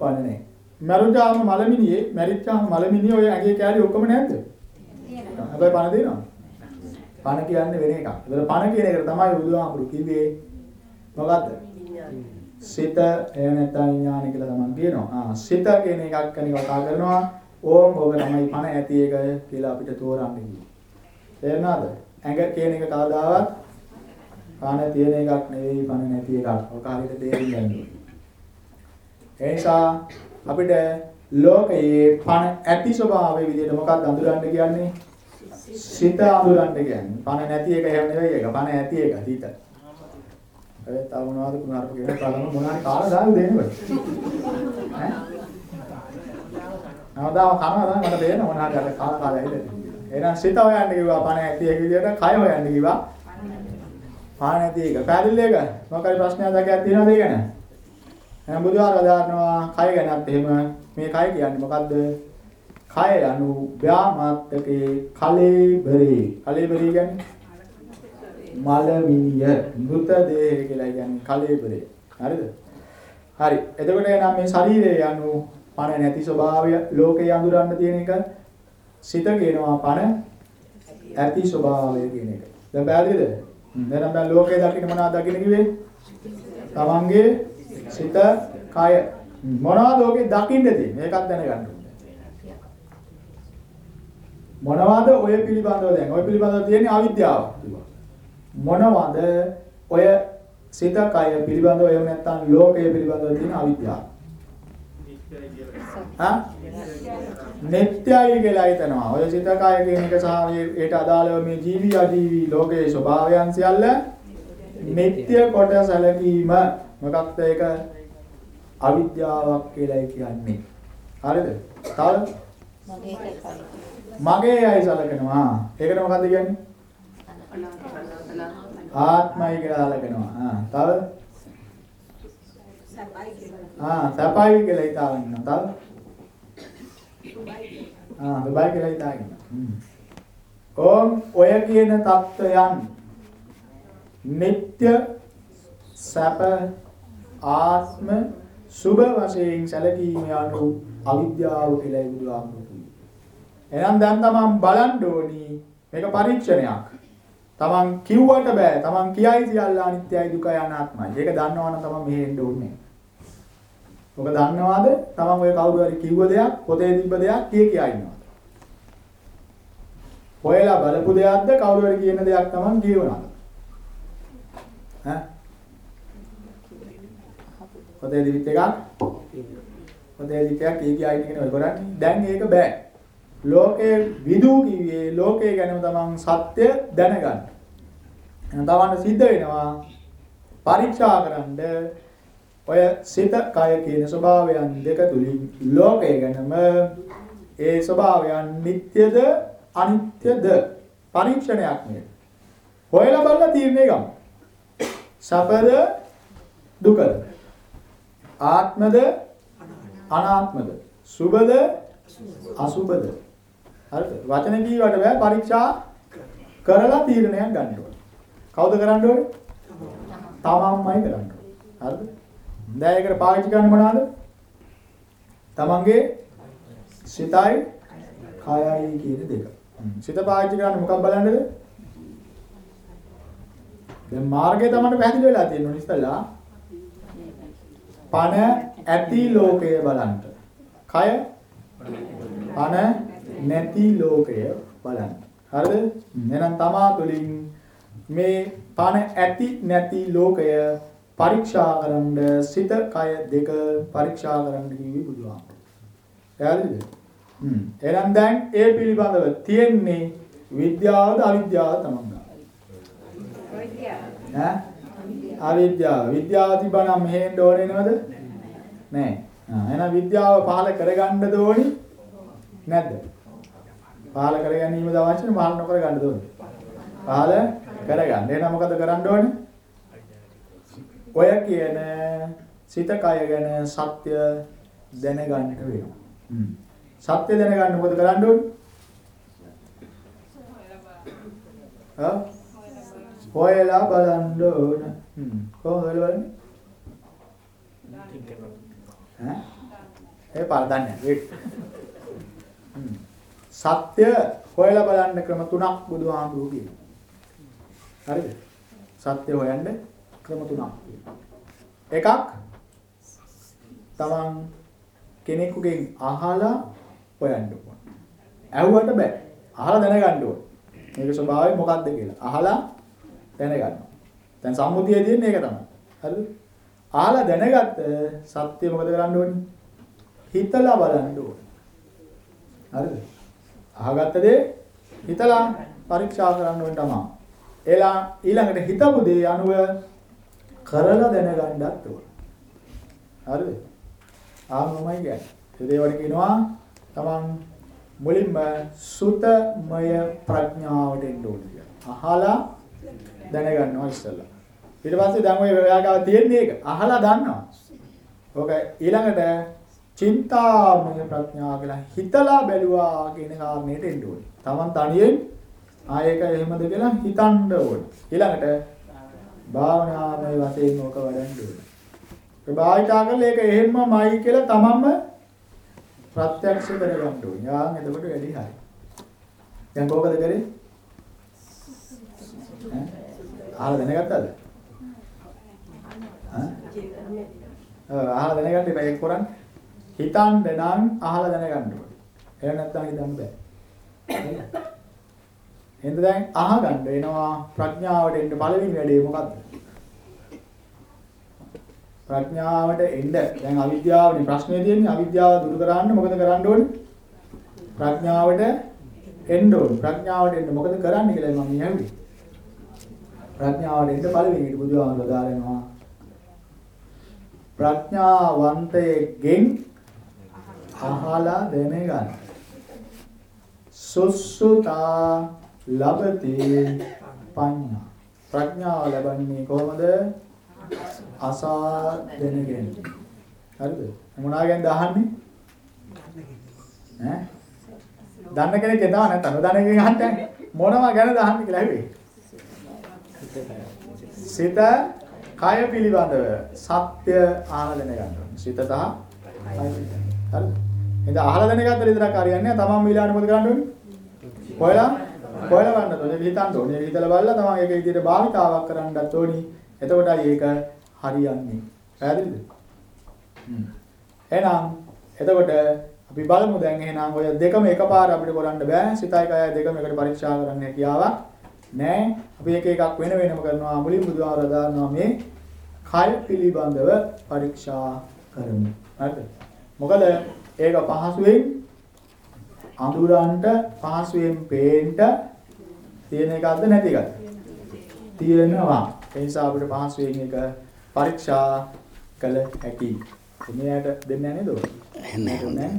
පණ නැහැ. මරුජාම මලමිනියේ මැරිච්චාම මලමිනිය ඔය ඇගේ කෑලි ඔක්කොම නැද්ද? තියෙනවා. හැබැයි පණ දෙනවා. පණ කියන්නේ වෙන එකක්. ඒතර පණ කියන එකට තමයි බුදුහාමුදුරු කිව්වේ මොකද්ද? සිත එහෙම නැත්නම් විඥාන කියලා තමයි කියනවා. ආ සිත කියන එකක් කණි කතා කරනවා. ඕම් ඔබ තමයි පණ ඇති එක කියලා අපිට තෝරන්න කිව්වේ. තේරෙනවද? ඇඟ කියන එක කවදාවත් පණ තියෙන එකක් නෙවෙයි පණ නැති එකක්. ඔක හරියට තේරුම් ගන්න ඕනේ. ඒ නිසා අපිට ලෝකයේ පණ ඇති ස්වභාවය විදිහට මොකක්ද අඳුරන්න කියන්නේ? සිත අඳුරන්න කියන්නේ. පණ නැති එක එහෙම නෙවෙයි ඒක. පණ ඇති එක හිත. ඒ තව මොනවද කුණාරප කියන කලම මොනවාරි කාලා දාලා දෙන්නකො. ඈ? නවදාම කනවා තමයි මට තේරෙන මොනවාරි අර කාලා කාලා ඇවිල්ලා. එහෙනම් සිත හොයන්න කිව්වා පණ ඇති එක විදිහට කය හොයන්න කිව්වා. පණ නැති එක. පැහැදිලි එක. මොකක්ද ප්‍රශ්නයක් දැකයක් තියෙනවද ඒ ගැන? එහෙනම් බුදුහාර වදාරනවා කය ගැනත් එහෙම මේ කය කියන්නේ මොකද්ද? කය යනු ව්‍යාමාත්තකේ කලේබරේ. කලේබරේ කියන්නේ මලමිනිය මృత දේහය කියලා කියන්නේ කලේබරේ. හරිද? හරි. එතකොට නම් මේ ශරීරය යනු පණ නැති ස්වභාවය ලෝකේ අඳුරන්න තියෙන එක සිත කියනවා පණ ඇති ස්වභාවය කියන එක. දැන් පැහැදිලිද? දැන් දැන් ලෝකේ දකින්න මොනවද දකින්න කිව්වේ? තමන්ගේ සිත, කය මොනවද ලෝකේ දකින්න තියෙන්නේ? මේකත් දැනගන්න ඕනේ. මොනවද ඔය පිළිබඳව දැන් ඔය පිළිබඳව තියෙන්නේ අවිද්‍යාව. මොනවද ඔය සිත කය පිළිබඳව එහෙම නැත්නම් ලෝකය පිළිබඳව තියෙන අවිද්‍යාව. හා? නිට්ටයයි කියලා හිතනවා. ඔය සිත කය කියන එක සහ ඒට අදාළව මේ ජීවි අජීවි ලෝකයේ ස්වභාවයන් සියල්ල නිට්ටය කොට සැලකීම මොකක්ද ඒක අවිද්‍යාවක් කියලායි කියන්නේ. හරිද? තව මගේ එකයි. මගේ අය සැලකනවා. ඒකට මොකද්ද කියන්නේ? ආත්මයි කියලා සැලකනවා. ආ තව Ah, ආ සපායි කියලා හිතාගෙන ඉන්නවා. තව ah, ආ දුබයි කියලා හිතාගෙන ඉන්නවා. ඕම් ඔය කියන தত্ত্বයන් නিত্য සැප ආත්ම සුභ වශයෙන් සැලකීම යනු අවිද්‍යාව කියලා බුදුආමෘතය. එහෙනම් දැන් තමන් බලන්න ඕනි මේක පරීක්ෂණයක්. තමන් කිව්වට බෑ. තමන් කියයි සියල්ල අනිත්‍යයි දුකයි අනාත්මයි. ඒක දන්නවනම් තමන් මෙහෙ එන්න ඕනේ. ඔක දන්නවාද? තමන් ඔය කවුරු හරි කිව්ව දෙයක්, පොතේ තිබ්බ දෙයක් කිය කියා ඉන්නවද? හොයලා බලපු දෙයක්ද කවුරු හරි කියන දෙයක් තමන් කියවනවද? ඈ? පොතේ තිබිච්ච එකක් පොතේ තිබිච්ච එකක් කිය කියා ඉන්න කෙනෙක් ඔය කරන්නේ. දැන් ඒක බෑ. ලෝකයේ විදූ කිව්වේ ලෝකයේ ගැනම තමන් සත්‍ය දැනගන්න. එහෙනම් තවන්න සිද්ධ වෙනවා පරීක්ෂා කරන්න ඔය සිත කය කියන ස්වභාවයන් දෙක තුලින් ලෝකය ගැනම ඒ ස්වභාවයන් නිට්ටයද අනිත්‍යද පරීක්ෂණයක් නේ. හොයලා බලලා තීරණය ගමු. සපද දුකද ආත්මද අනාත්මද සුබද අසුබද හරිද? වචන කීවට බෑ පරීක්ෂා කරලා තීරණයක් ගන්න ඕනේ. කවුද කරන්න ඕනේ? තමන්මයි කරන්න ඕනේ. හරිද? දැන් ඒකට පාවිච්චි කරන්නේ මොනවද? තමන්ගේ සිතයි කයයි කියන දෙක. සිත පාවිච්චි කරන්නේ මොකක් බලන්නද? දැන් මාර්ගය තමයි පැහැදිලි වෙලා තියෙන්නේ ඉස්සෙල්ලා. පණ ඇති ලෝකය බලන්න. කය පණ නැති ලෝකය බලන්න. හරිද? එහෙනම් තමා තුළින් මේ පණ ඇති නැති ලෝකය පරීක්ෂා කරන්න සිත කය දෙක පරීක්ෂා කරන්න කිව්වේ බුදුහාමුදුරුවෝ. පැහැදිලිද? හ්ම්. එහෙනම් දැන් ඒ පිළිබඳව තියෙන්නේ විද්‍යාවද අවිද්‍යාවද තමයි. ඈ? අවිද්‍යාව. විද්‍යාව තිබ්බනම් මෙහෙන්න ඕනේ නේද? නෑ. ආ එහෙනම් විද්‍යාව පහල කරගන්නද ඕනි? නැද්ද? පහල කර ගැනීමද අවශ්‍ය නේ පහල නොකර ගන්නද ඕනේ? පහල කරගන්න. එහෙනම් මොකද කරන්න ඕනේ? ඔය කියන සිත කය ගැන සත්‍ය දැනගන්න වෙනවා. හ්ම්. සත්‍ය දැනගන්න මොකද කරන්න ඕනේ? ආ? හොයලා බලන්න ඕන. හ්ම්. කොහොමද බලන්නේ? ඈ? ඒ පාරදන්නේ. වෙයිට්. හ්ම්. සත්‍ය හොයලා බලන්න ක්‍රම තුනක් බුදුහාමුදුරුවෝ කියනවා. හරිද? සත්‍ය හොයන්න ක්‍රම තුනක් කියනවා. එකක් තමන් කෙනෙකුගෙන් අහලා හොයන්න ඕන. ඇහුවට බෑ. අහලා දැනගන්න ඕන. මේක ස්වභාවය මොකක්ද කියලා. අහලා දැනගන්නවා. දැන් සම්මුතියේ තියෙන්නේ ඒක තමයි. හරිද? අහලා දැනගත්ත සත්‍ය මොකද කරන්න ඕනේ? හිතලා බලන්න ඕනේ. හරිද? අහගත්ත දේ හිතලා පරීක්ෂා කරන්න ඕනේ තමයි. එලා ඊළඟට හිතපු දේ අනුව කරලා දැනගන්නත් ඕන. හරිද? ආමමයි කියන්නේ. ඒ දේවල් කියනවා තමන් මුලින්ම සුතමය ප්‍රඥාවට එන්න ඕනේ කියලා. අහලා දැනගන්නවා ඉස්සෙල්ලා. ඊට පස්සේ දැන් ඔය ඔයාගාව තියෙන්නේ ඒක. අහලා දන්නවා. ඕක ඊළඟට චින්තාමය ප්‍රඥා කියලා හිතලා බැලුවා කියන කාරණේට එන්න ඕනේ. Taman තනියෙන් ආයක එහෙමද කියලා හිතන්න ඕනේ. ඊළඟට භාවනාමය වශයෙන් ඕක වඩන්න ඕනේ. ඒ භාවිතා කරලා ඒක එහෙම්මමයි කියලා තමන්ම ප්‍රත්‍යක්ෂ කරගන්න ඕනේ. යාන් එතකොට වැඩි හරි. දැන් කොහොමද කරේ? ඈ? අහලා දැනගත්තද? ඈ? ඔව් අහලා දැනගන්න එපා ඒක කරන්නේ. හිතන්න නම් අහලා දැනගන්න ඕනේ. එහෙම නැත්නම් හිතන්න බෑ. එහෙනම් දැන් අහගන්න එනවා ප්‍රඥාවට එන්න පළවෙනි වැඩේ මොකද්ද? ප්‍රඥාවට එන්න දැන් අවිද්‍යාවනේ ප්‍රශ්නේ තියෙන්නේ අවිද්‍යාව දුරු කරන්න මොකද කරන්න ඕනේ? ප්‍රඥාවට එන්න ඕනේ. ප්‍රඥාවට එන්න මොකද කරන්න කියලා මම කියන්නේ. ප්‍රඥාවට එන්න පළවෙනි බුදුහාමුදුරුවෝ දාරනවා. ප්‍රඥාවන්තයෙක්ගෙන් අහලා දැනගන්න. සුසුතා ලබති පඤ්ඤා. ප්‍රඥාව ලැබන්නේ කොහොමද? අසා දැනගෙන. හරිද? මොනවා ගැනද අහන්නේ? ඈ? දන්න කෙනෙක් එනවා නැත්නම් නොදන්න කෙනෙක් අහන්නේ මොනවා ගැනද අහන්නේ කියලා හැබැයි. සිත කය පිළිබඳව සත්‍ය අහලා දැනගන්න ඕනේ. සිත සහ කය පිළිබඳව. හරිද? එහෙනම් අහලා දැනගත්තට විතරක් හරියන්නේ නැහැ. තමන් ඊළඟට මොකද කරන්න ඕනේ? හොයලා හොයලා ගන්න ඕනේ. ඒක හිතන්න ඕනේ. ඒක හිතලා බලලා තමන් ඒක විදිහට භාවිතාවක් කරන්නත් ඕනි. එතකොටයි ඒක හරියන්නේ. පැහැදිලිද? හ්ම්. එහෙනම් එතකොට අපි බලමු දැන් එහෙනම් ඔය දෙකම එකපාර අපිට කරන්න බෑ. සිතයි කයයි දෙකම එකට පරීක්ෂා කරන්න හැකියාවක් නෑ. අපි එක එකක් වෙන වෙනම කරනවා. මුලින් බුදුහාර දානවා මේ කය පිළිබඳව පරීක්ෂා කරමු. හරිද? මොකද ඒක පහසුවෙන් අඳුරන්ට පහසුවෙන් පේන්න තියෙන එකක්ද නැති එකක්ද? තියෙනවා. ඒ නිසා අපිට පහසුවෙන් ඒක පරීක්ෂා කළ හැකියි. මෙයාට දෙන්නේ නැහැ නේද? නෑ නෑ.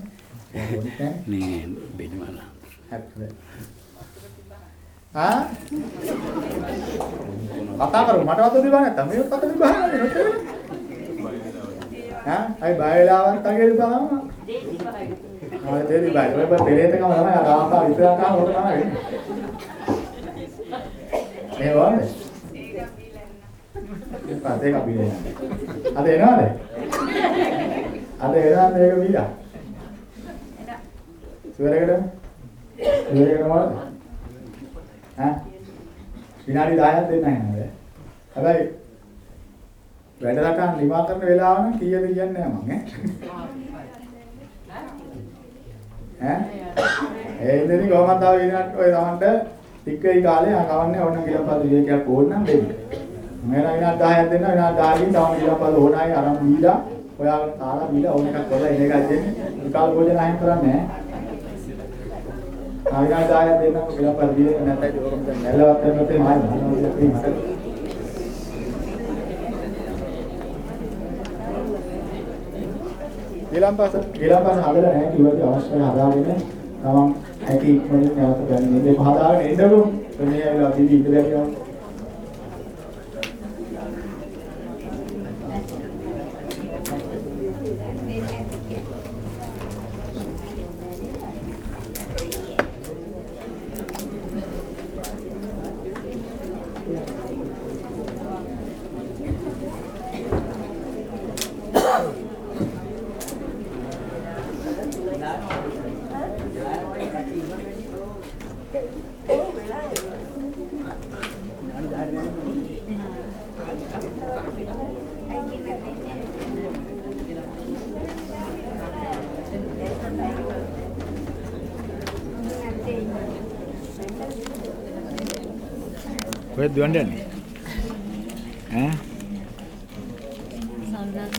හැප්පේ. ආ? කතා කරු මට වද දෙපා නැත්තම් මේක කතා දෙපා නේ. ආ? අය බය වෙලාවත් අගේ දෙපාම. ආ දෙවි බය. ඔය බය පෙරේතකම තමයි අර ආපා විතරක් ආව ඕක තමයි. මේ වන්නේ. පාත් ඒක අපි අද එනවද? අද එනවා මේක බීලා. සුවරකට සුවරකට මොකද? ඈ විනාඩි 10ක් දෙන්න නැහැ හැබැයි වැඩ රටාන් නිවා කරන වෙලාව නම් කීයද කියන්නේ නැහැ මං ඈ ඈ ඒ ඉතින් කොහොමද තව විනාඩි ඔය තමන්ට ටික වෙයි කාලේ ආ කවන්නේ ඕන කියලා පද විවේකයක් ඕන නම් දෙන්න. මම විනාඩි 10ක් දෙන්න විනාඩි 10කින් තව කියලා පද ඕනයි අරන් බීලා ඔයාලා තාලා බීලා ඕන එකක් කරලා ඉන එකක් දෙන්නේ. විකාල භෝජන අයින් කරන්නේ නැහැ. ආවිනා 10ක් දෙන්නකො කියලා පද විවේක නැත්නම් ඕකම දැන් නැලවත් වෙනතේ මායි. ඊළම්පස ඊළම්පස හදලා නැහැ කිව්වද අවශ්‍ය හදාගෙන තමන් හැකි ඉක්මනින් නැවත ගන්න. මේක හදාගෙන එන්නකො මේ ඇවිල්ලා දිවි ඉඳලා කියනවා.